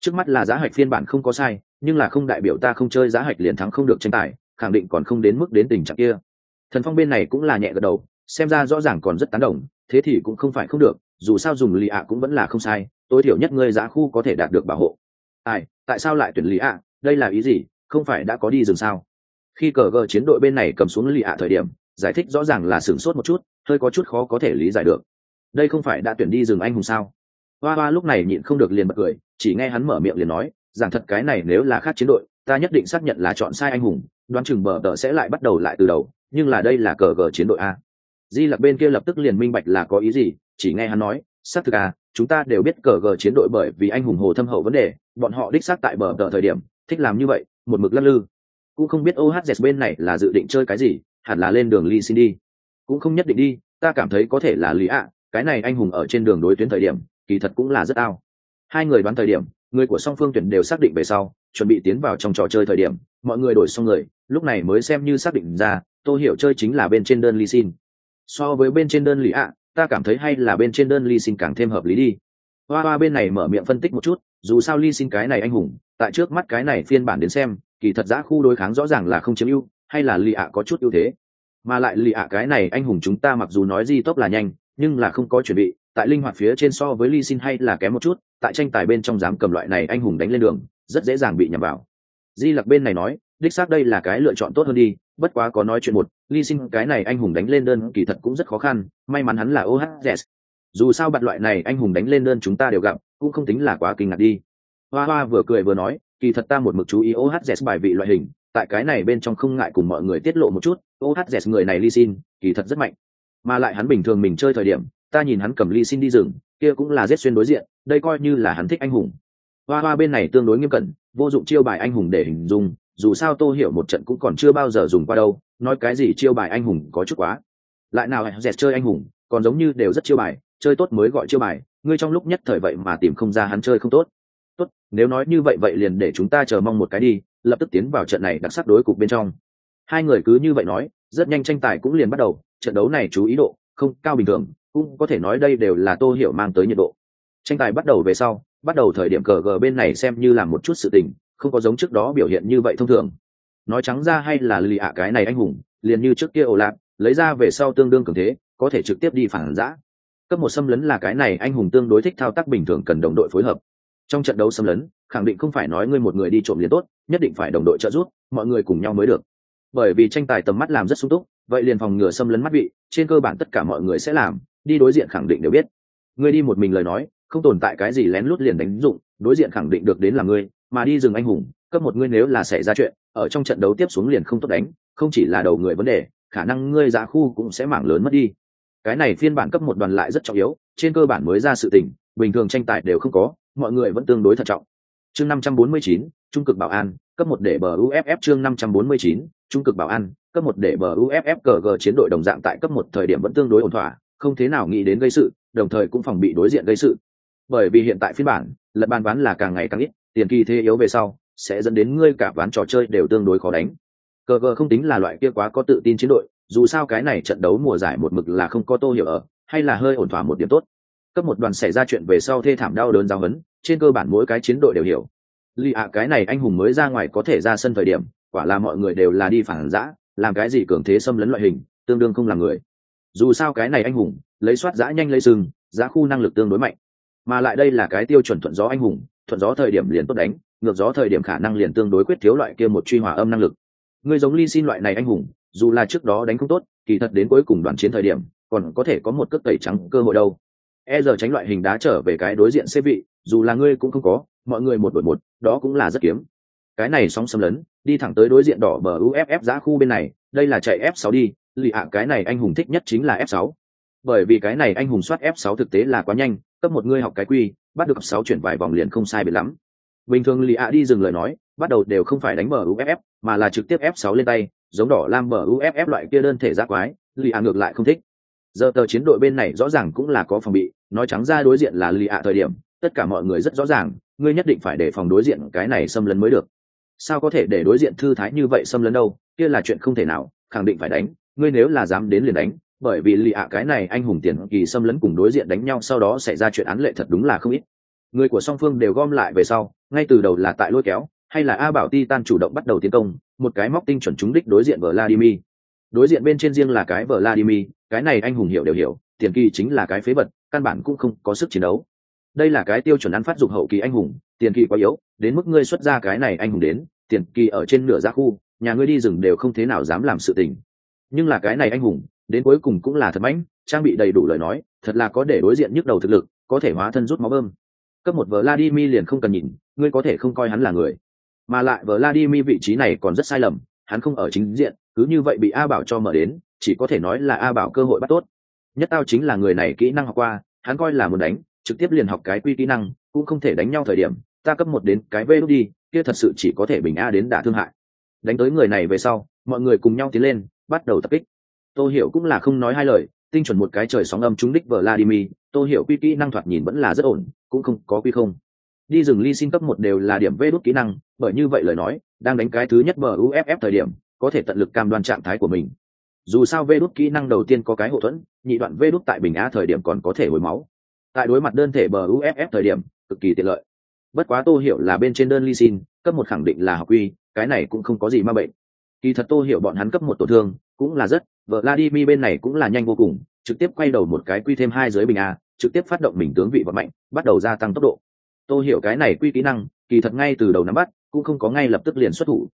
Trước mắt là giá hạch phiên bản không có sai, nhưng là không đại biểu ta không chơi giá hạch liền thắng không được tranh tài, khẳng định còn không đến mức đến tình trạng kia. Thần phong bên này cũng là nhẹ gật đầu, xem ra rõ ràng còn rất tán đồng, thế thì cũng không phải không được, dù sao dùng lì ạ cũng vẫn là không sai, tối thiểu nhất ngươi giá khu có thể đạt được bảo hộ. Ai? Tại sao lại tuyển Lý ạ đây là ý gì? Không phải đã có đi rừng sao? Khi cờ gờ chiến đội bên này cầm xuống lì ạ thời điểm, giải thích rõ ràng là sửng sốt một chút, hơi có chút khó có thể lý giải được. Đây không phải đã tuyển đi rừng anh hùng sao? Hoa hoa lúc này nhịn không được liền bật cười, chỉ nghe hắn mở miệng liền nói, rằng thật cái này nếu là khác chiến đội, ta nhất định xác nhận là chọn sai anh hùng, đoán chừng bờ tờ sẽ lại bắt đầu lại từ đầu, nhưng là đây là cờ gờ chiến đội a. Di lặc bên kia lập tức liền minh bạch là có ý gì, chỉ nghe hắn nói, xác thực à chúng ta đều biết cờ gờ chiến đội bởi vì anh hùng hồ thâm hậu vấn đề, bọn họ đích xác tại bờ tờ thời điểm, thích làm như vậy, một mực lắc lư. Cũng không biết ohz bên này là dự định chơi cái gì, hẳn là lên đường ly xin đi. Cũng không nhất định đi, ta cảm thấy có thể là lý ạ, cái này anh hùng ở trên đường đối tuyến thời điểm, kỳ thật cũng là rất ao. Hai người đoán thời điểm, người của song phương tuyển đều xác định về sau, chuẩn bị tiến vào trong trò chơi thời điểm, mọi người đổi xong người, lúc này mới xem như xác định ra tôi hiểu chơi chính là bên trên đơn ly xin so với bên trên đơn lý ạ ta cảm thấy hay là bên trên đơn ly xin càng thêm hợp lý đi. Hoa hoa bên này mở miệng phân tích một chút, dù sao ly xin cái này anh hùng, tại trước mắt cái này phiên bản đến xem, kỳ thật giã khu đối kháng rõ ràng là không chiếm ưu, hay là lì ạ có chút ưu thế. Mà lại lì ạ cái này anh hùng chúng ta mặc dù nói di tốc là nhanh, nhưng là không có chuẩn bị, tại linh hoạt phía trên so với ly xin hay là kém một chút, tại tranh tài bên trong dám cầm loại này anh hùng đánh lên đường, rất dễ dàng bị nhầm vào. Di lặc bên này nói, đích xác đây là cái lựa chọn tốt hơn đi bất quá có nói chuyện một ly sinh cái này anh hùng đánh lên đơn kỳ thật cũng rất khó khăn, may mắn hắn là ohz dù sao bạn loại này anh hùng đánh lên đơn chúng ta đều gặp, cũng không tính là quá kinh ngạc đi. Hoa hoa vừa cười vừa nói, kỳ thật ta một mực chú ý ohz bài vị loại hình, tại cái này bên trong không ngại cùng mọi người tiết lộ một chút ohz người này ly xin kỳ thật rất mạnh. Mà lại hắn bình thường mình chơi thời điểm, ta nhìn hắn cầm ly xin đi rừng, kia cũng là giết xuyên đối diện, đây coi như là hắn thích anh hùng. Hoa hoa bên này tương đối nghiêm cẩn, vô dụng chiêu bài anh hùng để hình dung dù sao tô hiểu một trận cũng còn chưa bao giờ dùng qua đâu, nói cái gì chiêu bài anh hùng có chút quá. Lại nào dẹt chơi anh hùng, còn giống như đều rất chiêu bài, chơi tốt mới gọi chiêu bài, ngươi trong lúc nhất thời vậy mà tìm không ra hắn chơi không tốt. Tốt, nếu nói như vậy vậy liền để chúng ta chờ mong một cái đi, lập tức tiến vào trận này đặc sắc đối cục bên trong. Hai người cứ như vậy nói, rất nhanh tranh tài cũng liền bắt đầu, trận đấu này chú ý độ không cao bình thường, cũng có thể nói đây đều là tô hiểu mang tới nhiệt độ. Tranh tài bắt đầu về sau, bắt đầu thời điểm cờ gờ bên này xem như là một chút sự tình không có giống trước đó biểu hiện như vậy thông thường. Nói trắng ra hay là lì ạ cái này anh hùng, liền như trước kia ồ lạc, lấy ra về sau tương đương cường thế, có thể trực tiếp đi phản giã. Cấp một xâm lấn là cái này anh hùng tương đối thích thao tác bình thường cần đồng đội phối hợp. Trong trận đấu xâm lấn, khẳng định không phải nói ngươi một người đi trộm liền tốt, nhất định phải đồng đội trợ giúp, mọi người cùng nhau mới được. Bởi vì tranh tài tầm mắt làm rất sung túc, vậy liền phòng ngừa xâm lấn mắt bị, trên cơ bản tất cả mọi người sẽ làm, đi đối diện khẳng định đều biết. Ngươi đi một mình lời nói, không tồn tại cái gì lén lút liền đánh dụng, đối diện khẳng định được đến là ngươi mà đi rừng anh hùng, cấp một ngươi nếu là xảy ra chuyện, ở trong trận đấu tiếp xuống liền không tốt đánh, không chỉ là đầu người vấn đề, khả năng ngươi giá khu cũng sẽ mảng lớn mất đi. Cái này phiên bản cấp một đoàn lại rất trọng yếu, trên cơ bản mới ra sự tình, bình thường tranh tài đều không có, mọi người vẫn tương đối thận trọng. Chương năm trăm bốn mươi chín, trung cực bảo an, cấp một để bờ uff chương năm trăm bốn mươi chín, trung cực bảo an, cấp một để bờ uff cờ g chiến đội đồng dạng tại cấp một thời điểm vẫn tương đối ổn thỏa, không thế nào nghĩ đến gây sự, đồng thời cũng phòng bị đối diện gây sự. Bởi vì hiện tại phiên bản, lật bàn ván là càng ngày càng ít tiền kỳ thế yếu về sau, sẽ dẫn đến ngươi cả ván trò chơi đều tương đối khó đánh. Cờ cờ không tính là loại kia quá có tự tin chiến đội, dù sao cái này trận đấu mùa giải một mực là không có tô hiểu ở, hay là hơi ổn thỏa một điểm tốt. Cấp một đoàn xảy ra chuyện về sau thê thảm đau đớn giao hấn trên cơ bản mỗi cái chiến đội đều hiểu. Lì ạ, cái này anh hùng mới ra ngoài có thể ra sân thời điểm, quả là mọi người đều là đi phản giã, làm cái gì cường thế xâm lấn loại hình, tương đương không là người. Dù sao cái này anh hùng, lấy soát giã nhanh lấy sừng giá khu năng lực tương đối mạnh. Mà lại đây là cái tiêu chuẩn thuận gió anh hùng thuận gió thời điểm liền tốt đánh, ngược gió thời điểm khả năng liền tương đối quyết thiếu loại kia một truy hòa âm năng lực. Người giống ly xin loại này anh hùng, dù là trước đó đánh không tốt, kỳ thật đến cuối cùng đoàn chiến thời điểm, còn có thể có một cước tẩy trắng cơ hội đâu. E giờ tránh loại hình đá trở về cái đối diện xếp vị, dù là ngươi cũng không có, mọi người một đội một, đó cũng là rất kiếm. Cái này sóng xâm lấn, đi thẳng tới đối diện đỏ bờ uff giá khu bên này, đây là chạy f 6 đi, lì ạ, cái này anh hùng thích nhất chính là f 6 bởi vì cái này anh hùng soát f 6 thực tế là quá nhanh, cấp một ngươi học cái quy bắt được sáu chuyển vài vòng liền không sai biệt lắm. Bình thường lì ạ đi dừng lời nói, bắt đầu đều không phải đánh mở uff mà là trực tiếp f 6 lên tay, giống đỏ lam mở uff loại kia đơn thể giác quái, lì ạ ngược lại không thích. Giờ tờ chiến đội bên này rõ ràng cũng là có phòng bị, nói trắng ra đối diện là lì ạ thời điểm, tất cả mọi người rất rõ ràng, ngươi nhất định phải để phòng đối diện cái này xâm lấn mới được. Sao có thể để đối diện thư thái như vậy xâm lấn đâu, kia là chuyện không thể nào, khẳng định phải đánh, ngươi nếu là dám đến liền đánh bởi vì lì ạ cái này anh hùng tiền kỳ xâm lấn cùng đối diện đánh nhau sau đó xảy ra chuyện án lệ thật đúng là không ít. Người của song phương đều gom lại về sau, ngay từ đầu là tại lôi kéo, hay là a bảo ti tan chủ động bắt đầu tiến công, một cái móc tinh chuẩn trúng đích đối diện vladimir. Đối diện bên trên riêng là cái vladimir, cái này anh hùng hiểu đều hiểu, tiền kỳ chính là cái phế vật, căn bản cũng không có sức chiến đấu. Đây là cái tiêu chuẩn ăn phát dụng hậu kỳ anh hùng, tiền kỳ quá yếu, đến mức ngươi xuất ra cái này anh hùng đến, tiền kỳ ở trên nửa ra khu, nhà ngươi đi rừng đều không thế nào dám làm sự tình. Nhưng là cái này anh hùng đến cuối cùng cũng là thật mãnh, trang bị đầy đủ lời nói, thật là có để đối diện nhức đầu thực lực, có thể hóa thân rút máu bơm. Cấp một vladimir liền không cần nhìn, ngươi có thể không coi hắn là người. Mà lại vladimir vị trí này còn rất sai lầm, hắn không ở chính diện, cứ như vậy bị a bảo cho mở đến, chỉ có thể nói là a bảo cơ hội bắt tốt. Nhất tao chính là người này kỹ năng học qua, hắn coi là muốn đánh, trực tiếp liền học cái quy kỹ năng, cũng không thể đánh nhau thời điểm, ta cấp một đến cái v đốt đi, kia thật sự chỉ có thể bình a đến đả thương hại. Đánh tới người này về sau, mọi người cùng nhau tiến lên, bắt đầu tập kích tô hiểu cũng là không nói hai lời, tinh chuẩn một cái trời sóng âm trúng đích vladimir. Tô hiểu quy kỹ năng thoạt nhìn vẫn là rất ổn, cũng không có quy không. Đi rừng ly xin cấp một đều là điểm vê đốt kỹ năng, bởi như vậy lời nói, đang đánh cái thứ nhất bờ uff thời điểm, có thể tận lực cam đoan trạng thái của mình. Dù sao vê đốt kỹ năng đầu tiên có cái hậu thuẫn, nhị đoạn vê đốt tại bình a thời điểm còn có thể hồi máu. Tại đối mặt đơn thể bờ uff thời điểm, cực kỳ tiện lợi. Bất quá tô hiểu là bên trên đơn ly xin, cấp một khẳng định là học quy cái này cũng không có gì ma bệnh. Kỳ thật tô hiểu bọn hắn cấp một tổn thương, cũng là rất vladimir bên này cũng là nhanh vô cùng, trực tiếp quay đầu một cái quy thêm hai dưới bình a, trực tiếp phát động mình tướng vị vận mạnh, bắt đầu gia tăng tốc độ. Tôi hiểu cái này quy kỹ năng, kỳ thật ngay từ đầu nắm bắt, cũng không có ngay lập tức liền xuất thủ.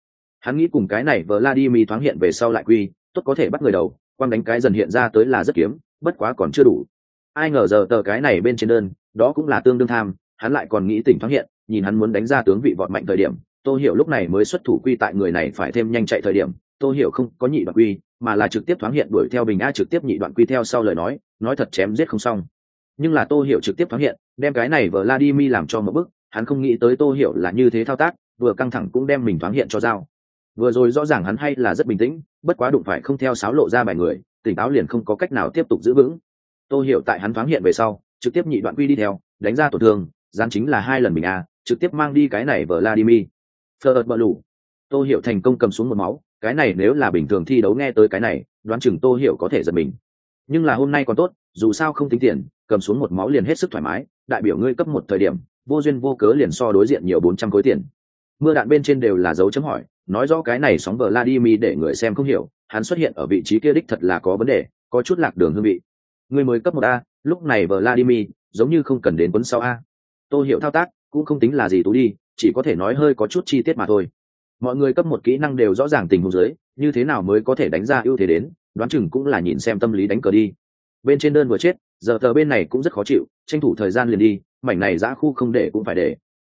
Hắn nghĩ cùng cái này vladimir thoáng hiện về sau lại quy, tốt có thể bắt người đầu, quang đánh cái dần hiện ra tới là rất kiếm, bất quá còn chưa đủ. Ai ngờ giờ tờ cái này bên trên đơn, đó cũng là tương đương tham, hắn lại còn nghĩ tỉnh thoáng hiện, nhìn hắn muốn đánh ra tướng vị vọt mạnh thời điểm tô hiểu lúc này mới xuất thủ quy tại người này phải thêm nhanh chạy thời điểm tô hiểu không có nhị đoạn quy mà là trực tiếp thoáng hiện đuổi theo bình a trực tiếp nhị đoạn quy theo sau lời nói nói thật chém giết không xong. Nhưng là tô hiểu trực tiếp thoáng hiện, đem cái này vờ mi làm cho một bức, hắn không nghĩ tới tô hiểu là như thế thao tác, vừa căng thẳng cũng đem mình thoáng hiện cho dao vừa rồi rõ ràng hắn hay là rất bình tĩnh, bất quá đụng phải không theo sáo lộ ra bài người, tỉnh táo liền không có cách nào tiếp tục giữ vững. Tô hiểu tại hắn thoáng hiện về sau, trực tiếp nhị đoạn quy đi theo, đánh ra tổn thương, gián chính là hai lần mình a, trực tiếp mang đi cái này vờ mi phờ ợt bờ lủ. Tô hiểu thành công cầm xuống một máu cái này nếu là bình thường thi đấu nghe tới cái này, đoán chừng tô hiểu có thể giật mình. Nhưng là hôm nay còn tốt, dù sao không tính tiền, cầm xuống một máu liền hết sức thoải mái, đại biểu ngươi cấp một thời điểm, vô duyên vô cớ liền so đối diện nhiều bốn trăm khối tiền. Mưa đạn bên trên đều là dấu chấm hỏi, nói rõ cái này sóng vờ vladimir để người xem không hiểu, hắn xuất hiện ở vị trí kia đích thật là có vấn đề, có chút lạc đường hương vị. Người mới cấp một a, lúc này vờ vladimir, giống như không cần đến quấn sau a. Tô hiểu thao tác, cũng không tính là gì tú đi, chỉ có thể nói hơi có chút chi tiết mà thôi mọi người cấp một kỹ năng đều rõ ràng tình huống dưới, như thế nào mới có thể đánh ra ưu thế đến, đoán chừng cũng là nhìn xem tâm lý đánh cờ đi. Bên trên đơn vừa chết, giờ tờ bên này cũng rất khó chịu, tranh thủ thời gian liền đi, mảnh này giã khu không để cũng phải để.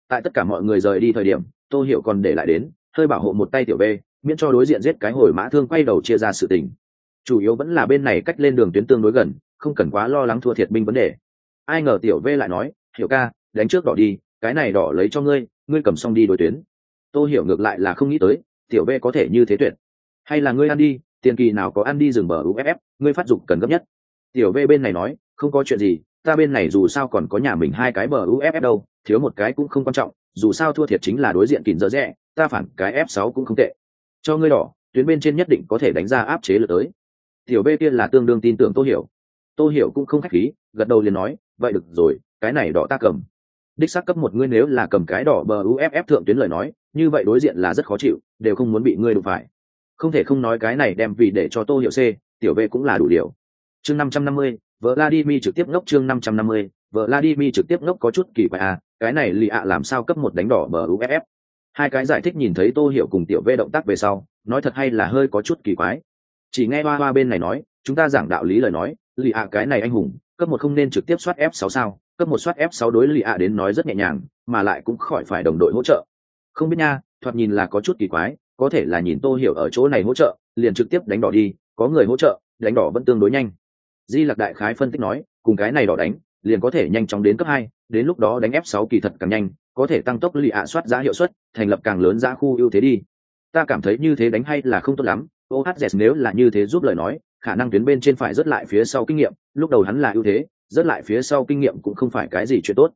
Tại tất cả mọi người rời đi thời điểm, tô hiểu còn để lại đến, hơi bảo hộ một tay tiểu b miễn cho đối diện giết cái hồi mã thương quay đầu chia ra sự tình. Chủ yếu vẫn là bên này cách lên đường tuyến tương đối gần, không cần quá lo lắng thua thiệt binh vấn đề. Ai ngờ tiểu v lại nói, hiểu ca, đánh trước đỏ đi, cái này đỏ lấy cho ngươi ngươi cầm xong đi đối tuyến tôi hiểu ngược lại là không nghĩ tới, tiểu v có thể như thế tuyệt. Hay là ngươi ăn đi, tiền kỳ nào có ăn đi rừng bờ uff ngươi phát dục cần gấp nhất. Tiểu v bên này nói, không có chuyện gì, ta bên này dù sao còn có nhà mình hai cái bờ uff đâu, thiếu một cái cũng không quan trọng, dù sao thua thiệt chính là đối diện kìm dở rẽ ta phản cái f 6 cũng không tệ. Cho ngươi đỏ, tuyến bên trên nhất định có thể đánh ra áp chế lượt tới. Tiểu b kia là tương đương tin tưởng tôi hiểu. Tôi hiểu cũng không khách khí, gật đầu liền nói, vậy được rồi, cái này đỏ ta cầm đích xác cấp một ngươi nếu là cầm cái đỏ bờ uff thượng tuyến lời nói, như vậy đối diện là rất khó chịu, đều không muốn bị ngươi đụng phải. Không thể không nói cái này đem vì để cho tô hiệu c, tiểu vệ cũng là đủ điều. Chương năm trăm năm mươi vợ vladimir trực tiếp ngốc chương năm trăm năm mươi vợ vladimir trực tiếp ngốc có chút kỳ quái à cái này lì ạ làm sao cấp một đánh đỏ bờ uff hai cái giải thích nhìn thấy tô hiểu cùng tiểu vệ động tác về sau, nói thật hay là hơi có chút kỳ quái. Chỉ nghe hoa hoa bên này nói, chúng ta giảng đạo lý lời nói, lì ạ cái này anh hùng, cấp một không nên trực tiếp soát f sáu sao cấp một soát f 6 đối lì ạ đến nói rất nhẹ nhàng, mà lại cũng khỏi phải đồng đội hỗ trợ. Không biết nha, thoạt nhìn là có chút kỳ quái, có thể là nhìn tô hiểu ở chỗ này hỗ trợ, liền trực tiếp đánh đỏ đi, có người hỗ trợ, đánh đỏ vẫn tương đối nhanh. Di lặc đại khái phân tích nói, cùng cái này đỏ đánh, liền có thể nhanh chóng đến cấp hai, đến lúc đó đánh f 6 kỳ thật càng nhanh, có thể tăng tốc lì ạ soát giá hiệu suất, thành lập càng lớn giá khu ưu thế đi. Ta cảm thấy như thế đánh hay là không tốt lắm ohz nếu là như thế giúp lời nói, khả năng tuyến bên trên phải rất lại phía sau kinh nghiệm, lúc đầu hắn là ưu thế rất lại phía sau kinh nghiệm cũng không phải cái gì chuyện tốt.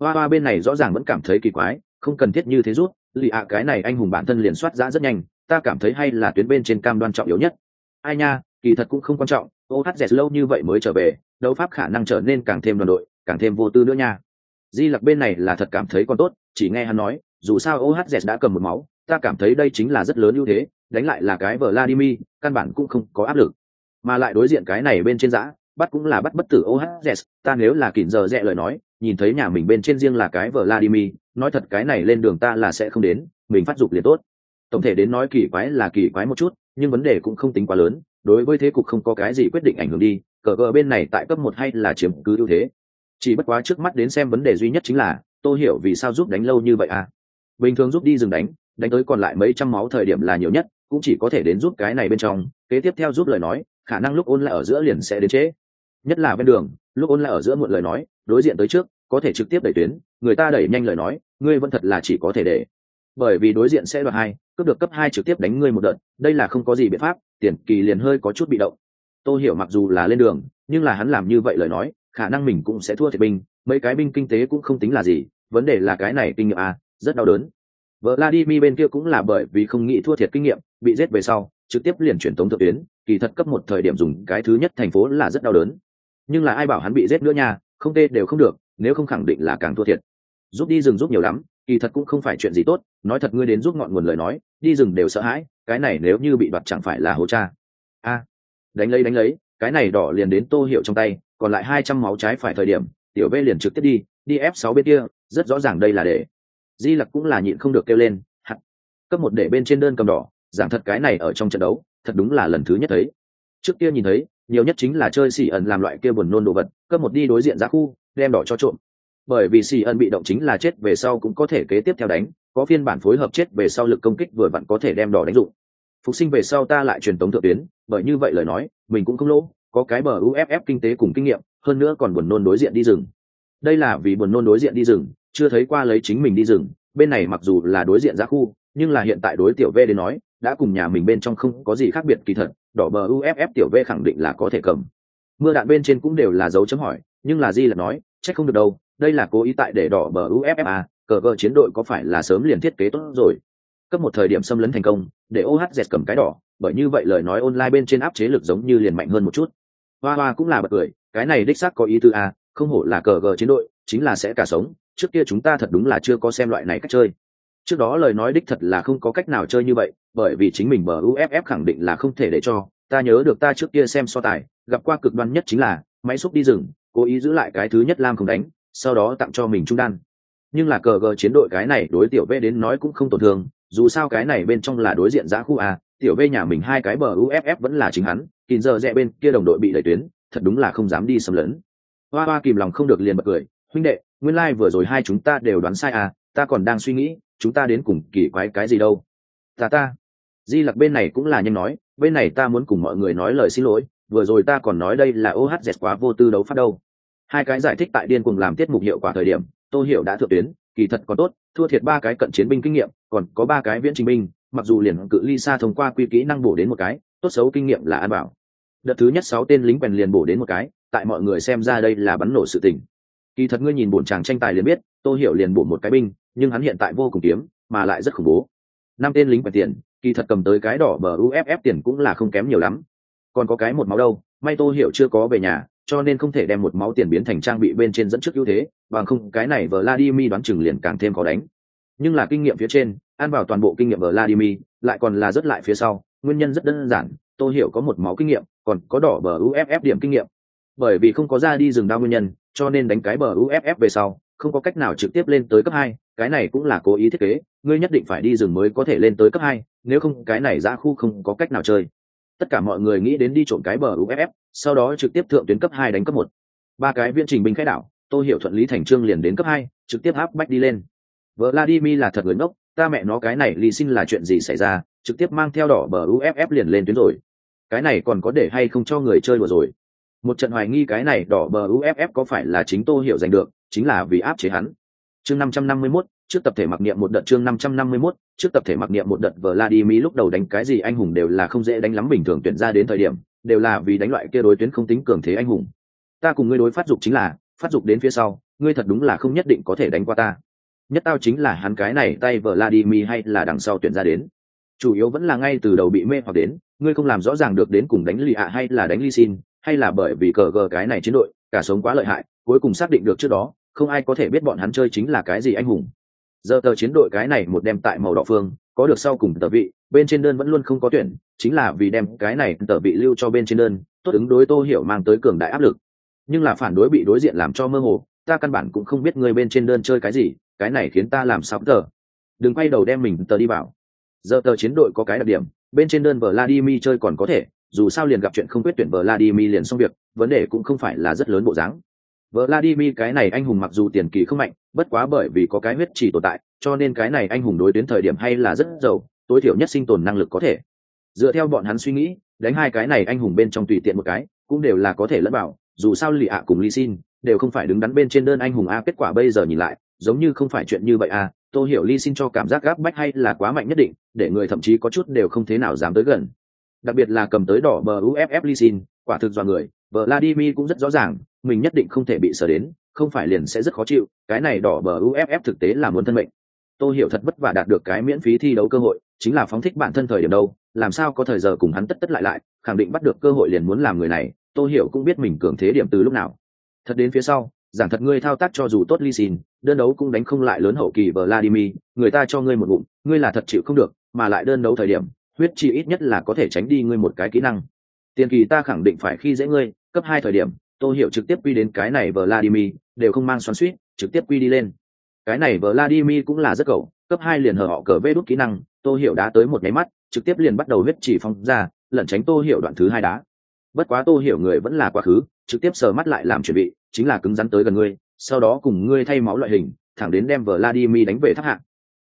Hoa hoa bên này rõ ràng vẫn cảm thấy kỳ quái, không cần thiết như thế rút, lì ạ, cái này anh hùng bản thân liền soát ra rất nhanh, ta cảm thấy hay là tuyến bên trên cam đoan trọng yếu nhất. Ai nha, kỳ thật cũng không quan trọng ohz lâu như vậy mới trở về, đấu pháp khả năng trở nên càng thêm đoàn đội, càng thêm vô tư nữa nha. Di lặc bên này là thật cảm thấy còn tốt, chỉ nghe hắn nói, dù sao ohz đã cầm một máu, ta cảm thấy đây chính là rất lớn ưu thế, đánh lại là cái vladimir, căn bản cũng không có áp lực. Mà lại đối diện cái này bên trên giã bắt cũng là bắt bất tử ohz ta nếu là kỉn giờ rẽ lời nói, nhìn thấy nhà mình bên trên riêng là cái vladimir, nói thật cái này lên đường ta là sẽ không đến, mình phát dục liền tốt. Tổng thể đến nói kỳ quái là kỳ quái một chút, nhưng vấn đề cũng không tính quá lớn, đối với thế cục không có cái gì quyết định ảnh hưởng đi, cờ cờ bên này tại cấp một hay là chiếm cứ ưu thế. Chỉ bất quá trước mắt đến xem vấn đề duy nhất chính là, tôi hiểu vì sao giúp đánh lâu như vậy à. Bình thường giúp đi dừng đánh đánh tới còn lại mấy trăm máu thời điểm là nhiều nhất, cũng chỉ có thể đến giúp cái này bên trong, kế tiếp theo giúp lời nói, khả năng lúc ôn lại ở giữa liền sẽ đến chế nhất là bên đường lúc ôn lại ở giữa muộn lời nói đối diện tới trước có thể trực tiếp đẩy tuyến người ta đẩy nhanh lời nói ngươi vẫn thật là chỉ có thể để. Bởi vì đối diện sẽ đoạt hai cướp được cấp hai trực tiếp đánh ngươi một đợt đây là không có gì biện pháp tiền kỳ liền hơi có chút bị động. Tôi hiểu mặc dù là lên đường nhưng là hắn làm như vậy lời nói khả năng mình cũng sẽ thua thiệt binh mấy cái binh kinh tế cũng không tính là gì vấn đề là cái này kinh nghiệm à, rất đau đớn. Vladimir bên kia cũng là bởi vì không nghĩ thua thiệt kinh nghiệm, bị giết về sau, trực tiếp liền chuyển tống thượng tuyến, kỳ thật cấp một thời điểm dùng cái thứ nhất thành phố là rất đau đớn. Nhưng là ai bảo hắn bị giết nữa nha, không tê đều không được, nếu không khẳng định là càng thua thiệt. Giúp đi rừng giúp nhiều lắm, kỳ thật cũng không phải chuyện gì tốt, nói thật ngươi đến giúp ngọn nguồn lời nói, đi rừng đều sợ hãi, cái này nếu như bị đoạt chẳng phải là hố cha. A, đánh lấy đánh lấy, cái này đỏ liền đến Tô Hiệu trong tay, còn lại hai trăm máu trái phải thời điểm, tiểu V liền trực tiếp đi, đi ép sáu bên kia, rất rõ ràng đây là để di lặc cũng là nhịn không được kêu lên hắt cấp một để bên trên đơn cầm đỏ giảng thật cái này ở trong trận đấu thật đúng là lần thứ nhất thấy trước kia nhìn thấy nhiều nhất chính là chơi xì ẩn làm loại kia buồn nôn đồ vật cấp một đi đối diện giá khu, đem đỏ cho trộm. Bởi vì xì ẩn bị động chính là chết về sau cũng có thể kế tiếp theo đánh, có phiên bản phối hợp chết về sau lực công kích vừa vặn có thể đem đỏ đánh dụng. Phục sinh về sau ta lại truyền tống thượng tuyến, bởi như vậy lời nói, mình cũng không lỗ, có cái bờ uff kinh tế cùng kinh nghiệm, hơn nữa còn buồn nôn đối diện đi rừng. Đây là vì buồn nôn đối diện đi rừng, chưa thấy qua lấy chính mình đi rừng, bên này mặc dù là đối diện giá khu, nhưng là hiện tại đối tiểu v đến nói, đã cùng nhà mình bên trong không có gì khác biệt kỳ thật đỏ bờ uff tiểu v khẳng định là có thể cầm. Mưa đạn bên trên cũng đều là dấu chấm hỏi, nhưng là di là nói, chắc không được đâu, đây là cố ý tại để đỏ bờ uff à, cờ cờ chiến đội có phải là sớm liền thiết kế tốt rồi? Cấp một thời điểm xâm lấn thành công, để ohz cầm cái đỏ, bởi như vậy lời nói online bên trên áp chế lực giống như liền mạnh hơn một chút. Hoa hoa cũng là bật cười, cái này đích xác có ý tư a à, không hổ là cờ gờ chiến đội, chính là sẽ cả sống, trước kia chúng ta thật đúng là chưa có xem loại này cách chơi trước đó lời nói đích thật là không có cách nào chơi như vậy, bởi vì chính mình bờ uff khẳng định là không thể để cho. Ta nhớ được ta trước kia xem so tài, gặp qua cực đoan nhất chính là, máy xúc đi rừng, cố ý giữ lại cái thứ nhất lam không đánh, sau đó tặng cho mình trung đan. Nhưng là cờ gờ chiến đội cái này đối tiểu v đến nói cũng không tổn thương, dù sao cái này bên trong là đối diện giã khu a, tiểu v nhà mình hai cái bờ uff vẫn là chính hắn kìm giờ rẽ bên kia đồng đội bị đẩy tuyến, thật đúng là không dám đi xâm lấn. Hoa hoa kìm lòng không được liền bật cười, huynh đệ, nguyên lai、like、vừa rồi hai chúng ta đều đoán sai à ta còn đang suy nghĩ chúng ta đến cùng kỳ quái cái gì đâu? Ta ta. Di lặc bên này cũng là nhanh nói, bên này ta muốn cùng mọi người nói lời xin lỗi, vừa rồi ta còn nói đây là ohz quá vô tư đấu phát đâu. Hai cái giải thích tại điên cùng làm tiết mục hiệu quả thời điểm tôi hiểu đã thượng tuyến, kỳ thật còn tốt, thua thiệt ba cái cận chiến binh kinh nghiệm, còn có ba cái viễn trình binh, mặc dù liền cự ly xa thông qua quy kỹ năng bổ đến một cái, tốt xấu kinh nghiệm là an bảo. Đợt thứ nhất sáu tên lính quèn liền bổ đến một cái, tại mọi người xem ra đây là bắn nổ sự tình. Kỳ thật ngươi nhìn bổn chàng tranh tài liền biết tôi hiểu liền bổ một cái binh nhưng hắn hiện tại vô cùng kiếm, mà lại rất khủng bố. Năm tên lính quẹt tiền, kỳ thật cầm tới cái đỏ bờ uff tiền cũng là không kém nhiều lắm. Còn có cái một máu đâu, may tô hiểu chưa có về nhà, cho nên không thể đem một máu tiền biến thành trang bị bên trên dẫn trước ưu thế, bằng không cái này vladimir đoán chừng liền càng thêm khó đánh. Nhưng là kinh nghiệm phía trên, ăn bảo toàn bộ kinh nghiệm vladimir, lại còn là rất lại phía sau. Nguyên nhân rất đơn giản, tô hiểu có một máu kinh nghiệm, còn có đỏ bờ uff điểm kinh nghiệm. Bởi vì không có ra đi rừng đao nguyên nhân, cho nên đánh cái bờ uff về sau không có cách nào trực tiếp lên tới cấp hai, cái này cũng là cố ý thiết kế, ngươi nhất định phải đi rừng mới có thể lên tới cấp hai, nếu không cái này ra khu không có cách nào chơi. Tất cả mọi người nghĩ đến đi trộm cái bờ uff sau đó trực tiếp thượng tuyến cấp hai đánh cấp một. Ba cái viên trình binh khai đảo tôi hiểu thuận, lý thành trương liền đến cấp hai, trực tiếp áp bách đi lên. Vladimir là thật người ngốc, ta mẹ nó cái này lì xin là chuyện gì xảy ra, trực tiếp mang theo đỏ bờ uff liền lên tuyến rồi. Cái này còn có để hay không cho người chơi vừa rồi? Một trận hoài nghi cái này đỏ bờ uff có phải là chính tô hiểu giành được chính là vì áp chế hắn. Chương năm trăm năm mươi 551, trước tập thể mặc niệm một đợt chương năm trăm năm mươi 551, trước tập thể mặc niệm một đợt Vladimir lúc đầu đánh cái gì anh hùng đều là không dễ đánh lắm bình thường tuyển ra đến thời điểm, đều là vì đánh loại kia đối tuyến không tính cường thế anh hùng. Ta cùng ngươi đối phát dục chính là phát dục đến phía sau ngươi thật đúng là không nhất định có thể đánh qua ta. Nhất tao chính là hắn cái này tay vladimir hay là đằng sau tuyển ra đến. Chủ yếu vẫn là ngay từ đầu bị mê hoặc đến ngươi không làm rõ ràng được đến cùng đánh lì ạ hay là đánh ly xin hay là bởi vì cờ gờ cái này chiến đội cả sống quá lợi hại cuối cùng xác định được trước đó không ai có thể biết bọn hắn chơi chính là cái gì anh hùng. Giờ tờ chiến đội cái này một đem tại màu đỏ phương, có được sau cùng tờ vị, bên trên đơn vẫn luôn không có tuyển, chính là vì đem cái này tờ vị lưu cho bên trên đơn, tốt ứng đối tô hiểu mang tới cường đại áp lực. Nhưng là phản đối bị đối diện làm cho mơ hồ, ta căn bản cũng không biết người bên trên đơn chơi cái gì, cái này khiến ta làm sao tờ đừng quay đầu đem mình tờ đi vào. Giờ tờ chiến đội có cái đặc điểm, bên trên đơn vladimir chơi còn có thể, dù sao liền gặp chuyện không quyết tuyển vladimir liền xong việc, vấn đề cũng không phải là rất lớn bộ dáng vladimir, cái này anh hùng mặc dù tiền kỳ không mạnh, bất quá bởi vì có cái huyết chỉ tồn tại, cho nên cái này anh hùng đối tuyến thời điểm hay là rất giàu, tối thiểu nhất sinh tồn năng lực có thể. Dựa theo bọn hắn suy nghĩ, đánh hai cái này anh hùng bên trong tùy tiện một cái, cũng đều là có thể lẫn bảo dù sao lì ạ cùng ly xin đều không phải đứng đắn bên trên đơn anh hùng a, kết quả bây giờ nhìn lại, giống như không phải chuyện như vậy a, tôi hiểu ly xin cho cảm giác gáp bách hay là quá mạnh nhất định, để người thậm chí có chút đều không thế nào dám tới gần. Đặc biệt là cầm tới đỏ bờ uff ly xin, quả thực do người vladimir cũng rất rõ ràng, mình nhất định không thể bị sở đến, không phải liền sẽ rất khó chịu, cái này đỏ bờ uff thực tế là muốn thân mệnh. Tôi hiểu thật vất vả đạt được cái miễn phí thi đấu cơ hội, chính là phóng thích bản thân thời điểm đâu, làm sao có thời giờ cùng hắn tất tất lại lại, khẳng định bắt được cơ hội liền muốn làm người này, tôi hiểu cũng biết mình cường thế điểm từ lúc nào. Thật đến phía sau, giảng thật ngươi thao tác cho dù tốt ly xin đơn đấu cũng đánh không lại lớn hậu kỳ vladimir, người ta cho ngươi một bụng, ngươi là thật chịu không được, mà lại đơn đấu thời điểm, huyết chi ít nhất là có thể tránh đi ngươi một cái kỹ năng. Tiền kỳ ta khẳng định phải khi dễ ngươi cấp hai thời điểm tôi hiểu trực tiếp quy đến cái này vladimir, đều không mang xoắn suýt trực tiếp quy đi lên. Cái này vladimir cũng là rất cầu cấp hai liền hở họ cờ vê đút kỹ năng tôi hiểu đá tới một nháy mắt, trực tiếp liền bắt đầu huyết chỉ phong ra, lẩn tránh tô hiểu đoạn thứ hai đá. Bất quá tô hiểu người vẫn là quá khứ, trực tiếp sờ mắt lại làm chuẩn bị, chính là cứng rắn tới gần ngươi, sau đó cùng ngươi thay máu loại hình, thẳng đến đem vladimir đánh về thấp hạng.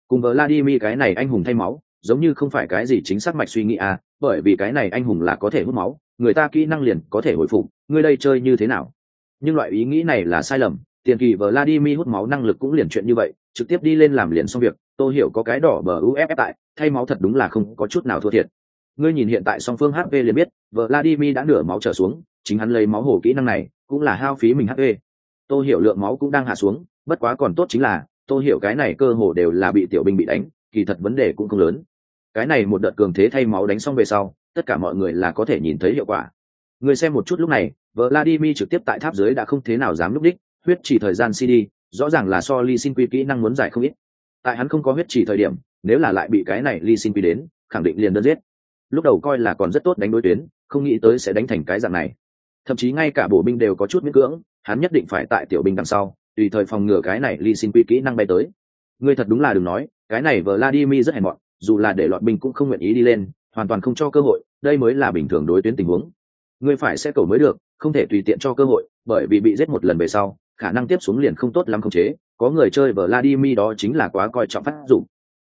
Cùng vladimir cái này anh hùng thay máu, giống như không phải cái gì chính xác mạch suy nghĩ à bởi vì cái này anh hùng là có thể hút máu người ta kỹ năng liền có thể hồi phục, ngươi đây chơi như thế nào? Nhưng loại ý nghĩ này là sai lầm, tiền kỳ vladimir hút máu năng lực cũng liền chuyện như vậy, trực tiếp đi lên làm liền xong việc, tôi hiểu có cái đỏ bờ uff tại, thay máu thật đúng là không có chút nào thua thiệt. Ngươi nhìn hiện tại song phương hp liền biết, vladimir đã nửa máu trở xuống, chính hắn lấy máu hổ kỹ năng này, cũng là hao phí mình hp tôi hiểu lượng máu cũng đang hạ xuống, bất quá còn tốt chính là, tôi hiểu cái này cơ hồ đều là bị tiểu binh bị đánh, kỳ thật vấn đề cũng không lớn. Cái này một đợt cường thế thay máu đánh xong về sau tất cả mọi người là có thể nhìn thấy hiệu quả. Người xem một chút lúc này, vladimir trực tiếp tại tháp dưới đã không thế nào dám lúc đích, huyết chỉ thời gian cd, rõ ràng là so ly xin quy kỹ năng muốn giải không ít. Tại hắn không có huyết chỉ thời điểm, nếu là lại bị cái này ly xin quy đến, khẳng định liền đơn giết. Lúc đầu coi là còn rất tốt đánh đối tuyến, không nghĩ tới sẽ đánh thành cái dạng này. Thậm chí ngay cả bộ binh đều có chút miễn cưỡng, hắn nhất định phải tại tiểu binh đằng sau, tùy thời phòng ngừa cái này ly xin quy kỹ năng bay tới. Ngươi thật đúng là đừng nói, cái này vladimir rất hèn mọn, dù là để loạn binh cũng không nguyện ý đi lên hoàn toàn không cho cơ hội, đây mới là bình thường đối tuyến tình huống. Ngươi phải sẽ cầu mới được, không thể tùy tiện cho cơ hội, bởi vì bị giết một lần về sau, khả năng tiếp xuống liền không tốt lắm không chế, có người chơi vladimir đó chính là quá coi trọng phát dụng.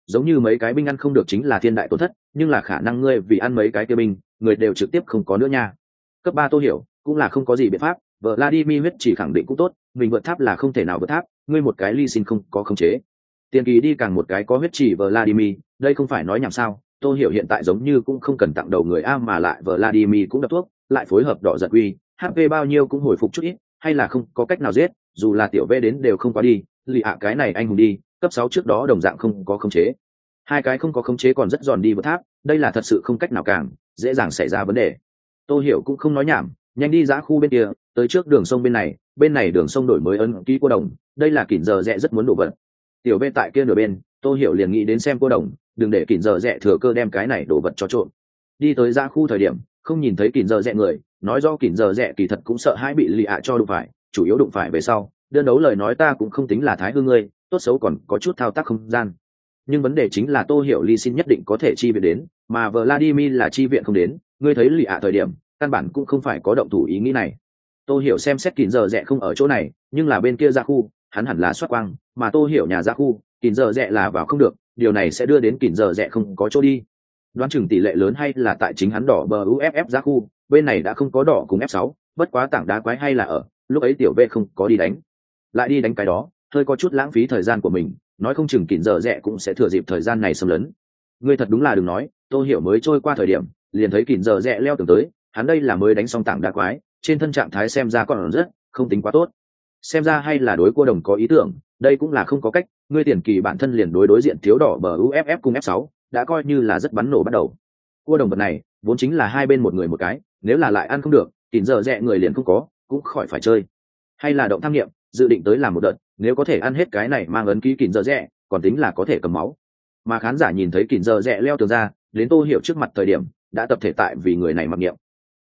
Giống như mấy cái binh ăn không được chính là thiên đại tổn thất, nhưng là khả năng ngươi vì ăn mấy cái kia binh, người đều trực tiếp không có nữa nha. Cấp ba tôi hiểu, cũng là không có gì biện pháp vladimir huyết chỉ khẳng định cũng tốt, mình vượt tháp là không thể nào vượt tháp, ngươi một cái ly xin không có khống chế. Tiền kỳ đi càng một cái có huyết chỉ vladimir, đây không phải nói nhảm sao? Tôi hiểu hiện tại giống như cũng không cần tặng đầu người a mà lại vladimir cũng đập thuốc, lại phối hợp đỏ giật uy hp bao nhiêu cũng hồi phục chút ít, hay là không có cách nào giết, dù là tiểu v đến đều không quá đi, lì ạ cái này anh hùng đi, cấp sáu trước đó đồng dạng không có khống chế. Hai cái không có khống chế còn rất giòn đi vượt tháp, đây là thật sự không cách nào càng, dễ dàng xảy ra vấn đề. Tôi hiểu cũng không nói nhảm, nhanh đi giã khu bên kia, tới trước đường sông bên này bên này đường sông đổi mới ấn ký cô đồng, đây là kỉn giờ rẽ rất muốn đổ vật. Tiểu bên tại kia nửa bên tôi hiểu liền nghĩ đến xem cô đồng đừng để kỉn giờ rẽ thừa cơ đem cái này đổ vật cho trộn đi tới ra khu thời điểm, không nhìn thấy kỉn giờ rẽ người, nói do kỉn giờ rẽ kỳ thật cũng sợ hãi bị lì ạ cho đụng phải, chủ yếu đụng phải về sau, đơn đấu lời nói ta cũng không tính là thái hư ngươi, tốt xấu còn có chút thao tác không gian. Nhưng vấn đề chính là tô hiểu ly xin nhất định có thể chi viện đến, mà vladimir là chi viện không đến, ngươi thấy lì ạ thời điểm, căn bản cũng không phải có động thủ ý nghĩ này. Tô hiểu xem xét kín giờ rẽ không ở chỗ này, nhưng là bên kia ra khu, hắn hẳn là xuất quang, mà tô hiểu nhà ra khu kín giờ rẽ là vào không được điều này sẽ đưa đến kỉn giờ rẻ không có chỗ đi. Đoán chừng tỷ lệ lớn hay là tại chính hắn đỏ bờ uff ra khu, bên này đã không có đỏ cùng f 6 bất quá tảng đá quái hay là ở, lúc ấy tiểu v không có đi đánh. Lại đi đánh cái đó, hơi có chút lãng phí thời gian của mình, nói không chừng kỉn giờ rẻ cũng sẽ thừa dịp thời gian này xâm lấn. Ngươi thật đúng là đừng nói, tôi hiểu mới trôi qua thời điểm, liền thấy kỉn giờ rẽ leo tường tới, hắn đây là mới đánh xong tảng đá quái, trên thân trạng thái xem ra còn rất, không tính quá tốt. Xem ra hay là đối cô đồng có ý tưởng đây cũng là không có cách, ngươi tiền kỳ bản thân liền đối đối diện thiếu đỏ bờ uff cùng f 6 đã coi như là rất bắn nổ bắt đầu. Cua đồng vật này, vốn chính là hai bên một người một cái, nếu là lại ăn không được kín giờ rẽ người liền không có, cũng khỏi phải chơi. Hay là động tham nghiệm, dự định tới làm một đợt, nếu có thể ăn hết cái này mang ấn ký kín giờ rẽ còn tính là có thể cầm máu. Mà khán giả nhìn thấy kín giờ rẽ leo tường ra, đến tô hiểu trước mặt thời điểm, đã tập thể tại vì người này mặc niệm.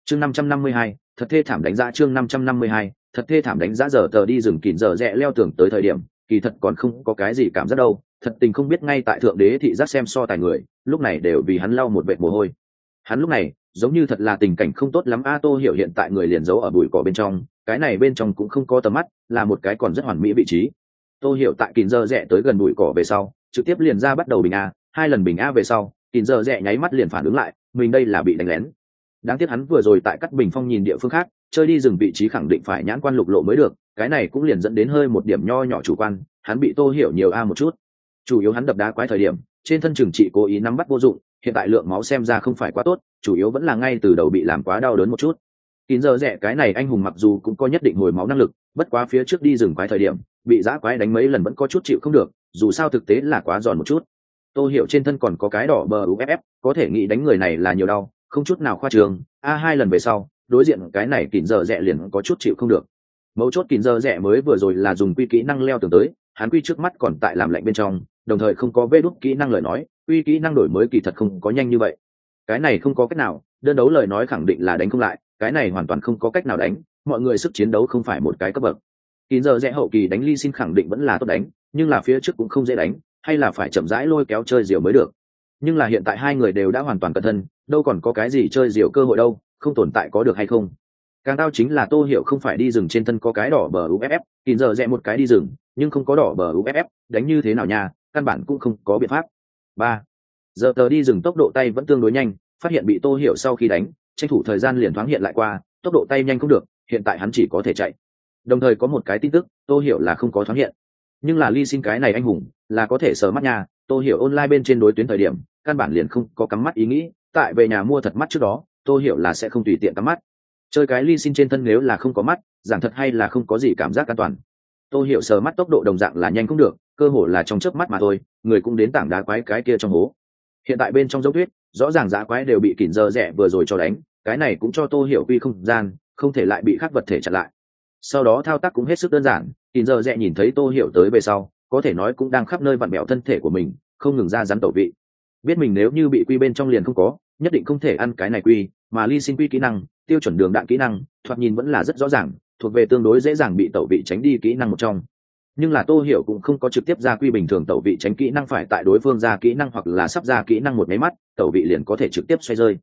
Chương năm trăm năm mươi hai, thật thê thảm đánh giá chương năm trăm năm mươi hai, thật thê thảm đánh giá giờ tờ đi rừng kín giờ rẽ leo tường tới thời điểm kỳ thật còn không có cái gì cảm giác đâu, thật tình không biết ngay tại thượng đế thị giác xem so tài người, lúc này đều vì hắn lau một vệt mồ hôi. Hắn lúc này, giống như thật là tình cảnh không tốt lắm a tô hiểu hiện tại người liền giấu ở bụi cỏ bên trong, cái này bên trong cũng không có tầm mắt, là một cái còn rất hoàn mỹ vị trí. Tô hiểu tại kín giờ rẽ tới gần bụi cỏ về sau, trực tiếp liền ra bắt đầu bình a, hai lần bình a về sau kín giờ rẽ nháy mắt liền phản ứng lại, mình đây là bị đánh lén. Đáng tiếc hắn vừa rồi tại cắt bình phong nhìn địa phương khác chơi đi dừng vị trí khẳng định phải nhãn quan lục lộ mới được, cái này cũng liền dẫn đến hơi một điểm nho nhỏ chủ quan, hắn bị tô hiểu nhiều a một chút. Chủ yếu hắn đập đá quái thời điểm, trên thân trường trị cố ý nắm bắt vô dụng, hiện tại lượng máu xem ra không phải quá tốt, chủ yếu vẫn là ngay từ đầu bị làm quá đau đớn một chút. Kín giờ rẻ cái này anh hùng mặc dù cũng có nhất định hồi máu năng lực, bất quá phía trước đi rừng quái thời điểm, bị giã quái đánh mấy lần vẫn có chút chịu không được, dù sao thực tế là quá giòn một chút. Tô hiểu trên thân còn có cái đỏ bờ uff có thể nghĩ đánh người này là nhiều đau, không chút nào khoa trường, a hai lần về sau đối diện cái này kỉnh giờ rẻ liền có chút chịu không được. Mấu chốt kỉnh giờ rẻ mới vừa rồi là dùng quy kỹ năng leo tường tới, hắn quy trước mắt còn tại làm lạnh bên trong, đồng thời không có vê đúc kỹ năng lời nói, quy kỹ năng đổi mới kỳ thật không có nhanh như vậy. Cái này không có cách nào, đơn đấu lời nói khẳng định là đánh không lại, cái này hoàn toàn không có cách nào đánh, mọi người sức chiến đấu không phải một cái cấp bậc. Kín giờ rẽ hậu kỳ đánh ly xin khẳng định vẫn là tốt đánh, nhưng là phía trước cũng không dễ đánh, hay là phải chậm rãi lôi kéo chơi diều mới được. Nhưng là hiện tại hai người đều đã hoàn toàn cẩn thân đâu còn có cái gì chơi diều cơ hội đâu không tồn tại có được hay không? Càng tao chính là tô hiểu không phải đi rừng trên thân có cái đỏ bờ uff kín giờ rẽ một cái đi rừng, nhưng không có đỏ bờ uff đánh như thế nào nha, căn bản cũng không có biện pháp. Ba, giờ tờ đi dừng tốc độ tay vẫn tương đối nhanh, phát hiện bị tô hiểu sau khi đánh, tranh thủ thời gian liền thoáng hiện lại qua, tốc độ tay nhanh không được, hiện tại hắn chỉ có thể chạy. Đồng thời có một cái tin tức, tô hiểu là không có thoáng hiện. Nhưng là ly xin cái này anh hùng, là có thể sờ mắt nha, tô hiểu online bên trên đối tuyến thời điểm, căn bản liền không có cắm mắt ý nghĩ, tại về nhà mua thật mắt trước đó Tôi hiểu là sẽ không tùy tiện cắm mắt. Chơi cái ly xin trên thân nếu là không có mắt, giảng thật hay là không có gì cảm giác an toàn. Tôi hiểu sờ mắt tốc độ đồng dạng là nhanh không được, cơ hồ là trong chớp mắt mà thôi, người cũng đến tảng đá quái cái kia trong hố. Hiện tại bên trong dấu tuyết rõ ràng giá quái đều bị kỉn dơ rẻ vừa rồi cho đánh, cái này cũng cho tô hiểu quy không gian, không thể lại bị khắc vật thể chặn lại. Sau đó thao tác cũng hết sức đơn giản kỉn dơ rẻ nhìn thấy tô hiểu tới về sau, có thể nói cũng đang khắp nơi vặn bẹo thân thể của mình, không ngừng ra rắn tẩu vị. Biết mình nếu như bị quy bên trong liền không có nhất định không thể ăn cái này quy, mà ly sinh quy kỹ năng, tiêu chuẩn đường đạn kỹ năng, thoạt nhìn vẫn là rất rõ ràng, thuộc về tương đối dễ dàng bị tẩu vị tránh đi kỹ năng một trong. Nhưng là tô hiểu cũng không có trực tiếp ra quy bình thường tẩu vị tránh kỹ năng phải tại đối phương ra kỹ năng hoặc là sắp ra kỹ năng một máy mắt, tẩu vị liền có thể trực tiếp xoay rơi.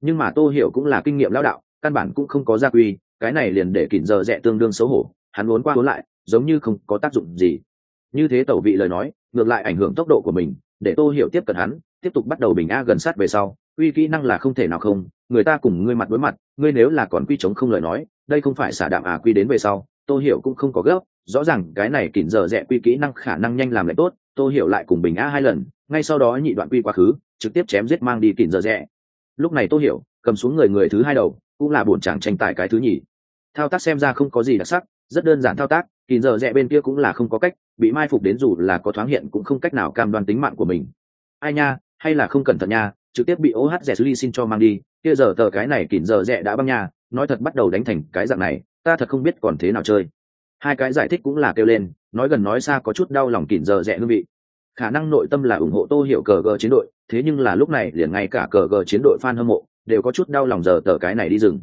Nhưng mà tô hiểu cũng là kinh nghiệm lao đạo, căn bản cũng không có ra quy, cái này liền để kỉn giờ rẽ tương đương xấu hổ, hắn muốn qua muốn lại, giống như không có tác dụng gì. Như thế tẩu vị lời nói, ngược lại ảnh hưởng tốc độ của mình, để tô hiểu tiếp cận hắn, tiếp tục bắt đầu bình a gần sát về sau quy kỹ năng là không thể nào không, người ta cùng ngươi mặt đối mặt, ngươi nếu là còn quy chống không lời nói, đây không phải xả đạm à quy đến về sau, tô hiểu cũng không có gấp, rõ ràng cái này kỉn giờ rẽ quy kỹ năng khả năng nhanh làm lại tốt, tô hiểu lại cùng bình a hai lần, ngay sau đó nhị đoạn quy quá khứ, trực tiếp chém giết mang đi kỉn giờ rẽ lúc này tô hiểu cầm xuống người người thứ hai đầu, cũng là bổn chàng tranh tài cái thứ nhì. Thao tác xem ra không có gì đặc sắc, rất đơn giản thao tác kỉn giờ rẽ bên kia cũng là không có cách, bị mai phục đến dù là có thoáng hiện cũng không cách nào cam đoan tính mạng của mình. Ai nha, hay là không cẩn thận nha trực tiếp bị ohz ly xin cho mang đi. Kia giờ tờ cái này kỉn giờ rẻ đã băng nhà, nói thật bắt đầu đánh thành cái dạng này ta thật không biết còn thế nào chơi. Hai cái giải thích cũng là kêu lên nói gần nói xa có chút đau lòng kỉn giờ rẻ hương vị. Khả năng nội tâm là ủng hộ tô hiểu cờ gờ chiến đội thế nhưng là lúc này liền ngay cả cờ gờ chiến đội fan hâm mộ đều có chút đau lòng giờ tờ cái này đi rừng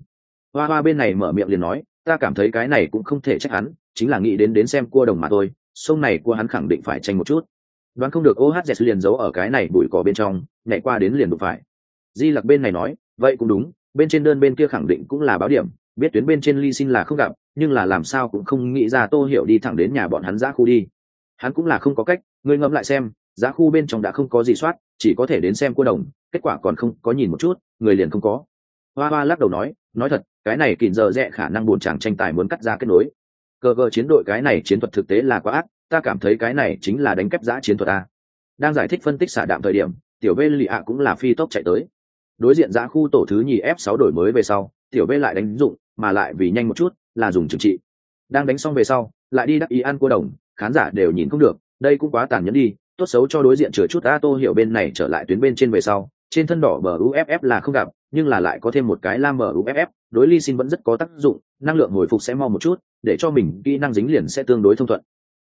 hoa hoa bên này mở miệng liền nói ta cảm thấy cái này cũng không thể trách hắn chính là nghĩ đến đến xem cua đồng mà thôi sông này cua hắn khẳng định phải tranh một chút đoán không được ohz liền giấu ở cái này bụi cỏ bên trong, nhảy qua đến liền đụng phải. Di lặc bên này nói, vậy cũng đúng, bên trên đơn bên kia khẳng định cũng là báo điểm, biết tuyến bên trên ly xin là không gặp, nhưng là làm sao cũng không nghĩ ra tô hiểu đi thẳng đến nhà bọn hắn giã khu đi. Hắn cũng là không có cách, ngươi ngẫm lại xem giá khu bên trong đã không có gì soát, chỉ có thể đến xem cô đồng, kết quả còn không có nhìn một chút, người liền không có. Hoa hoa lắc đầu nói nói thật, cái này kìm giờ rẽ khả năng buồn chàng tranh tài muốn cắt ra kết nối. Cờ cờ chiến đội cái này chiến thuật thực tế là quá ác ta cảm thấy cái này chính là đánh kép giã chiến thuật a đang giải thích phân tích xả đạm thời điểm, tiểu vê lì ạ cũng là phi tốc chạy tới. Đối diện giã khu tổ thứ nhì f 6 đổi mới về sau, tiểu v lại đánh dụng, mà lại vì nhanh một chút, là dùng trừng trị. Đang đánh xong về sau, lại đi đắc ý ăn cua đồng, khán giả đều nhìn không được, đây cũng quá tàn nhẫn đi, tốt xấu cho đối diện chừa chút a tô hiểu bên này trở lại tuyến bên trên về sau, trên thân đỏ bờ uff là không gặp, nhưng là lại có thêm một cái lam bờ uff đối ly xin vẫn rất có tác dụng, năng lượng hồi phục sẽ mau một chút, để cho mình kỹ năng dính liền sẽ tương đối thông thuận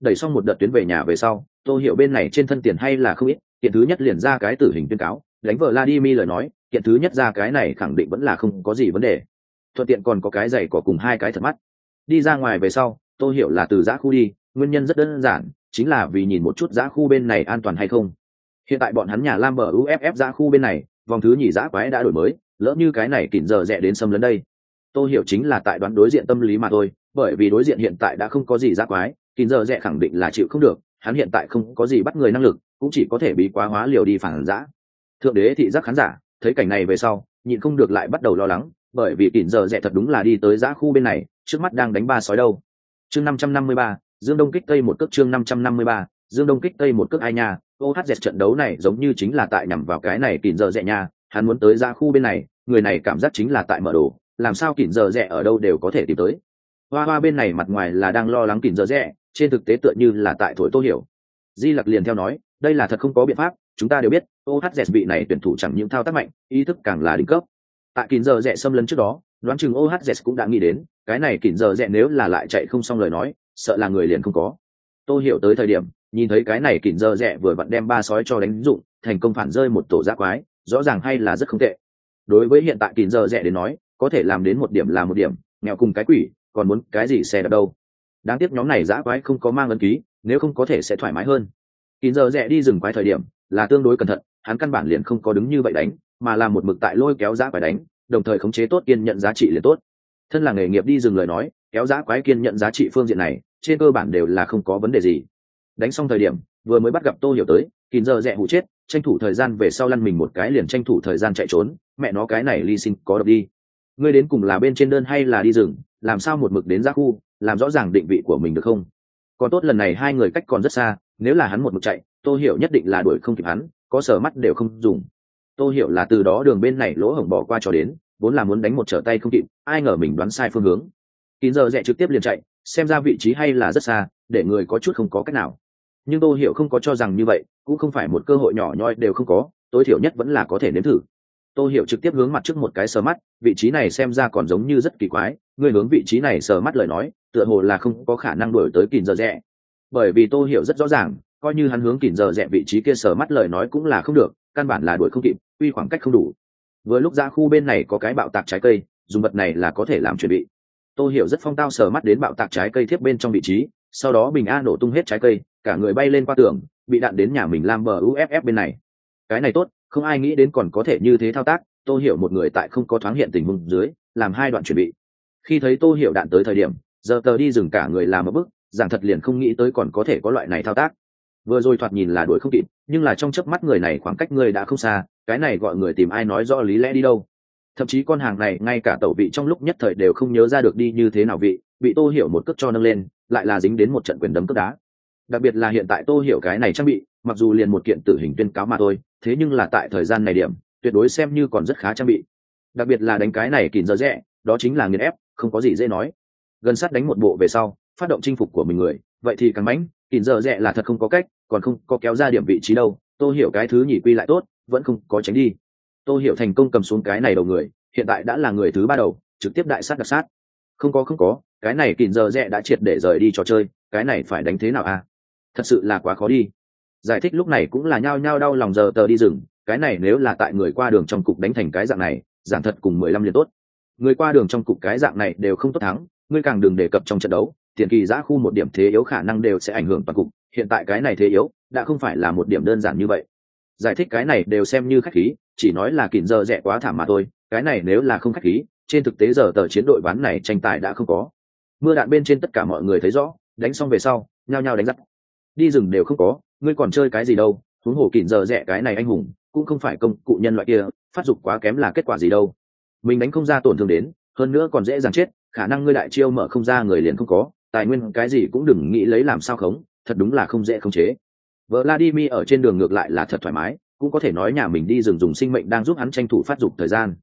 đẩy xong một đợt tuyến về nhà về sau tô hiểu bên này trên thân tiền hay là không ít, kiện thứ nhất liền ra cái tử hình tuyên cáo, đánh vợ vladimir lời nói, kiện thứ nhất ra cái này khẳng định vẫn là không có gì vấn đề. Thuận tiện còn có cái giày có cùng hai cái thật mắt. Đi ra ngoài về sau tô hiểu là từ giã khu đi, nguyên nhân rất đơn giản, chính là vì nhìn một chút giã khu bên này an toàn hay không. Hiện tại bọn hắn nhà lam bờ uff giã khu bên này, vòng thứ nhì giã quái đã đổi mới, lỡ như cái này kỉnh giờ rẽ đến xâm lấn đây. Tôi hiểu chính là tại đoán đối diện tâm lý mà thôi, bởi vì đối diện hiện tại đã không có gì giã quái kỉnh giờ rẽ khẳng định là chịu không được, hắn hiện tại không có gì bắt người năng lực, cũng chỉ có thể bị quá hóa liều đi phản giã thượng đế thị giác khán giả, thấy cảnh này về sau, nhịn không được lại bắt đầu lo lắng, bởi vì kỉnh giờ dẻ thật đúng là đi tới giã khu bên này, trước mắt đang đánh ba sói đâu chương năm trăm năm mươi ba, dương đông kích tây một cước chương năm trăm năm mươi ba, dương đông kích tây một cước ai nha ohz trận đấu này giống như chính là tại nhằm vào cái này kỉnh giờ dẻ nha, hắn muốn tới ra khu bên này, người này cảm giác chính là tại mở đồ, làm sao kỉnh giờ dẻ ở đâu đều có thể tìm tới hoa hoa bên này mặt ngoài là đang lo lắng kỉnh giờ dẻ trên thực tế tựa như là tại thổi tô hiểu. Di lặc liền theo nói, đây là thật không có biện pháp, chúng ta đều biết ohz vị này tuyển thủ chẳng những thao tác mạnh, ý thức càng là đỉnh cấp. Tại kín giờ rẽ xâm lấn trước đó, đoán chừng ohz cũng đã nghĩ đến, cái này kín giờ rẽ nếu là lại chạy không xong lời nói, sợ là người liền không có. Tôi hiểu tới thời điểm, nhìn thấy cái này kín giờ rẽ vừa vặn đem ba sói cho đánh dụng, thành công phản rơi một tổ giác quái, rõ ràng hay là rất không tệ. Đối với hiện tại kín giờ rẽ đến nói, có thể làm đến một điểm là một điểm, nghèo cùng cái quỷ, còn muốn cái gì xe đạp đâu? Đáng tiếc nhóm này giã quái không có mang ấn ký, nếu không có thể sẽ thoải mái hơn. Kín giờ rẽ đi rừng quái thời điểm, là tương đối cẩn thận, hắn căn bản liền không có đứng như vậy đánh, mà là một mực tại lôi kéo giã quái đánh, đồng thời khống chế tốt kiên nhận giá trị liền tốt. Thân là nghề nghiệp đi rừng lời nói, kéo giã quái kiên nhận giá trị phương diện này, trên cơ bản đều là không có vấn đề gì. Đánh xong thời điểm, vừa mới bắt gặp tô hiểu tới, kín giờ rẽ hụ chết, tranh thủ thời gian về sau lăn mình một cái liền tranh thủ thời gian chạy trốn, mẹ nó cái này ly xin có độc đi. Ngươi đến cùng là bên trên đơn hay là đi rừng, làm sao một mực đến ra khu? Làm rõ ràng định vị của mình được không? Còn tốt lần này hai người cách còn rất xa, nếu là hắn một mực chạy, tô hiểu nhất định là đuổi không kịp hắn, có sở mắt đều không dùng. Tô hiểu là từ đó đường bên này lỗ hổng bỏ qua cho đến, vốn là muốn đánh một trở tay không kịp, ai ngờ mình đoán sai phương hướng. Kín giờ rẽ trực tiếp liền chạy, xem ra vị trí hay là rất xa, để người có chút không có cách nào. Nhưng tô hiểu không có cho rằng như vậy, cũng không phải một cơ hội nhỏ nhoi đều không có, tối thiểu nhất vẫn là có thể nếm thử tô hiểu trực tiếp hướng mặt trước một cái sờ mắt, vị trí này xem ra còn giống như rất kỳ quái, người hướng vị trí này sờ mắt lời nói, tựa hồ là không có khả năng đuổi tới kìn giờ rẽ bởi vì tô hiểu rất rõ ràng, coi như hắn hướng kìn giờ rẽ vị trí kia sờ mắt lời nói cũng là không được, căn bản là đuổi không kịp, uy khoảng cách không đủ. Vừa lúc ra khu bên này có cái bạo tạc trái cây, dùng vật này là có thể làm chuẩn bị. Tôi hiểu rất phong tao sờ mắt đến bạo tạc trái cây tiếp bên trong vị trí, sau đó bình a nổ tung hết trái cây, cả người bay lên qua tường, bị đạn đến nhà mình làm bờ uff bên này. Cái này tốt không ai nghĩ đến còn có thể như thế thao tác tôi hiểu một người tại không có thoáng hiện tình huống dưới, làm hai đoạn chuẩn bị. Khi thấy tôi hiểu đạn tới thời điểm, giờ tờ đi dừng cả người làm một bức giảng thật liền không nghĩ tới còn có thể có loại này thao tác. Vừa rồi thoạt nhìn là đuổi không kịp, nhưng là trong chớp mắt người này khoảng cách người đã không xa, cái này gọi người tìm ai nói rõ lý lẽ đi đâu. Thậm chí con hàng này, ngay cả tẩu vị trong lúc nhất thời đều không nhớ ra được đi như thế nào vị, bị tô hiểu một cước cho nâng lên, lại là dính đến một trận quyền đấm cước đá. Đặc biệt là hiện tại tô hiểu cái này trang bị, mặc dù liền một kiện tử hình tuyên cáo mà thôi thế nhưng là tại thời gian này điểm, tuyệt đối xem như còn rất khá trang bị. Đặc biệt là đánh cái này kìm giờ rẽ, đó chính là nghiền ép, không có gì dễ nói. Gần sát đánh một bộ về sau, phát động chinh phục của mình người, vậy thì càng mãnh kìm giờ rẽ là thật không có cách, còn không có kéo ra điểm vị trí đâu Tôi hiểu cái thứ nhỉ quy lại tốt, vẫn không có tránh đi. Tôi hiểu thành công cầm xuống cái này đầu người, hiện tại đã là người thứ ba đầu, trực tiếp đại sát đặc sát. Không có không có, cái này kìm giờ rẽ đã triệt để rời đi trò chơi, cái này phải đánh thế nào à? thật sự là quá khó đi giải thích lúc này cũng là nhao nhao đau lòng giờ tờ đi rừng, cái này nếu là tại người qua đường trong cục đánh thành cái dạng này, giảng thật cùng mười lăm liền tốt. Người qua đường trong cục cái dạng này đều không tốt thắng, ngươi càng đừng đề cập trong trận đấu, tiền kỳ giã khu một điểm thế yếu khả năng đều sẽ ảnh hưởng toàn cục, hiện tại cái này thế yếu, đã không phải là một điểm đơn giản như vậy. Giải thích cái này đều xem như khách khí, chỉ nói là kìm giờ rẻ quá thảm mà thôi, cái này nếu là không khách khí, trên thực tế giờ tờ chiến đội ván này tranh tài đã không có. Mưa đạn bên trên tất cả mọi người thấy rõ, đánh xong về sau, nhao nhao đánh giặc. Đi rừng đều không có ngươi còn chơi cái gì đâu, huống hồ kìn giờ rẻ cái này anh hùng, cũng không phải công cụ nhân loại kia, phát dục quá kém là kết quả gì đâu. Mình đánh không ra tổn thương đến, hơn nữa còn dễ dàng chết, khả năng ngươi đại chiêu mở không ra người liền không có, tài nguyên cái gì cũng đừng nghĩ lấy làm sao khống, thật đúng là không dễ khống chế. Vladimir ở trên đường ngược lại là thật thoải mái, cũng có thể nói nhà mình đi rừng dùng sinh mệnh đang giúp hắn tranh thủ phát dục thời gian.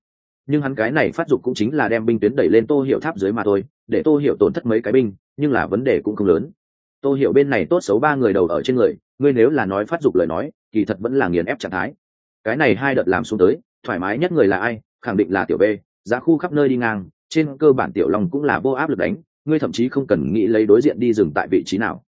Nhưng hắn cái này phát dục cũng chính là đem binh tuyến đẩy lên tô hiểu tháp dưới mà thôi, để tô hiểu tổn thất mấy cái binh, nhưng là vấn đề cũng không lớn. Tô hiểu bên này tốt xấu ba người đầu ở trên người ngươi nếu là nói phát dục lời nói, kỳ thật vẫn là nghiền ép trạng thái. Cái này hai đợt làm xuống tới, thoải mái nhất người là ai? Khẳng định là tiểu b giá khu khắp nơi đi ngang, trên cơ bản tiểu long cũng là vô áp lực đánh, ngươi thậm chí không cần nghĩ lấy đối diện đi dừng tại vị trí nào.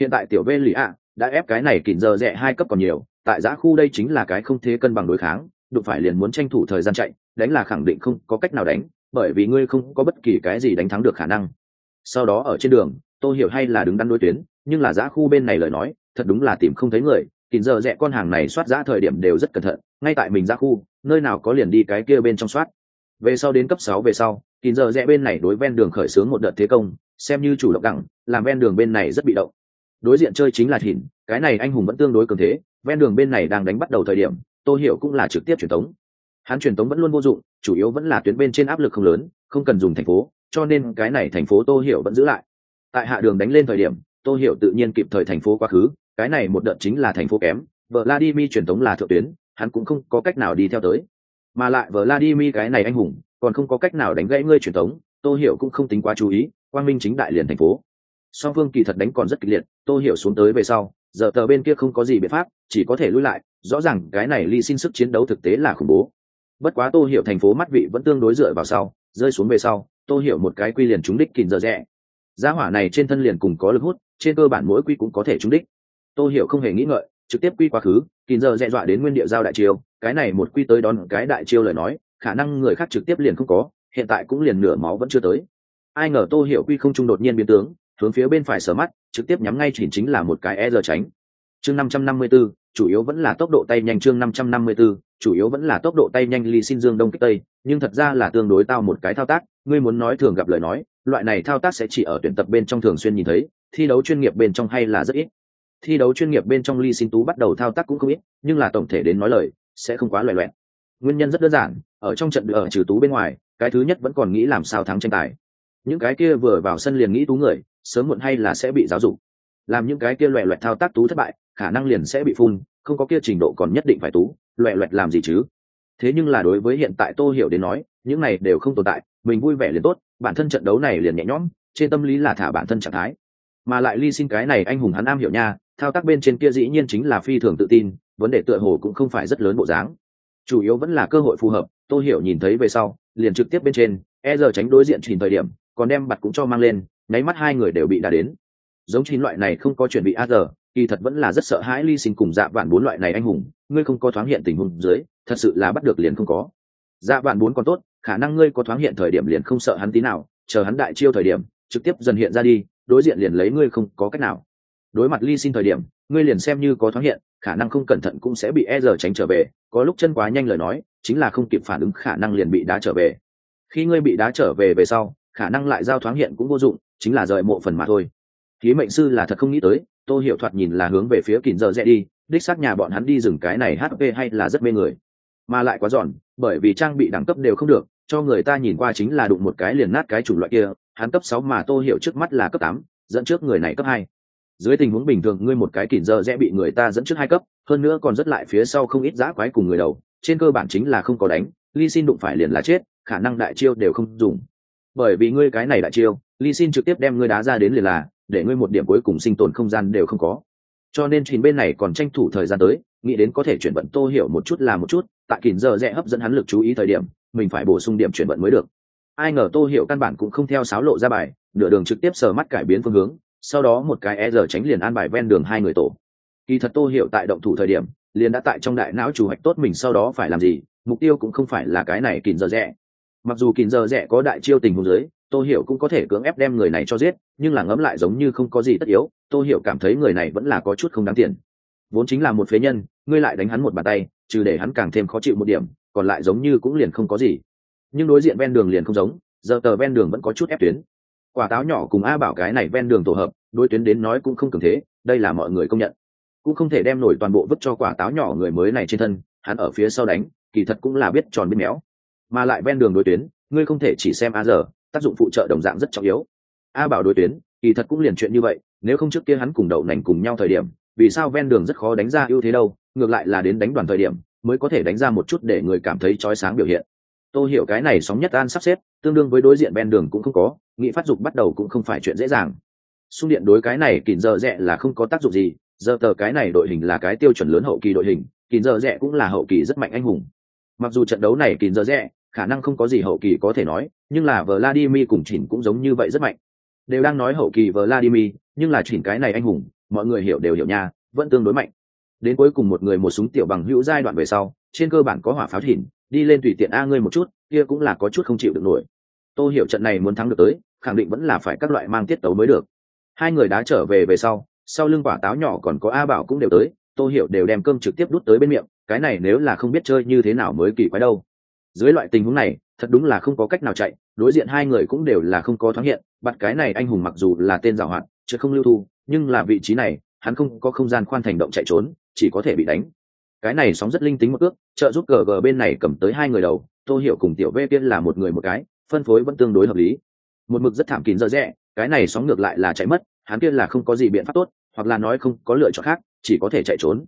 Hiện tại tiểu b lì ạ, đã ép cái này kìm giờ rẽ hai cấp còn nhiều, tại giã khu đây chính là cái không thế cân bằng đối kháng, đụng phải liền muốn tranh thủ thời gian chạy, đánh là khẳng định không có cách nào đánh, bởi vì ngươi không có bất kỳ cái gì đánh thắng được khả năng. Sau đó ở trên đường, tôi hiểu hay là đứng đắn đối tuyến, nhưng là giã khu bên này lời nói thật đúng là tìm không thấy người kìm giờ rẽ con hàng này soát giã thời điểm đều rất cẩn thận, ngay tại mình ra khu, nơi nào có liền đi cái kia bên trong soát. Về sau đến cấp sáu về sau kìm giờ rẽ bên này đối ven đường khởi xướng một đợt thế công, xem như chủ động đẳng, làm ven đường bên này rất bị động. Đối diện chơi chính là thìn, cái này anh hùng vẫn tương đối cường thế, ven đường bên này đang đánh bắt đầu thời điểm, tô hiểu cũng là trực tiếp truyền tống. Hắn truyền tống vẫn luôn vô dụng, chủ yếu vẫn là tuyến bên trên áp lực không lớn, không cần dùng thành phố, cho nên cái này thành phố tô hiểu vẫn giữ lại. Tại hạ đường đánh lên thời điểm tô hiểu tự nhiên kịp thời thành phố quá khứ, cái này một đợt chính là thành phố kém, vladimir truyền thống là thượng tuyến, hắn cũng không có cách nào đi theo tới. Mà lại vladimir cái này anh hùng, còn không có cách nào đánh gãy ngươi truyền thống. tô hiểu cũng không tính quá chú ý, quang minh chính đại liền thành phố. Song phương kỳ thật đánh còn rất kịch liệt, tô hiểu xuống tới về sau, giờ tờ bên kia không có gì biện pháp, chỉ có thể lui lại, rõ ràng cái này ly xin sức chiến đấu thực tế là khủng bố. Bất quá tô hiểu thành phố mắt vị vẫn tương đối dựa vào sau, rơi xuống về sau, tô hiểu một cái quy liền trúng đích kìm giờ rẽ. Giá hỏa này trên thân liền cùng có lực hút trên cơ bản mỗi quy cũng có thể trúng đích. Tô hiểu không hề nghĩ ngợi trực tiếp quy quá khứ kìm giờ dẹ dọa đến nguyên địa giao đại chiêu cái này một quy tới đón cái đại chiêu lời nói khả năng người khác trực tiếp liền không có hiện tại cũng liền nửa máu vẫn chưa tới. Ai ngờ tô hiểu quy không trung đột nhiên biến tướng hướng phía bên phải sở mắt trực tiếp nhắm ngay chỉnh chính là một cái e giờ tránh. Chương năm trăm năm mươi 554, chủ yếu vẫn là tốc độ tay nhanh chương năm trăm năm mươi 554, chủ yếu vẫn là tốc độ tay nhanh ly xin dương đông kích tây nhưng thật ra là tương đối tao một cái thao tác ngươi muốn nói thường gặp lời nói loại này thao tác sẽ chỉ ở tuyển tập bên trong thường xuyên nhìn thấy thi đấu chuyên nghiệp bên trong hay là rất ít. Thi đấu chuyên nghiệp bên trong ly xin tú bắt đầu thao tác cũng không ít, nhưng là tổng thể đến nói lời, sẽ không quá loẹ loẹn nguyên nhân rất đơn giản, ở trong trận ở trừ tú bên ngoài, cái thứ nhất vẫn còn nghĩ làm sao thắng tranh tài. Những cái kia vừa vào sân liền nghĩ tú người, sớm muộn hay là sẽ bị giáo dục. Làm những cái kia loẹ loẹt thao tác tú thất bại, khả năng liền sẽ bị phun, không có kia trình độ còn nhất định phải tú loẹ loẹt làm gì chứ? Thế nhưng là đối với hiện tại tô hiểu đến nói, những này đều không tồn tại, mình vui vẻ liền tốt, bản thân trận đấu này liền nhẹ nhõm, trên tâm lý là thả bản thân trạng thái mà lại ly xin cái này anh hùng hắn am hiểu nha, thao tác bên trên kia dĩ nhiên chính là phi thường tự tin, vấn đề tựa hồ cũng không phải rất lớn bộ dáng. Chủ yếu vẫn là cơ hội phù hợp, tô hiểu nhìn thấy về sau, liền trực tiếp bên trên e giờ tránh đối diện trình thời điểm, còn đem bặt cũng cho mang lên, nháy mắt hai người đều bị đà đến. Giống chín loại này không có chuẩn bị a giờ, kỳ thật vẫn là rất sợ hãi ly sinh cùng dạ vạn bốn loại này anh hùng, ngươi không có thoáng hiện tình huống dưới, thật sự là bắt được liền không có. Dạ vạn bốn còn tốt, khả năng ngươi có thoáng hiện thời điểm liền không sợ hắn tí nào, chờ hắn đại chiêu thời điểm, trực tiếp dần hiện ra đi đối diện liền lấy ngươi không có cách nào. Đối mặt ly xin thời điểm, ngươi liền xem như có thoáng hiện, khả năng không cẩn thận cũng sẽ bị e giờ tránh trở về. Có lúc chân quá nhanh lời nói, chính là không kịp phản ứng khả năng liền bị đá trở về. Khi ngươi bị đá trở về về sau, khả năng lại giao thoáng hiện cũng vô dụng, chính là rời mộ phần mà thôi. Khí mệnh sư là thật không nghĩ tới, tô hiểu thoạt nhìn là hướng về phía kìm giờ rẽ đi, đích xác nhà bọn hắn đi dừng cái này hp hay là rất mê người. Mà lại quá giòn, bởi vì trang bị đẳng cấp đều không được, cho người ta nhìn qua chính là đụng một cái liền nát cái chủng loại kia hắn cấp sáu mà tô hiểu trước mắt là cấp tám, dẫn trước người này cấp hai. Dưới tình huống bình thường, ngươi một cái kỉnh giờ rẽ bị người ta dẫn trước hai cấp, hơn nữa còn rất lại phía sau không ít giã quái cùng người đầu, trên cơ bản chính là không có đánh ly xin đụng phải liền là chết, khả năng đại chiêu đều không dùng. Bởi vì ngươi cái này đại chiêu ly xin trực tiếp đem ngươi đá ra đến liền là, để ngươi một điểm cuối cùng sinh tồn không gian đều không có. Cho nên trình bên này còn tranh thủ thời gian tới, nghĩ đến có thể chuyển vận tô hiểu một chút là một chút, tại kỉnh giờ rẽ hấp dẫn hắn lực chú ý thời điểm, mình phải bổ sung điểm chuyển vận mới được ai ngờ tô hiểu căn bản cũng không theo sáo lộ ra bài, nửa đường trực tiếp sờ mắt cải biến phương hướng, sau đó một cái e giờ tránh liền an bài ven đường hai người tổ. Kỳ thật tô hiểu tại động thủ thời điểm, liền đã tại trong đại não chủ hoạch tốt mình sau đó phải làm gì, mục tiêu cũng không phải là cái này kìn giờ rẽ mặc dù kìn giờ rẽ có đại chiêu tình huống dưới, tô hiểu cũng có thể cưỡng ép đem người này cho giết, nhưng là ngẫm lại giống như không có gì tất yếu, tô hiểu cảm thấy người này vẫn là có chút không đáng tiền. Vốn chính là một phế nhân, ngươi lại đánh hắn một bàn tay, trừ để hắn càng thêm khó chịu một điểm, còn lại giống như cũng liền không có gì nhưng đối diện ven đường liền không giống, giờ tờ ven đường vẫn có chút ép tuyến. Quả táo nhỏ cùng a bảo cái này ven đường tổ hợp, đối tuyến đến nói cũng không cường thế, đây là mọi người công nhận. Cũng không thể đem nổi toàn bộ vứt cho quả táo nhỏ người mới này trên thân, hắn ở phía sau đánh, kỳ thật cũng là biết tròn biết méo. Mà lại ven đường đối tuyến, ngươi không thể chỉ xem a giờ tác dụng phụ trợ đồng dạng rất trọng yếu. A bảo đối tuyến, kỳ thật cũng liền chuyện như vậy, nếu không trước kia hắn cùng đậu nành cùng nhau thời điểm, vì sao ven đường rất khó đánh ra ưu thế đâu, ngược lại là đến đánh đoàn thời điểm, mới có thể đánh ra một chút để người cảm thấy trói sáng biểu hiện tôi hiểu cái này sóng nhất an sắp xếp, tương đương với đối diện ven đường cũng không có nghị phát dục bắt đầu cũng không phải chuyện dễ dàng. Xung điện đối cái này kìm giờ rẽ là không có tác dụng gì, giờ tờ cái này đội hình là cái tiêu chuẩn lớn hậu kỳ đội hình kìm giờ rẽ cũng là hậu kỳ rất mạnh anh hùng. Mặc dù trận đấu này kìm giờ rẽ khả năng không có gì hậu kỳ có thể nói, nhưng là vladimir cùng chỉnh cũng giống như vậy rất mạnh. Đều đang nói hậu kỳ vladimir, nhưng là chỉnh cái này anh hùng, mọi người hiểu đều hiểu nha, vẫn tương đối mạnh. Đến cuối cùng một người một súng tiểu bằng hữu giai đoạn về sau, trên cơ bản có hỏa pháo thỉn đi lên tùy tiện a ngươi một chút, kia cũng là có chút không chịu được nổi. Tôi hiểu trận này muốn thắng được tới, khẳng định vẫn là phải các loại mang tiết tấu mới được. Hai người đã trở về về sau sau lưng quả táo nhỏ còn có a bảo cũng đều tới tôi hiểu đều đem cơm trực tiếp đút tới bên miệng, cái này nếu là không biết chơi như thế nào mới kỳ quái đâu. Dưới loại tình huống này, thật đúng là không có cách nào chạy, đối diện hai người cũng đều là không có thoáng hiện, bắt cái này anh hùng mặc dù là tên giảo hoạt, chứ không lưu thu, nhưng là vị trí này, hắn không có không gian khoan thành động chạy trốn, chỉ có thể bị đánh cái này sóng rất linh tính một ước, trợ giúp gg bên này cầm tới hai người đầu, tô hiểu cùng tiểu v tiên là một người một cái, phân phối vẫn tương đối hợp lý. Một mực rất thảm kín dở rẽ cái này sóng ngược lại là chạy mất, hắn kia là không có gì biện pháp tốt, hoặc là nói không có lựa chọn khác, chỉ có thể chạy trốn.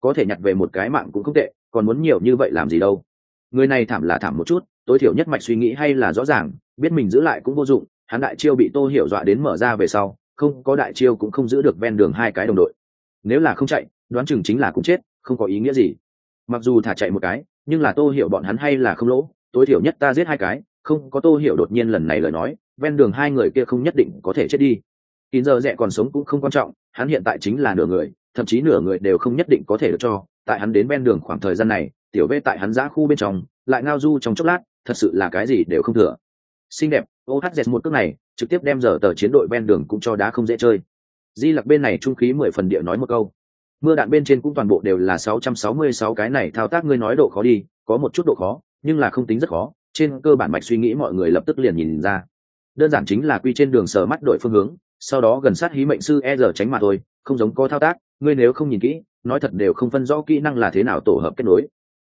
Có thể nhặt về một cái mạng cũng không tệ, còn muốn nhiều như vậy làm gì đâu. Người này thảm là thảm một chút tối thiểu nhất mạch suy nghĩ hay là rõ ràng, biết mình giữ lại cũng vô dụng, hắn đại chiêu bị tô hiểu dọa đến mở ra về sau, không có đại chiêu cũng không giữ được ven đường hai cái đồng đội. Nếu là không chạy, đoán chừng chính là cũng chết không có ý nghĩa gì. Mặc dù thả chạy một cái, nhưng là tô hiểu bọn hắn hay là không lỗ. Tối thiểu nhất ta giết hai cái, không có tô hiểu đột nhiên lần này lời nói, ven đường hai người kia không nhất định có thể chết đi. Kín giờ rẽ còn sống cũng không quan trọng, hắn hiện tại chính là nửa người, thậm chí nửa người đều không nhất định có thể được cho. Tại hắn đến ven đường khoảng thời gian này, tiểu vê tại hắn giã khu bên trong, lại ngao du trong chốc lát, thật sự là cái gì đều không thừa. Xinh đẹp ohz một cước này, trực tiếp đem giờ tờ chiến đội ven đường cũng cho đá không dễ chơi. Di lặc bên này trung khí mười phần địa nói một câu mưa đạn bên trên cũng toàn bộ đều là 666 cái này thao tác ngươi nói độ khó đi, có một chút độ khó, nhưng là không tính rất khó. Trên cơ bản mạch suy nghĩ mọi người lập tức liền nhìn ra. Đơn giản chính là quy trên đường sờ mắt đổi phương hướng, sau đó gần sát hí mệnh sư e giờ tránh mà thôi, không giống có thao tác, ngươi nếu không nhìn kỹ, nói thật đều không phân rõ kỹ năng là thế nào tổ hợp kết nối.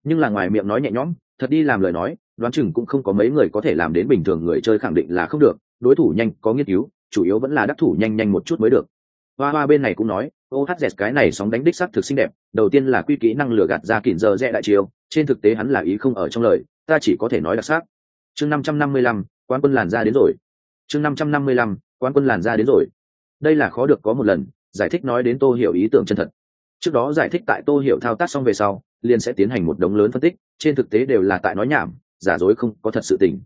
Nhưng là ngoài miệng nói nhẹ nhõm, thật đi làm lời nói, đoán chừng cũng không có mấy người có thể làm đến bình thường người chơi khẳng định là không được. Đối thủ nhanh, có nghiên cứu, chủ yếu vẫn là đắc thủ nhanh nhanh một chút mới được hoa hoa bên này cũng nói ohz cái này sóng đánh đích sắc thực xinh đẹp, đầu tiên là quy kỹ năng lừa gạt ra kỉn giờ rẽ đại chiều trên thực tế hắn là ý không ở trong lời, ta chỉ có thể nói đặc sắc. Chương năm trăm năm mươi lăm quan quân làn ra đến rồi. Chương năm trăm năm mươi lăm quan quân làn ra đến rồi. Đây là khó được có một lần, giải thích nói đến tô hiểu ý tưởng chân thật. Trước đó giải thích tại tô hiểu thao tác xong về sau, liền sẽ tiến hành một đống lớn phân tích, trên thực tế đều là tại nói nhảm, giả dối không có thật sự tình.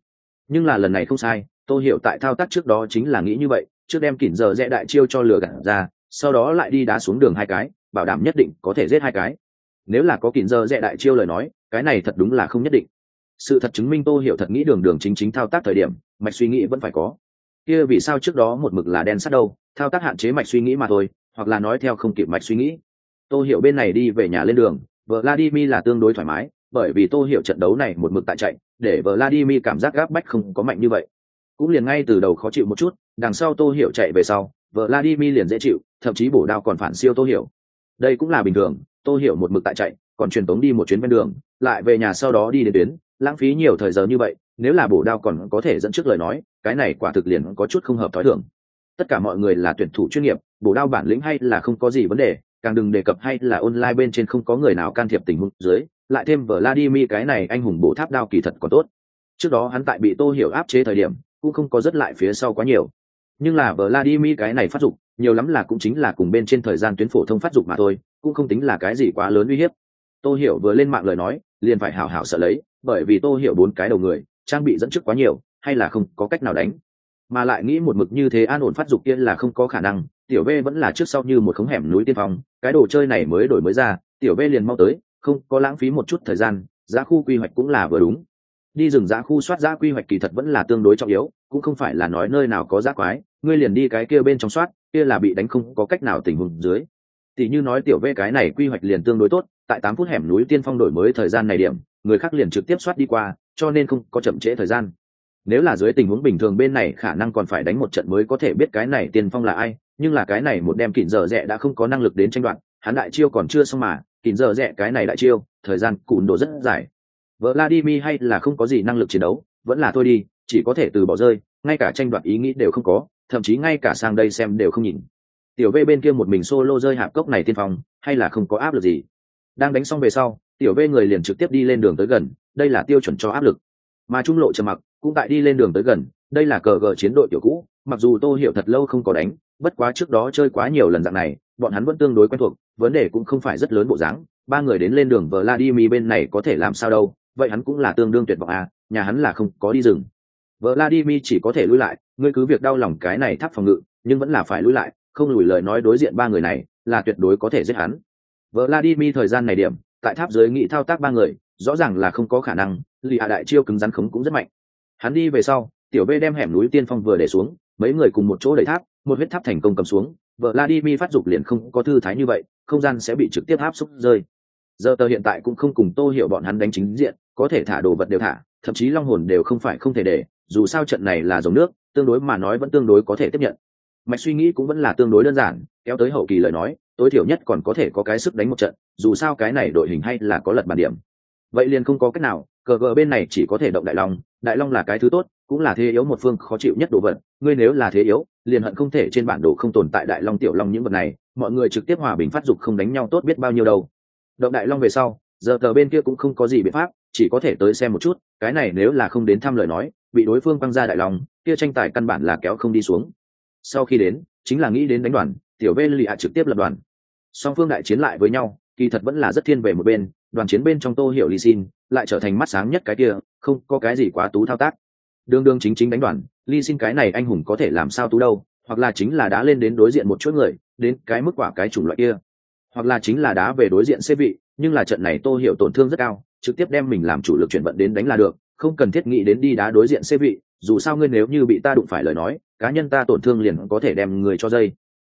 Nhưng là lần này không sai, tô hiểu tại thao tác trước đó chính là nghĩ như vậy trước đem kỉn giờ rẽ đại chiêu cho lừa gạt ra, sau đó lại đi đá xuống đường hai cái, bảo đảm nhất định có thể giết hai cái. Nếu là có kỉn giờ rẽ đại chiêu lời nói, cái này thật đúng là không nhất định. Sự thật chứng minh tô hiểu thật nghĩ đường đường chính chính thao tác thời điểm, mạch suy nghĩ vẫn phải có. Kia vì sao trước đó một mực là đen sắt đâu, thao tác hạn chế mạch suy nghĩ mà thôi, hoặc là nói theo không kịp mạch suy nghĩ. Tô hiểu bên này đi về nhà lên đường, vladimir là tương đối thoải mái, bởi vì tô hiểu trận đấu này một mực tại chạy, để vladimir cảm giác gáp bách không có mạnh như vậy cũng liền ngay từ đầu khó chịu một chút, đằng sau tô hiểu chạy về sau vợ vladimir liền dễ chịu, thậm chí bổ đao còn phản siêu tô hiểu. Đây cũng là bình thường, tô hiểu một mực tại chạy, còn truyền tống đi một chuyến bên đường, lại về nhà sau đó đi đến tuyến, lãng phí nhiều thời giờ như vậy, nếu là bổ đao còn có thể dẫn trước lời nói, cái này quả thực liền có chút không hợp thói thường. Tất cả mọi người là tuyển thủ chuyên nghiệp, bổ đao bản lĩnh hay là không có gì vấn đề, càng đừng đề cập hay là online bên trên không có người nào can thiệp tình huống dưới, lại thêm vladimir cái này anh hùng bổ tháp đao kỳ thật còn tốt. Trước đó hắn tại bị tô hiểu áp chế thời điểm cũng không có rất lại phía sau quá nhiều. Nhưng là vladimir cái này phát dục, nhiều lắm là cũng chính là cùng bên trên thời gian tuyến phổ thông phát dục mà thôi, cũng không tính là cái gì quá lớn uy hiếp. Tô hiểu vừa lên mạng lời nói, liền phải hảo hảo sợ lấy, bởi vì tô hiểu bốn cái đầu người, trang bị dẫn trước quá nhiều, hay là không có cách nào đánh. Mà lại nghĩ một mực như thế an ổn phát dục kia là không có khả năng, tiểu v vẫn là trước sau như một khống hẻm núi tiên phong, cái đồ chơi này mới đổi mới ra, tiểu v liền mau tới, không có lãng phí một chút thời gian, giá khu quy hoạch cũng là vừa đúng đi rừng giã khu soát giã quy hoạch kỳ thật vẫn là tương đối trọng yếu, cũng không phải là nói nơi nào có giã quái, ngươi liền đi cái kia bên trong soát, kia là bị đánh không có cách nào tình huống dưới. Tỷ như nói tiểu v cái này quy hoạch liền tương đối tốt, tại tám phút hẻm núi tiên phong đổi mới thời gian này điểm, người khác liền trực tiếp soát đi qua, cho nên không có chậm trễ thời gian. Nếu là dưới tình huống bình thường bên này khả năng còn phải đánh một trận mới có thể biết cái này tiên phong là ai, nhưng là cái này một đem kỉnh giờ rẽ đã không có năng lực đến tranh đoạn hắn đại chiêu còn chưa xong mà, kỉnh giờ rẽ cái này đại chiêu, thời gian cùn đồ rất dài vladimir hay là không có gì năng lực chiến đấu, vẫn là thôi đi, chỉ có thể từ bỏ rơi, ngay cả tranh đoạt ý nghĩ đều không có, thậm chí ngay cả sang đây xem đều không nhìn. Tiểu v bên kia một mình solo rơi hạp cốc này tiên phong, hay là không có áp lực gì? Đang đánh xong về sau, tiểu v người liền trực tiếp đi lên đường tới gần, đây là tiêu chuẩn cho áp lực. Mà trung lộ trầm mặc cũng tại đi lên đường tới gần, đây là cờ gờ chiến đội tiểu cũ, mặc dù tô hiểu thật lâu không có đánh, bất quá trước đó chơi quá nhiều lần dạng này, bọn hắn vẫn tương đối quen thuộc, vấn đề cũng không phải rất lớn bộ dáng, ba người đến lên đường vladimir bên này có thể làm sao đâu vậy hắn cũng là tương đương tuyệt vọng à nhà hắn là không có đi rừng. Vladimir chỉ có thể lui lại, ngươi cứ việc đau lòng cái này tháp phòng ngự, nhưng vẫn là phải lui lại, không lùi lời nói đối diện ba người này, là tuyệt đối có thể giết hắn. Vladimir thời gian này điểm, tại tháp dưới nghị thao tác ba người, rõ ràng là không có khả năng, lì hạ đại chiêu cứng rắn khống cũng rất mạnh. Hắn đi về sau, tiểu b đem hẻm núi tiên phong vừa để xuống, mấy người cùng một chỗ đẩy tháp, một huyết tháp thành công cầm xuống. Vợ vladimir phát dục liền không có thư thái như vậy, không gian sẽ bị trực tiếp áp xúc rơi giờ tờ hiện tại cũng không cùng tô hiểu bọn hắn đánh chính diện, có thể thả đồ vật đều thả, thậm chí long hồn đều không phải không thể để, dù sao trận này là dòng nước, tương đối mà nói vẫn tương đối có thể tiếp nhận. Mạch suy nghĩ cũng vẫn là tương đối đơn giản, kéo tới hậu kỳ lời nói, tối thiểu nhất còn có thể có cái sức đánh một trận, dù sao cái này đội hình hay là có lật bàn điểm. Vậy liền không có cách nào, cờ gờ bên này chỉ có thể động đại long đại long là cái thứ tốt, cũng là thế yếu một phương khó chịu nhất đồ vật, ngươi nếu là thế yếu, liền hận không thể trên bản đồ không tồn tại đại long tiểu long những vật này, mọi người trực tiếp hòa bình phát dục không đánh nhau tốt biết bao nhiêu đâu động đại long về sau, giờ tờ bên kia cũng không có gì biện pháp, chỉ có thể tới xem một chút, cái này nếu là không đến thăm lời nói, bị đối phương quăng ra đại long, kia tranh tài căn bản là kéo không đi xuống. Sau khi đến, chính là nghĩ đến đánh đoàn, tiểu vê lì hạ trực tiếp lập đoàn. Song phương đại chiến lại với nhau, kỳ thật vẫn là rất thiên về một bên, đoàn chiến bên trong tô hiểu li xin lại trở thành mắt sáng nhất cái kia, không có cái gì quá tú thao tác. Đương đương chính chính đánh đoàn ly xin cái này anh hùng có thể làm sao tú đâu, hoặc là chính là đã lên đến đối diện một chuỗi người, đến cái mức quả cái chủng loại kia hoặc là chính là đá về đối diện xê vị, nhưng là trận này tô hiểu tổn thương rất cao, trực tiếp đem mình làm chủ lực chuyển vận đến đánh là được, không cần thiết nghĩ đến đi đá đối diện xê vị, dù sao ngươi nếu như bị ta đụng phải lời nói, cá nhân ta tổn thương liền có thể đem người cho dây.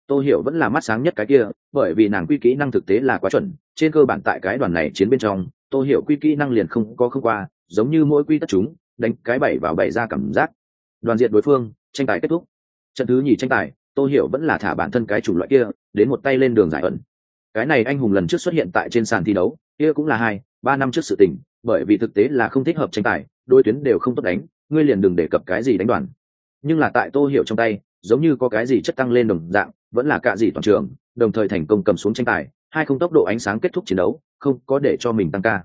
Tô hiểu vẫn là mắt sáng nhất cái kia, bởi vì nàng quy kỹ năng thực tế là quá chuẩn, trên cơ bản tại cái đoàn này chiến bên trong, tô hiểu quy kỹ năng liền không có không qua, giống như mỗi quy tất chúng, đánh cái bảy vào bảy ra cảm giác. Đoàn diện đối phương, tranh tài kết thúc. Trận thứ nhì tranh tài, tô hiểu vẫn là thả bản thân cái chủng loại kia, đến một tay lên đường giải ẩn cái này anh hùng lần trước xuất hiện tại trên sàn thi đấu, kia cũng là hai, ba năm trước sự tình, bởi vì thực tế là không thích hợp tranh tài đôi tuyến đều không tốt đánh, ngươi liền đừng đề cập cái gì đánh đoàn. Nhưng là tại tô hiểu trong tay, giống như có cái gì chất tăng lên đồng dạng, vẫn là cạ gì toàn trường, đồng thời thành công cầm xuống tranh tài, hai không tốc độ ánh sáng kết thúc chiến đấu, không có để cho mình tăng ca.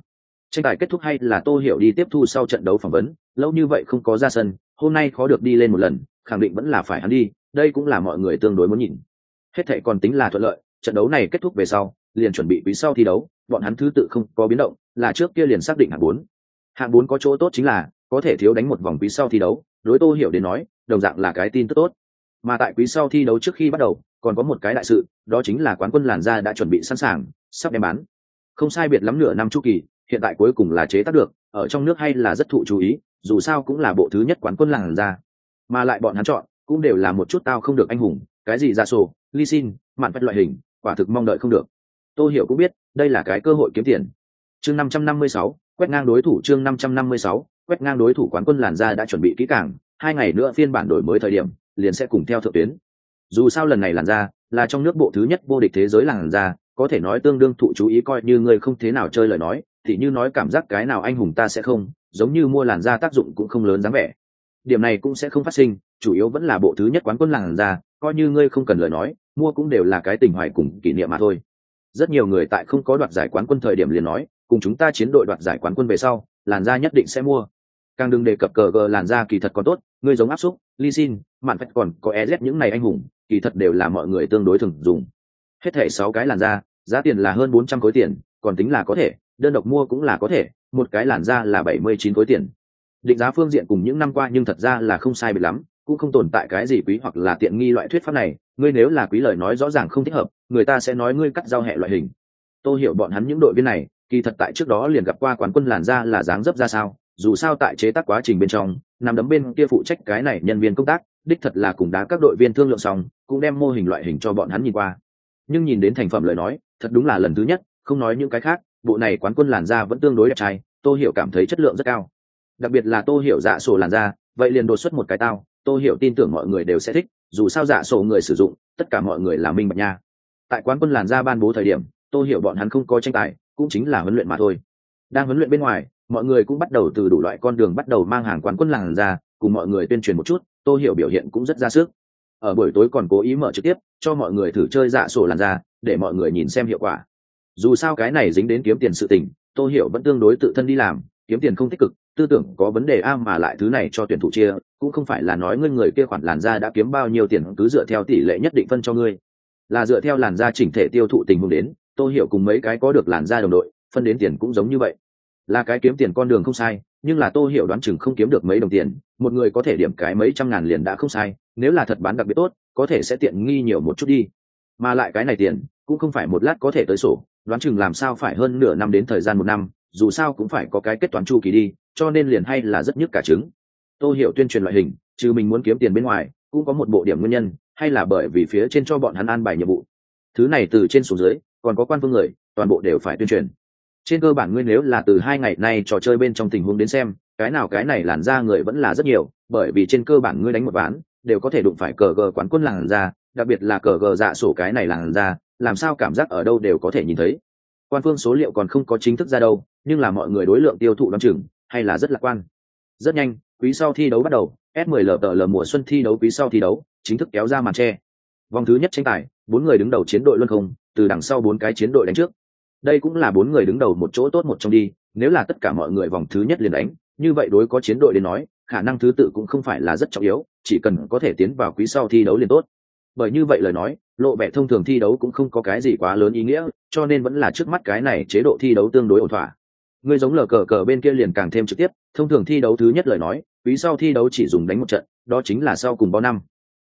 Tranh tài kết thúc hay là tô hiểu đi tiếp thu sau trận đấu phỏng vấn, lâu như vậy không có ra sân, hôm nay khó được đi lên một lần, khẳng định vẫn là phải hắn đi, đây cũng là mọi người tương đối muốn nhìn. Hết thệ còn tính là thuận lợi trận đấu này kết thúc về sau, liền chuẩn bị quý sau thi đấu, bọn hắn thứ tự không có biến động, là trước kia liền xác định hạng bốn. Hạng bốn có chỗ tốt chính là, có thể thiếu đánh một vòng quý sau thi đấu, đối tô hiểu đến nói, đồng dạng là cái tin tức tốt. Mà tại quý sau thi đấu trước khi bắt đầu, còn có một cái đại sự, đó chính là quán quân làn da đã chuẩn bị sẵn sàng, sắp đem bán. Không sai biệt lắm nửa năm chu kỳ, hiện tại cuối cùng là chế tác được, ở trong nước hay là rất thụ chú ý, dù sao cũng là bộ thứ nhất quán quân làn da mà lại bọn hắn chọn, cũng đều là một chút tao không được anh hùng, cái gì ra sổ ly xin mạn vách loại hình quả thực mong đợi không được. Tôi hiểu cũng biết, đây là cái cơ hội kiếm tiền. Chương năm trăm năm mươi sáu, quét ngang đối thủ chương năm trăm năm mươi sáu, quét ngang đối thủ quán quân làn da đã chuẩn bị kỹ càng, hai ngày nữa phiên bản đổi mới thời điểm, liền sẽ cùng theo thượng tuyến. Dù sao lần này làn da là trong nước bộ thứ nhất vô địch thế giới làn da, có thể nói tương đương thụ chú ý coi như ngươi không thế nào chơi lời nói, thì như nói cảm giác cái nào anh hùng ta sẽ không, giống như mua làn da tác dụng cũng không lớn dáng vẻ. Điểm này cũng sẽ không phát sinh, chủ yếu vẫn là bộ thứ nhất quán quân làn da, coi như ngươi không cần lời nói mua cũng đều là cái tình hoài cùng kỷ niệm mà thôi. Rất nhiều người tại không có đoạt giải quán quân thời điểm liền nói, cùng chúng ta chiến đội đoạt giải quán quân về sau, làn da nhất định sẽ mua. Càng đừng đề cập cờ gờ làn da kỳ thật còn tốt người giống áp xúc, ly xin, mạn phách còn có ez những này anh hùng, kỳ thật đều là mọi người tương đối thường dùng. Hết thể sáu cái làn da, giá tiền là hơn bốn trăm khối tiền, còn tính là có thể, đơn độc mua cũng là có thể, một cái làn da là bảy mươi chín khối tiền. Định giá phương diện cùng những năm qua nhưng thật ra là không sai bị lắm cũng không tồn tại cái gì quý hoặc là tiện nghi loại thuyết pháp này, ngươi nếu là quý lời nói rõ ràng không thích hợp, người ta sẽ nói ngươi cắt giao hệ loại hình. Tôi hiểu bọn hắn những đội viên này, kỳ thật tại trước đó liền gặp qua quán quân làn da là dáng dấp ra sao, dù sao tại chế tác quá trình bên trong, nằm đấm bên kia phụ trách cái này nhân viên công tác, đích thật là cùng đá các đội viên thương lượng xong, cũng đem mô hình loại hình cho bọn hắn nhìn qua. Nhưng nhìn đến thành phẩm lời nói, thật đúng là lần thứ nhất, không nói những cái khác, bộ này quán quân làn da vẫn tương đối đẹp trai tô hiểu cảm thấy chất lượng rất cao. Đặc biệt là tô hiểu dạ sổ làn da, vậy liền đột xuất một cái tao. Tôi hiểu tin tưởng mọi người đều sẽ thích, dù sao dạ sổ người sử dụng, tất cả mọi người là minh bạch nha. Tại quán quân làn da ban bố thời điểm tôi hiểu bọn hắn không có tranh tài, cũng chính là huấn luyện mà thôi. Đang huấn luyện bên ngoài, mọi người cũng bắt đầu từ đủ loại con đường bắt đầu mang hàng quán quân làn ra, cùng mọi người tuyên truyền một chút Tôi hiểu biểu hiện cũng rất ra sức. Ở buổi tối còn cố ý mở trực tiếp, cho mọi người thử chơi dạ sổ làn ra, để mọi người nhìn xem hiệu quả. Dù sao cái này dính đến kiếm tiền sự tình tôi hiểu vẫn tương đối tự thân đi làm, kiếm tiền không tích cực tư tưởng có vấn đề a mà lại thứ này cho tuyển thủ chia, cũng không phải là nói ngươi người kia khoản làn da đã kiếm bao nhiêu tiền cứ dựa theo tỷ lệ nhất định phân cho ngươi. Là dựa theo làn da chỉnh thể tiêu thụ tình huống đến, tôi hiểu cùng mấy cái có được làn da đồng đội, phân đến tiền cũng giống như vậy. Là cái kiếm tiền con đường không sai, nhưng là tôi hiểu đoán chừng không kiếm được mấy đồng tiền, một người có thể điểm cái mấy trăm ngàn liền đã không sai, nếu là thật bán đặc biệt tốt, có thể sẽ tiện nghi nhiều một chút đi. Mà lại cái này tiền, cũng không phải một lát có thể tới sổ, đoán chừng làm sao phải hơn nửa năm đến thời gian một năm, dù sao cũng phải có cái kết toán chu kỳ đi cho nên liền hay là rất nhức cả trứng. Tôi hiểu tuyên truyền loại hình chứ mình muốn kiếm tiền bên ngoài, cũng có một bộ điểm nguyên nhân, hay là bởi vì phía trên cho bọn hắn an bài nhiệm vụ. Thứ này từ trên xuống dưới, còn có quan phương người, toàn bộ đều phải tuyên truyền. Trên cơ bản nguyên nếu là từ hai ngày nay trò chơi bên trong tình huống đến xem, cái nào cái này làn ra người vẫn là rất nhiều, bởi vì trên cơ bản ngươi đánh một ván, đều có thể đụng phải cờ gờ quán quân làn ra đặc biệt là cờ gờ dạ sổ cái này làn ra làm sao cảm giác ở đâu đều có thể nhìn thấy. Quan phương số liệu còn không có chính thức ra đâu, nhưng là mọi người đối lượng tiêu thụ đ o chừng hay là rất lạc quan? Rất nhanh, quý sau thi đấu bắt đầu s 10 lờ tờ lờ mùa xuân thi đấu quý sau thi đấu, chính thức kéo ra màn che. vòng thứ nhất tranh tài, bốn người đứng đầu chiến đội luân không, từ đằng sau bốn cái chiến đội đánh trước. Đây cũng là bốn người đứng đầu một chỗ tốt một trong đi, nếu là tất cả mọi người vòng thứ nhất liền đánh, như vậy đối có chiến đội đến nói, khả năng thứ tự cũng không phải là rất trọng yếu, chỉ cần có thể tiến vào quý sau thi đấu liền tốt. Bởi như vậy lời nói, lộ vẻ thông thường thi đấu cũng không có cái gì quá lớn ý nghĩa, cho nên vẫn là trước mắt cái này chế độ thi đấu tương đối ổn thỏa người giống lờ cờ cờ bên kia liền càng thêm trực tiếp, thông thường thi đấu thứ nhất lời nói quý sau thi đấu chỉ dùng đánh một trận, đó chính là sau cùng bao năm.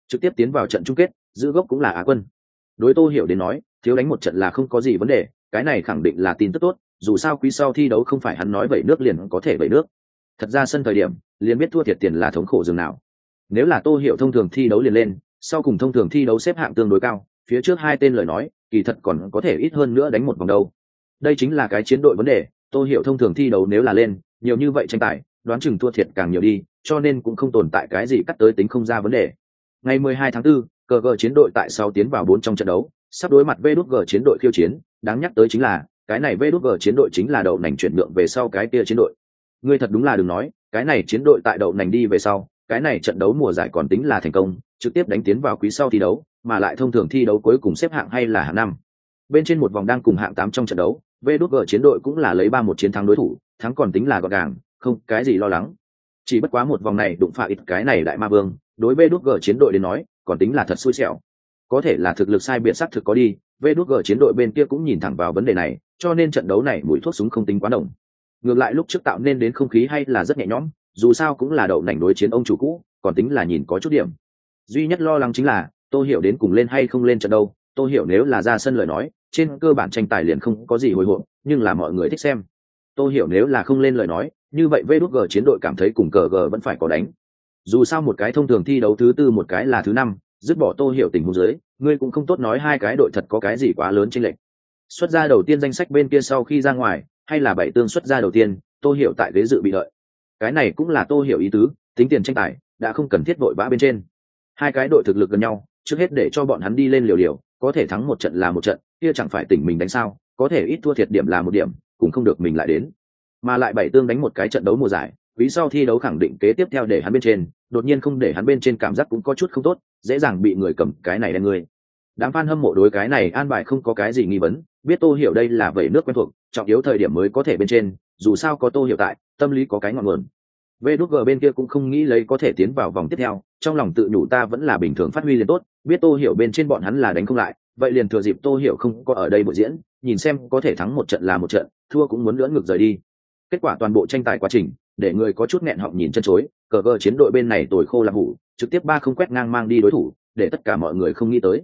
Trực tiếp tiến vào trận chung kết, giữ gốc cũng là á quân. Đối tô hiểu đến nói, thiếu đánh một trận là không có gì vấn đề, cái này khẳng định là tin tức tốt, dù sao quý sau thi đấu không phải hắn nói vậy nước liền có thể vậy nước. Thật ra sân thời điểm, liền biết thua thiệt tiền là thống khổ dường nào. Nếu là tô hiểu thông thường thi đấu liền lên, sau cùng thông thường thi đấu xếp hạng tương đối cao, phía trước hai tên lời nói, kỳ thật còn có thể ít hơn nữa đánh một vòng đâu. Đây chính là cái chiến đội vấn đề tô hiểu thông thường thi đấu nếu là lên nhiều như vậy tranh tài đoán chừng thua thiệt càng nhiều đi cho nên cũng không tồn tại cái gì cắt tới tính không ra vấn đề. Ngày 12 tháng 4, cờ gờ chiến đội tại sau tiến vào bốn trong trận đấu sắp đối mặt vê đút gờ chiến đội khiêu chiến đáng nhắc tới chính là cái này vê đút gờ chiến đội chính là đậu nành chuyển nhượng về sau cái kia chiến đội. Ngươi thật đúng là đừng nói cái này chiến đội tại đậu nành đi về sau cái này trận đấu mùa giải còn tính là thành công trực tiếp đánh tiến vào quý sau thi đấu mà lại thông thường thi đấu cuối cùng xếp hạng hay là hạng năm. Bên trên một vòng đang cùng hạng tám trong trận đấu vê đút g chiến đội cũng là lấy ba một chiến thắng đối thủ, thắng còn tính là gọn gàng, không cái gì lo lắng. Chỉ bất quá một vòng này đụng phải ít cái này đại ma vương, đối với đút g chiến đội đến nói, còn tính là thật xui xẻo. Có thể là thực lực sai biệt sắc thực có đi, vê đút g chiến đội bên kia cũng nhìn thẳng vào vấn đề này, cho nên trận đấu này mũi thuốc súng không tính quá đồng ngược lại lúc trước tạo nên đến không khí hay là rất nhẹ nhõm, dù sao cũng là đậu nành đối chiến ông chủ cũ, còn tính là nhìn có chút điểm. Duy nhất lo lắng chính là tôi hiểu đến cùng lên hay không lên trận đâu tôi hiểu nếu là ra sân lời nói trên cơ bản tranh tài liền không có gì hồi hộp, nhưng là mọi người thích xem. Tôi hiểu nếu là không lên lời nói, như vậy vê đút g chiến đội cảm thấy cùng cờ g vẫn phải có đánh. Dù sao một cái thông thường thi đấu thứ tư một cái là thứ năm, dứt bỏ tô hiểu tình huống dưới, ngươi cũng không tốt nói hai cái đội thật có cái gì quá lớn trên lệch. Xuất ra đầu tiên danh sách bên kia sau khi ra ngoài, hay là bảy tương xuất ra đầu tiên tô hiểu tại ghế dự bị đợi. Cái này cũng là tô hiểu ý tứ, tính tiền tranh tài, đã không cần thiết vội vã bên trên. Hai cái đội thực lực gần nhau, trước hết để cho bọn hắn đi lên liều liều có thể thắng một trận là một trận, kia chẳng phải tỉnh mình đánh sao, có thể ít thua thiệt điểm là một điểm, cũng không được mình lại đến. Mà lại bảy tương đánh một cái trận đấu mùa giải, quý sau thi đấu khẳng định kế tiếp theo để hắn bên trên, đột nhiên không để hắn bên trên cảm giác cũng có chút không tốt, dễ dàng bị người cầm cái này đen người. Đám fan hâm mộ đối cái này an bài không có cái gì nghi vấn, biết tô hiểu đây là vẩy nước quen thuộc, trọng yếu thời điểm mới có thể bên trên, dù sao có tô hiểu tại, tâm lý có cái ngọn nguồn vê đút g bên kia cũng không nghĩ lấy có thể tiến vào vòng tiếp theo, trong lòng tự nhủ ta vẫn là bình thường phát huy liền tốt, biết tô hiểu bên trên bọn hắn là đánh không lại, vậy liền thừa dịp tô hiểu không có ở đây buổi diễn, nhìn xem có thể thắng một trận là một trận, thua cũng muốn lưỡn ngược rời đi. Kết quả toàn bộ tranh tài quá trình, để người có chút nghẹn họng nhìn chân chối, cờ vơ chiến đội bên này tồi khô là hủ, trực tiếp ba không quét ngang mang đi đối thủ, để tất cả mọi người không nghĩ tới.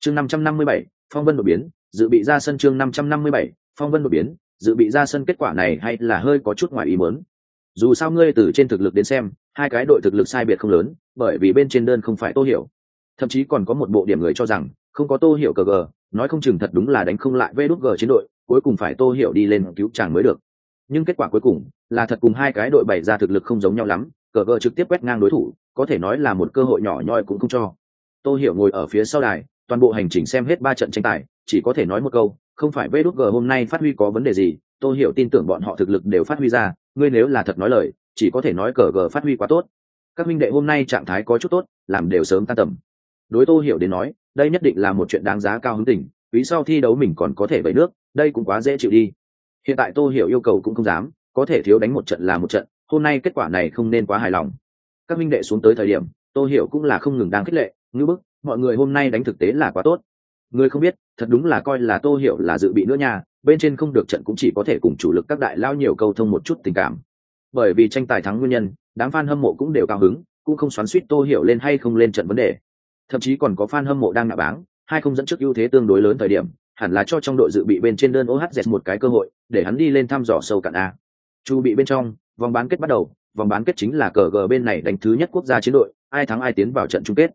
Chương năm trăm năm mươi bảy, phong vân đột biến, dự bị ra sân chương năm trăm năm mươi bảy, phong vân đột biến, dự bị ra sân kết quả này hay là hơi có chút ngoài ý muốn dù sao ngươi từ trên thực lực đến xem, hai cái đội thực lực sai biệt không lớn, bởi vì bên trên đơn không phải tô hiểu. Thậm chí còn có một bộ điểm người cho rằng, không có tô hiểu cờ gờ, nói không chừng thật đúng là đánh không lại vê đút gờ chiến đội, cuối cùng phải tô hiểu đi lên cứu chàng mới được. Nhưng kết quả cuối cùng, là thật cùng hai cái đội bày ra thực lực không giống nhau lắm, cờ gờ trực tiếp quét ngang đối thủ, có thể nói là một cơ hội nhỏ nhoi cũng không cho. Tô hiểu ngồi ở phía sau đài, toàn bộ hành trình xem hết ba trận tranh tài, chỉ có thể nói một câu, không phải vê đút g hôm nay phát huy có vấn đề gì, tô hiểu tin tưởng bọn họ thực lực đều phát huy ra ngươi nếu là thật nói lời, chỉ có thể nói cờ gờ phát huy quá tốt. Các minh đệ hôm nay trạng thái có chút tốt, làm đều sớm tan tầm. Đối tô hiểu đến nói, đây nhất định là một chuyện đáng giá cao hứng tình quý sau thi đấu mình còn có thể vẩy nước, đây cũng quá dễ chịu đi. Hiện tại tô hiểu yêu cầu cũng không dám, có thể thiếu đánh một trận là một trận, hôm nay kết quả này không nên quá hài lòng. Các minh đệ xuống tới thời điểm, tô hiểu cũng là không ngừng đang khích lệ, ngữ bức, mọi người hôm nay đánh thực tế là quá tốt người không biết, thật đúng là coi là tô hiểu là dự bị nữa nha, bên trên không được trận cũng chỉ có thể cùng chủ lực các đại lao nhiều câu thông một chút tình cảm. Bởi vì tranh tài thắng nguyên nhân, đám fan hâm mộ cũng đều cao hứng, cũng không xoắn suýt tô hiểu lên hay không lên trận vấn đề. Thậm chí còn có fan hâm mộ đang nạ báng, hai không dẫn trước ưu thế tương đối lớn thời điểm, hẳn là cho trong đội dự bị bên trên đơn ohz một cái cơ hội, để hắn đi lên thăm dò sâu cạn a. Chu bị bên trong, vòng bán kết bắt đầu, vòng bán kết chính là cờ gờ bên này đánh thứ nhất quốc gia chiến đội, ai thắng ai tiến vào trận chung kết.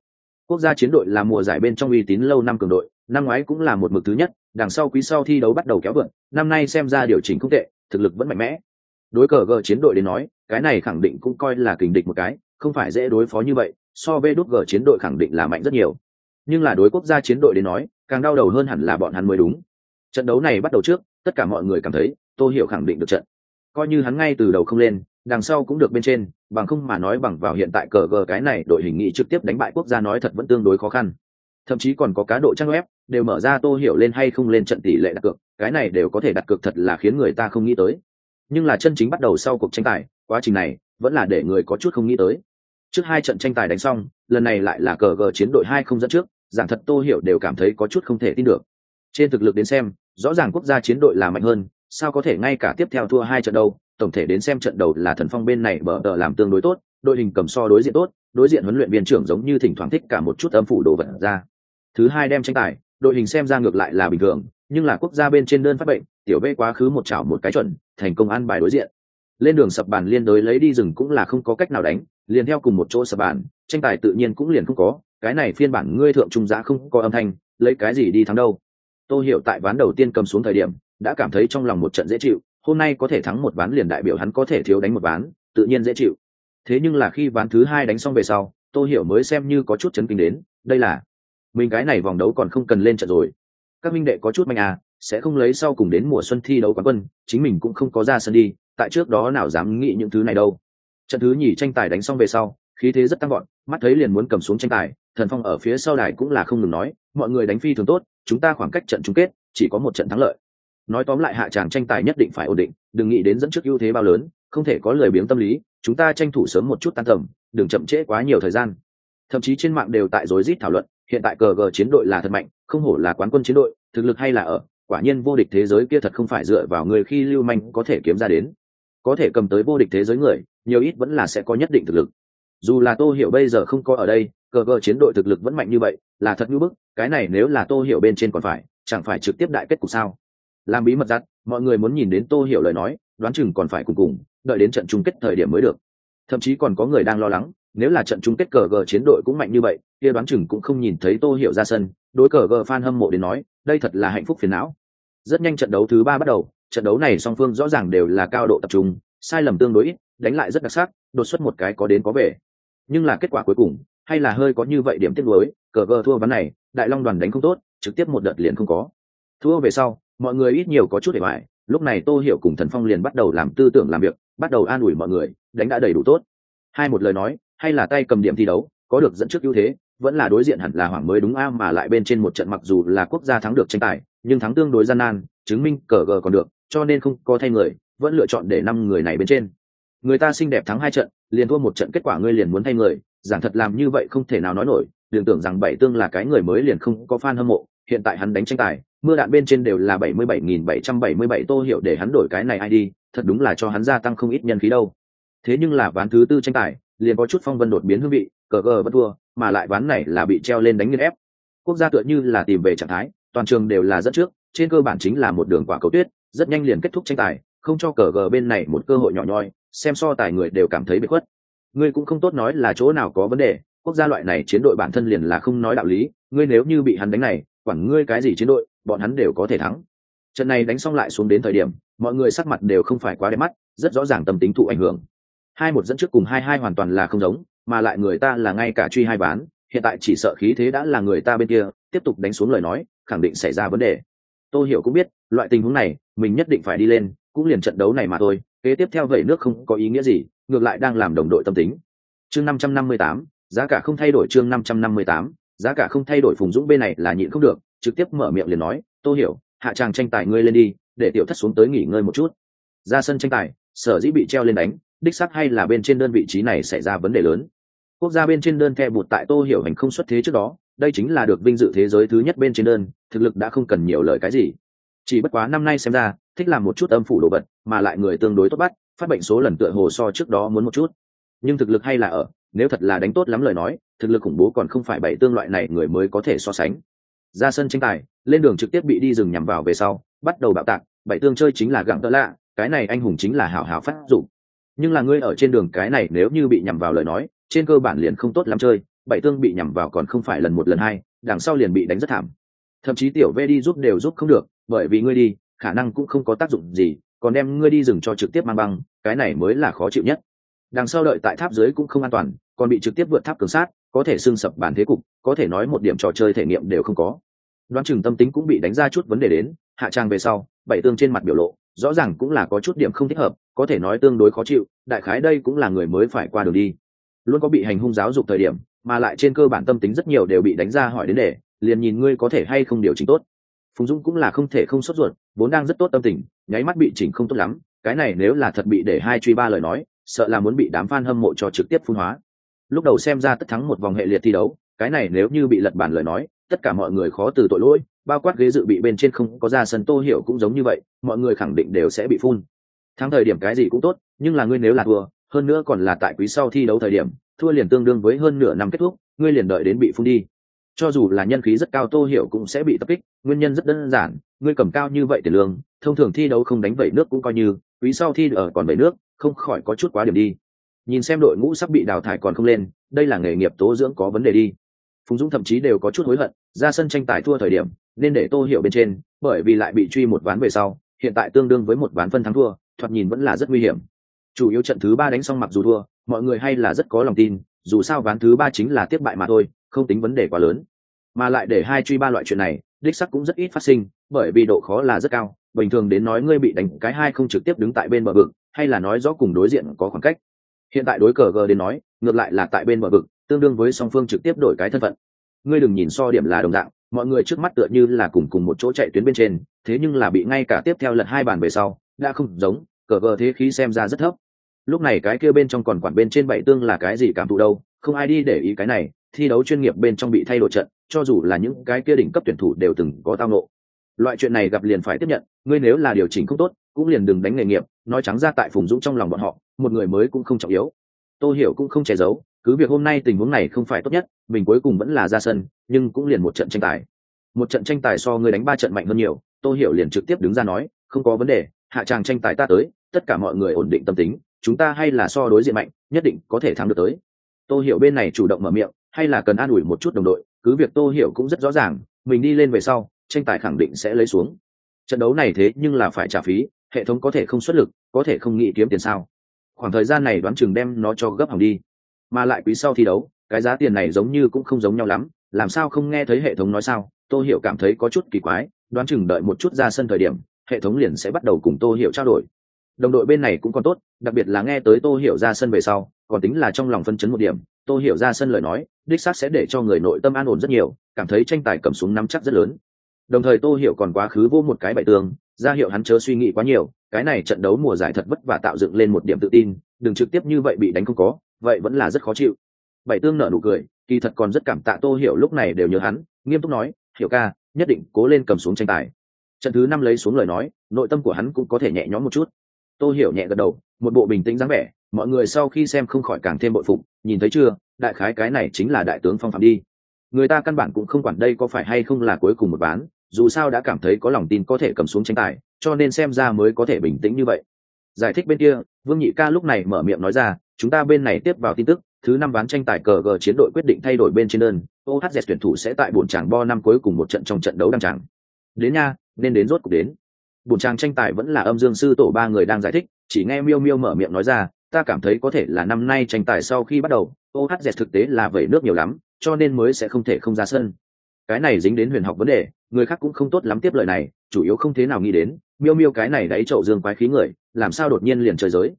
Quốc gia chiến đội là mùa giải bên trong uy tín lâu năm cường đội năm ngoái cũng là một mực thứ nhất, đằng sau quý sau thi đấu bắt đầu kéo vượn năm nay xem ra điều chỉnh không tệ, thực lực vẫn mạnh mẽ. Đối cờ gờ chiến đội đến nói, cái này khẳng định cũng coi là kình địch một cái, không phải dễ đối phó như vậy, so với đốt gờ chiến đội khẳng định là mạnh rất nhiều. Nhưng là đối quốc gia chiến đội đến nói, càng đau đầu hơn hẳn là bọn hắn mới đúng. Trận đấu này bắt đầu trước, tất cả mọi người cảm thấy tôi hiểu khẳng định được trận. Coi như hắn ngay từ đầu không lên, đằng sau cũng được bên trên, bằng không mà nói bằng vào hiện tại cờ gờ cái này đội hình nghị trực tiếp đánh bại quốc gia nói thật vẫn tương đối khó khăn. Thậm chí còn có cá độ trang web đều mở ra tô hiểu lên hay không lên trận tỷ lệ đặt cược, cái này đều có thể đặt cược thật là khiến người ta không nghĩ tới. Nhưng là chân chính bắt đầu sau cuộc tranh tài, quá trình này vẫn là để người có chút không nghĩ tới. Trước hai trận tranh tài đánh xong, lần này lại là cờ gờ chiến đội hai không dẫn trước, giảng thật tô hiểu đều cảm thấy có chút không thể tin được. Trên thực lực đến xem, rõ ràng quốc gia chiến đội là mạnh hơn, sao có thể ngay cả tiếp theo thua hai trận đâu, tổng thể đến xem trận đầu là thần phong bên này bờ tờ làm tương đối tốt, đội hình cầm so đối diện tốt, đối diện huấn luyện viên trưởng giống như thỉnh thoảng thích cả một chút âm phủ đồ vật ra. Thứ hai đem tranh tài đội hình xem ra ngược lại là bình thường, nhưng là quốc gia bên trên đơn phát bệnh, tiểu v quá khứ một chảo một cái chuẩn, thành công ăn bài đối diện. Lên đường sập bàn liên đối lấy đi rừng cũng là không có cách nào đánh, liền theo cùng một chỗ sập bàn, tranh tài tự nhiên cũng liền không có, cái này phiên bản ngươi thượng trung giá không có âm thanh, lấy cái gì đi thắng đâu. Tôi hiểu tại ván đầu tiên cầm xuống thời điểm, đã cảm thấy trong lòng một trận dễ chịu, hôm nay có thể thắng một ván liền đại biểu hắn có thể thiếu đánh một ván, tự nhiên dễ chịu. Thế nhưng là khi ván thứ hai đánh xong về sau tôi hiểu mới xem như có chút chấn kinh đến, đây là mình cái này vòng đấu còn không cần lên trận rồi. Các minh đệ có chút manh à sẽ không lấy sau cùng đến mùa xuân thi đấu quán quân, chính mình cũng không có ra sân đi, tại trước đó nào dám nghĩ những thứ này đâu. Trận thứ nhì tranh tài đánh xong về sau, khí thế rất tăng gọn mắt thấy liền muốn cầm xuống tranh tài, thần phong ở phía sau đài cũng là không ngừng nói, mọi người đánh phi thường tốt, chúng ta khoảng cách trận chung kết, chỉ có một trận thắng lợi. Nói tóm lại hạ tràng tranh tài nhất định phải ổn định, đừng nghĩ đến dẫn trước ưu thế bao lớn, không thể có lời biếng tâm lý, chúng ta tranh thủ sớm một chút tan tầm, đừng chậm trễ quá nhiều thời gian. Thậm chí trên mạng đều tại rối rít thảo luận hiện tại cờ gờ chiến đội là thật mạnh, không hổ là quán quân chiến đội, thực lực hay là ở, quả nhiên vô địch thế giới kia thật không phải dựa vào người khi lưu manh có thể kiếm ra đến. Có thể cầm tới vô địch thế giới người, nhiều ít vẫn là sẽ có nhất định thực lực. Dù là tô hiểu bây giờ không có ở đây, cờ gờ chiến đội thực lực vẫn mạnh như vậy, là thật như bức, cái này nếu là tô hiểu bên trên còn phải, chẳng phải trực tiếp đại kết cục sao? Làm bí mật giặt, mọi người muốn nhìn đến tô hiểu lời nói, đoán chừng còn phải cùng cùng, đợi đến trận chung kết thời điểm mới được. Thậm chí còn có người đang lo lắng nếu là trận chung kết cờ gờ chiến đội cũng mạnh như vậy, kia đoán chừng cũng không nhìn thấy tô hiểu ra sân, đối cờ gờ fan hâm mộ đến nói, đây thật là hạnh phúc phiền não. Rất nhanh trận đấu thứ ba bắt đầu, trận đấu này song phương rõ ràng đều là cao độ tập trung, sai lầm tương đối ít, đánh lại rất đặc sắc, đột xuất một cái có đến có về. Nhưng là kết quả cuối cùng, hay là hơi có như vậy điểm tiếc nuối, cờ gờ thua ván này, đại long đoàn đánh không tốt, trực tiếp một đợt liền không có. Thua về sau, mọi người ít nhiều có chút để hoài lúc này tô hiểu cùng thần phong liền bắt đầu làm tư tưởng làm việc, bắt đầu an ủi mọi người, đánh đã đầy đủ tốt. Hai một lời nói hay là tay cầm điểm thi đấu, có được dẫn trước ưu thế, vẫn là đối diện hẳn là hoàng mới đúng a, mà lại bên trên một trận mặc dù là quốc gia thắng được tranh tài, nhưng thắng tương đối gian nan, chứng minh cờ gờ còn được, cho nên không có thay người, vẫn lựa chọn để năm người này bên trên. Người ta xinh đẹp thắng hai trận, liền thua một trận kết quả ngươi liền muốn thay người, giảng thật làm như vậy không thể nào nói nổi, đừng tưởng rằng bảy tương là cái người mới liền không có fan hâm mộ, hiện tại hắn đánh tranh tài, mưa đạn bên trên đều là bảy mươi bảy nghìn bảy trăm bảy mươi bảy tô hiểu để hắn đổi cái này ai đi, thật đúng là cho hắn gia tăng không ít nhân khí đâu. Thế nhưng là ván thứ tư tranh tài liền có chút phong vân đột biến hương vị, cờ gờ bất thua, mà lại ván này là bị treo lên đánh nghiên ép. Quốc gia tựa như là tìm về trạng thái, toàn trường đều là dẫn trước, trên cơ bản chính là một đường quả cầu tuyết, rất nhanh liền kết thúc tranh tài, không cho cờ gờ bên này một cơ hội nhỏ nhoi, xem so tài người đều cảm thấy bị khuất. Ngươi cũng không tốt nói là chỗ nào có vấn đề, quốc gia loại này chiến đội bản thân liền là không nói đạo lý, ngươi nếu như bị hắn đánh này, quản ngươi cái gì chiến đội, bọn hắn đều có thể thắng. Trận này đánh xong lại xuống đến thời điểm, mọi người sắc mặt đều không phải quá đẹp mắt, rất rõ ràng tâm tính thụ ảnh hưởng hai một dẫn trước cùng hai hai hoàn toàn là không giống, mà lại người ta là ngay cả truy hai bán hiện tại chỉ sợ khí thế đã là người ta bên kia, tiếp tục đánh xuống lời nói, khẳng định xảy ra vấn đề. Tôi hiểu cũng biết, loại tình huống này, mình nhất định phải đi lên, cũng liền trận đấu này mà thôi, kế tiếp theo vậy nước không có ý nghĩa gì, ngược lại đang làm đồng đội tâm tính. Chương năm trăm năm mươi tám, giá cả không thay đổi chương năm trăm năm mươi tám, giá cả không thay đổi phùng dũng bên này là nhịn không được, trực tiếp mở miệng liền nói tôi hiểu, hạ tràng tranh tài ngươi lên đi, để tiểu thất xuống tới nghỉ ngơi một chút. Ra sân tranh tài, sở dĩ bị treo lên đánh đích sắc hay là bên trên đơn vị trí này xảy ra vấn đề lớn? Quốc gia bên trên đơn khe bụt tại tô hiểu hành không xuất thế trước đó, đây chính là được vinh dự thế giới thứ nhất bên trên đơn, thực lực đã không cần nhiều lời cái gì. Chỉ bất quá năm nay xem ra, thích làm một chút âm phủ đồ vật, mà lại người tương đối tốt bắt, phát bệnh số lần tựa hồ so trước đó muốn một chút. Nhưng thực lực hay là ở, nếu thật là đánh tốt lắm lời nói, thực lực khủng bố còn không phải bảy tương loại này người mới có thể so sánh. Ra sân tranh tài, lên đường trực tiếp bị đi rừng nhằm vào về sau, bắt đầu bạo tạc, bảy tương chơi chính là gặng tợ lạ, cái này anh hùng chính là hảo hảo phát dụng nhưng là ngươi ở trên đường cái này nếu như bị nhằm vào lời nói, trên cơ bản liền không tốt lắm chơi, bảy tương bị nhằm vào còn không phải lần một lần hai, đằng sau liền bị đánh rất thảm. Thậm chí tiểu v đi giúp đều giúp không được, bởi vì ngươi đi, khả năng cũng không có tác dụng gì, còn đem ngươi đi rừng cho trực tiếp mang băng, cái này mới là khó chịu nhất. Đằng sau đợi tại tháp dưới cũng không an toàn, còn bị trực tiếp vượt tháp cường sát, có thể xưng sập bản thế cục, có thể nói một điểm trò chơi thể nghiệm đều không có. Đoán chừng tâm tính cũng bị đánh ra chút vấn đề đến, hạ trang về sau, bảy tương trên mặt biểu lộ rõ ràng cũng là có chút điểm không thích hợp, có thể nói tương đối khó chịu, đại khái đây cũng là người mới phải qua đường đi. Luôn có bị hành hung giáo dục thời điểm, mà lại trên cơ bản tâm tính rất nhiều đều bị đánh ra hỏi đến để, liền nhìn ngươi có thể hay không điều chỉnh tốt. Phùng dũng cũng là không thể không sốt ruột, vốn đang rất tốt tâm tình, nháy mắt bị chỉnh không tốt lắm, cái này nếu là thật bị để hai truy ba lời nói, sợ là muốn bị đám f a n hâm mộ cho trực tiếp phun hóa. Lúc đầu xem ra tất thắng một vòng hệ liệt thi đấu, cái này nếu như bị lật bản lời nói, tất cả mọi người khó từ tội lỗi bao quát ghế dự bị bên trên không có ra sân tô hiểu cũng giống như vậy, mọi người khẳng định đều sẽ bị phun. Thắng thời điểm cái gì cũng tốt, nhưng là ngươi nếu là thua, hơn nữa còn là tại quý sau thi đấu thời điểm, thua liền tương đương với hơn nửa năm kết thúc, ngươi liền đợi đến bị phun đi. Cho dù là nhân khí rất cao tô hiểu cũng sẽ bị tập kích, nguyên nhân rất đơn giản, ngươi cầm cao như vậy tiền lương, thông thường thi đấu không đánh vẩy nước cũng coi như, quý sau thi ở còn vẩy nước, không khỏi có chút quá điểm đi. Nhìn xem đội ngũ sắp bị đào thải còn không lên, đây là nghề nghiệp tố dưỡng có vấn đề đi. Phùng dũng thậm chí đều có chút hối hận, ra sân tranh tài thua thời điểm nên để tô hiểu bên trên, bởi vì lại bị truy một ván về sau, hiện tại tương đương với một ván phân thắng thua, thoạt nhìn vẫn là rất nguy hiểm. Chủ yếu trận thứ ba đánh xong mặc dù thua, mọi người hay là rất có lòng tin, dù sao ván thứ ba chính là tiếp bại mà thôi, không tính vấn đề quá lớn. Mà lại để hai truy ba loại chuyện này, đích sắc cũng rất ít phát sinh, bởi vì độ khó là rất cao, bình thường đến nói ngươi bị đánh cái hai không trực tiếp đứng tại bên bờ vực, hay là nói rõ cùng đối diện có khoảng cách. Hiện tại đối cờ g đến nói, ngược lại là tại bên bờ vực, tương đương với song phương trực tiếp đổi cái thân phận. Ngươi đừng nhìn so điểm là đồng dạng mọi người trước mắt tựa như là cùng cùng một chỗ chạy tuyến bên trên, thế nhưng là bị ngay cả tiếp theo lật hai bàn về sau, đã không giống, cờ gờ thế khí xem ra rất thấp. Lúc này cái kia bên trong còn quản bên trên bảy tương là cái gì cảm thụ đâu, không ai đi để ý cái này, thi đấu chuyên nghiệp bên trong bị thay đổi trận, cho dù là những cái kia đỉnh cấp tuyển thủ đều từng có tao nộ loại chuyện này gặp liền phải tiếp nhận, ngươi nếu là điều chỉnh không tốt, cũng liền đừng đánh nghề nghiệp, nói trắng ra tại phùng dũng trong lòng bọn họ, một người mới cũng không trọng yếu. Tôi hiểu cũng không che giấu cứ việc hôm nay tình huống này không phải tốt nhất, mình cuối cùng vẫn là ra sân, nhưng cũng liền một trận tranh tài. Một trận tranh tài so người đánh ba trận mạnh hơn nhiều, tô hiểu liền trực tiếp đứng ra nói, không có vấn đề, hạ tràng tranh tài ta tới, tất cả mọi người ổn định tâm tính, chúng ta hay là so đối diện mạnh, nhất định có thể thắng được tới. Tô hiểu bên này chủ động mở miệng, hay là cần an ủi một chút đồng đội, cứ việc tô hiểu cũng rất rõ ràng, mình đi lên về sau, tranh tài khẳng định sẽ lấy xuống. Trận đấu này thế nhưng là phải trả phí, hệ thống có thể không xuất lực, có thể không nghĩ kiếm tiền sao? Khoảng thời gian này đoán chừng đem nó cho gấp hỏng đi mà lại quý sau thi đấu, cái giá tiền này giống như cũng không giống nhau lắm, làm sao không nghe thấy hệ thống nói sao? Tôi hiểu cảm thấy có chút kỳ quái, đoán chừng đợi một chút ra sân thời điểm, hệ thống liền sẽ bắt đầu cùng tô hiểu trao đổi. Đồng đội bên này cũng còn tốt, đặc biệt là nghe tới tô hiểu ra sân về sau, còn tính là trong lòng phân chấn một điểm, tô hiểu ra sân lời nói, đích xác sẽ để cho người nội tâm an ổn rất nhiều, cảm thấy tranh tài cầm súng nắm chắc rất lớn. Đồng thời tô hiểu còn quá khứ vô một cái bại tường, ra hiệu hắn chớ suy nghĩ quá nhiều, cái này trận đấu mùa giải thật vất vả tạo dựng lên một điểm tự tin, đừng trực tiếp như vậy bị đánh không có vậy vẫn là rất khó chịu. Bảy tương nở nụ cười, kỳ thật còn rất cảm tạ tô hiểu lúc này đều nhớ hắn, nghiêm túc nói, hiểu ca, nhất định cố lên cầm xuống tranh tài. Trận thứ năm lấy xuống lời nói, nội tâm của hắn cũng có thể nhẹ nhõm một chút. Tô hiểu nhẹ gật đầu, một bộ bình tĩnh dáng vẻ, mọi người sau khi xem không khỏi càng thêm bội phục, nhìn thấy chưa, đại khái cái này chính là đại tướng phong phạm đi. Người ta căn bản cũng không quản đây có phải hay không là cuối cùng một ván, dù sao đã cảm thấy có lòng tin có thể cầm xuống tranh tài, cho nên xem ra mới có thể bình tĩnh như vậy. Giải thích bên kia, vương nhị ca lúc này mở miệng nói ra chúng ta bên này tiếp vào tin tức, thứ năm ván tranh tài cờ g chiến đội quyết định thay đổi bên trên đơn ohz tuyển thủ sẽ tại bổn tràng bo năm cuối cùng một trận trong trận đấu đăng tràng. Đến nha, nên đến rốt cuộc đến. Bổn tràng tranh tài vẫn là âm dương sư tổ ba người đang giải thích, chỉ nghe miêu miêu mở miệng nói ra, ta cảm thấy có thể là năm nay tranh tài sau khi bắt đầu ohz thực tế là vẩy nước nhiều lắm, cho nên mới sẽ không thể không ra sân. Cái này dính đến huyền học vấn đề, người khác cũng không tốt lắm tiếp lời này, chủ yếu không thế nào nghĩ đến, miêu miêu cái này đáy chậu dương quái khí người, làm sao đột nhiên liền trời giới?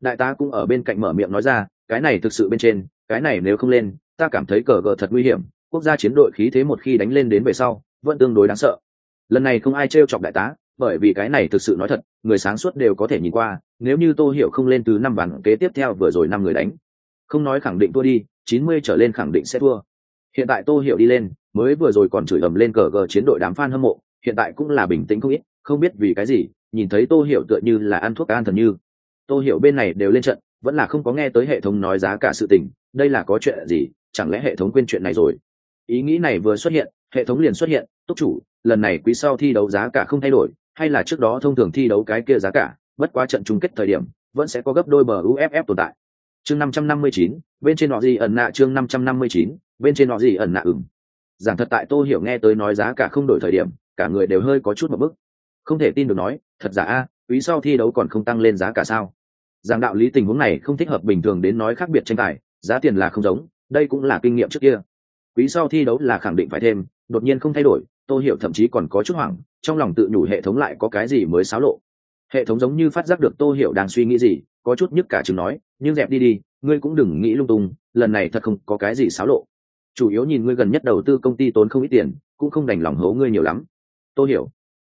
Đại tá cũng ở bên cạnh mở miệng nói ra, cái này thực sự bên trên, cái này nếu không lên, ta cảm thấy cờ gờ thật nguy hiểm, quốc gia chiến đội khí thế một khi đánh lên đến về sau, vẫn tương đối đáng sợ. Lần này không ai t chọc đại tá, bởi vì cái này thực sự nói thật, người sáng suốt đều có thể nhìn qua, nếu như tô hiểu không lên từ năm bàn kế tiếp theo vừa rồi năm người đánh. Không nói khẳng định thua đi, chín mươi trở lên khẳng định sẽ thua. Hiện tại tô hiểu đi lên, mới vừa rồi còn chửi ầm lên cờ gờ chiến đội đám fan hâm mộ, hiện tại cũng là bình tĩnh không ít, không biết vì cái gì, nhìn thấy tô hiểu tựa như là ăn thuốc an thần như tô hiểu bên này đều lên trận, vẫn là không có nghe tới hệ thống nói giá cả sự tình, đây là có chuyện gì, chẳng lẽ hệ thống quên chuyện này rồi? Ý nghĩ này vừa xuất hiện, hệ thống liền xuất hiện, túc chủ, lần này quý sau thi đấu giá cả không thay đổi, hay là trước đó thông thường thi đấu cái kia giá cả, bất quá trận chung kết thời điểm, vẫn sẽ có gấp đôi bờ uff tồn tại. Chương năm trăm năm mươi chín, bên trên nọ gì ẩn nạ chương năm trăm năm mươi chín, bên trên nọ gì ẩn nạ ừng giảng thật tại tô hiểu nghe tới nói giá cả không đổi thời điểm, cả người đều hơi có chút một bức. Không thể tin được nói, thật giả a, quý sau thi đấu còn không tăng lên giá cả sao? Giảng đạo lý tình huống này không thích hợp bình thường đến nói khác biệt tranh tài, giá tiền là không giống, đây cũng là kinh nghiệm trước kia. Quý sau thi đấu là khẳng định phải thêm, đột nhiên không thay đổi, tô hiểu thậm chí còn có chút hoảng, trong lòng tự nhủ hệ thống lại có cái gì mới xáo lộ. Hệ thống giống như phát giác được tô hiểu đang suy nghĩ gì, có chút nhức cả chừng nói, nhưng dẹp đi đi, ngươi cũng đừng nghĩ lung tung, lần này thật không có cái gì xáo lộ. Chủ yếu nhìn ngươi gần nhất đầu tư công ty tốn không ít tiền, cũng không đành lòng hố ngươi nhiều lắm. Tô hiểu,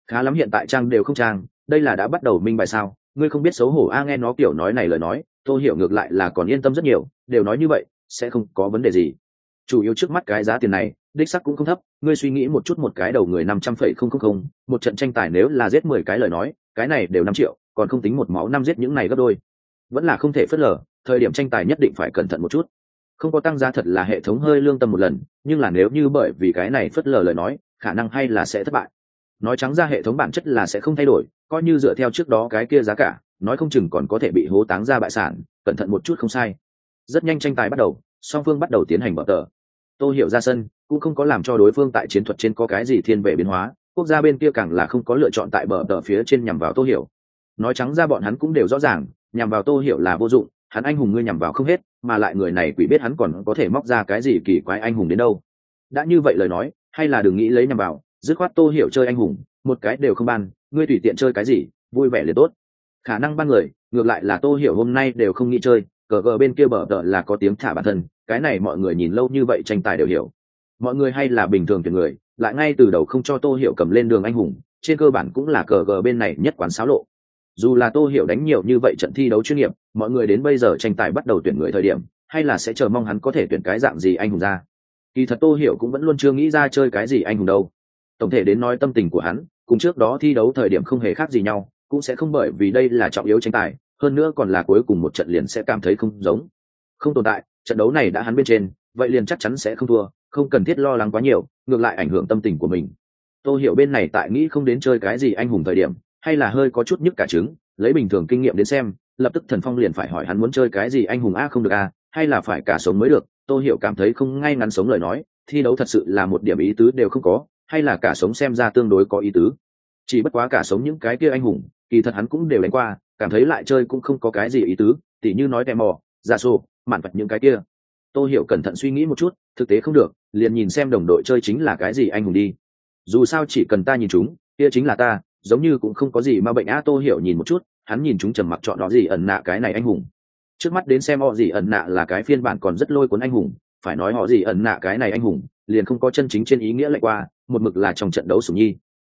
khá lắm hiện tại trang đều không trang, đây là đã bắt đầu minh bài sao? Ngươi không biết xấu hổ a, nghe nó kiểu nói này lời nói, tô hiểu ngược lại là còn yên tâm rất nhiều, đều nói như vậy, sẽ không có vấn đề gì. Chủ yếu trước mắt cái giá tiền này, đích sắc cũng không thấp, ngươi suy nghĩ một chút một cái đầu người năm trăm phẩy không không không, một trận tranh tài nếu là giết mười cái lời nói, cái này đều năm triệu, còn không tính một máu năm giết những này gấp đôi. Vẫn là không thể phớt lờ, thời điểm tranh tài nhất định phải cẩn thận một chút. Không có tăng giá thật là hệ thống hơi lương tâm một lần, nhưng là nếu như bởi vì cái này phớt lờ lời nói, khả năng hay là sẽ thất bại. Nói trắng ra hệ thống bản chất là sẽ không thay đổi coi như dựa theo trước đó cái kia giá cả, nói không chừng còn có thể bị hố táng ra bại sản, cẩn thận một chút không sai. Rất nhanh tranh tài bắt đầu, song phương bắt đầu tiến hành mở tờ. Tô hiểu ra sân, cũng không có làm cho đối phương tại chiến thuật trên có cái gì thiên về biến hóa, quốc gia bên kia càng là không có lựa chọn tại bờ tờ phía trên nhằm vào tô hiểu. Nói trắng ra bọn hắn cũng đều rõ ràng, nhằm vào tô hiểu là vô dụng, hắn anh hùng ngươi nhằm vào không hết, mà lại người này quỷ biết hắn còn có thể móc ra cái gì kỳ quái anh hùng đến đâu. Đã như vậy lời nói, hay là đừng nghĩ lấy nhằm vào, dứt khoát tô hiểu chơi anh hùng, một cái đều không ban ngươi tùy tiện chơi cái gì, vui vẻ liền tốt. Khả năng ban người, ngược lại là tô hiểu hôm nay đều không nghĩ chơi, cờ gờ bên kia bờ tờ là có tiếng thả bản thân, cái này mọi người nhìn lâu như vậy tranh tài đều hiểu. Mọi người hay là bình thường tuyển người, lại ngay từ đầu không cho tô hiểu cầm lên đường anh hùng, trên cơ bản cũng là cờ gờ bên này nhất quán xáo lộ. Dù là tô hiểu đánh nhiều như vậy trận thi đấu chuyên nghiệp, mọi người đến bây giờ tranh tài bắt đầu tuyển người thời điểm, hay là sẽ chờ mong hắn có thể tuyển cái dạng gì anh hùng ra. Kỳ thật tô hiểu cũng vẫn luôn chưa nghĩ ra chơi cái gì anh hùng đâu. Tổng thể đến nói tâm tình của hắn cùng trước đó thi đấu thời điểm không hề khác gì nhau, cũng sẽ không bởi vì đây là trọng yếu tranh tài, hơn nữa còn là cuối cùng một trận liền sẽ cảm thấy không giống. Không tồn tại, trận đấu này đã hắn bên trên, vậy liền chắc chắn sẽ không thua, không cần thiết lo lắng quá nhiều, ngược lại ảnh hưởng tâm tình của mình. Tô hiểu bên này tại nghĩ không đến chơi cái gì anh hùng thời điểm, hay là hơi có chút nhức cả trứng, lấy bình thường kinh nghiệm đến xem, lập tức thần phong liền phải hỏi hắn muốn chơi cái gì anh hùng a không được a, hay là phải cả sống mới được. Tô hiểu cảm thấy không ngay ngắn sống lời nói, thi đấu thật sự là một điểm ý tứ đều không có hay là cả sống xem ra tương đối có ý tứ. Chỉ bất quá cả sống những cái kia anh hùng, kỳ thật hắn cũng đều đánh qua, cảm thấy lại chơi cũng không có cái gì ý tứ, tỉ như nói tè mò giả sổ mạn vật những cái kia. Tôi hiểu cẩn thận suy nghĩ một chút, thực tế không được, liền nhìn xem đồng đội chơi chính là cái gì anh hùng đi. Dù sao chỉ cần ta nhìn chúng, kia chính là ta, giống như cũng không có gì mà bệnh a tô hiểu nhìn một chút, hắn nhìn chúng trầm mặc chọn đó gì ẩn nạ cái này anh hùng. Trước mắt đến xem họ gì ẩn nạ là cái phiên bản còn rất lôi cuốn anh hùng, phải nói họ gì ẩn nạ cái này anh hùng liền không có chân chính trên ý nghĩa lệch qua, một mực là trong trận đấu sủng nhi.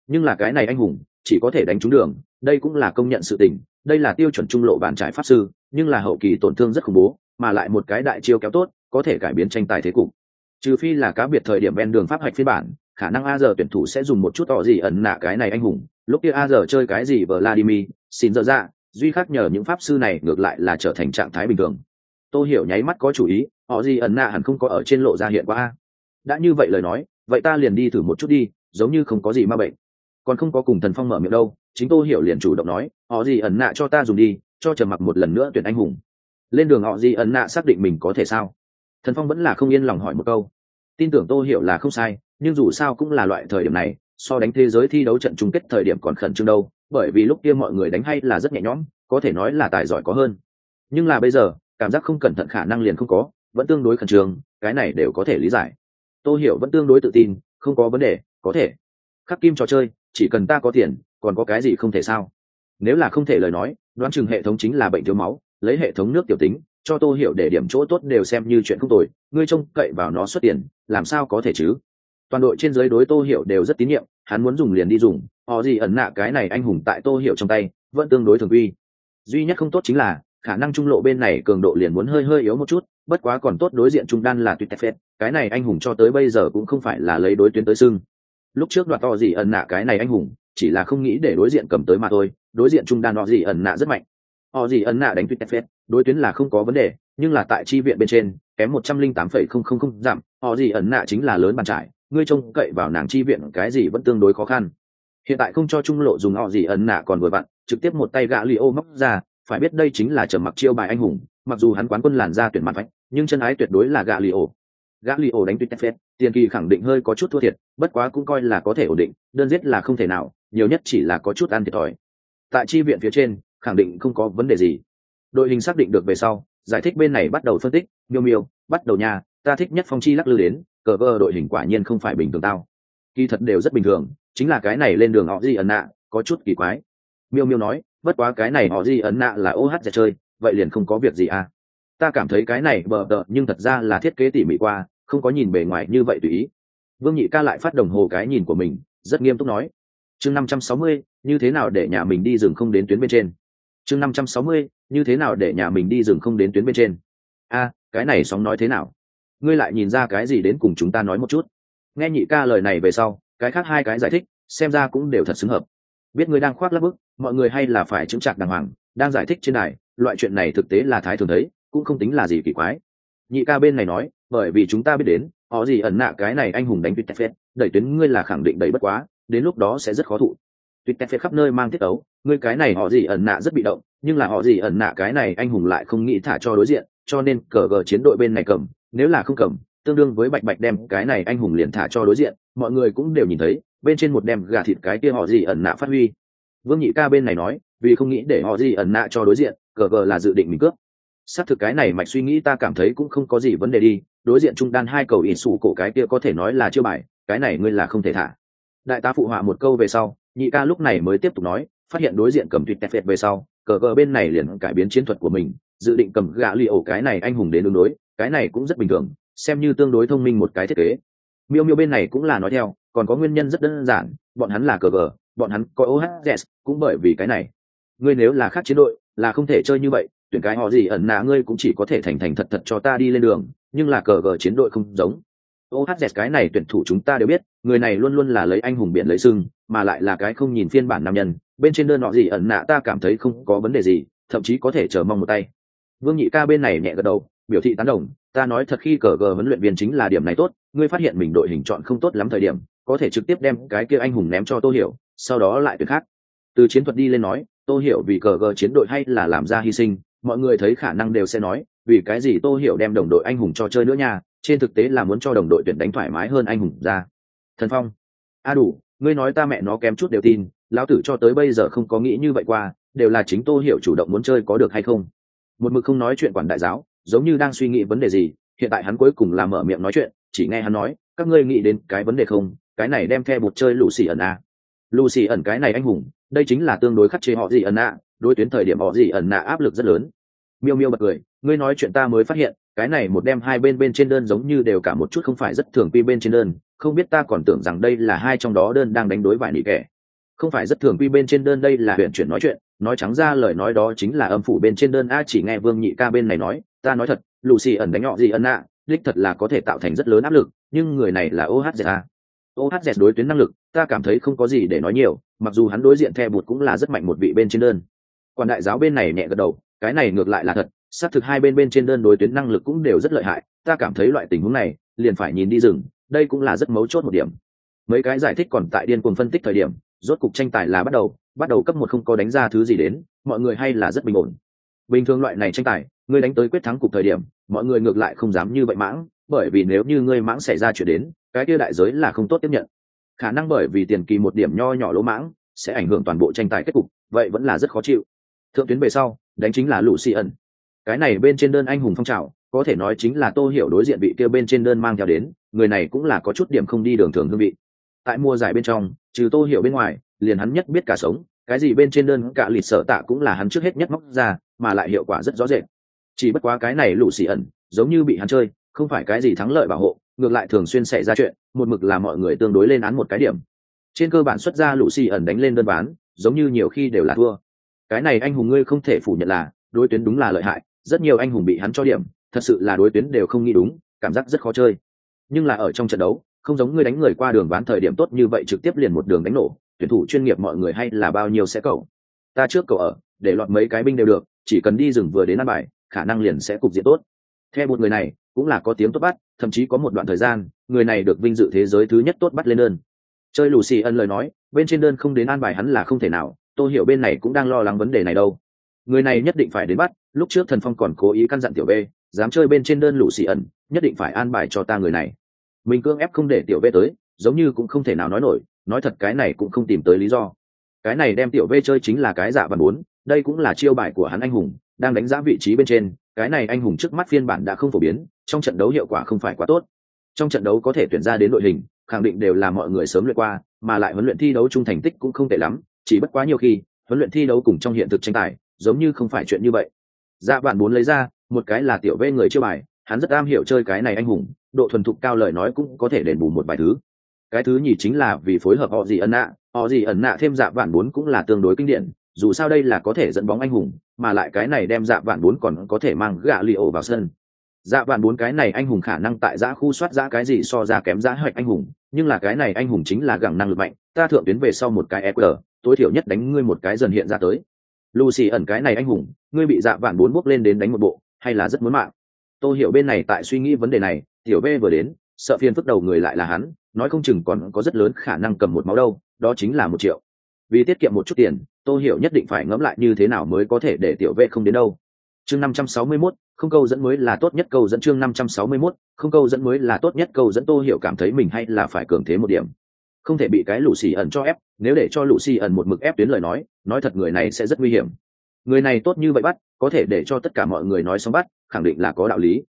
Nhưng là cái này anh hùng, chỉ có thể đánh trúng đường, đây cũng là công nhận sự tình, đây là tiêu chuẩn trung lộ bản trải pháp sư, nhưng là hậu kỳ tổn thương rất khủng bố, mà lại một cái đại chiêu kéo tốt, có thể cải biến tranh tài thế cục. Trừ phi là cá biệt thời điểm ven đường pháp hạch phiên bản, khả năng a giờ tuyển thủ sẽ dùng một chút tỏ gì ẩn nạ cái này anh hùng. Lúc kia a giờ chơi cái gì vladimir, xin dở ra duy khác nhờ những pháp sư này ngược lại là trở thành trạng thái bình thường. Tôi hiểu nháy mắt có chủ ý họ gì ẩn nạ hẳn không có ở trên lộ ra hiện qua a đã như vậy lời nói, vậy ta liền đi thử một chút đi, giống như không có gì ma bệnh. Còn không có cùng thần phong mở miệng đâu, chính tôi hiểu liền chủ động nói, họ gì ẩn nạ cho ta dùng đi, cho trầm mặc một lần nữa tuyển anh hùng. Lên đường họ gì ẩn nạ xác định mình có thể sao? Thần phong vẫn là không yên lòng hỏi một câu. Tin tưởng tôi hiểu là không sai, nhưng dù sao cũng là loại thời điểm này, so đánh thế giới thi đấu trận chung kết thời điểm còn khẩn trương đâu, bởi vì lúc kia mọi người đánh hay là rất nhẹ nhõm, có thể nói là tài giỏi có hơn. Nhưng là bây giờ, cảm giác không cẩn thận khả năng liền không có, vẫn tương đối khẩn trương, cái này đều có thể lý giải. Tô hiểu vẫn tương đối tự tin, không có vấn đề, có thể. Khắc kim trò chơi, chỉ cần ta có tiền, còn có cái gì không thể sao? Nếu là không thể lời nói, đoán chừng hệ thống chính là bệnh thiếu máu, lấy hệ thống nước tiểu tính, cho tô hiểu để điểm chỗ tốt đều xem như chuyện không tồi, ngươi trông cậy vào nó xuất tiền, làm sao có thể chứ? Toàn đội trên dưới đối tô hiểu đều rất tín nhiệm, hắn muốn dùng liền đi dùng, họ gì ẩn nạ cái này anh hùng tại tô hiểu trong tay, vẫn tương đối thường quy. Duy nhất không tốt chính là, khả năng trung lộ bên này cường độ liền muốn hơi hơi yếu một chút bất quá còn tốt đối diện trung đan là tuyệt phết, cái này anh hùng cho tới bây giờ cũng không phải là lấy đối tuyến tới sưng lúc trước đoạt to gì ẩn nạ cái này anh hùng, chỉ là không nghĩ để đối diện cầm tới mà thôi, đối diện trung đan họ gì ẩn nạ rất mạnh. Họ gì ẩn nạ đánh tuyệt phết, đối tuyến là không có vấn đề, nhưng là tại chi viện bên trên, kém một trăm linh tám phẩy không không không giảm họ gì ẩn nạ chính là lớn bàn trải, ngươi trông cậy vào nàng chi viện cái gì vẫn tương đối khó khăn. Hiện tại không cho trung lộ dùng họ gì ẩn nạ còn vừa vặn, trực tiếp một tay gã li ô móc ra, phải biết đây chính là trầm mặc chiêu bài anh hùng, mặc dù hắn quán quân làn ra tuyển mặt vạch nhưng chân ái tuyệt đối là gã lì ổ. Gã li ổ đánh tuyệt phết tiền kỳ khẳng định hơi có chút thua thiệt, bất quá cũng coi là có thể ổn định, đơn giết là không thể nào, nhiều nhất chỉ là có chút ăn thiệt thòi. Tại chi viện phía trên, khẳng định không có vấn đề gì. Đội hình xác định được về sau, giải thích bên này bắt đầu phân tích, miêu miêu, bắt đầu nha, ta thích nhất phong chi lắc lư đến, cờ vơ đội hình quả nhiên không phải bình thường tao. Kỳ thật đều rất bình thường, chính là cái này lên đường họ di ẩn nạ, có chút kỳ quái. Miêu miêu nói, bất quá cái này họ di ẩn nạ là ô hát dạy chơi, vậy liền không có việc gì à ta cảm thấy cái này bờ đợ nhưng thật ra là thiết kế tỉ mỉ qua, không có nhìn bề ngoài như vậy tùy ý. Vương nhị ca lại phát đồng hồ cái nhìn của mình, rất nghiêm túc nói. Chương năm trăm sáu mươi, như thế nào để nhà mình đi rừng không đến tuyến bên trên? Chương năm trăm sáu mươi, như thế nào để nhà mình đi rừng không đến tuyến bên trên? A, cái này sóng nói thế nào? Ngươi lại nhìn ra cái gì đến cùng chúng ta nói một chút? Nghe nhị ca lời này về sau, cái khác hai cái giải thích, xem ra cũng đều thật xứng hợp. Biết ngươi đang khoác lắp bức, mọi người hay là phải chứng chạc đàng hoàng, đang giải thích trên này loại chuyện này thực tế là thái thường thấy cũng không tính là gì kỳ quái. Nhị ca bên này nói, bởi vì chúng ta biết đến, họ gì ẩn nạ cái này anh hùng đánh tuyệt phết, đẩy tuyến ngươi là khẳng định đẩy bất quá, đến lúc đó sẽ rất khó thụ. Tuyệt phết khắp nơi mang tiết ấu ngươi cái này họ gì ẩn nạ rất bị động, nhưng là họ gì ẩn nạ cái này anh hùng lại không nghĩ thả cho đối diện, cho nên cờ gờ chiến đội bên này cầm, nếu là không cầm, tương đương với bạch bạch đem cái này anh hùng liền thả cho đối diện, mọi người cũng đều nhìn thấy, bên trên một đem gà thịt cái kia họ gì ẩn nạ phát huy. Vương nhị ca bên này nói, vì không nghĩ để họ gì ẩn nạ cho đối diện, cờ gờ là dự định mình cướp xác thực cái này mạch suy nghĩ ta cảm thấy cũng không có gì vấn đề đi, đối diện trung đan hai cầu ỉ sủ cổ cái kia có thể nói là chưa bài, cái này ngươi là không thể thả. Đại tá phụ họa một câu về sau, nhị ca lúc này mới tiếp tục nói, phát hiện đối diện cầm tuyệt tẹt phệt về sau, cờ gờ bên này liền cải biến chiến thuật của mình, dự định cầm gạ li ổ cái này anh hùng đến đường đối, cái này cũng rất bình thường, xem như tương đối thông minh một cái thiết kế. Miêu miêu bên này cũng là nói theo, còn có nguyên nhân rất đơn giản, bọn hắn là cờ gờ bọn hắn có ohz cũng bởi vì cái này. Ngươi nếu là khác chiến đội, là không thể chơi như vậy tuyển cái họ gì ẩn nạ ngươi cũng chỉ có thể thành thành thật thật cho ta đi lên đường, nhưng là cờ gờ chiến đội không giống. Ohz cái này tuyển thủ chúng ta đều biết, người này luôn luôn là lấy anh hùng biển lấy sưng mà lại là cái không nhìn phiên bản nam nhân, bên trên đơn họ gì ẩn nạ ta cảm thấy không có vấn đề gì, thậm chí có thể chờ mong một tay. Vương nhị ca bên này nhẹ gật đầu, biểu thị tán đồng, ta nói thật khi cờ gờ huấn luyện viên chính là điểm này tốt, ngươi phát hiện mình đội hình chọn không tốt lắm thời điểm, có thể trực tiếp đem cái kia anh hùng ném cho tô hiểu, sau đó lại tuyển khác. Từ chiến thuật đi lên nói, tô hiểu vì cờ gờ chiến đội hay là làm ra hy sinh mọi người thấy khả năng đều sẽ nói, vì cái gì tô hiểu đem đồng đội anh hùng cho chơi nữa nha, trên thực tế là muốn cho đồng đội tuyển đánh thoải mái hơn anh hùng ra thần phong, a đủ, ngươi nói ta mẹ nó kém chút đều tin, lão tử cho tới bây giờ không có nghĩ như vậy qua, đều là chính tô hiểu chủ động muốn chơi có được hay không một mực không nói chuyện quản đại giáo, giống như đang suy nghĩ vấn đề gì, hiện tại hắn cuối cùng là mở miệng nói chuyện, chỉ nghe hắn nói, các ngươi nghĩ đến cái vấn đề không, cái này đem theo bột chơi lù xì ẩn à. lù xì ẩn cái này anh hùng, đây chính là tương đối khắc chế họ gì ẩn ạ đối tuyến thời điểm họ gì ẩn nạ áp lực rất lớn. Miêu miêu bật cười, ngươi nói chuyện ta mới phát hiện, cái này một đem hai bên bên trên đơn giống như đều cả một chút không phải rất thường quy bên trên đơn, không biết ta còn tưởng rằng đây là hai trong đó đơn đang đánh đối vải nỉ kẻ. Không phải rất thường quy bên trên đơn đây là huyện chuyển nói chuyện, nói trắng ra lời nói đó chính là âm phủ bên trên đơn, a chỉ nghe vương nhị ca bên này nói, ta nói thật, lucy ẩn đánh họ gì ẩn ạ đích thật là có thể tạo thành rất lớn áp lực, nhưng người này là ohza ohz đối tuyến năng lực, ta cảm thấy không có gì để nói nhiều, mặc dù hắn đối diện the bụt cũng là rất mạnh một vị bên trên đơn quan đại giáo bên này nhẹ gật đầu, cái này ngược lại là thật, xác thực hai bên bên trên đơn đối tuyến năng lực cũng đều rất lợi hại, ta cảm thấy loại tình huống này, liền phải nhìn đi rừng, đây cũng là rất mấu chốt một điểm. Mấy cái giải thích còn tại điên cuồng phân tích thời điểm, rốt cục tranh tài là bắt đầu bắt đầu cấp một không có đánh ra thứ gì đến, mọi người hay là rất bình ổn. Bình thường loại này tranh tài, ngươi đánh tới quyết thắng cục thời điểm, mọi người ngược lại không dám như vậy mãng, bởi vì nếu như ngươi mãng xảy ra chuyện đến, cái kia đại giới là không tốt tiếp nhận. Khả năng bởi vì tiền kỳ một điểm nho nhỏ lỗ mãng, sẽ ảnh hưởng toàn bộ tranh tài kết cục, vậy vẫn là rất khó chịu thượng tuyến về sau, đánh chính là lũ xì ẩn. Cái này bên trên đơn anh hùng phong trào, có thể nói chính là tô hiểu đối diện vị kia bên trên đơn mang theo đến, người này cũng là có chút điểm không đi đường thường hương vị. Tại mùa giải bên trong, trừ tô hiểu bên ngoài, liền hắn nhất biết cả sống, cái gì bên trên đơn cả lịch sở tạ cũng là hắn trước hết nhất móc ra, mà lại hiệu quả rất rõ rệt. Chỉ bất quá cái này lũ xì ẩn, giống như bị hắn chơi, không phải cái gì thắng lợi bảo hộ, ngược lại thường xuyên xảy ra chuyện, một mực là mọi người tương đối lên án một cái điểm. Trên cơ bản xuất ra lũ xì ẩn đánh lên đơn bán, giống như nhiều khi đều là thua cái này anh hùng ngươi không thể phủ nhận là, đối tuyến đúng là lợi hại, rất nhiều anh hùng bị hắn cho điểm, thật sự là đối tuyến đều không nghĩ đúng, cảm giác rất khó chơi. Nhưng là ở trong trận đấu, không giống ngươi đánh người qua đường bán thời điểm tốt như vậy trực tiếp liền một đường đánh nổ, tuyển thủ chuyên nghiệp mọi người hay là bao nhiêu sẽ cầu. Ta trước cầu ở, để lọt mấy cái binh đều được, chỉ cần đi rừng vừa đến ăn bài, khả năng liền sẽ cục diện tốt. Theo một người này, cũng là có tiếng tốt bắt, thậm chí có một đoạn thời gian, người này được vinh dự thế giới thứ nhất tốt bắt lên đơn. Chơi lù xì ân lời nói, bên trên đơn không đến an bài hắn là không thể nào tôi hiểu bên này cũng đang lo lắng vấn đề này đâu. Người này nhất định phải đến bắt, lúc trước thần phong còn cố ý căn dặn tiểu b, dám chơi bên trên đơn lũ xì ẩn, nhất định phải an bài cho ta người này. Mình cưỡng ép không để tiểu b tới, giống như cũng không thể nào nói nổi, nói thật cái này cũng không tìm tới lý do. Cái này đem tiểu v chơi chính là cái dạ giả bàn bốn đây cũng là chiêu bài của hắn anh hùng, đang đánh giá vị trí bên trên, cái này anh hùng trước mắt phiên bản đã không phổ biến, trong trận đấu hiệu quả không phải quá tốt. Trong trận đấu có thể tuyển ra đến đội hình, khẳng định đều là mọi người sớm luyện qua, mà lại huấn luyện thi đấu chung thành tích cũng không tệ lắm chỉ bất quá nhiều khi, huấn luyện thi đấu cùng trong hiện thực tranh tài, giống như không phải chuyện như vậy. Dạ bạn muốn lấy ra, một cái là tiểu vê người chưa bài, hắn rất am hiểu chơi cái này anh hùng, độ thuần thục cao lời nói cũng có thể đền bù một vài thứ. Cái thứ nhì chính là vì phối hợp họ gì ẩn nạ họ gì ẩn nạ thêm dạ vạn bốn cũng là tương đối kinh điển, dù sao đây là có thể dẫn bóng anh hùng, mà lại cái này đem dạ vạn bốn còn có thể mang gạ li ổ vào sân. Dạ vạn bốn cái này anh hùng khả năng tại giã khu soát giã cái gì so ra kém giã hoạch anh hùng, nhưng là cái này anh hùng chính là gẳng năng lực mạnh, ta thượng tuyến về sau một cái eqr tối thiểu nhất đánh ngươi một cái dần hiện ra tới. Lucy ẩn cái này anh hùng ngươi bị dạ vạn bốn bước lên đến đánh một bộ hay là rất muốn mạng? Tôi hiểu bên này tại suy nghĩ vấn đề này tiểu b vừa đến sợ phiền phức đầu người lại là hắn nói không chừng còn có rất lớn khả năng cầm một máu đâu đó chính là một triệu. Vì tiết kiệm một chút tiền tôi hiểu nhất định phải ngẫm lại như thế nào mới có thể để tiểu v không đến đâu. Chương năm trăm sáu mươi 561, không câu dẫn mới là tốt nhất câu dẫn. Chương năm trăm sáu mươi 561, không câu dẫn mới là tốt nhất câu dẫn. Tôi hiểu cảm thấy mình hay là phải cường thế một điểm không thể bị cái lũ xì ẩn cho ép, nếu để cho lũ xì ẩn một mực ép tuyến lời nói nói thật người này sẽ rất nguy hiểm. Người này tốt như vậy bắt, có thể để cho tất cả mọi người nói xong bắt, khẳng định là có đạo lý.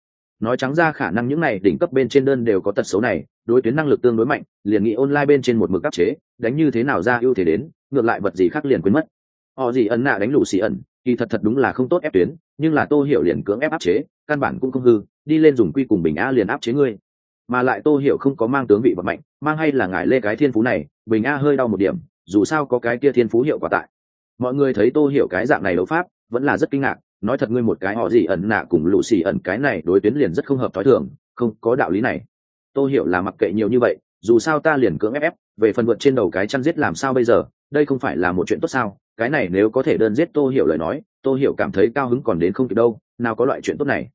Nói trắng ra khả năng những này đỉnh cấp bên trên đơn đều có tật xấu này, đối tuyến năng lực tương đối mạnh, liền nghĩ online bên trên một mực áp chế, đánh như thế nào ra ưu thế đến, ngược lại vật gì khác liền quên mất. Họ gì ẩn nạ đánh lũ xì ẩn, kỳ thật thật đúng là không tốt ép tuyến, nhưng là tô hiểu liền cưỡng ép áp chế, căn bản cũng không hư, đi lên dùng quy cùng bình a liền áp chế ngươi mà lại tô hiểu không có mang tướng vị vật mạnh mang hay là ngài lê cái thiên phú này, bình a hơi đau một điểm, dù sao có cái kia thiên phú hiệu quả tại. Mọi người thấy tô hiểu cái dạng này đấu pháp, vẫn là rất kinh ngạc, nói thật ngươi một cái họ gì ẩn nạ cùng lũ xì ẩn cái này đối tuyến liền rất không hợp thói thường, không có đạo lý này. Tô hiểu là mặc kệ nhiều như vậy, dù sao ta liền cưỡng ép ép, về phần vượt trên đầu cái chăn giết làm sao bây giờ, đây không phải là một chuyện tốt sao, cái này nếu có thể đơn giết tô hiểu lời nói, tô hiểu cảm thấy cao hứng còn đến không kịp đâu, nào có loại chuyện tốt này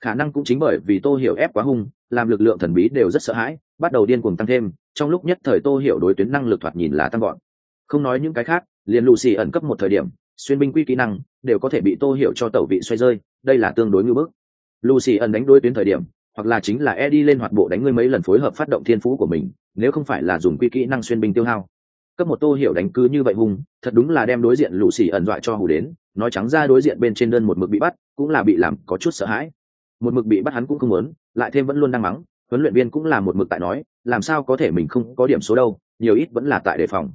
khả năng cũng chính bởi vì tô hiểu ép quá hung, làm lực lượng thần bí đều rất sợ hãi, bắt đầu điên cuồng tăng thêm, trong lúc nhất thời tô hiểu đối tuyến năng lực thoạt nhìn là tăng gọn không nói những cái khác, liền lù xì ẩn cấp một thời điểm, xuyên binh quy kỹ năng, đều có thể bị tô hiểu cho tẩu vị xoay rơi, đây là tương đối ngưỡng bức. Lucy ẩn đánh đối tuyến thời điểm, hoặc là chính là e đi lên hoạt bộ đánh ngươi mấy lần phối hợp phát động thiên phú của mình, nếu không phải là dùng quy kỹ năng xuyên binh tiêu hao. Cấp một tô hiểu đánh cứ như vậy hùng thật đúng là đem đối diện lù xì ẩn dọa cho hù đến, nói trắng ra đối diện bên trên đơn một mực bị bắt, cũng là bị làm có chút sợ hãi một mực bị bắt hắn cũng không muốn, lại thêm vẫn luôn đang mắng, huấn luyện viên cũng là một mực tại nói, làm sao có thể mình không có điểm số đâu, nhiều ít vẫn là tại đề phòng.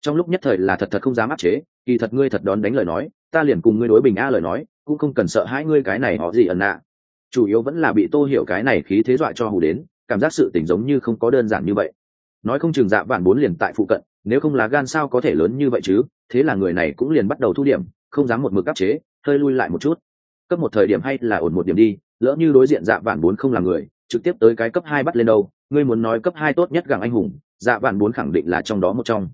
Trong lúc nhất thời là thật thật không dám áp chế, kỳ thật ngươi thật đón đánh lời nói, ta liền cùng ngươi đối bình a lời nói, cũng không cần sợ hãi ngươi cái này họ gì ẩn nạ. Chủ yếu vẫn là bị tô hiểu cái này khí thế dọa cho hù đến, cảm giác sự tình giống như không có đơn giản như vậy. Nói không chừng dạ vạn bốn liền tại phụ cận, nếu không là gan sao có thể lớn như vậy chứ, thế là người này cũng liền bắt đầu thu điểm, không dám một mực áp chế, hơi lui lại một chút. Cấp một thời điểm hay là ổn một điểm đi lỡ như đối diện dạ vạn bốn không là người, trực tiếp tới cái cấp hai bắt lên đâu, ngươi muốn nói cấp hai tốt nhất gặng anh hùng dạ vạn bốn khẳng định là trong đó một trong.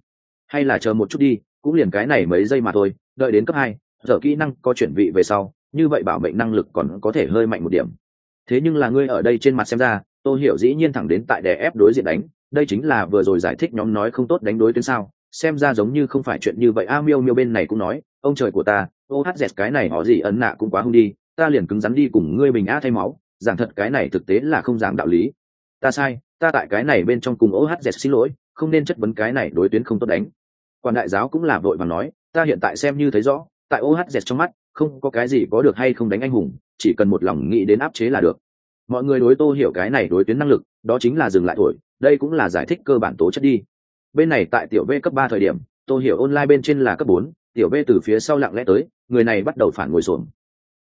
Hay là chờ một chút đi, cũng liền cái này mấy giây mà thôi, đợi đến cấp hai, giờ kỹ năng có chuyển vị về sau, như vậy bảo mệnh năng lực còn có thể hơi mạnh một điểm. Thế nhưng là ngươi ở đây trên mặt xem ra tôi hiểu dĩ nhiên thẳng đến tại đè ép đối diện đánh, đây chính là vừa rồi giải thích nhóm nói không tốt đánh đối tuyến sao, xem ra giống như không phải chuyện như vậy. A miêu miêu bên này cũng nói, ông trời của ta, ô hát dẹt cái này họ gì ấn nạ cũng quá hung đi ta liền cứng rắn đi cùng ngươi bình a thay máu, giảng thật cái này thực tế là không giảng đạo lý. Ta sai, ta tại cái này bên trong cùng ô hát dẹt xin lỗi, không nên chất vấn cái này đối tuyến không tốt đánh. Quan đại giáo cũng là vội và nói, ta hiện tại xem như thấy rõ, tại ohz trong mắt, không có cái gì có được hay không đánh anh hùng, chỉ cần một lòng nghĩ đến áp chế là được. Mọi người đối tô hiểu cái này đối tuyến năng lực, đó chính là dừng lại thổi, đây cũng là giải thích cơ bản tố chất đi. Bên này tại tiểu v cấp ba thời điểm, tô hiểu online bên trên là cấp bốn, tiểu v từ phía sau lặng lẽ tới, người này bắt đầu phản ngồi xuồng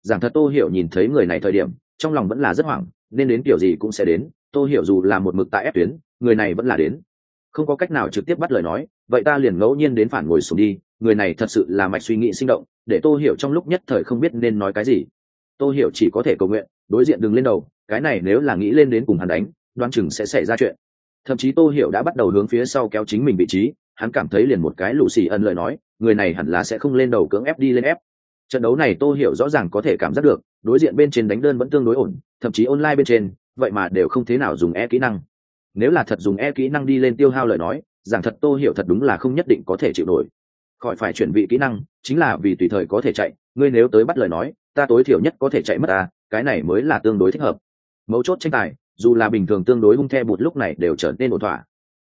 giảng thật tô hiểu nhìn thấy người này thời điểm, trong lòng vẫn là rất hoảng, nên đến kiểu gì cũng sẽ đến, tô hiểu dù là một mực tại ép tuyến, người này vẫn là đến. Không có cách nào trực tiếp bắt lời nói, vậy ta liền ngẫu nhiên đến phản ngồi xuống đi, người này thật sự là mạch suy nghĩ sinh động, để tô hiểu trong lúc nhất thời không biết nên nói cái gì. Tô hiểu chỉ có thể cầu nguyện, đối diện đừng lên đầu, cái này nếu là nghĩ lên đến cùng hắn đánh đoan chừng sẽ xảy ra chuyện. Thậm chí tô hiểu đã bắt đầu hướng phía sau kéo chính mình vị trí, hắn cảm thấy liền một cái lù xì ân lời nói, người này hẳn là sẽ không lên đầu cưỡng ép đi lên ép trận đấu này tô hiểu rõ ràng có thể cảm giác được, đối diện bên trên đánh đơn vẫn tương đối ổn, thậm chí online bên trên, vậy mà đều không thế nào dùng e kỹ năng. Nếu là thật dùng e kỹ năng đi lên tiêu hao lời nói, giảng thật tô hiểu thật đúng là không nhất định có thể chịu nổi. Khỏi phải chuẩn bị kỹ năng, chính là vì tùy thời có thể chạy, ngươi nếu tới bắt lời nói, ta tối thiểu nhất có thể chạy mất ta, cái này mới là tương đối thích hợp. Mấu chốt tranh tài, dù là bình thường tương đối hung the bụt lúc này đều trở nên ổn thỏa.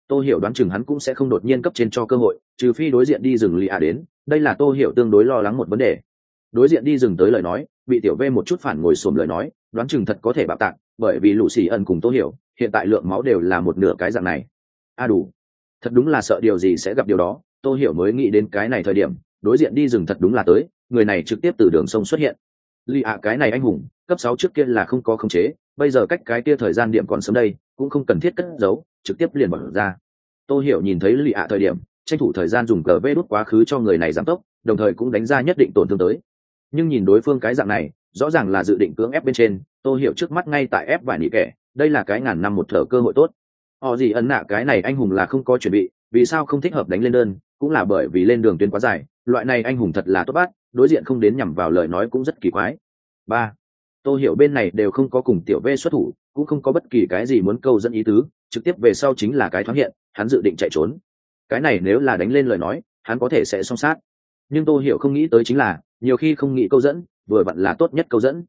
Tô hiểu đoán chừng hắn cũng sẽ không đột nhiên cấp trên cho cơ hội, trừ phi đối diện đi rừng lì à đến, đây là tô hiểu tương đối lo lắng một vấn đề đối diện đi dừng tới lời nói, bị tiểu v một chút phản ngồi xồm lời nói, đoán chừng thật có thể bạo tạng bởi vì lũ xì ẩn cùng tô hiểu, hiện tại lượng máu đều là một nửa cái dạng này. A à đủ. Thật đúng là sợ điều gì sẽ gặp điều đó, tô hiểu mới nghĩ đến cái này thời điểm, đối diện đi rừng thật đúng là tới, người này trực tiếp từ đường sông xuất hiện. Lì ạ, cái này anh hùng, cấp sáu trước kia là không có khống chế, bây giờ cách cái kia thời gian điểm còn sớm đây, cũng không cần thiết cất giấu, trực tiếp liền mở ra. Tô hiểu nhìn thấy lì ạ thời điểm, tranh thủ thời gian dùng cờ vê đút quá khứ cho người này giảm tốc, đồng thời cũng đánh ra nhất định tổn thương tới nhưng nhìn đối phương cái dạng này, rõ ràng là dự định cưỡng ép bên trên, tôi hiểu trước mắt ngay tại ép vài nỉ kẻ, đây là cái ngàn năm một thở cơ hội tốt. Họ gì ấn nạ cái này anh hùng là không có chuẩn bị, vì sao không thích hợp đánh lên đơn, cũng là bởi vì lên đường tuyến quá dài, loại này anh hùng thật là tốt bát, đối diện không đến nhằm vào lời nói cũng rất kỳ quái. Ba, tôi hiểu bên này đều không có cùng tiểu v xuất thủ, cũng không có bất kỳ cái gì muốn câu dẫn ý tứ, trực tiếp về sau chính là cái thoáng hiện, hắn dự định chạy trốn. Cái này nếu là đánh lên lời nói, hắn có thể sẽ song sát. Nhưng tôi hiểu không nghĩ tới chính là nhiều khi không nghĩ câu dẫn, vừa vặn là tốt nhất câu dẫn.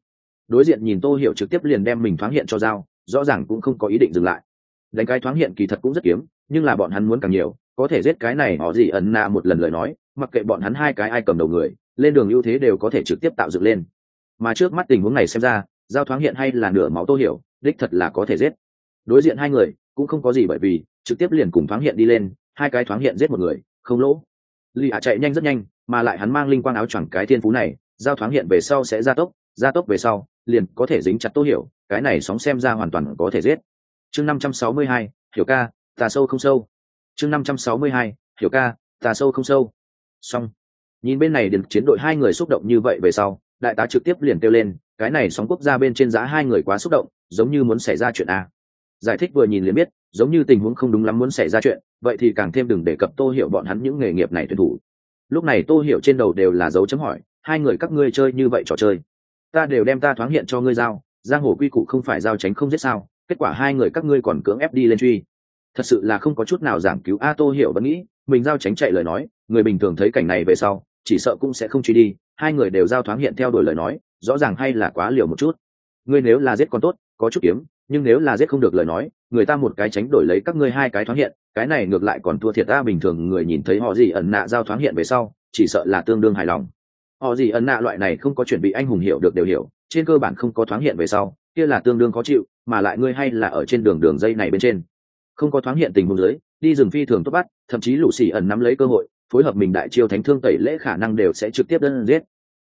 Đối diện nhìn tô hiểu trực tiếp liền đem mình thoáng hiện cho dao rõ ràng cũng không có ý định dừng lại. Đánh cái thoáng hiện kỳ thật cũng rất kiếm, nhưng là bọn hắn muốn càng nhiều, có thể giết cái này họ gì ẩn nạ một lần lời nói, mặc kệ bọn hắn hai cái ai cầm đầu người, lên đường ưu thế đều có thể trực tiếp tạo dựng lên. Mà trước mắt tình huống này xem ra, giao thoáng hiện hay là nửa máu tô hiểu, đích thật là có thể giết. Đối diện hai người, cũng không có gì bởi vì, trực tiếp liền cùng thoáng hiện đi lên, hai cái thoáng hiện giết một người, không lỗ. Lì hạ chạy nhanh rất nhanh mà lại hắn mang linh quang áo choàng cái thiên phú này, giao thoáng hiện về sau sẽ gia tốc gia tốc về sau, liền có thể dính chặt tô hiểu, cái này sóng xem ra hoàn toàn có thể giết. Chương năm trăm sáu mươi hai, hiểu ca tà sâu không sâu. Chương năm trăm sáu mươi hai, hiểu ca tà sâu không sâu. Xong. Nhìn bên này điện chiến đội hai người xúc động như vậy về sau, đại tá trực tiếp liền kêu lên, cái này sóng quốc gia bên trên giá hai người quá xúc động, giống như muốn xảy ra chuyện a. Giải thích vừa nhìn liền biết, giống như tình huống không đúng lắm muốn xảy ra chuyện, vậy thì càng thêm đừng đề cập tô hiểu bọn hắn những nghề nghiệp này tuyển thủ lúc này tô hiểu trên đầu đều là dấu chấm hỏi, hai người các ngươi chơi như vậy trò chơi, ta đều đem ta thoáng hiện cho ngươi giao, giang hồ quy củ không phải giao tránh không giết sao, kết quả hai người các ngươi còn cưỡng ép đi lên truy. Thật sự là không có chút nào giảng cứu, a, tô hiểu vẫn nghĩ, mình giao tránh chạy lời nói, người bình thường thấy cảnh này về sau, chỉ sợ cũng sẽ không truy đi, hai người đều giao thoáng hiện theo đuổi lời nói, rõ ràng hay là quá liều một chút. Ngươi nếu là giết còn tốt, có chút kiếm, nhưng nếu là giết không được lời nói người ta một cái tránh đổi lấy các ngươi hai cái thoáng hiện, cái này ngược lại còn thua thiệt ta, bình thường người nhìn thấy họ gì ẩn nạ giao thoáng hiện về sau, chỉ sợ là tương đương hài lòng. Họ gì ẩn nạ loại này không có chuẩn bị anh hùng hiểu được đều hiểu, trên cơ bản không có thoáng hiện về sau, kia là tương đương khó chịu, mà lại ngươi hay là ở trên đường đường dây này bên trên. Không có thoáng hiện tình huống dưới, đi rừng phi thường tốt bắt, thậm chí lũ xì ẩn nắm lấy cơ hội, phối hợp mình đại chiêu thánh thương tẩy lễ khả năng đều sẽ trực tiếp đơn giết.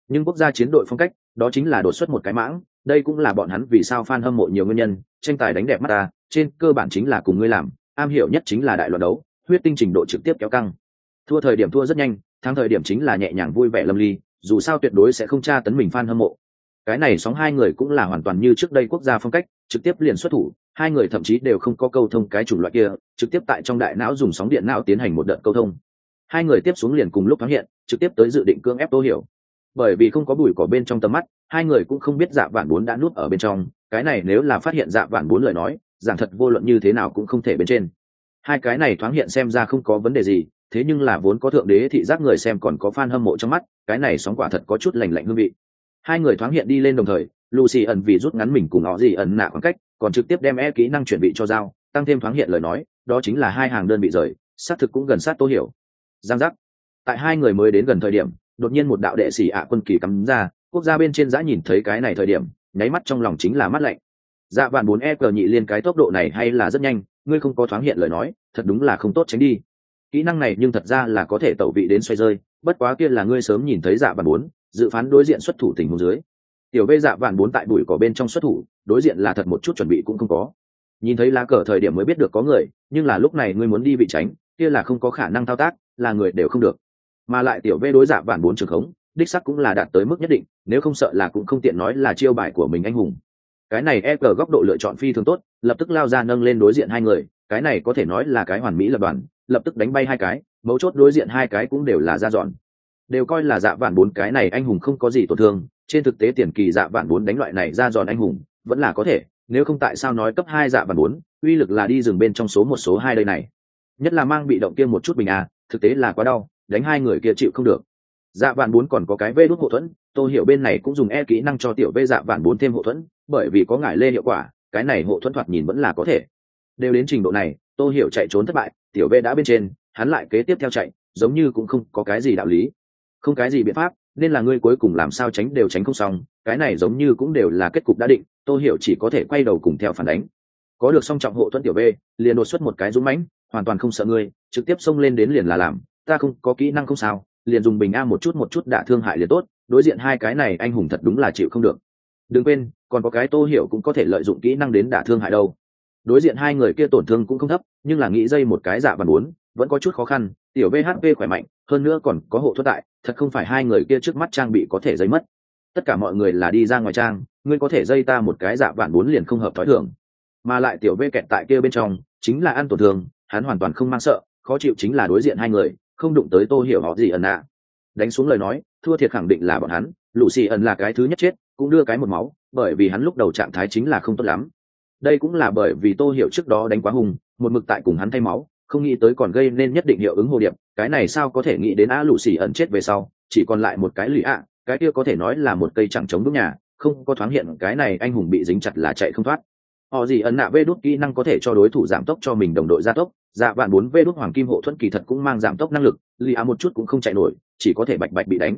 Nhưng quốc gia chiến đội phong cách đó chính là đột xuất một cái mãng, đây cũng là bọn hắn vì sao fan hâm mộ nhiều nguyên nhân, tranh tài đánh đẹp mắt ta, trên cơ bản chính là cùng ngươi làm, am hiểu nhất chính là đại loạt đấu, huyết tinh trình độ trực tiếp kéo căng. Thua thời điểm thua rất nhanh, thắng thời điểm chính là nhẹ nhàng vui vẻ lâm ly, dù sao tuyệt đối sẽ không tra tấn mình fan hâm mộ. Cái này sóng hai người cũng là hoàn toàn như trước đây quốc gia phong cách, trực tiếp liền xuất thủ, hai người thậm chí đều không có câu thông cái chủng loại kia, trực tiếp tại trong đại não dùng sóng điện não tiến hành một đợt câu thông. Hai người tiếp xuống liền cùng lúc thoáng hiện, trực tiếp tới dự định cưỡng ép tô hiểu bởi vì không có bụi cỏ bên trong tầm mắt, hai người cũng không biết dạ vạn bốn đã nuốt ở bên trong. Cái này nếu là phát hiện dạ vạn bốn lời nói, giảng thật vô luận như thế nào cũng không thể bên trên. Hai cái này thoáng hiện xem ra không có vấn đề gì, thế nhưng là vốn có thượng đế thị giác người xem còn có fan hâm mộ trong mắt, cái này sóng quả thật có chút lành lạnh hương vị. Hai người thoáng hiện đi lên đồng thời, lucy ẩn vì rút ngắn mình cùng họ gì ẩn nạ khoảng cách, còn trực tiếp đem e kỹ năng chuẩn bị cho dao tăng thêm thoáng hiện lời nói, đó chính là hai hàng đơn bị rời, xác thực cũng gần sát tô hiểu. Giang giác. Tại hai người mới đến gần thời điểm đột nhiên một đạo đệ sĩ ạ quân kỳ cắm ra, quốc gia bên trên giã nhìn thấy cái này thời điểm, nháy mắt trong lòng chính là mắt lạnh. Dạ vạn bốn e cờ nhị liên cái tốc độ này hay là rất nhanh, ngươi không có thoáng hiện lời nói, thật đúng là không tốt tránh đi. Kỹ năng này nhưng thật ra là có thể tẩu vị đến xoay rơi, bất quá kia là ngươi sớm nhìn thấy dạ vạn bốn, dự phán đối diện xuất thủ tình huống dưới. Tiểu vê dạ vạn bốn tại bụi cỏ bên trong xuất thủ, đối diện là thật một chút chuẩn bị cũng không có. Nhìn thấy lá cờ thời điểm mới biết được có người, nhưng là lúc này ngươi muốn đi bị tránh, kia là không có khả năng thao tác, là người đều không được mà lại tiểu vê đối giả vạn bốn trường khống, đích sắc cũng là đạt tới mức nhất định, nếu không sợ là cũng không tiện nói là chiêu bài của mình anh hùng. Cái này e cờ góc độ lựa chọn phi thường tốt, lập tức lao ra nâng lên đối diện hai người, cái này có thể nói là cái hoàn mỹ lập đoàn, lập tức đánh bay hai cái, mấu chốt đối diện hai cái cũng đều là ra dọn. Đều coi là dạ vạn bốn cái này anh hùng không có gì tổn thương, trên thực tế tiền kỳ dạ vạn bốn đánh loại này ra dọn anh hùng, vẫn là có thể, nếu không tại sao nói cấp hai dạ vạn bốn, uy lực là đi dừng bên trong số một số hai đây này. Nhất là mang bị động kia một chút bình à thực tế là quá đau đánh hai người kia chịu không được. Dạ vạn bốn còn có cái vê đốt hậu thuẫn tôi hiểu bên này cũng dùng e kỹ năng cho tiểu vê dạ vạn bốn thêm hậu thuẫn, bởi vì có ngải lê hiệu quả, cái này hộ thuẫn thoạt nhìn vẫn là có thể. Đều đến trình độ này tôi hiểu chạy trốn thất bại, tiểu vê đã bên trên, hắn lại kế tiếp theo chạy, giống như cũng không có cái gì đạo lý. Không cái gì biện pháp, nên là ngươi cuối cùng làm sao tránh đều tránh không xong, cái này giống như cũng đều là kết cục đã định tôi hiểu chỉ có thể quay đầu cùng theo phản đánh. Có được song trọng hộ thuẫn tiểu v liền đột xuất một cái dũng mãnh, hoàn toàn không sợ ngươi, trực tiếp xông lên đến liền là làm ta không có kỹ năng không sao, liền dùng bình a một chút một chút đả thương hại liền tốt, đối diện hai cái này anh hùng thật đúng là chịu không được. Đừng quên, còn có cái tô hiểu cũng có thể lợi dụng kỹ năng đến đả thương hại đâu. Đối diện hai người kia tổn thương cũng không thấp, nhưng là nghĩ dây một cái dạ bàn muốn, vẫn có chút khó khăn, tiểu vhp khỏe mạnh, hơn nữa còn có hộ thoát tại, thật không phải hai người kia trước mắt trang bị có thể dây mất. Tất cả mọi người là đi ra ngoài trang, ngươi có thể dây ta một cái dạ vạn bốn liền không hợp thói thường. Mà lại tiểu v kẹt tại kia bên trong, chính là ăn tổn thương, hắn hoàn toàn không mang sợ, khó chịu chính là đối diện hai người không đụng tới tô hiểu họ gì ẩn ạ. Đánh xuống lời nói, thua thiệt khẳng định là bọn hắn lũ xì ẩn là cái thứ nhất chết, cũng đưa cái một máu, bởi vì hắn lúc đầu trạng thái chính là không tốt lắm. Đây cũng là bởi vì tô hiểu trước đó đánh quá hùng một mực tại cùng hắn thay máu, không nghĩ tới còn gây nên nhất định hiệu ứng hồ điệp, cái này sao có thể nghĩ đến a lũ xì ẩn chết về sau, chỉ còn lại một cái lụy ạ, cái kia có thể nói là một cây chẳng chống đúc nhà, không có thoáng hiện cái này anh hùng bị dính chặt là chạy không thoát họ gì ẩn nạ vê đốt kỹ năng có thể cho đối thủ giảm tốc cho mình đồng đội gia tốc. Dạ vạn bốn vê đốt hoàng kim hộ thuẫn kỳ thật cũng mang giảm tốc năng lực lì a một chút cũng không chạy nổi, chỉ có thể bạch bạch bị đánh.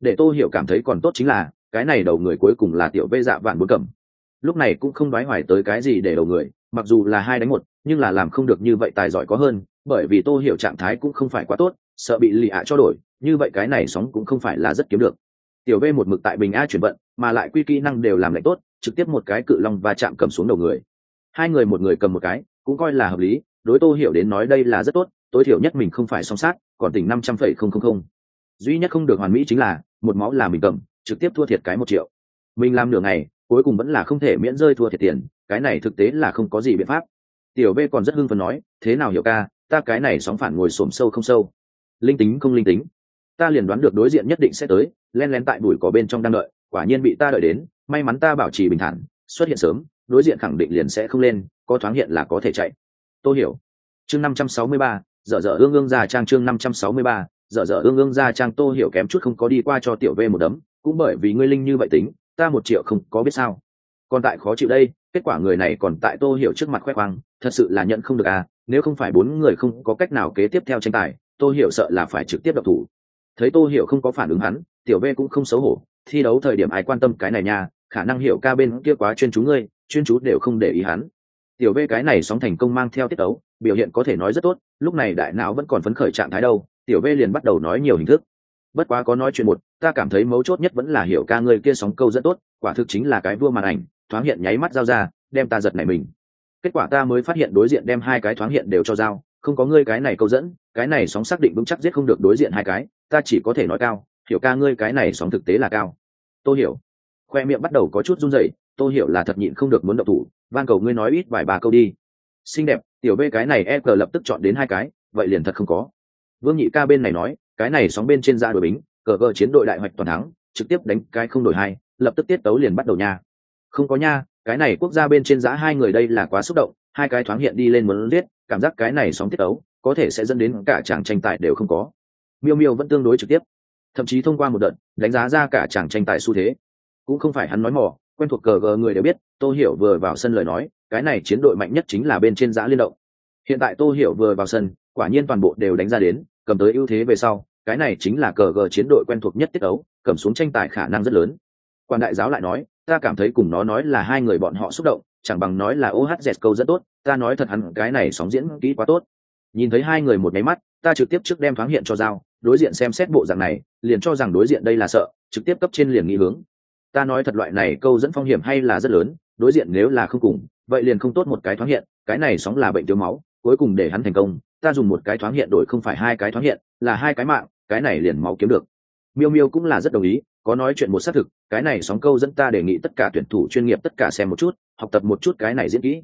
Để tô hiểu cảm thấy còn tốt chính là, cái này đầu người cuối cùng là tiểu vê dạ vạn bốn cầm. Lúc này cũng không đoái hoài tới cái gì để đầu người, mặc dù là hai đánh một, nhưng là làm không được như vậy tài giỏi có hơn, bởi vì tô hiểu trạng thái cũng không phải quá tốt, sợ bị lì ạ cho đổi, như vậy cái này sóng cũng không phải là rất kiếm được. Tiểu v một mực tại bình a chuyển vận, mà lại quy kỹ năng đều làm lệnh tốt trực tiếp một cái cự long và chạm cầm xuống đầu người. Hai người một người cầm một cái, cũng coi là hợp lý, đối tô hiểu đến nói đây là rất tốt, tối thiểu nhất mình không phải song sát, còn tỉnh năm trăm phẩy không không không. Duy nhất không được hoàn mỹ chính là, một máu là mình cầm, trực tiếp thua thiệt cái một triệu. Mình làm nửa ngày, cuối cùng vẫn là không thể miễn rơi thua thiệt tiền, cái này thực tế là không có gì biện pháp. Tiểu b còn rất hưng phấn nói, thế nào hiểu ca, ta cái này sóng phản ngồi xổm sâu không sâu. Linh tính không linh tính. Ta liền đoán được đối diện nhất định sẽ tới, len lén tại bụi có bên trong đang đợi, quả nhiên bị ta đợi đến may mắn ta bảo trì bình thản, xuất hiện sớm, đối diện khẳng định liền sẽ không lên, có thoáng hiện là có thể chạy. Tôi hiểu. Chương năm trăm sáu mươi ba, dở dở ương ương ra trang chương năm trăm sáu mươi ba, dở dở ương ương ra trang tô hiểu kém chút không có đi qua cho tiểu v một đấm, cũng bởi vì ngươi linh như vậy tính, ta một triệu không có biết sao. Còn tại khó chịu đây, kết quả người này còn tại tô hiểu trước mặt khoe khoang, thật sự là nhận không được à nếu không phải bốn người không có cách nào kế tiếp theo tranh tài, tô hiểu sợ là phải trực tiếp đập thủ. Thấy tô hiểu không có phản ứng hắn, tiểu v cũng không xấu hổ thi đấu thời điểm ai quan tâm cái này nha, khả năng hiểu ca bên kia quá chuyên chú ngươi, chuyên chú đều không để ý hắn. Tiểu v cái này sóng thành công mang theo tiết tấu, biểu hiện có thể nói rất tốt, lúc này đại não vẫn còn phấn khởi trạng thái đâu, tiểu v liền bắt đầu nói nhiều hình thức. Bất quá có nói chuyện một, ta cảm thấy mấu chốt nhất vẫn là hiểu ca ngươi kia sóng câu rất tốt, quả thực chính là cái vua màn ảnh, thoáng hiện nháy mắt giao ra, đem ta giật này mình. Kết quả ta mới phát hiện đối diện đem hai cái thoáng hiện đều cho giao, không có ngươi cái này câu dẫn, cái này sóng xác định vững chắc giết không được đối diện hai cái, ta chỉ có thể nói cao hiểu ca ngươi cái này sóng thực tế là cao. Tôi hiểu. Khoe miệng bắt đầu có chút run rẩy tôi hiểu là thật nhịn không được muốn động thủ, van cầu ngươi nói ít vài ba câu đi. Xinh đẹp, tiểu bê cái này e cờ lập tức chọn đến hai cái, vậy liền thật không có. Vương nhị ca bên này nói, cái này sóng bên trên ra đội bính, cờ cờ chiến đội đại hoạch toàn thắng, trực tiếp đánh cái không đổi hai, lập tức tiết tấu liền bắt đầu nha. Không có nha, cái này quốc gia bên trên giá hai người đây là quá xúc động, hai cái thoáng hiện đi lên muốn liết cảm giác cái này sóng tiết tấu, có thể sẽ dẫn đến cả chàng tranh tài đều không có. Miêu miêu vẫn tương đối trực tiếp thậm chí thông qua một đợt, đánh giá ra cả chàng tranh tài xu thế. Cũng không phải hắn nói mỏ quen thuộc cờ gờ người đều biết, tô hiểu vừa vào sân lời nói, cái này chiến đội mạnh nhất chính là bên trên giã liên động. Hiện tại tô hiểu vừa vào sân, quả nhiên toàn bộ đều đánh ra đến, cầm tới ưu thế về sau, cái này chính là cờ gờ chiến đội quen thuộc nhất tiết ấu, cầm xuống tranh tài khả năng rất lớn. Quan đại giáo lại nói, ta cảm thấy cùng nó nói là hai người bọn họ xúc động, chẳng bằng nói là ohz câu rất tốt, ta nói thật hẳn cái này sóng diễn kỹ quá tốt. Nhìn thấy hai người một máy mắt, ta trực tiếp trước đem thoáng hiện cho dao đối diện xem xét bộ dạng này, liền cho rằng đối diện đây là sợ, trực tiếp cấp trên liền nghĩ hướng. Ta nói thật loại này câu dẫn phong hiểm hay là rất lớn, đối diện nếu là không cùng, vậy liền không tốt một cái thoáng hiện, cái này sóng là bệnh thiếu máu, cuối cùng để hắn thành công, ta dùng một cái thoáng hiện đổi không phải hai cái thoáng hiện, là hai cái mạng, cái này liền máu kiếm được. Miêu miêu cũng là rất đồng ý, có nói chuyện một xác thực, cái này sóng câu dẫn ta đề nghị tất cả tuyển thủ chuyên nghiệp tất cả xem một chút, học tập một chút cái này diễn kỹ.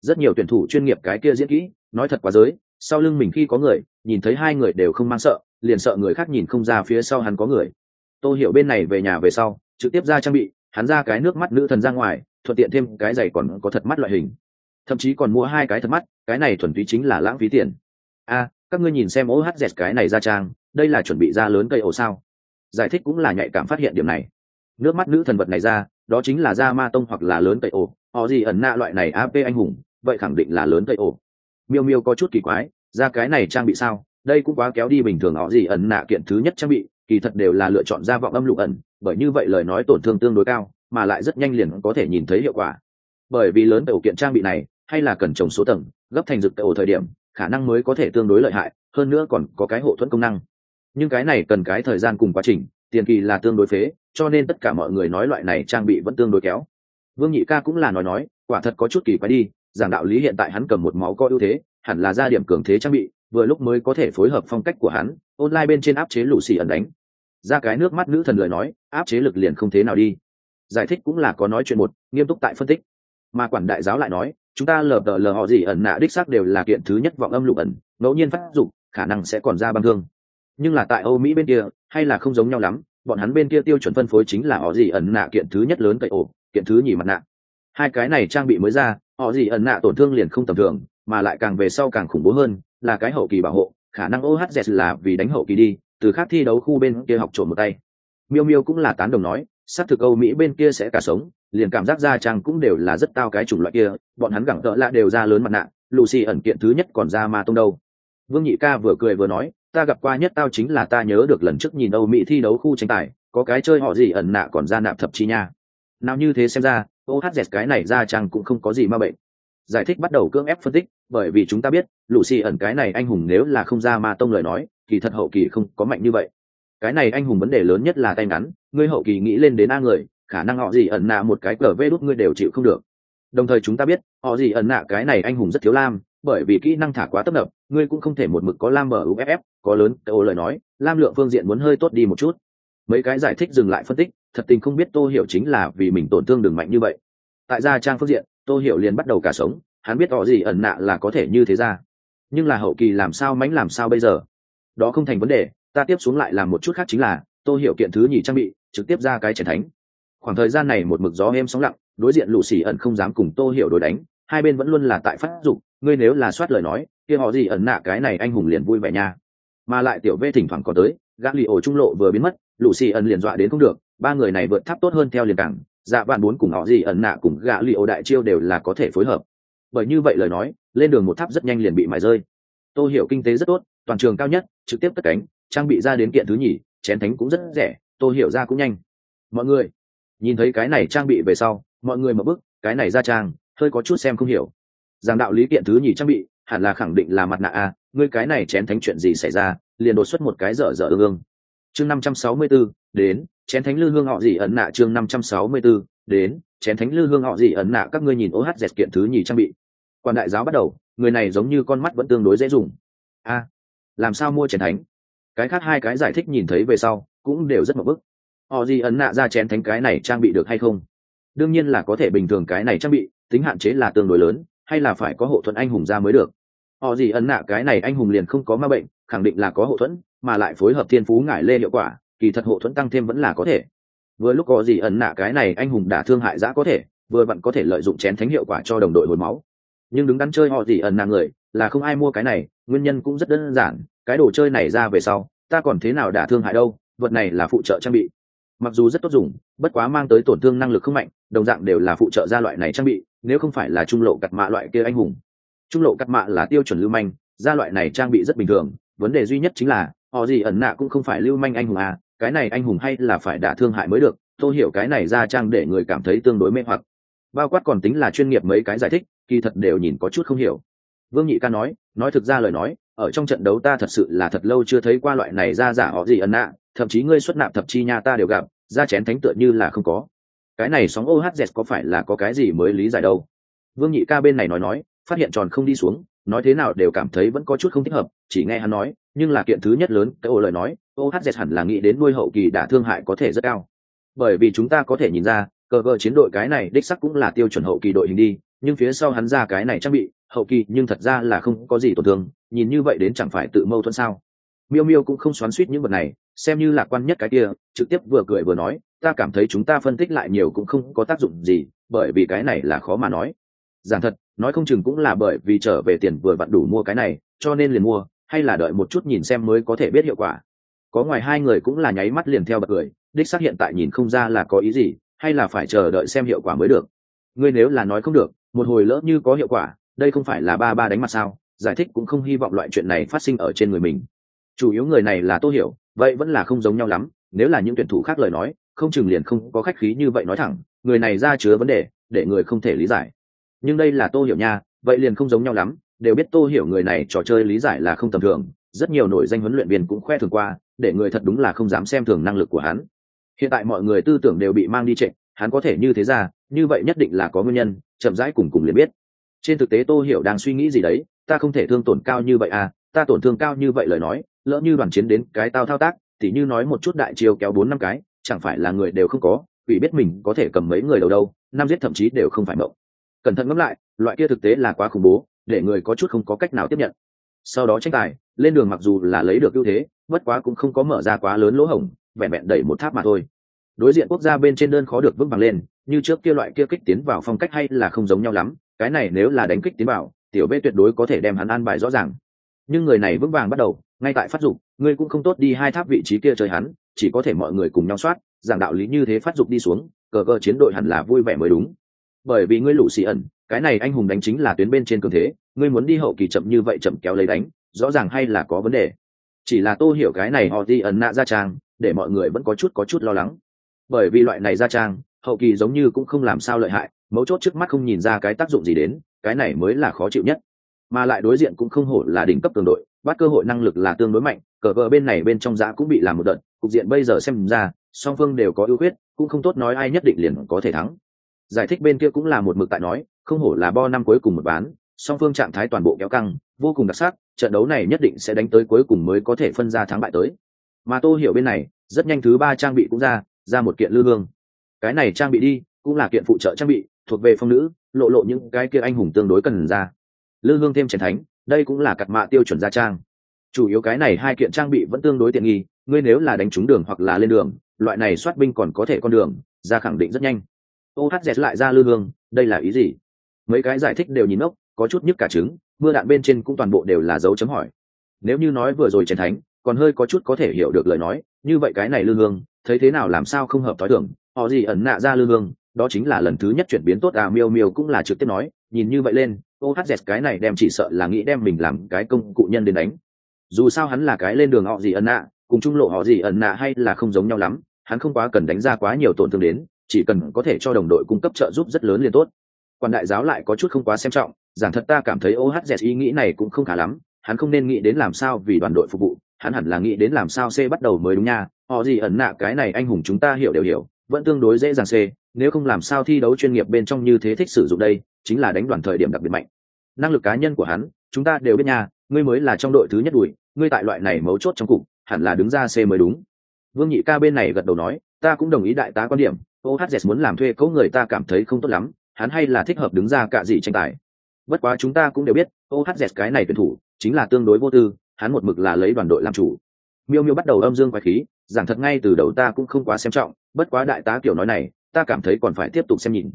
Rất nhiều tuyển thủ chuyên nghiệp cái kia diễn kỹ, nói thật quá giới, sau lưng mình khi có người, nhìn thấy hai người đều không mang sợ liền sợ người khác nhìn không ra phía sau hắn có người. Tôi hiểu bên này về nhà về sau, trực tiếp ra trang bị, hắn ra cái nước mắt nữ thần ra ngoài, thuận tiện thêm cái giày còn có thật mắt loại hình. Thậm chí còn mua hai cái thật mắt, cái này thuần túy chính là lãng phí tiền. A, các ngươi nhìn xem ohz cái này ra trang, đây là chuẩn bị ra lớn cây ổ sao? Giải thích cũng là nhạy cảm phát hiện điểm này. Nước mắt nữ thần vật này ra, đó chính là da ma tông hoặc là lớn cây ổ. Họ gì ẩn nạ loại này ap anh hùng, vậy khẳng định là lớn cây ổ. Miêu miêu có chút kỳ quái, ra cái này trang bị sao? Đây cũng quá kéo đi bình thường họ gì ẩn nạ kiện thứ nhất trang bị, kỳ thật đều là lựa chọn ra vọng âm lục ẩn, bởi như vậy lời nói tổn thương tương đối cao, mà lại rất nhanh liền có thể nhìn thấy hiệu quả. Bởi vì lớn tàu kiện trang bị này, hay là cần trồng số tầng, gấp thành dược tàu thời điểm, khả năng mới có thể tương đối lợi hại, hơn nữa còn có cái hộ thuẫn công năng. Nhưng cái này cần cái thời gian cùng quá trình, tiền kỳ là tương đối phế, cho nên tất cả mọi người nói loại này trang bị vẫn tương đối kéo. Vương nhị ca cũng là nói nói, quả thật có chút kỳ quái đi, giảng đạo lý hiện tại hắn cầm một máu có ưu thế, hẳn là ra điểm cường thế trang bị vừa lúc mới có thể phối hợp phong cách của hắn, online bên trên áp chế lũ xì ẩn đánh. Ra cái nước mắt nữ thần lời nói, áp chế lực liền không thế nào đi. Giải thích cũng là có nói chuyện một, nghiêm túc tại phân tích. Mà quản đại giáo lại nói, chúng ta lờ đờ lờ họ gì ẩn nạ đích xác đều là kiện thứ nhất vọng âm lục ẩn, ngẫu nhiên phát dụng khả năng sẽ còn ra băng thương. Nhưng là tại âu mỹ bên kia, hay là không giống nhau lắm, bọn hắn bên kia tiêu chuẩn phân phối chính là họ gì ẩn nạ kiện thứ nhất lớn cậy ổ, kiện thứ nhì mặt nạ. Hai cái này trang bị mới ra, họ gì ẩn nạ tổn thương liền không tầm thường, mà lại càng về sau càng khủng bố hơn là cái hậu kỳ bảo hộ, khả năng ohz là vì đánh hậu kỳ đi, từ khác thi đấu khu bên kia học trộm một tay. Miêu miêu cũng là tán đồng nói, xác thực âu mỹ bên kia sẽ cả sống, liền cảm giác ra trang cũng đều là rất tao cái chủng loại kia, bọn hắn gẳng tợ lạ đều ra lớn mặt nạ, lucy ẩn kiện thứ nhất còn ra ma tông đâu. Vương nhị ca vừa cười vừa nói, ta gặp qua nhất tao chính là ta nhớ được lần trước nhìn âu mỹ thi đấu khu tranh tài, có cái chơi họ gì ẩn nạ còn ra nạp thập chi nha. Nào như thế xem ra ohz cái này ra trang cũng không có gì ma bệnh giải thích bắt đầu cưỡng ép phân tích, bởi vì chúng ta biết lũ xì ẩn cái này anh hùng nếu là không ra ma tông lời nói, kỳ thật hậu kỳ không có mạnh như vậy. Cái này anh hùng vấn đề lớn nhất là tay ngắn, ngươi hậu kỳ nghĩ lên đến a người, khả năng họ gì ẩn nạ một cái cờ vê đút ngươi đều chịu không được. Đồng thời chúng ta biết, họ gì ẩn nạ cái này anh hùng rất thiếu lam, bởi vì kỹ năng thả quá tấp nập, ngươi cũng không thể một mực có lam mở uff có lớn ô lời nói, lam lượng phương diện muốn hơi tốt đi một chút. Mấy cái giải thích dừng lại phân tích, thật tình không biết tô hiểu chính là vì mình tổn thương đừng mạnh như vậy. Tại gia trang phương diện tô hiểu liền bắt đầu cả sống, hắn biết họ gì ẩn nạ là có thể như thế ra. Nhưng là hậu kỳ làm sao mánh làm sao bây giờ? Đó không thành vấn đề, ta tiếp xuống lại làm một chút khác chính là, tô hiểu kiện thứ nhì trang bị, trực tiếp ra cái chén thánh. Khoảng thời gian này một mực gió êm sóng lặng, đối diện lũ xì ẩn không dám cùng tô hiểu đối đánh, hai bên vẫn luôn là tại phát dục, ngươi nếu là soát lời nói, kia họ gì ẩn nạ cái này anh hùng liền vui vẻ nha. Mà lại tiểu vê thỉnh thoảng có tới gã lì ổ trung lộ vừa biến mất lũ xì ẩn liền dọa đến không được, ba người này vượt tháp tốt hơn theo liền cảng dạ bạn bốn cùng họ gì ẩn nạ cùng gạ li ô đại chiêu đều là có thể phối hợp. Bởi như vậy lời nói, lên đường một tháp rất nhanh liền bị mài rơi. Tô hiểu kinh tế rất tốt, toàn trường cao nhất, trực tiếp cất cánh, trang bị ra đến kiện thứ nhì, chén thánh cũng rất rẻ, tô hiểu ra cũng nhanh. Mọi người, nhìn thấy cái này trang bị về sau, mọi người mở bức cái này ra trang, hơi có chút xem không hiểu. Rằng đạo lý kiện thứ nhì trang bị, hẳn là khẳng định là mặt nạ a, ngươi cái này chén thánh chuyện gì xảy ra, liền đột xuất một cái dở dở ương. Ương chương năm trăm sáu mươi bốn đến chén thánh lư hương họ gì ấn nạ chương năm trăm sáu mươi 564, đến. Chén thánh lư hương họ gì ấn nạ các ngươi nhìn ô hát dẹt kiện thứ nhì trang bị. Quan đại giáo bắt đầu người này giống như con mắt vẫn tương đối dễ dùng. A làm sao mua chén thánh? Cái khác hai cái giải thích nhìn thấy về sau cũng đều rất một bức. Họ gì ấn nạ ra chén thánh cái này trang bị được hay không? Đương nhiên là có thể bình thường cái này trang bị tính hạn chế là tương đối lớn hay là phải có hộ thuẫn anh hùng ra mới được. Họ gì ấn nạ cái này anh hùng liền không có ma bệnh khẳng định là có hộ thuẫn mà lại phối hợp thiên phú ngải lê hiệu quả kỳ thật hộ thuẫn tăng thêm vẫn là có thể. Vừa lúc có gì ẩn nạ cái này anh hùng đả thương hại giã có thể, vừa vặn có thể lợi dụng chén thánh hiệu quả cho đồng đội hồi máu. Nhưng đứng đắn chơi họ gì ẩn nạ người, là không ai mua cái này, nguyên nhân cũng rất đơn giản, cái đồ chơi này ra về sau, ta còn thế nào đả thương hại đâu, vật này là phụ trợ trang bị. Mặc dù rất tốt dùng, bất quá mang tới tổn thương năng lực không mạnh, đồng dạng đều là phụ trợ ra loại này trang bị, nếu không phải là trung lộ cặt mạ loại kia anh hùng. Trung lộ cặt mạ là tiêu chuẩn lưu manh, ra loại này trang bị rất bình thường, vấn đề duy nhất chính là, họ gì ẩn nạ cũng không phải lưu manh anh hùng à cái này anh hùng hay là phải đả thương hại mới được, tôi hiểu cái này ra trang để người cảm thấy tương đối mê hoặc. Bao quát còn tính là chuyên nghiệp mấy cái giải thích, kỳ thật đều nhìn có chút không hiểu. Vương nhị ca nói nói thực ra lời nói, ở trong trận đấu ta thật sự là thật lâu chưa thấy qua loại này ra giả họ gì ẩn nạ, thậm chí ngươi xuất nạp thập chi nha ta đều gặp, ra chén thánh tựa như là không có. Cái này sóng ohz có phải là có cái gì mới lý giải đâu? Vương nhị ca bên này nói nói, phát hiện tròn không đi xuống nói thế nào đều cảm thấy vẫn có chút không thích hợp, chỉ nghe hắn nói, nhưng là kiện thứ nhất lớn, cái ô lời nói ohz hẳn là nghĩ đến nuôi hậu kỳ đã thương hại có thể rất cao. Bởi vì chúng ta có thể nhìn ra, cờ cờ chiến đội cái này đích sắc cũng là tiêu chuẩn hậu kỳ đội hình đi, nhưng phía sau hắn ra cái này trang bị, hậu kỳ nhưng thật ra là không có gì tổn thương, nhìn như vậy đến chẳng phải tự mâu thuẫn sao. Miêu miêu cũng không xoắn suýt những vật này, xem như lạc quan nhất cái kia, trực tiếp vừa cười vừa nói, ta cảm thấy chúng ta phân tích lại nhiều cũng không có tác dụng gì, bởi vì cái này là khó mà nói. Giản thật nói không chừng cũng là bởi vì trở về tiền vừa vặn đủ mua cái này, cho nên liền mua, hay là đợi một chút nhìn xem mới có thể biết hiệu quả. Có ngoài hai người cũng là nháy mắt liền theo bật cười, đích xác hiện tại nhìn không ra là có ý gì, hay là phải chờ đợi xem hiệu quả mới được. Ngươi nếu là nói không được, một hồi lỡ như có hiệu quả, đây không phải là ba ba đánh mặt sao? Giải thích cũng không hy vọng loại chuyện này phát sinh ở trên người mình. Chủ yếu người này là tô hiểu, vậy vẫn là không giống nhau lắm, nếu là những tuyển thủ khác lời nói, không chừng liền không có khách khí như vậy nói thẳng, người này ra chứa vấn đề, để người không thể lý giải nhưng đây là tô hiểu nha, vậy liền không giống nhau lắm, đều biết tô hiểu người này trò chơi lý giải là không tầm thường, rất nhiều nổi danh huấn luyện viên cũng khoe thường qua, để người thật đúng là không dám xem thường năng lực của hắn. Hiện tại mọi người tư tưởng đều bị mang đi trệ, hắn có thể như thế ra, như vậy nhất định là có nguyên nhân, chậm rãi cùng cùng liền biết. Trên thực tế tô hiểu đang suy nghĩ gì đấy, ta không thể thương tổn cao như vậy à ta tổn thương cao như vậy lời nói, lỡ như đoàn chiến đến cái tao thao tác, thì như nói một chút đại chiều kéo bốn năm cái, chẳng phải là người đều không có, vì biết mình có thể cầm mấy người đầu đâu, năm giết thậm chí đều không phải mộng cẩn thận ngẫm lại, loại kia thực tế là quá khủng bố, để người có chút không có cách nào tiếp nhận. Sau đó tranh tài, lên đường mặc dù là lấy được ưu thế, bất quá cũng không có mở ra quá lớn lỗ hổng, vẹn vẹn đẩy một tháp mà thôi. Đối diện quốc gia bên trên đơn khó được vững bằng lên, như trước kia loại kia kích tiến vào phong cách hay là không giống nhau lắm, cái này nếu là đánh kích tiến vào, tiểu b tuyệt đối có thể đem hắn an bài rõ ràng. Nhưng người này vững vàng bắt đầu, ngay tại phát dục, ngươi cũng không tốt đi hai tháp vị trí kia chơi hắn, chỉ có thể mọi người cùng nhau soát, giảng đạo lý như thế phát dục đi xuống, cờ cờ chiến đội hẳn là vui vẻ mới đúng bởi vì ngươi lũ xì ẩn, cái này anh hùng đánh chính là tuyến bên trên cường thế, ngươi muốn đi hậu kỳ chậm như vậy chậm kéo lấy đánh, rõ ràng hay là có vấn đề. Chỉ là tô hiểu cái này họ đi ẩn nạ ra trang, để mọi người vẫn có chút có chút lo lắng. Bởi vì loại này ra trang, hậu kỳ giống như cũng không làm sao lợi hại, mấu chốt trước mắt không nhìn ra cái tác dụng gì đến, cái này mới là khó chịu nhất. Mà lại đối diện cũng không hổ là đỉnh cấp tương đội, bắt cơ hội năng lực là tương đối mạnh, cờ vợ bên này bên trong giã cũng bị làm một đợt, cục diện bây giờ xem ra, song phương đều có ưu khuyết, cũng không tốt nói ai nhất định liền có thể thắng giải thích bên kia cũng là một mực tại nói, không hổ là bo năm cuối cùng một bán, song phương trạng thái toàn bộ kéo căng, vô cùng đặc sắc, trận đấu này nhất định sẽ đánh tới cuối cùng mới có thể phân ra thắng bại tới. Mà tô hiểu bên này, rất nhanh thứ ba trang bị cũng ra ra một kiện lư hương. Cái này trang bị đi, cũng là kiện phụ trợ trang bị, thuộc về phong nữ, lộ lộ những cái kia anh hùng tương đối cần ra. Lư hương thêm chén thánh, đây cũng là cặp mạ tiêu chuẩn gia trang. Chủ yếu cái này hai kiện trang bị vẫn tương đối tiện nghi, ngươi nếu là đánh trúng đường hoặc là lên đường, loại này soát binh còn có thể con đường, ra khẳng định rất nhanh ohz lại ra lư hương, đây là ý gì? Mấy cái giải thích đều nhìn ốc có chút nhức cả trứng, mưa đạn bên trên cũng toàn bộ đều là dấu chấm hỏi. Nếu như nói vừa rồi trần thánh, còn hơi có chút có thể hiểu được lời nói, như vậy cái này lư hương, thấy thế nào làm sao không hợp thói tưởng, họ gì ẩn nạ ra lư hương, đó chính là lần thứ nhất chuyển biến tốt à miêu miêu cũng là trực tiếp nói, nhìn như vậy lên ohz cái này đem chỉ sợ là nghĩ đem mình làm cái công cụ nhân đến đánh. Dù sao hắn là cái lên đường họ gì ẩn nạ, cùng trung lộ họ gì ẩn nạ hay là không giống nhau lắm, hắn không quá cần đánh ra quá nhiều tổn thương đến chỉ cần có thể cho đồng đội cung cấp trợ giúp rất lớn liền tốt. Quan đại giáo lại có chút không quá xem trọng, giảng thật ta cảm thấy ohz ý nghĩ này cũng không khá lắm, hắn không nên nghĩ đến làm sao vì đoàn đội phục vụ, hắn hẳn là nghĩ đến làm sao c bắt đầu mới đúng nha. Họ gì ẩn nạ, cái này anh hùng chúng ta hiểu đều hiểu, vẫn tương đối dễ dàng c, nếu không làm sao thi đấu chuyên nghiệp bên trong như thế thích sử dụng đây, chính là đánh đoàn thời điểm đặc biệt mạnh. Năng lực cá nhân của hắn, chúng ta đều biết nha, ngươi mới là trong đội thứ nhất đuổi, ngươi tại loại này mấu chốt trong cục, hẳn là đứng ra c mới đúng. Vương nhị ca bên này gật đầu nói, ta cũng đồng ý đại tá quan điểm ohz muốn làm thuê cấu người ta cảm thấy không tốt lắm, hắn hay là thích hợp đứng ra cả gì tranh tài. Bất quá chúng ta cũng đều biết ohz cái này tuyển thủ, chính là tương đối vô tư, hắn một mực là lấy đoàn đội làm chủ. Miêu miêu bắt đầu âm dương quái khí, giảng thật ngay từ đầu ta cũng không quá xem trọng, bất quá đại tá kiểu nói này, ta cảm thấy còn phải tiếp tục xem nhìn.